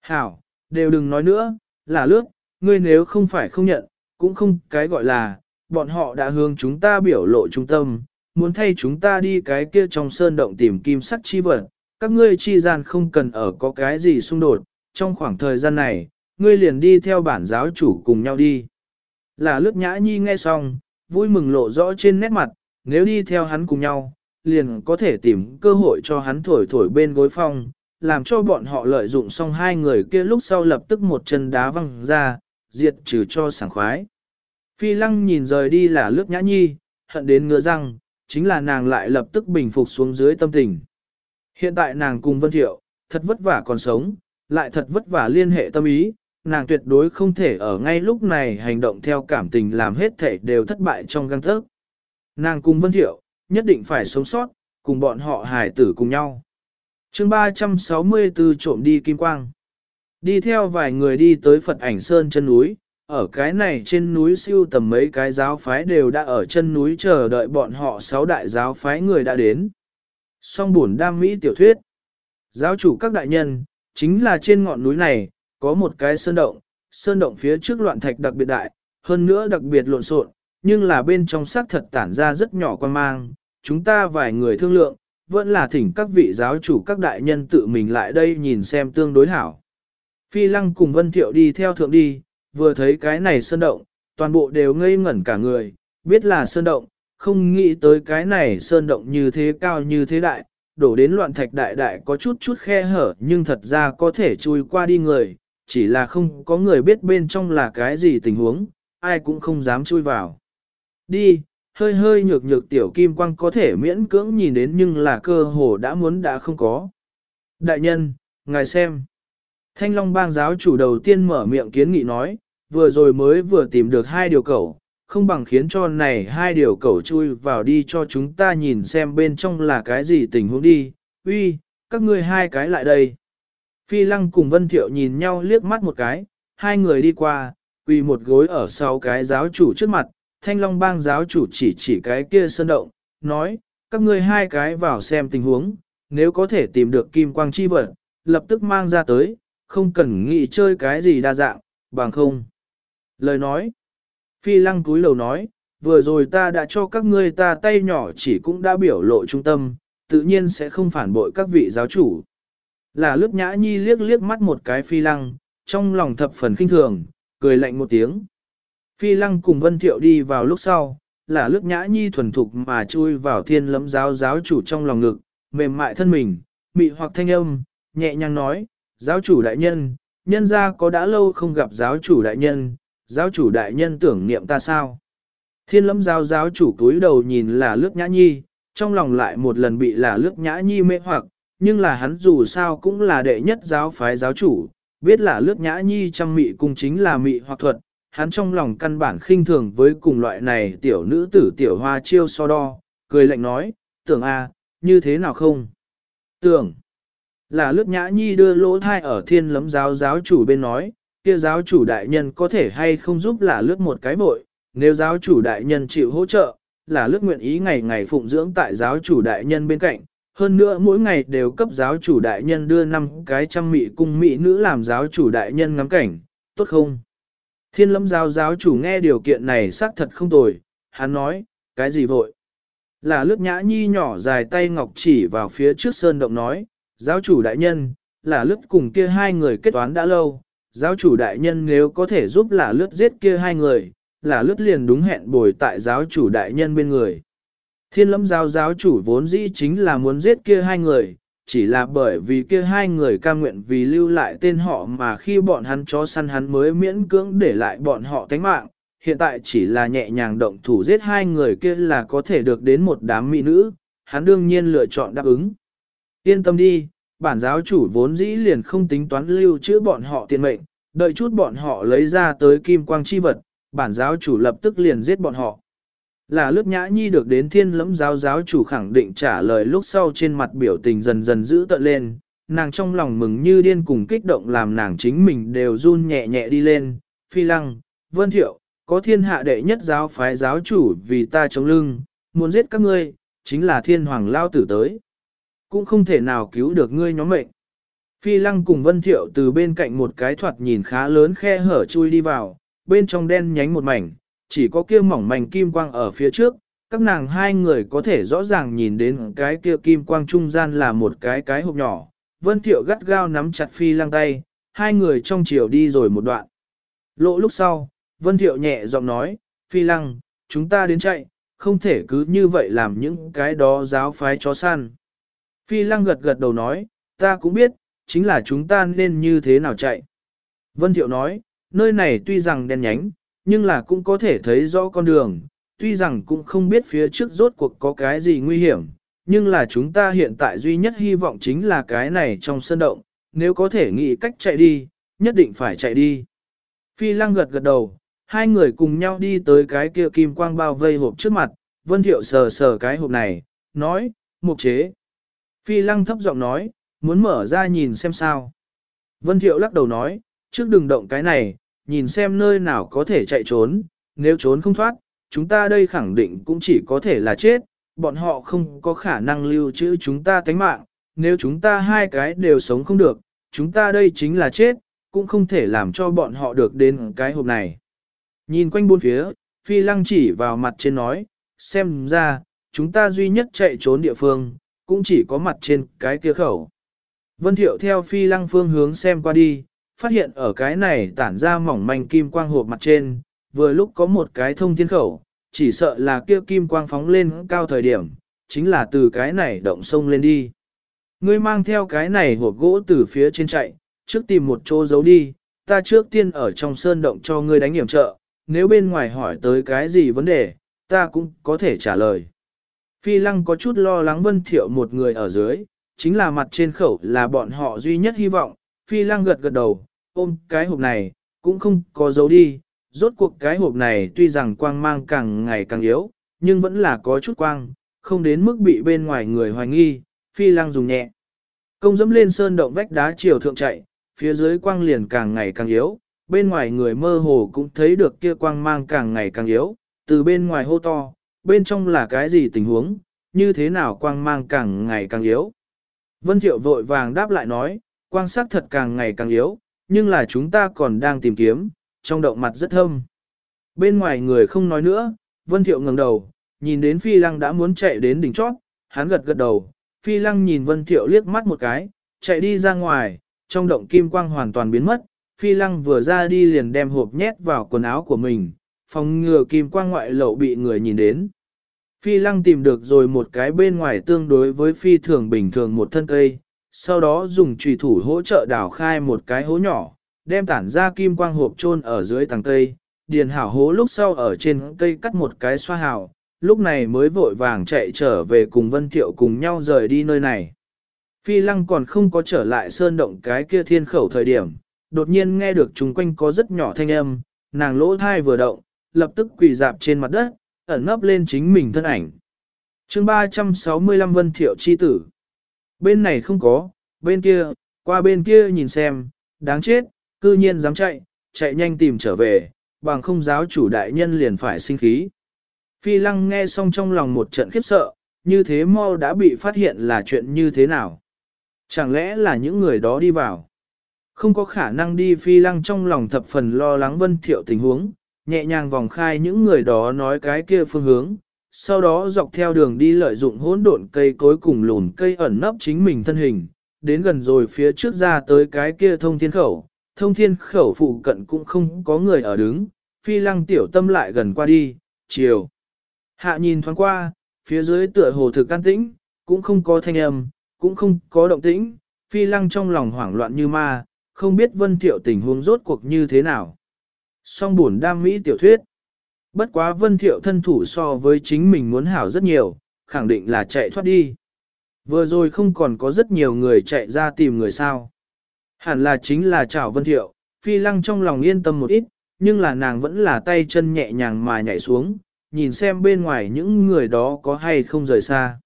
Hảo, đều đừng nói nữa, là lướt, ngươi nếu không phải không nhận, cũng không cái gọi là, bọn họ đã hướng chúng ta biểu lộ trung tâm, muốn thay chúng ta đi cái kia trong sơn động tìm kim sắc chi vật, các ngươi chi gian không cần ở có cái gì xung đột, trong khoảng thời gian này, ngươi liền đi theo bản giáo chủ cùng nhau đi. Là lướt nhã nhi nghe xong, vui mừng lộ rõ trên nét mặt, nếu đi theo hắn cùng nhau, liền có thể tìm cơ hội cho hắn thổi thổi bên gối phong, làm cho bọn họ lợi dụng xong hai người kia lúc sau lập tức một chân đá văng ra, diệt trừ cho sảng khoái. Phi lăng nhìn rời đi là lướt nhã nhi, hận đến ngựa răng, chính là nàng lại lập tức bình phục xuống dưới tâm tình. Hiện tại nàng cùng Vân Thiệu, thật vất vả còn sống, lại thật vất vả liên hệ tâm ý, nàng tuyệt đối không thể ở ngay lúc này hành động theo cảm tình làm hết thể đều thất bại trong găng thức. Nàng cùng Vân Thiệu, nhất định phải sống sót, cùng bọn họ hài tử cùng nhau. chương 364 trộm đi Kim Quang. Đi theo vài người đi tới Phật ảnh Sơn chân núi, ở cái này trên núi siêu tầm mấy cái giáo phái đều đã ở chân núi chờ đợi bọn họ sáu đại giáo phái người đã đến. Song buồn đam mỹ tiểu thuyết. Giáo chủ các đại nhân, chính là trên ngọn núi này, có một cái sơn động, sơn động phía trước loạn thạch đặc biệt đại, hơn nữa đặc biệt lộn xộn, nhưng là bên trong xác thật tản ra rất nhỏ quan mang, chúng ta vài người thương lượng, vẫn là thỉnh các vị giáo chủ các đại nhân tự mình lại đây nhìn xem tương đối hảo. Phi lăng cùng Vân Thiệu đi theo thượng đi, vừa thấy cái này sơn động, toàn bộ đều ngây ngẩn cả người, biết là sơn động, không nghĩ tới cái này sơn động như thế cao như thế đại, đổ đến loạn thạch đại đại có chút chút khe hở nhưng thật ra có thể chui qua đi người, chỉ là không có người biết bên trong là cái gì tình huống, ai cũng không dám chui vào. Đi, hơi hơi nhược nhược tiểu kim quang có thể miễn cưỡng nhìn đến nhưng là cơ hồ đã muốn đã không có. Đại nhân, ngài xem. Thanh Long bang giáo chủ đầu tiên mở miệng kiến nghị nói, vừa rồi mới vừa tìm được hai điều cẩu, không bằng khiến cho này hai điều cẩu chui vào đi cho chúng ta nhìn xem bên trong là cái gì tình huống đi. Uy, các ngươi hai cái lại đây. Phi lăng cùng Vân Thiệu nhìn nhau liếc mắt một cái, hai người đi qua, quỳ một gối ở sau cái giáo chủ trước mặt, thanh long bang giáo chủ chỉ chỉ cái kia sơn động, nói, các ngươi hai cái vào xem tình huống, nếu có thể tìm được kim quang chi vật, lập tức mang ra tới, không cần nghĩ chơi cái gì đa dạng, bằng không. Lời nói, phi lăng túi lầu nói, vừa rồi ta đã cho các ngươi ta tay nhỏ chỉ cũng đã biểu lộ trung tâm, tự nhiên sẽ không phản bội các vị giáo chủ. Là lướt nhã nhi liếc liếc mắt một cái phi lăng, trong lòng thập phần kinh thường, cười lạnh một tiếng. Phi lăng cùng vân thiệu đi vào lúc sau, là lướt nhã nhi thuần thục mà chui vào thiên lấm giáo giáo chủ trong lòng ngực, mềm mại thân mình, mị hoặc thanh âm, nhẹ nhàng nói, giáo chủ đại nhân, nhân ra có đã lâu không gặp giáo chủ đại nhân, giáo chủ đại nhân tưởng niệm ta sao? Thiên lấm giáo giáo chủ túi đầu nhìn là lướt nhã nhi, trong lòng lại một lần bị là lướt nhã nhi mê hoặc, nhưng là hắn dù sao cũng là đệ nhất giáo phái giáo chủ, biết là lướt nhã nhi trăm mị cung chính là mị hoặc thuật, hắn trong lòng căn bản khinh thường với cùng loại này tiểu nữ tử tiểu hoa chiêu so đo, cười lạnh nói, tưởng a, như thế nào không? Tưởng, là lướt nhã nhi đưa lỗ thai ở thiên lấm giáo giáo chủ bên nói, kia giáo chủ đại nhân có thể hay không giúp là lướt một cái vội, nếu giáo chủ đại nhân chịu hỗ trợ, là lướt nguyện ý ngày ngày phụng dưỡng tại giáo chủ đại nhân bên cạnh, hơn nữa mỗi ngày đều cấp giáo chủ đại nhân đưa năm cái trăm mị cung mỹ nữ làm giáo chủ đại nhân ngắm cảnh, tốt không? Thiên lâm giáo giáo chủ nghe điều kiện này xác thật không tồi, hắn nói, cái gì vội? Là lướt nhã nhi nhỏ dài tay ngọc chỉ vào phía trước sơn động nói, giáo chủ đại nhân, là lướt cùng kia hai người kết toán đã lâu, giáo chủ đại nhân nếu có thể giúp là lướt giết kia hai người, là lướt liền đúng hẹn bồi tại giáo chủ đại nhân bên người. Thiên lâm giáo giáo chủ vốn dĩ chính là muốn giết kia hai người, chỉ là bởi vì kia hai người ca nguyện vì lưu lại tên họ mà khi bọn hắn cho săn hắn mới miễn cưỡng để lại bọn họ tánh mạng, hiện tại chỉ là nhẹ nhàng động thủ giết hai người kia là có thể được đến một đám mỹ nữ, hắn đương nhiên lựa chọn đáp ứng. Yên tâm đi, bản giáo chủ vốn dĩ liền không tính toán lưu trữ bọn họ tiền mệnh, đợi chút bọn họ lấy ra tới kim quang chi vật, bản giáo chủ lập tức liền giết bọn họ. Là lướt nhã nhi được đến thiên lẫm giáo giáo chủ khẳng định trả lời lúc sau trên mặt biểu tình dần dần giữ tợn lên, nàng trong lòng mừng như điên cùng kích động làm nàng chính mình đều run nhẹ nhẹ đi lên, phi lăng, vân thiệu, có thiên hạ đệ nhất giáo phái giáo chủ vì ta chống lưng, muốn giết các ngươi, chính là thiên hoàng lao tử tới. Cũng không thể nào cứu được ngươi nhóm mệnh. Phi lăng cùng vân thiệu từ bên cạnh một cái thoạt nhìn khá lớn khe hở chui đi vào, bên trong đen nhánh một mảnh, chỉ có kia mỏng mảnh kim quang ở phía trước, các nàng hai người có thể rõ ràng nhìn đến cái kia kim quang trung gian là một cái cái hộp nhỏ. Vân Thiệu gắt gao nắm chặt phi lăng tay, hai người trong chiều đi rồi một đoạn. Lộ lúc sau, Vân Thiệu nhẹ giọng nói, phi lăng, chúng ta đến chạy, không thể cứ như vậy làm những cái đó giáo phái chó săn. Phi lăng gật gật đầu nói, ta cũng biết, chính là chúng ta nên như thế nào chạy. Vân Thiệu nói, nơi này tuy rằng đen nhánh, nhưng là cũng có thể thấy rõ con đường, tuy rằng cũng không biết phía trước rốt cuộc có cái gì nguy hiểm, nhưng là chúng ta hiện tại duy nhất hy vọng chính là cái này trong sân động, nếu có thể nghĩ cách chạy đi, nhất định phải chạy đi. Phi lăng gật gật đầu, hai người cùng nhau đi tới cái kia kim quang bao vây hộp trước mặt, Vân Thiệu sờ sờ cái hộp này, nói, mục chế. Phi lăng thấp giọng nói, muốn mở ra nhìn xem sao. Vân Thiệu lắc đầu nói, trước đừng động cái này, nhìn xem nơi nào có thể chạy trốn, nếu trốn không thoát, chúng ta đây khẳng định cũng chỉ có thể là chết, bọn họ không có khả năng lưu trữ chúng ta tánh mạng, nếu chúng ta hai cái đều sống không được, chúng ta đây chính là chết, cũng không thể làm cho bọn họ được đến cái hộp này. Nhìn quanh bốn phía, phi lăng chỉ vào mặt trên nói, xem ra, chúng ta duy nhất chạy trốn địa phương, cũng chỉ có mặt trên cái kia khẩu. Vân Thiệu theo phi lăng phương hướng xem qua đi, phát hiện ở cái này tản ra mỏng manh kim quang hộp mặt trên, vừa lúc có một cái thông thiên khẩu, chỉ sợ là kia kim quang phóng lên cao thời điểm, chính là từ cái này động sông lên đi. Ngươi mang theo cái này hộp gỗ từ phía trên chạy, trước tìm một chỗ giấu đi, ta trước tiên ở trong sơn động cho ngươi đánh hiểm trợ, nếu bên ngoài hỏi tới cái gì vấn đề, ta cũng có thể trả lời. Phi lăng có chút lo lắng vân thiệu một người ở dưới, chính là mặt trên khẩu là bọn họ duy nhất hy vọng, phi lăng gật gật đầu, ôm cái hộp này, cũng không có dấu đi, rốt cuộc cái hộp này tuy rằng quang mang càng ngày càng yếu, nhưng vẫn là có chút quang, không đến mức bị bên ngoài người hoài nghi, phi lăng dùng nhẹ. Công dẫm lên sơn động vách đá chiều thượng chạy, phía dưới quang liền càng ngày càng yếu, bên ngoài người mơ hồ cũng thấy được kia quang mang càng ngày càng yếu, từ bên ngoài hô to, bên trong là cái gì tình huống, như thế nào quang mang càng ngày càng yếu. Vân Thiệu vội vàng đáp lại nói, quang sắc thật càng ngày càng yếu, nhưng là chúng ta còn đang tìm kiếm, trong động mặt rất thâm. Bên ngoài người không nói nữa, Vân Thiệu ngẩng đầu, nhìn đến Phi Lăng đã muốn chạy đến đỉnh chót, hắn gật gật đầu, Phi Lăng nhìn Vân Thiệu liếc mắt một cái, chạy đi ra ngoài, trong động kim quang hoàn toàn biến mất, Phi Lăng vừa ra đi liền đem hộp nhét vào quần áo của mình, phòng ngừa kim quang ngoại lậu bị người nhìn đến. Phi Lăng tìm được rồi một cái bên ngoài tương đối với phi thường bình thường một thân cây, sau đó dùng trùy thủ hỗ trợ đào khai một cái hố nhỏ, đem tản ra kim quang hộp chôn ở dưới tầng cây, điền hảo hố lúc sau ở trên cây cắt một cái xoa hào, lúc này mới vội vàng chạy trở về cùng Vân Thiệu cùng nhau rời đi nơi này. Phi lăng còn không có trở lại sơn động cái kia thiên khẩu thời điểm, đột nhiên nghe được chung quanh có rất nhỏ thanh âm, nàng lỗ thai vừa động, lập tức quỳ dạp trên mặt đất, ẩn nấp lên chính mình thân ảnh. chương 365 Vân Thiệu Chi Tử Bên này không có, bên kia, qua bên kia nhìn xem, đáng chết, cư nhiên dám chạy, chạy nhanh tìm trở về, bằng không giáo chủ đại nhân liền phải sinh khí. Phi lăng nghe xong trong lòng một trận khiếp sợ, như thế mau đã bị phát hiện là chuyện như thế nào. Chẳng lẽ là những người đó đi vào? Không có khả năng đi phi lăng trong lòng thập phần lo lắng vân thiệu tình huống, nhẹ nhàng vòng khai những người đó nói cái kia phương hướng, sau đó dọc theo đường đi lợi dụng hỗn độn cây cối cùng lùn cây ẩn nấp chính mình thân hình, đến gần rồi phía trước ra tới cái kia thông thiên khẩu, thông thiên khẩu phụ cận cũng không có người ở đứng, phi lăng tiểu tâm lại gần qua đi, chiều. Hạ nhìn thoáng qua, phía dưới tựa hồ thực can tĩnh, cũng không có thanh âm, cũng không có động tĩnh, phi lăng trong lòng hoảng loạn như ma, không biết vân tiểu tình huống rốt cuộc như thế nào. Song buồn đam mỹ tiểu thuyết. Bất quá vân thiệu thân thủ so với chính mình muốn hảo rất nhiều, khẳng định là chạy thoát đi. Vừa rồi không còn có rất nhiều người chạy ra tìm người sao. Hẳn là chính là chào vân thiệu, phi lăng trong lòng yên tâm một ít, nhưng là nàng vẫn là tay chân nhẹ nhàng mà nhảy xuống, nhìn xem bên ngoài những người đó có hay không rời xa.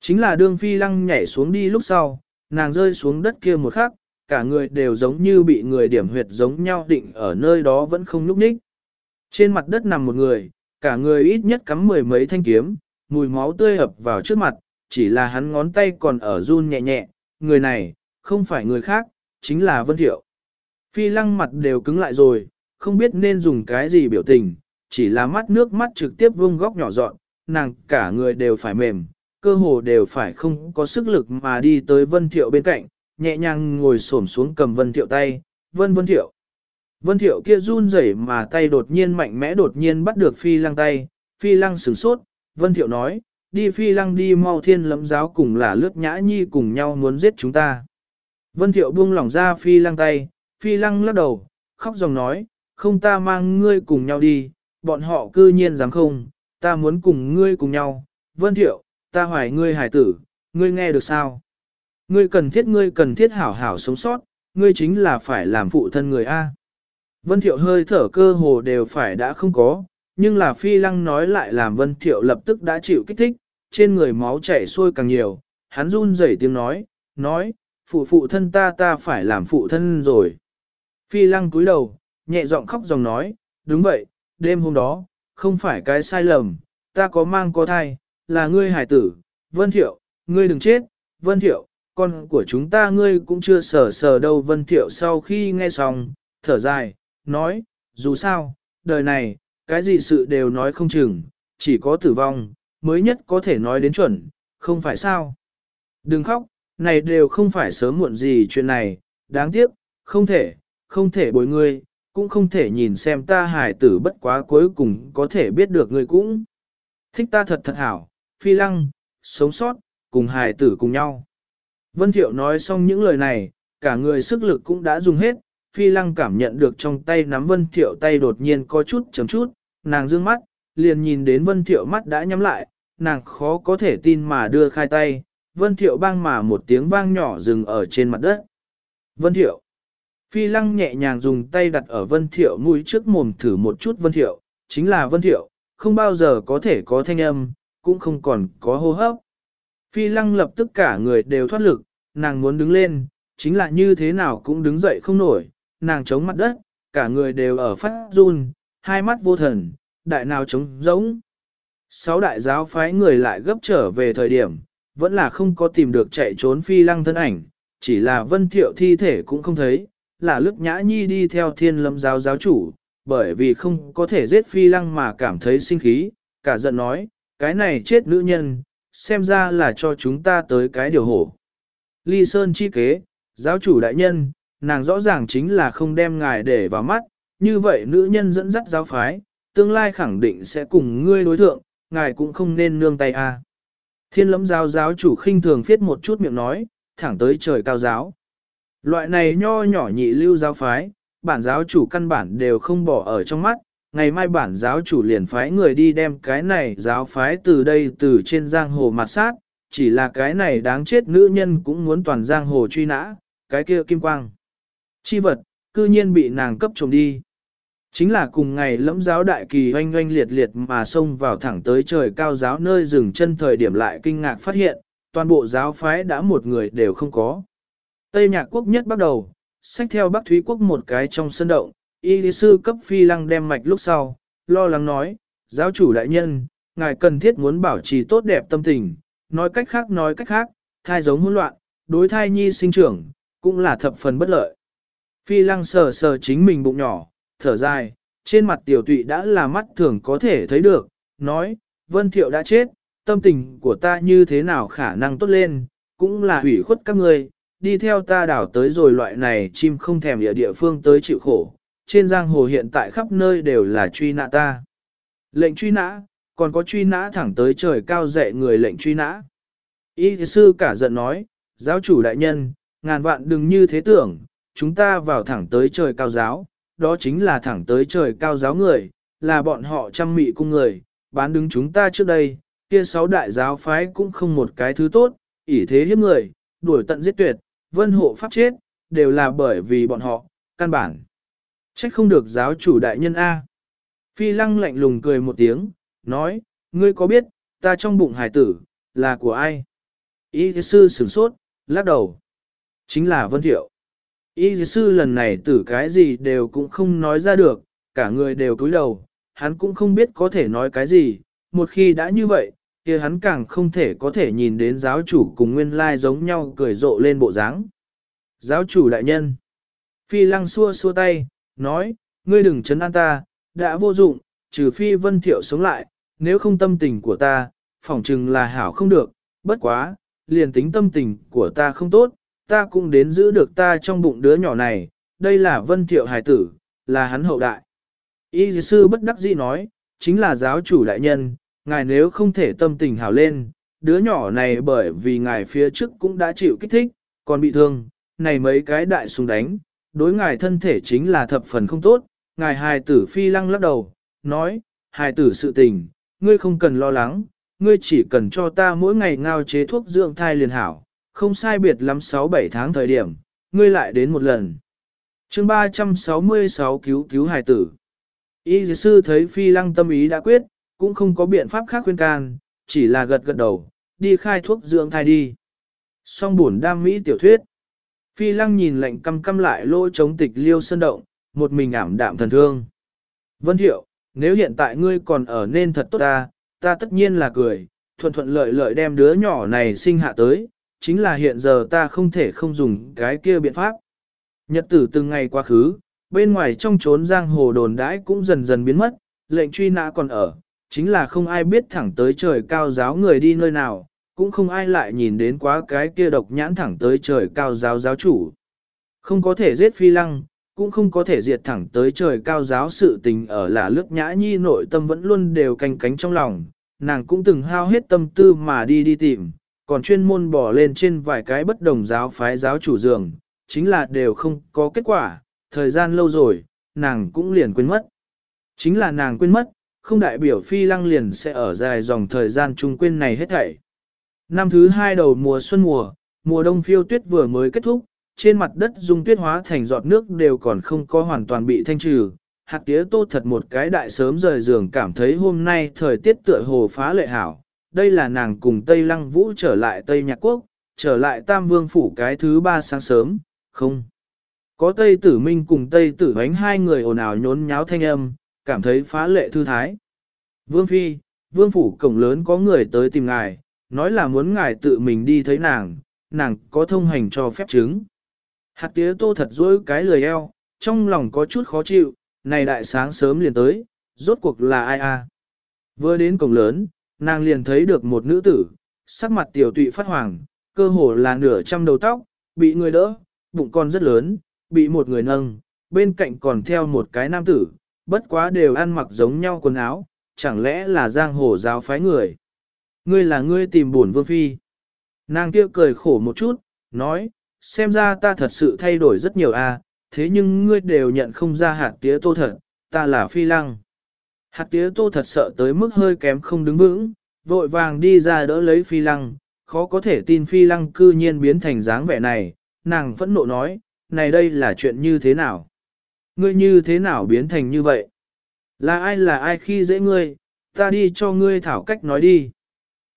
Chính là đương phi lăng nhảy xuống đi lúc sau, nàng rơi xuống đất kia một khắc, cả người đều giống như bị người điểm huyệt giống nhau định ở nơi đó vẫn không nhúc ních. Trên mặt đất nằm một người, cả người ít nhất cắm mười mấy thanh kiếm, mùi máu tươi ập vào trước mặt, chỉ là hắn ngón tay còn ở run nhẹ nhẹ, người này, không phải người khác, chính là Vân Thiệu. Phi lăng mặt đều cứng lại rồi, không biết nên dùng cái gì biểu tình, chỉ là mắt nước mắt trực tiếp vung góc nhỏ dọn, nàng cả người đều phải mềm, cơ hồ đều phải không có sức lực mà đi tới Vân Thiệu bên cạnh, nhẹ nhàng ngồi xổm xuống cầm Vân Thiệu tay, Vân Vân Thiệu. Vân Thiệu kia run rẩy mà tay đột nhiên mạnh mẽ đột nhiên bắt được Phi Lăng tay, Phi Lăng sửng sốt, Vân Thiệu nói, đi Phi Lăng đi mau thiên lẫm giáo cùng là lướt nhã nhi cùng nhau muốn giết chúng ta. Vân Thiệu buông lỏng ra Phi Lăng tay, Phi Lăng lắc đầu, khóc dòng nói, không ta mang ngươi cùng nhau đi, bọn họ cư nhiên dám không, ta muốn cùng ngươi cùng nhau, Vân Thiệu, ta hoài ngươi hải tử, ngươi nghe được sao? Ngươi cần thiết ngươi cần thiết hảo hảo sống sót, ngươi chính là phải làm phụ thân người A. Vân Thiệu hơi thở cơ hồ đều phải đã không có, nhưng là phi lăng nói lại làm Vân Thiệu lập tức đã chịu kích thích, trên người máu chảy xuôi càng nhiều, hắn run rẩy tiếng nói, nói, phụ phụ thân ta ta phải làm phụ thân rồi. Phi lăng cúi đầu, nhẹ giọng khóc dòng nói, đúng vậy, đêm hôm đó, không phải cái sai lầm, ta có mang có thai, là ngươi hải tử, Vân Thiệu, ngươi đừng chết, Vân Thiệu, con của chúng ta ngươi cũng chưa sờ sờ đâu Vân Thiệu sau khi nghe xong, thở dài, nói, dù sao, đời này, cái gì sự đều nói không chừng, chỉ có tử vong, mới nhất có thể nói đến chuẩn, không phải sao. Đừng khóc, này đều không phải sớm muộn gì chuyện này, đáng tiếc, không thể, không thể bồi ngươi, cũng không thể nhìn xem ta hài tử bất quá cuối cùng có thể biết được ngươi cũng. Thích ta thật thật hảo, phi lăng, sống sót, cùng hài tử cùng nhau. Vân Thiệu nói xong những lời này, cả người sức lực cũng đã dùng hết, phi lăng cảm nhận được trong tay nắm Vân Thiệu tay đột nhiên có chút chấm chút, nàng dương mắt, liền nhìn đến Vân Thiệu mắt đã nhắm lại, nàng khó có thể tin mà đưa khai tay, Vân Thiệu bang mà một tiếng vang nhỏ dừng ở trên mặt đất. Vân Thiệu. Phi lăng nhẹ nhàng dùng tay đặt ở Vân Thiệu mũi trước mồm thử một chút Vân Thiệu, chính là Vân Thiệu, không bao giờ có thể có thanh âm, cũng không còn có hô hấp. Phi lăng lập tức cả người đều thoát lực, nàng muốn đứng lên, chính là như thế nào cũng đứng dậy không nổi, nàng chống mặt đất, cả người đều ở phát run, hai mắt vô thần, đại nào trống rỗng. Sáu đại giáo phái người lại gấp trở về thời điểm, vẫn là không có tìm được chạy trốn phi lăng thân ảnh, chỉ là vân thiệu thi thể cũng không thấy, là lức nhã nhi đi theo thiên lâm giáo giáo chủ, bởi vì không có thể giết phi lăng mà cảm thấy sinh khí, cả giận nói, cái này chết nữ nhân, xem ra là cho chúng ta tới cái điều hổ. Ly Sơn chi kế, giáo chủ đại nhân, nàng rõ ràng chính là không đem ngài để vào mắt, như vậy nữ nhân dẫn dắt giáo phái, tương lai khẳng định sẽ cùng ngươi đối thượng, ngài cũng không nên nương tay a. Thiên lẫm giáo giáo chủ khinh thường phiết một chút miệng nói, thẳng tới trời cao giáo. Loại này nho nhỏ nhị lưu giáo phái, bản giáo chủ căn bản đều không bỏ ở trong mắt, ngày mai bản giáo chủ liền phái người đi đem cái này giáo phái từ đây từ trên giang hồ mặt sát, chỉ là cái này đáng chết nữ nhân cũng muốn toàn giang hồ truy nã, cái kia kim quang. Chi vật, cư nhiên bị nàng cấp trộm đi. Chính là cùng ngày lẫm giáo đại kỳ oanh oanh liệt liệt mà xông vào thẳng tới trời cao giáo nơi dừng chân thời điểm lại kinh ngạc phát hiện, toàn bộ giáo phái đã một người đều không có. Tây Nhạc Quốc nhất bắt đầu, sách theo Bắc Thúy Quốc một cái trong sân động, y lý sư cấp phi lăng đem mạch lúc sau, lo lắng nói, giáo chủ đại nhân, ngài cần thiết muốn bảo trì tốt đẹp tâm tình, nói cách khác nói cách khác, thai giống hỗn loạn, đối thai nhi sinh trưởng, cũng là thập phần bất lợi. Phi lăng sờ sờ chính mình bụng nhỏ, thở dài, trên mặt tiểu tụy đã là mắt thường có thể thấy được, nói, Vân Thiệu đã chết, tâm tình của ta như thế nào khả năng tốt lên, cũng là hủy khuất các ngươi, đi theo ta đảo tới rồi loại này chim không thèm địa địa phương tới chịu khổ, trên giang hồ hiện tại khắp nơi đều là truy nã ta. Lệnh truy nã, còn có truy nã thẳng tới trời cao dạy người lệnh truy nã. Y sư cả giận nói, giáo chủ đại nhân, ngàn vạn đừng như thế tưởng, chúng ta vào thẳng tới trời cao giáo, đó chính là thẳng tới trời cao giáo người, là bọn họ chăm mị cung người, bán đứng chúng ta trước đây, kia sáu đại giáo phái cũng không một cái thứ tốt, ỷ thế hiếp người, đuổi tận giết tuyệt, vân hộ pháp chết, đều là bởi vì bọn họ, căn bản. Trách không được giáo chủ đại nhân A. Phi lăng lạnh lùng cười một tiếng, nói, ngươi có biết, ta trong bụng hải tử, là của ai? Y sư sửng sốt, lắc đầu. Chính là Vân Thiệu. Y sư lần này tử cái gì đều cũng không nói ra được, cả người đều cúi đầu, hắn cũng không biết có thể nói cái gì, một khi đã như vậy, kia hắn càng không thể có thể nhìn đến giáo chủ cùng nguyên lai giống nhau cười rộ lên bộ dáng. Giáo chủ đại nhân. Phi lăng xua xua tay, nói, ngươi đừng chấn an ta, đã vô dụng, trừ phi vân thiệu sống lại, nếu không tâm tình của ta, phỏng chừng là hảo không được, bất quá, liền tính tâm tình của ta không tốt, ta cũng đến giữ được ta trong bụng đứa nhỏ này, đây là vân thiệu hài tử, là hắn hậu đại. Y sư bất đắc dĩ nói, chính là giáo chủ đại nhân, ngài nếu không thể tâm tình hảo lên, đứa nhỏ này bởi vì ngài phía trước cũng đã chịu kích thích, còn bị thương, này mấy cái đại súng đánh, đối ngài thân thể chính là thập phần không tốt, ngài hài tử phi lăng lắc đầu, nói, hài tử sự tình, ngươi không cần lo lắng, ngươi chỉ cần cho ta mỗi ngày ngao chế thuốc dưỡng thai liền hảo, không sai biệt lắm 6-7 tháng thời điểm, ngươi lại đến một lần. chương 366 cứu cứu hài tử. Y sư thấy phi lăng tâm ý đã quyết, cũng không có biện pháp khác khuyên can, chỉ là gật gật đầu, đi khai thuốc dưỡng thai đi. Song buồn đam mỹ tiểu thuyết. Phi lăng nhìn lệnh căm căm lại lỗ chống tịch liêu sơn động, một mình ảm đạm thần thương. Vân Thiệu, nếu hiện tại ngươi còn ở nên thật tốt ta, ta tất nhiên là cười, thuận thuận lợi lợi đem đứa nhỏ này sinh hạ tới, chính là hiện giờ ta không thể không dùng cái kia biện pháp. Nhật tử từng ngày quá khứ, bên ngoài trong trốn giang hồ đồn đãi cũng dần dần biến mất, lệnh truy nã còn ở, chính là không ai biết thẳng tới trời cao giáo người đi nơi nào, cũng không ai lại nhìn đến quá cái kia độc nhãn thẳng tới trời cao giáo giáo chủ. Không có thể giết phi lăng, cũng không có thể diệt thẳng tới trời cao giáo sự tình ở là lướt nhã nhi nội tâm vẫn luôn đều canh cánh trong lòng, nàng cũng từng hao hết tâm tư mà đi đi tìm, còn chuyên môn bỏ lên trên vài cái bất đồng giáo phái giáo chủ giường, chính là đều không có kết quả, thời gian lâu rồi, nàng cũng liền quên mất. Chính là nàng quên mất, không đại biểu phi lăng liền sẽ ở dài dòng thời gian chung quên này hết thảy. Năm thứ hai đầu mùa xuân mùa, mùa đông phiêu tuyết vừa mới kết thúc, trên mặt đất dung tuyết hóa thành giọt nước đều còn không có hoàn toàn bị thanh trừ. Hạt tía tô thật một cái đại sớm rời giường cảm thấy hôm nay thời tiết tựa hồ phá lệ hảo. Đây là nàng cùng Tây Lăng Vũ trở lại Tây Nhạc Quốc, trở lại Tam Vương Phủ cái thứ ba sáng sớm, không. Có Tây Tử Minh cùng Tây Tử Hánh hai người ồn ào nhốn nháo thanh âm, cảm thấy phá lệ thư thái. Vương Phi, Vương Phủ cổng lớn có người tới tìm ngài, nói là muốn ngài tự mình đi thấy nàng, nàng có thông hành cho phép chứng. Hạt tía tô thật dối cái lười eo, trong lòng có chút khó chịu, này đại sáng sớm liền tới, rốt cuộc là ai a? Vừa đến cổng lớn, nàng liền thấy được một nữ tử, sắc mặt tiểu tụy phát hoàng, cơ hồ là nửa trăm đầu tóc, bị người đỡ, bụng con rất lớn, bị một người nâng, bên cạnh còn theo một cái nam tử, bất quá đều ăn mặc giống nhau quần áo, chẳng lẽ là giang hồ giáo phái người. Ngươi là ngươi tìm buồn vương phi. Nàng kia cười khổ một chút, nói, xem ra ta thật sự thay đổi rất nhiều a, thế nhưng ngươi đều nhận không ra hạt tía tô thật, ta là phi lăng. Hạt tía tô thật sợ tới mức hơi kém không đứng vững, vội vàng đi ra đỡ lấy phi lăng, khó có thể tin phi lăng cư nhiên biến thành dáng vẻ này, nàng phẫn nộ nói, này đây là chuyện như thế nào? Ngươi như thế nào biến thành như vậy? Là ai là ai khi dễ ngươi, ta đi cho ngươi thảo cách nói đi.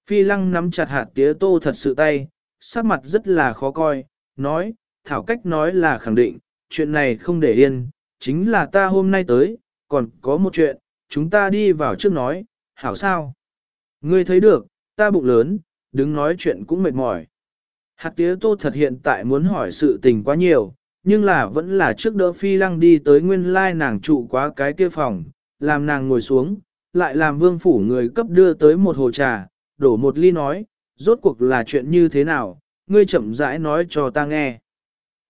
Phi lăng nắm chặt hạt tía tô thật sự tay, sắc mặt rất là khó coi, nói, thảo cách nói là khẳng định, chuyện này không để yên, chính là ta hôm nay tới, còn có một chuyện, chúng ta đi vào trước nói, hảo sao? Ngươi thấy được, ta bụng lớn, đứng nói chuyện cũng mệt mỏi. Hạt tía tô thật hiện tại muốn hỏi sự tình quá nhiều, nhưng là vẫn là trước đỡ phi lăng đi tới nguyên lai nàng trụ quá cái kia phòng, làm nàng ngồi xuống, lại làm vương phủ người cấp đưa tới một hồ trà, đổ một ly nói, rốt cuộc là chuyện như thế nào, ngươi chậm rãi nói cho ta nghe.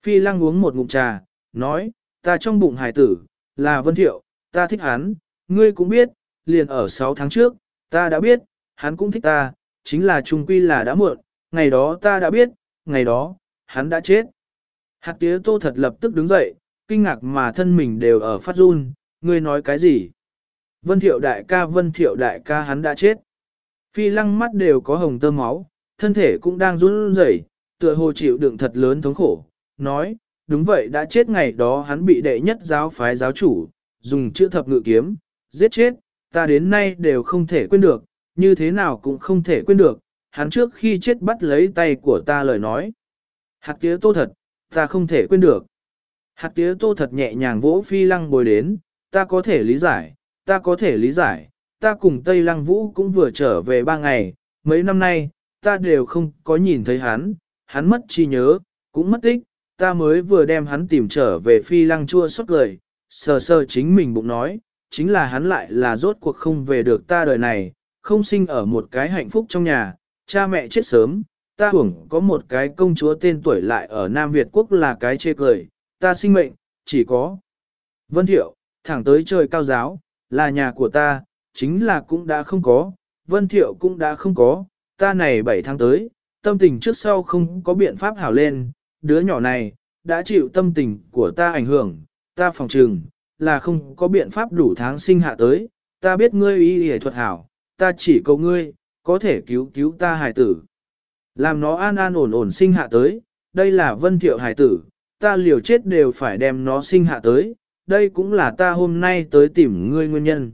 Phi lăng uống một ngụm trà, nói, ta trong bụng hải tử, là Vân Thiệu, ta thích hắn, ngươi cũng biết, liền ở 6 tháng trước, ta đã biết, hắn cũng thích ta, chính là trung quy là đã muộn, ngày đó ta đã biết, ngày đó, hắn đã chết. Hạt tía tô thật lập tức đứng dậy, kinh ngạc mà thân mình đều ở phát run, ngươi nói cái gì? Vân thiệu đại ca vân thiệu đại ca hắn đã chết. Phi lăng mắt đều có hồng tơ máu, thân thể cũng đang run rẩy, tựa hồ chịu đựng thật lớn thống khổ, nói, đúng vậy đã chết ngày đó hắn bị đệ nhất giáo phái giáo chủ, dùng chữ thập ngự kiếm, giết chết, ta đến nay đều không thể quên được, như thế nào cũng không thể quên được, hắn trước khi chết bắt lấy tay của ta lời nói. Hạt tía tô thật, ta không thể quên được. Hạt tía tô thật nhẹ nhàng vỗ phi lăng bồi đến, ta có thể lý giải, ta có thể lý giải, ta cùng Tây Lăng Vũ cũng vừa trở về ba ngày, mấy năm nay, ta đều không có nhìn thấy hắn, hắn mất trí nhớ, cũng mất tích, ta mới vừa đem hắn tìm trở về phi lăng chua xót lời, sờ sờ chính mình bụng nói, chính là hắn lại là rốt cuộc không về được ta đời này, không sinh ở một cái hạnh phúc trong nhà, cha mẹ chết sớm, ta hưởng có một cái công chúa tên tuổi lại ở Nam Việt Quốc là cái chê cười, ta sinh mệnh, chỉ có. Vân Thiệu, thẳng tới trời cao giáo, là nhà của ta, chính là cũng đã không có, Vân Thiệu cũng đã không có, ta này 7 tháng tới, tâm tình trước sau không có biện pháp hảo lên, đứa nhỏ này, đã chịu tâm tình của ta ảnh hưởng, ta phòng trừng, là không có biện pháp đủ tháng sinh hạ tới, ta biết ngươi y y thuật hảo, ta chỉ cầu ngươi, có thể cứu cứu ta hài tử. Làm nó an an ổn ổn sinh hạ tới, đây là vân thiệu hài tử, ta liều chết đều phải đem nó sinh hạ tới, đây cũng là ta hôm nay tới tìm ngươi nguyên nhân.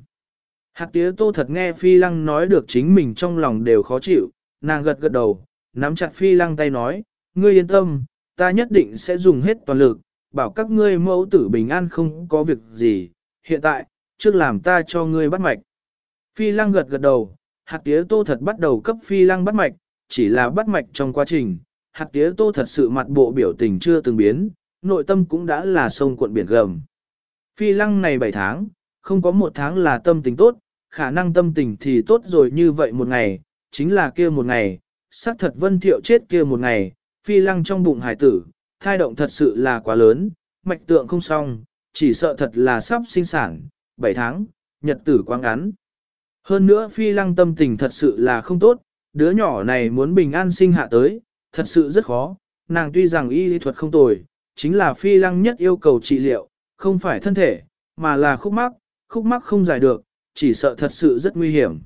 Hạt tía tô thật nghe phi lăng nói được chính mình trong lòng đều khó chịu, nàng gật gật đầu, nắm chặt phi lăng tay nói, ngươi yên tâm, ta nhất định sẽ dùng hết toàn lực, bảo các ngươi mẫu tử bình an không có việc gì, hiện tại, trước làm ta cho ngươi bắt mạch. Phi lăng gật gật đầu, hạt tía tô thật bắt đầu cấp phi lăng bắt mạch, chỉ là bắt mạch trong quá trình, hạt tía tô thật sự mặt bộ biểu tình chưa từng biến, nội tâm cũng đã là sông cuộn biển gầm. Phi lăng này 7 tháng, không có một tháng là tâm tình tốt, khả năng tâm tình thì tốt rồi như vậy một ngày, chính là kia một ngày, xác thật vân thiệu chết kia một ngày, phi lăng trong bụng hải tử, thai động thật sự là quá lớn, mạch tượng không xong, chỉ sợ thật là sắp sinh sản, 7 tháng, nhật tử quá ngắn. Hơn nữa phi lăng tâm tình thật sự là không tốt, đứa nhỏ này muốn bình an sinh hạ tới, thật sự rất khó, nàng tuy rằng y lý thuật không tồi, chính là phi lăng nhất yêu cầu trị liệu, không phải thân thể, mà là khúc mắc, khúc mắc không giải được, chỉ sợ thật sự rất nguy hiểm.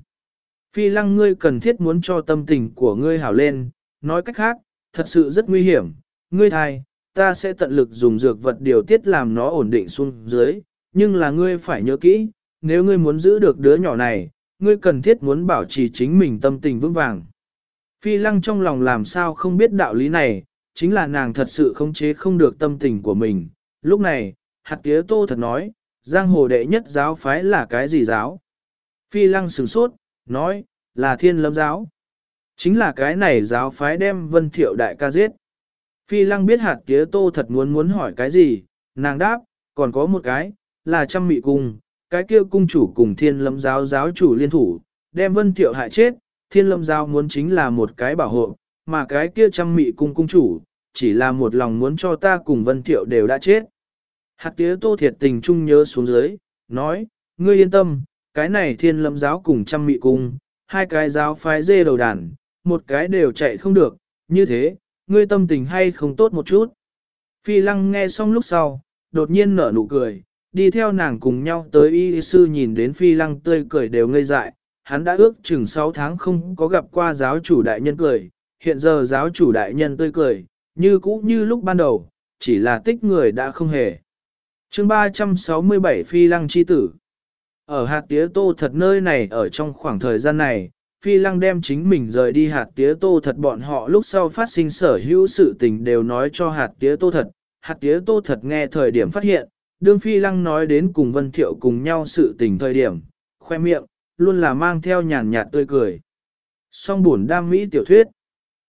Phi lăng ngươi cần thiết muốn cho tâm tình của ngươi hảo lên, nói cách khác, thật sự rất nguy hiểm, ngươi thai, ta sẽ tận lực dùng dược vật điều tiết làm nó ổn định xuống dưới, nhưng là ngươi phải nhớ kỹ, nếu ngươi muốn giữ được đứa nhỏ này, ngươi cần thiết muốn bảo trì chính mình tâm tình vững vàng. Phi lăng trong lòng làm sao không biết đạo lý này, chính là nàng thật sự không chế không được tâm tình của mình. Lúc này, hạt tía tô thật nói, giang hồ đệ nhất giáo phái là cái gì giáo? Phi lăng sửng sốt, nói, là thiên lâm giáo. Chính là cái này giáo phái đem vân thiệu đại ca giết. Phi lăng biết hạt tía tô thật muốn muốn hỏi cái gì, nàng đáp, còn có một cái, là trăm mị cung, cái kia cung chủ cùng thiên lâm giáo giáo chủ liên thủ, đem vân thiệu hại chết, thiên lâm giáo muốn chính là một cái bảo hộ, mà cái kia trăm mị cung cung chủ, chỉ là một lòng muốn cho ta cùng vân thiệu đều đã chết. Hạt tía tô thiệt tình trung nhớ xuống dưới, nói, ngươi yên tâm, cái này thiên lâm giáo cùng trăm mị cung, hai cái giáo phái dê đầu đàn, một cái đều chạy không được, như thế, ngươi tâm tình hay không tốt một chút. Phi lăng nghe xong lúc sau, đột nhiên nở nụ cười, đi theo nàng cùng nhau tới y sư nhìn đến phi lăng tươi cười đều ngây dại, hắn đã ước chừng 6 tháng không có gặp qua giáo chủ đại nhân cười, hiện giờ giáo chủ đại nhân tươi cười, như cũ như lúc ban đầu, chỉ là tích người đã không hề. chương 367 Phi Lăng Chi Tử Ở hạt tía tô thật nơi này ở trong khoảng thời gian này, Phi Lăng đem chính mình rời đi hạt tía tô thật bọn họ lúc sau phát sinh sở hữu sự tình đều nói cho hạt tía tô thật. Hạt tía tô thật nghe thời điểm phát hiện, đương Phi Lăng nói đến cùng Vân Thiệu cùng nhau sự tình thời điểm, khoe miệng, luôn là mang theo nhàn nhạt tươi cười. song buồn đam mỹ tiểu thuyết.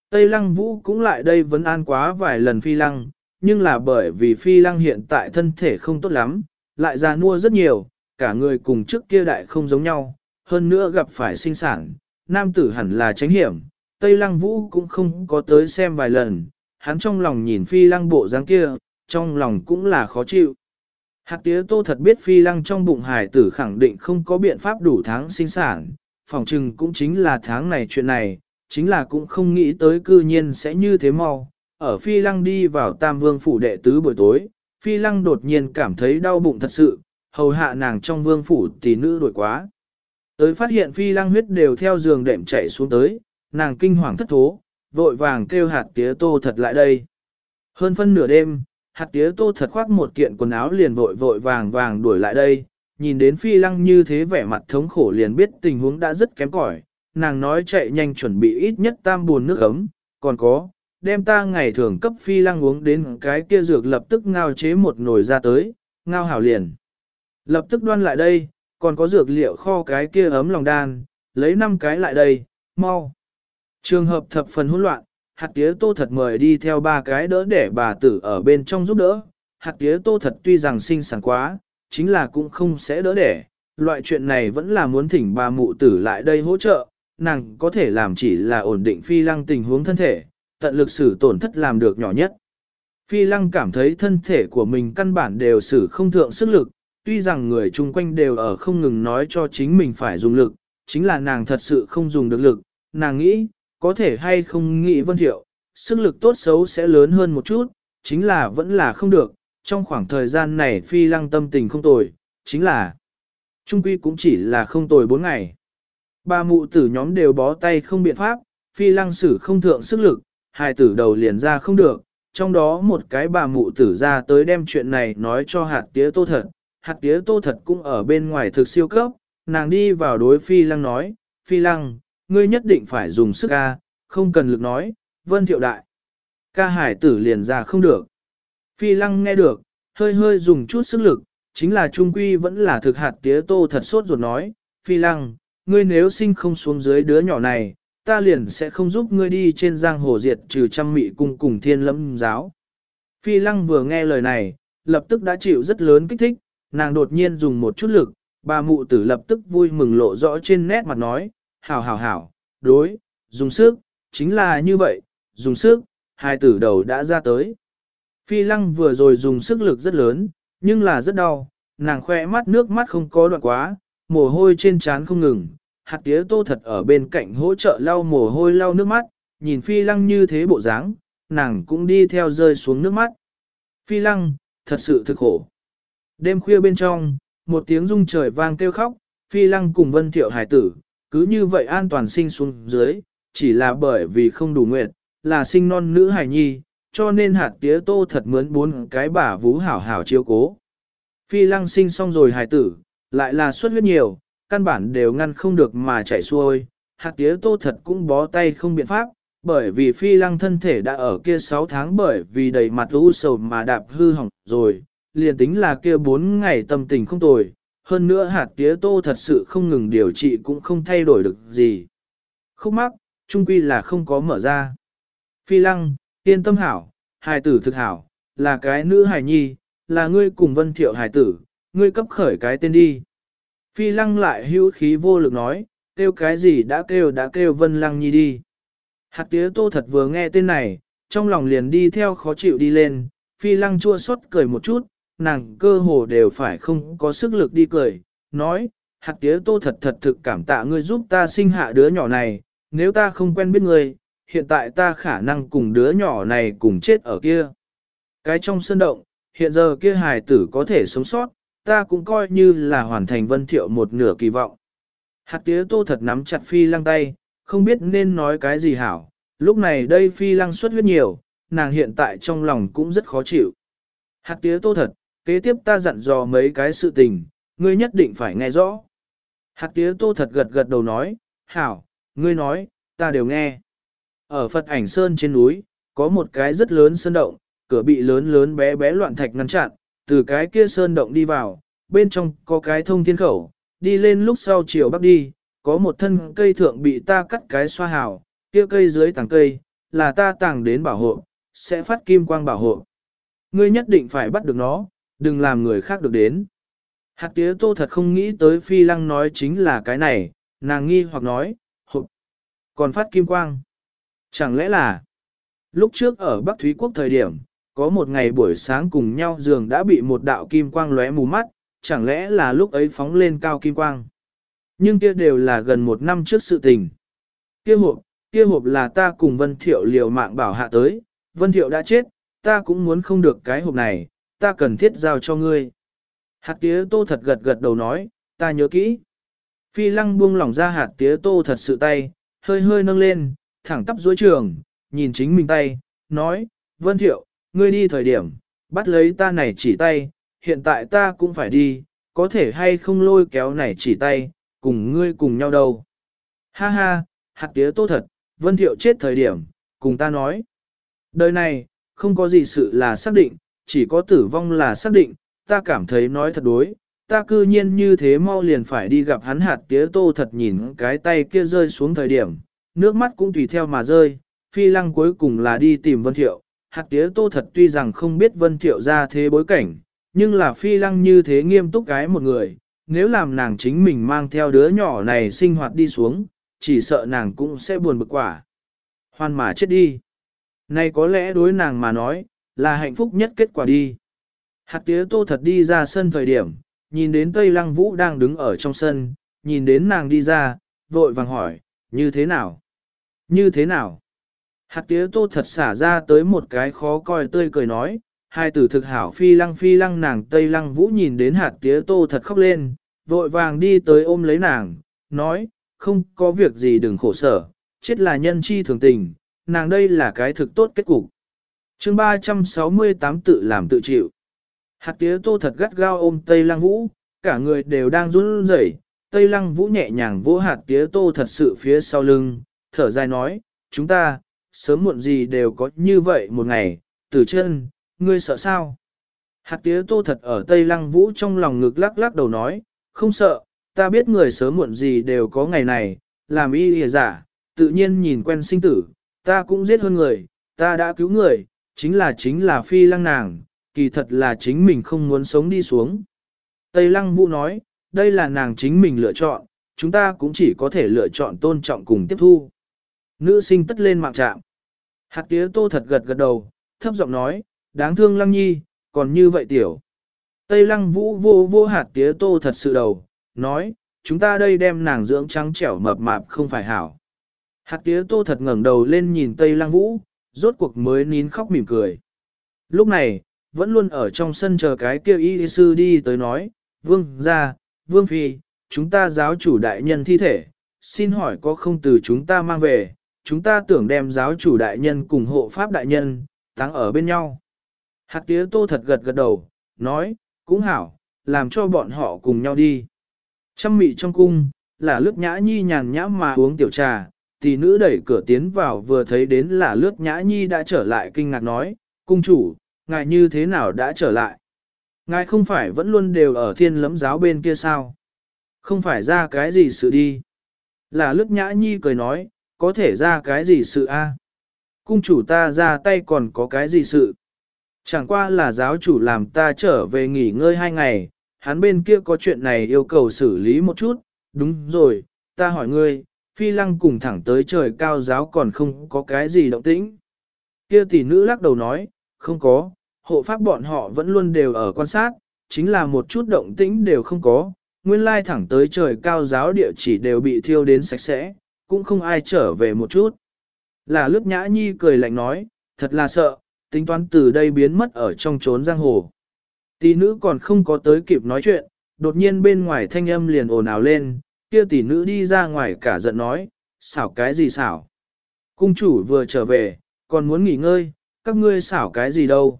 Tây Lăng Vũ cũng lại đây vấn an quá vài lần phi lăng, nhưng là bởi vì phi lăng hiện tại thân thể không tốt lắm, lại già nua rất nhiều, cả người cùng trước kia đại không giống nhau, hơn nữa gặp phải sinh sản, nam tử hẳn là tránh hiểm, Tây Lăng Vũ cũng không có tới xem vài lần, hắn trong lòng nhìn phi lăng bộ dáng kia, trong lòng cũng là khó chịu. Hạt tía tô thật biết phi lăng trong bụng hải tử khẳng định không có biện pháp đủ tháng sinh sản, phòng trừng cũng chính là tháng này chuyện này, chính là cũng không nghĩ tới cư nhiên sẽ như thế mau. Ở phi lăng đi vào tam vương phủ đệ tứ buổi tối, phi lăng đột nhiên cảm thấy đau bụng thật sự, hầu hạ nàng trong vương phủ tỷ nữ đổi quá. Tới phát hiện phi lang huyết đều theo giường đệm chảy xuống tới, nàng kinh hoàng thất thố, vội vàng kêu hạt tía tô thật lại đây. Hơn phân nửa đêm, hạt tía tô thật khoác một kiện quần áo liền vội vội vàng vàng đuổi lại đây, nhìn đến phi lăng như thế vẻ mặt thống khổ liền biết tình huống đã rất kém cỏi. nàng nói chạy nhanh chuẩn bị ít nhất tam buồn nước ấm, còn có, đem ta ngày thường cấp phi lăng uống đến cái kia dược lập tức ngao chế một nồi ra tới, ngao hảo liền. Lập tức đoan lại đây, còn có dược liệu kho cái kia ấm lòng đan, lấy năm cái lại đây, mau. Trường hợp thập phần hỗn loạn, hạt tía tô thật mời đi theo ba cái đỡ để bà tử ở bên trong giúp đỡ. Hạt tía tô thật tuy rằng sinh sản quá, chính là cũng không sẽ đỡ đẻ. Loại chuyện này vẫn là muốn thỉnh bà mụ tử lại đây hỗ trợ, nàng có thể làm chỉ là ổn định phi lăng tình huống thân thể, tận lực xử tổn thất làm được nhỏ nhất. Phi lăng cảm thấy thân thể của mình căn bản đều xử không thượng sức lực, tuy rằng người chung quanh đều ở không ngừng nói cho chính mình phải dùng lực, chính là nàng thật sự không dùng được lực, nàng nghĩ, có thể hay không nghĩ vân thiệu, sức lực tốt xấu sẽ lớn hơn một chút, chính là vẫn là không được, trong khoảng thời gian này phi lăng tâm tình không tồi, chính là trung quy cũng chỉ là không tồi bốn ngày. Ba mụ tử nhóm đều bó tay không biện pháp, phi lăng sử không thượng sức lực, hai tử đầu liền ra không được, trong đó một cái bà mụ tử ra tới đem chuyện này nói cho hạt tía tô thật, hạt tía tô thật cũng ở bên ngoài thực siêu cấp, nàng đi vào đối phi lăng nói, phi lăng, ngươi nhất định phải dùng sức ca, không cần lực nói, vân thiệu đại. Ca hải tử liền ra không được. Phi lăng nghe được, hơi hơi dùng chút sức lực, chính là trung quy vẫn là thực hạt tía tô thật sốt ruột nói, phi lăng, ngươi nếu sinh không xuống dưới đứa nhỏ này, ta liền sẽ không giúp ngươi đi trên giang hồ diệt trừ trăm mị cung cùng thiên lâm giáo. Phi lăng vừa nghe lời này, lập tức đã chịu rất lớn kích thích, nàng đột nhiên dùng một chút lực, bà mụ tử lập tức vui mừng lộ rõ trên nét mặt nói, hảo hảo hảo, đối, dùng sức, chính là như vậy, dùng sức, hai tử đầu đã ra tới. Phi lăng vừa rồi dùng sức lực rất lớn, nhưng là rất đau, nàng khoe mắt nước mắt không có đoạn quá, mồ hôi trên trán không ngừng, hạt tía tô thật ở bên cạnh hỗ trợ lau mồ hôi lau nước mắt, nhìn phi lăng như thế bộ dáng, nàng cũng đi theo rơi xuống nước mắt. Phi lăng, thật sự thực khổ. Đêm khuya bên trong, một tiếng rung trời vang kêu khóc, phi lăng cùng vân thiệu hải tử, cứ như vậy an toàn sinh xuống dưới, chỉ là bởi vì không đủ nguyện, là sinh non nữ hải nhi, cho nên hạt tía tô thật mướn bốn cái bả vú hảo hảo chiếu cố. Phi lăng sinh xong rồi hải tử, lại là xuất huyết nhiều, căn bản đều ngăn không được mà chảy xuôi, hạt tía tô thật cũng bó tay không biện pháp, bởi vì phi lăng thân thể đã ở kia 6 tháng bởi vì đầy mặt u sầu mà đạp hư hỏng rồi, liền tính là kia bốn ngày tâm tình không tồi, hơn nữa hạt tía tô thật sự không ngừng điều trị cũng không thay đổi được gì. Khúc mắc, trung quy là không có mở ra. Phi lăng, yên tâm hảo, hài tử thực hảo, là cái nữ hài nhi, là ngươi cùng vân thiệu hài tử, ngươi cấp khởi cái tên đi. Phi lăng lại hữu khí vô lực nói, kêu cái gì đã kêu đã kêu vân lăng nhi đi. Hạt tía tô thật vừa nghe tên này, trong lòng liền đi theo khó chịu đi lên, phi lăng chua xót cười một chút, nàng cơ hồ đều phải không có sức lực đi cười, nói, hạt tía tô thật thật thực cảm tạ ngươi giúp ta sinh hạ đứa nhỏ này, nếu ta không quen biết ngươi, hiện tại ta khả năng cùng đứa nhỏ này cùng chết ở kia. Cái trong sơn động, hiện giờ kia hài tử có thể sống sót, ta cũng coi như là hoàn thành vân thiệu một nửa kỳ vọng. Hạt tía tô thật nắm chặt phi lăng tay, không biết nên nói cái gì hảo, lúc này đây phi lăng xuất huyết nhiều, nàng hiện tại trong lòng cũng rất khó chịu. Hạt tía tô thật, kế tiếp ta dặn dò mấy cái sự tình, ngươi nhất định phải nghe rõ. Hạt tía tô thật gật gật đầu nói, hảo, ngươi nói, ta đều nghe. Ở Phật ảnh Sơn trên núi, có một cái rất lớn sơn động, cửa bị lớn lớn bé bé loạn thạch ngăn chặn, từ cái kia sơn động đi vào, bên trong có cái thông thiên khẩu, đi lên lúc sau chiều bắc đi, có một thân cây thượng bị ta cắt cái xoa hào, kia cây dưới tàng cây, là ta tàng đến bảo hộ, sẽ phát kim quang bảo hộ. Ngươi nhất định phải bắt được nó, đừng làm người khác được đến. Hạt tía tô thật không nghĩ tới phi lăng nói chính là cái này, nàng nghi hoặc nói, hộp, còn phát kim quang. Chẳng lẽ là, lúc trước ở Bắc Thúy Quốc thời điểm, có một ngày buổi sáng cùng nhau giường đã bị một đạo kim quang lóe mù mắt, chẳng lẽ là lúc ấy phóng lên cao kim quang. Nhưng kia đều là gần một năm trước sự tình. Kia hộp, kia hộp là ta cùng Vân Thiệu liều mạng bảo hạ tới, Vân Thiệu đã chết, ta cũng muốn không được cái hộp này, ta cần thiết giao cho ngươi. Hạt tía tô thật gật gật đầu nói, ta nhớ kỹ. Phi lăng buông lỏng ra hạt tía tô thật sự tay, hơi hơi nâng lên, thẳng tắp dối trường, nhìn chính mình tay, nói, Vân Thiệu, ngươi đi thời điểm, bắt lấy ta này chỉ tay, hiện tại ta cũng phải đi, có thể hay không lôi kéo này chỉ tay, cùng ngươi cùng nhau đâu. Ha ha, hạt tía tô thật, Vân Thiệu chết thời điểm, cùng ta nói. Đời này, không có gì sự là xác định, chỉ có tử vong là xác định, ta cảm thấy nói thật đối, ta cư nhiên như thế mau liền phải đi gặp hắn hạt tía tô thật nhìn cái tay kia rơi xuống thời điểm, nước mắt cũng tùy theo mà rơi, phi lăng cuối cùng là đi tìm Vân Thiệu, hạt tía tô thật tuy rằng không biết Vân Thiệu ra thế bối cảnh, nhưng là phi lăng như thế nghiêm túc gái một người, nếu làm nàng chính mình mang theo đứa nhỏ này sinh hoạt đi xuống, chỉ sợ nàng cũng sẽ buồn bực quả. Hoan mà chết đi. Này có lẽ đối nàng mà nói, là hạnh phúc nhất kết quả đi. Hạt tía tô thật đi ra sân thời điểm, nhìn đến Tây Lăng Vũ đang đứng ở trong sân, nhìn đến nàng đi ra, vội vàng hỏi, như thế nào? Như thế nào? Hạt tía tô thật xả ra tới một cái khó coi tươi cười nói, hai tử thực hảo phi lăng phi lăng nàng Tây Lăng Vũ nhìn đến hạt tía tô thật khóc lên, vội vàng đi tới ôm lấy nàng, nói, không có việc gì đừng khổ sở, chết là nhân chi thường tình, nàng đây là cái thực tốt kết cục chương 368 tự làm tự chịu. Hạt tía tô thật gắt gao ôm Tây Lăng Vũ, cả người đều đang run rẩy. Tây Lăng Vũ nhẹ nhàng vỗ hạt tía tô thật sự phía sau lưng, thở dài nói, chúng ta, sớm muộn gì đều có như vậy một ngày, từ chân, ngươi sợ sao? Hạt tía tô thật ở Tây Lăng Vũ trong lòng ngực lắc lắc đầu nói, không sợ, ta biết người sớm muộn gì đều có ngày này, làm y lìa giả, tự nhiên nhìn quen sinh tử, ta cũng giết hơn người, ta đã cứu người, chính là chính là phi lăng nàng, kỳ thật là chính mình không muốn sống đi xuống. Tây lăng vũ nói, đây là nàng chính mình lựa chọn, chúng ta cũng chỉ có thể lựa chọn tôn trọng cùng tiếp thu. Nữ sinh tất lên mạng trạm. Hạt tía tô thật gật gật đầu, thấp giọng nói, đáng thương lăng nhi, còn như vậy tiểu. Tây lăng vũ vô vô hạt tía tô thật sự đầu, nói, chúng ta đây đem nàng dưỡng trắng trẻo mập mạp không phải hảo. Hạt tía tô thật ngẩng đầu lên nhìn Tây lăng vũ, rốt cuộc mới nín khóc mỉm cười. Lúc này, vẫn luôn ở trong sân chờ cái kia y sư đi tới nói, vương ra, vương phi, chúng ta giáo chủ đại nhân thi thể, xin hỏi có không từ chúng ta mang về, chúng ta tưởng đem giáo chủ đại nhân cùng hộ pháp đại nhân, táng ở bên nhau. Hạt tía tô thật gật gật đầu, nói, cũng hảo, làm cho bọn họ cùng nhau đi. Trăm mị trong cung, là lướt nhã nhi nhàn nhã mà uống tiểu trà, tỷ nữ đẩy cửa tiến vào vừa thấy đến là lướt nhã nhi đã trở lại kinh ngạc nói, cung chủ, ngài như thế nào đã trở lại? Ngài không phải vẫn luôn đều ở thiên lẫm giáo bên kia sao? Không phải ra cái gì sự đi? Là lướt nhã nhi cười nói, có thể ra cái gì sự a? Cung chủ ta ra tay còn có cái gì sự? Chẳng qua là giáo chủ làm ta trở về nghỉ ngơi hai ngày, hắn bên kia có chuyện này yêu cầu xử lý một chút, đúng rồi, ta hỏi ngươi, phi lăng cùng thẳng tới trời cao giáo còn không có cái gì động tĩnh. Kia tỷ nữ lắc đầu nói, không có, hộ pháp bọn họ vẫn luôn đều ở quan sát, chính là một chút động tĩnh đều không có, nguyên lai thẳng tới trời cao giáo địa chỉ đều bị thiêu đến sạch sẽ, cũng không ai trở về một chút. Là lướt nhã nhi cười lạnh nói, thật là sợ, tính toán từ đây biến mất ở trong trốn giang hồ. Tỷ nữ còn không có tới kịp nói chuyện, đột nhiên bên ngoài thanh âm liền ồn ào lên, kia tỷ nữ đi ra ngoài cả giận nói, xảo cái gì xảo. Cung chủ vừa trở về, còn muốn nghỉ ngơi, các ngươi xảo cái gì đâu.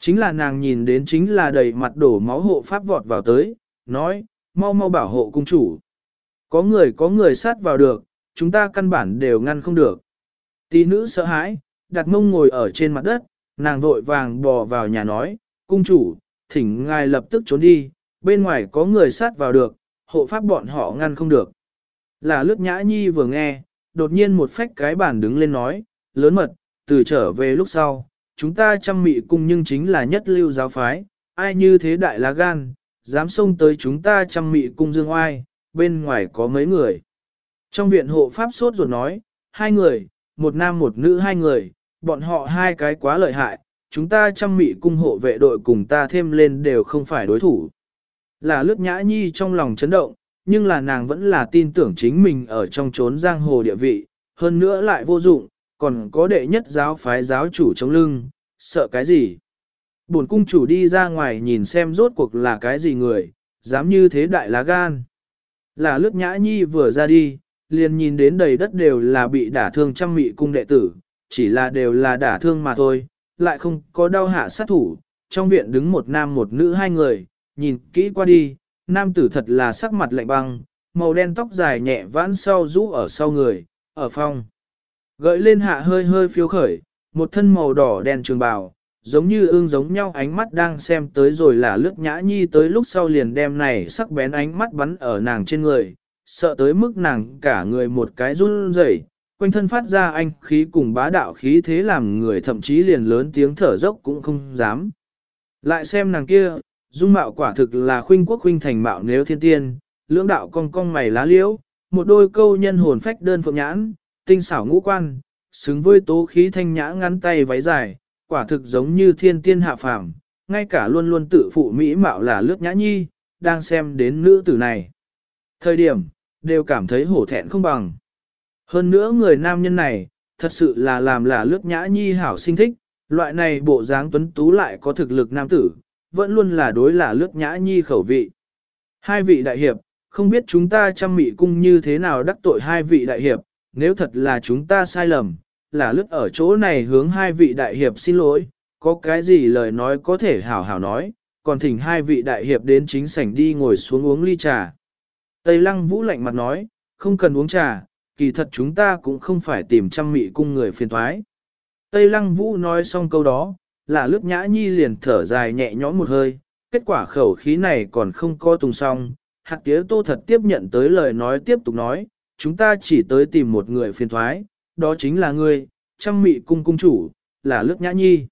Chính là nàng nhìn đến chính là đầy mặt đổ máu hộ pháp vọt vào tới, nói, mau mau bảo hộ cung chủ. Có người có người sát vào được, chúng ta căn bản đều ngăn không được. Tỷ nữ sợ hãi, đặt mông ngồi ở trên mặt đất, nàng vội vàng bò vào nhà nói, cung chủ, thỉnh ngài lập tức trốn đi, bên ngoài có người sát vào được, hộ pháp bọn họ ngăn không được. Là lướt nhã nhi vừa nghe, đột nhiên một phách cái bàn đứng lên nói, lớn mật, từ trở về lúc sau, chúng ta chăm mị cung nhưng chính là nhất lưu giáo phái, ai như thế đại lá gan, dám xông tới chúng ta chăm mị cung dương oai, bên ngoài có mấy người. Trong viện hộ pháp sốt ruột nói, hai người, một nam một nữ hai người, bọn họ hai cái quá lợi hại, chúng ta chăm mị cung hộ vệ đội cùng ta thêm lên đều không phải đối thủ. Là lướt nhã nhi trong lòng chấn động, nhưng là nàng vẫn là tin tưởng chính mình ở trong chốn giang hồ địa vị, hơn nữa lại vô dụng, còn có đệ nhất giáo phái giáo chủ chống lưng, sợ cái gì? Bổn cung chủ đi ra ngoài nhìn xem rốt cuộc là cái gì người, dám như thế đại lá gan. Là lướt nhã nhi vừa ra đi, liền nhìn đến đầy đất đều là bị đả thương trăm mị cung đệ tử, chỉ là đều là đả thương mà thôi, lại không có đau hạ sát thủ. Trong viện đứng một nam một nữ hai người, nhìn kỹ qua đi, nam tử thật là sắc mặt lạnh băng, màu đen tóc dài nhẹ vãn sau rũ ở sau người, ở phòng. Gợi lên hạ hơi hơi phiếu khởi, một thân màu đỏ đen trường bào, giống như ương giống nhau ánh mắt đang xem tới rồi là lướt nhã nhi tới lúc sau liền đem này sắc bén ánh mắt bắn ở nàng trên người, sợ tới mức nàng cả người một cái run rẩy, quanh thân phát ra anh khí cùng bá đạo khí thế làm người thậm chí liền lớn tiếng thở dốc cũng không dám. Lại xem nàng kia, dung mạo quả thực là khuynh quốc khuynh thành mạo nếu thiên tiên, lưỡng đạo cong cong mày lá liễu, một đôi câu nhân hồn phách đơn phượng nhãn, tinh xảo ngũ quan, xứng với tố khí thanh nhã ngắn tay váy dài, quả thực giống như thiên tiên hạ phàm, ngay cả luôn luôn tự phụ mỹ mạo là lướt nhã nhi, đang xem đến nữ tử này. Thời điểm, đều cảm thấy hổ thẹn không bằng. Hơn nữa người nam nhân này, thật sự là làm là lướt nhã nhi hảo sinh thích, loại này bộ dáng tuấn tú lại có thực lực nam tử, vẫn luôn là đối là lướt nhã nhi khẩu vị. Hai vị đại hiệp, không biết chúng ta chăm mị cung như thế nào đắc tội hai vị đại hiệp, nếu thật là chúng ta sai lầm, là lướt ở chỗ này hướng hai vị đại hiệp xin lỗi, có cái gì lời nói có thể hảo hảo nói, còn thỉnh hai vị đại hiệp đến chính sảnh đi ngồi xuống uống ly trà. Tây lăng vũ lạnh mặt nói, không cần uống trà, kỳ thật chúng ta cũng không phải tìm chăm mị cung người phiền thoái. Tây lăng vũ nói xong câu đó, là lướt nhã nhi liền thở dài nhẹ nhõm một hơi, kết quả khẩu khí này còn không co tung xong. Hạt tía tô thật tiếp nhận tới lời nói tiếp tục nói, chúng ta chỉ tới tìm một người phiền thoái, đó chính là ngươi, trăm mị cung cung chủ, là lướt nhã nhi.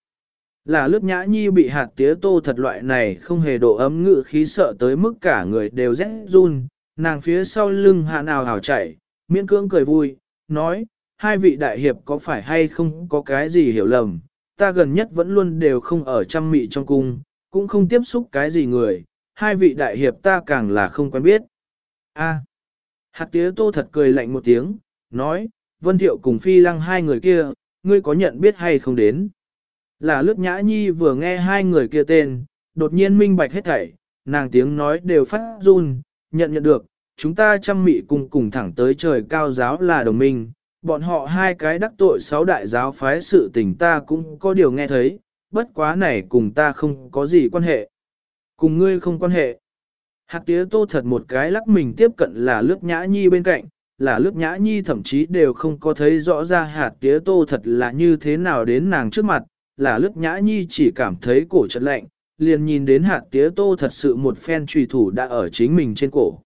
Là lướt nhã nhi bị hạt tía tô thật loại này không hề độ ấm ngự khí sợ tới mức cả người đều rét run, nàng phía sau lưng hạ nào hào chảy, miễn cưỡng cười vui, nói, hai vị đại hiệp có phải hay không có cái gì hiểu lầm, ta gần nhất vẫn luôn đều không ở trăm mị trong cung, cũng không tiếp xúc cái gì người, hai vị đại hiệp ta càng là không quen biết. A. À, hạt tía tô thật cười lạnh một tiếng, nói, Vân Thiệu cùng Phi Lăng hai người kia, ngươi có nhận biết hay không đến? Là lướt nhã nhi vừa nghe hai người kia tên, đột nhiên minh bạch hết thảy, nàng tiếng nói đều phát run, nhận nhận được, chúng ta chăm mị cùng cùng thẳng tới trời cao giáo là đồng minh, bọn họ hai cái đắc tội sáu đại giáo phái sự tình ta cũng có điều nghe thấy, bất quá này cùng ta không có gì quan hệ. Cùng ngươi không quan hệ. Hạt tía tô thật một cái lắc mình tiếp cận là lướt nhã nhi bên cạnh, là lướt nhã nhi thậm chí đều không có thấy rõ ra hạt tía tô thật là như thế nào đến nàng trước mặt, là lướt nhã nhi chỉ cảm thấy cổ chật lạnh, liền nhìn đến hạt tía tô thật sự một phen trùy thủ đã ở chính mình trên cổ.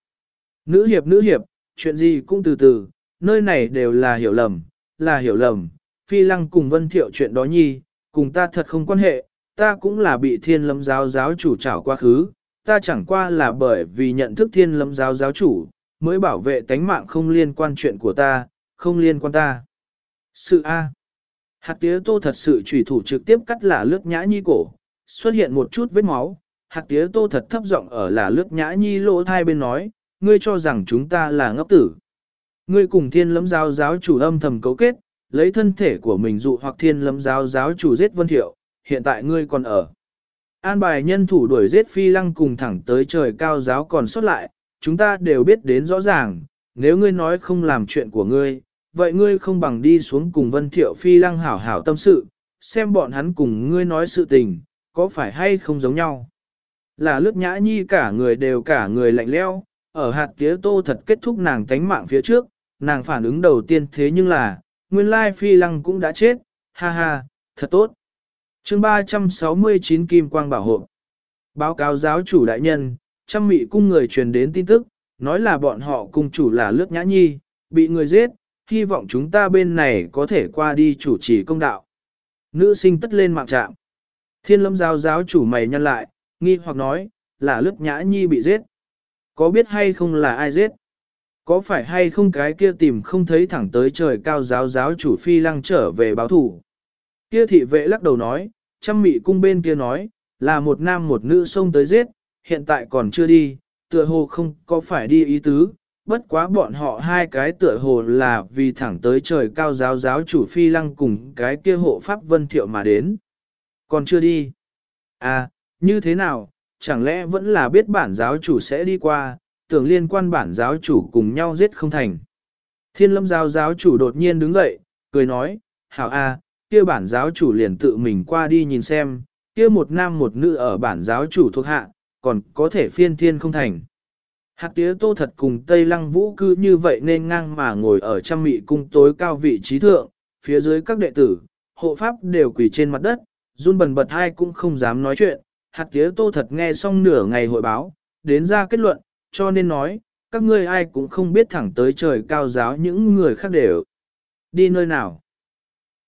Nữ hiệp nữ hiệp, chuyện gì cũng từ từ, nơi này đều là hiểu lầm, là hiểu lầm, phi lăng cùng vân thiệu chuyện đó nhi, cùng ta thật không quan hệ, ta cũng là bị thiên lâm giáo giáo chủ trảo quá khứ, ta chẳng qua là bởi vì nhận thức thiên lâm giáo giáo chủ, mới bảo vệ tánh mạng không liên quan chuyện của ta, không liên quan ta. Sự A. Hạt tía tô thật sự trùy thủ trực tiếp cắt là lướt nhã nhi cổ, xuất hiện một chút vết máu, hạt tía tô thật thấp giọng ở là lướt nhã nhi lỗ thai bên nói, ngươi cho rằng chúng ta là ngốc tử. Ngươi cùng thiên lâm giáo giáo chủ âm thầm cấu kết, lấy thân thể của mình dụ hoặc thiên lâm giáo giáo chủ giết vân thiệu, hiện tại ngươi còn ở. An bài nhân thủ đuổi giết phi lăng cùng thẳng tới trời cao giáo còn xuất lại, chúng ta đều biết đến rõ ràng, nếu ngươi nói không làm chuyện của ngươi, vậy ngươi không bằng đi xuống cùng vân thiệu phi lăng hảo hảo tâm sự, xem bọn hắn cùng ngươi nói sự tình, có phải hay không giống nhau. Là lướt nhã nhi cả người đều cả người lạnh leo, ở hạt tía tô thật kết thúc nàng tánh mạng phía trước, nàng phản ứng đầu tiên thế nhưng là, nguyên lai phi lăng cũng đã chết, ha ha, thật tốt. chương 369 Kim Quang Bảo hộ Báo cáo giáo chủ đại nhân, trăm mị cung người truyền đến tin tức, nói là bọn họ cung chủ là lướt nhã nhi, bị người giết, hy vọng chúng ta bên này có thể qua đi chủ trì công đạo. Nữ sinh tất lên mạng trạm. Thiên lâm giáo giáo chủ mày nhăn lại, nghi hoặc nói, là lướt nhã nhi bị giết. Có biết hay không là ai giết? Có phải hay không cái kia tìm không thấy thẳng tới trời cao giáo giáo chủ phi lăng trở về báo thủ? Kia thị vệ lắc đầu nói, trăm mị cung bên kia nói, là một nam một nữ xông tới giết, hiện tại còn chưa đi, tựa hồ không có phải đi ý tứ, bất quá bọn họ hai cái tựa hồ là vì thẳng tới trời cao giáo giáo chủ phi lăng cùng cái kia hộ pháp vân thiệu mà đến. Còn chưa đi. À, như thế nào, chẳng lẽ vẫn là biết bản giáo chủ sẽ đi qua, tưởng liên quan bản giáo chủ cùng nhau giết không thành. Thiên lâm giáo giáo chủ đột nhiên đứng dậy, cười nói, hảo a, kia bản giáo chủ liền tự mình qua đi nhìn xem, kia một nam một nữ ở bản giáo chủ thuộc hạ, còn có thể phiên thiên không thành. Hạt tía tô thật cùng Tây Lăng Vũ cư như vậy nên ngang mà ngồi ở trăm mị cung tối cao vị trí thượng, phía dưới các đệ tử, hộ pháp đều quỳ trên mặt đất, run bần bật hai cũng không dám nói chuyện. Hạt tía tô thật nghe xong nửa ngày hội báo, đến ra kết luận, cho nên nói, các ngươi ai cũng không biết thẳng tới trời cao giáo những người khác đều. Đi nơi nào?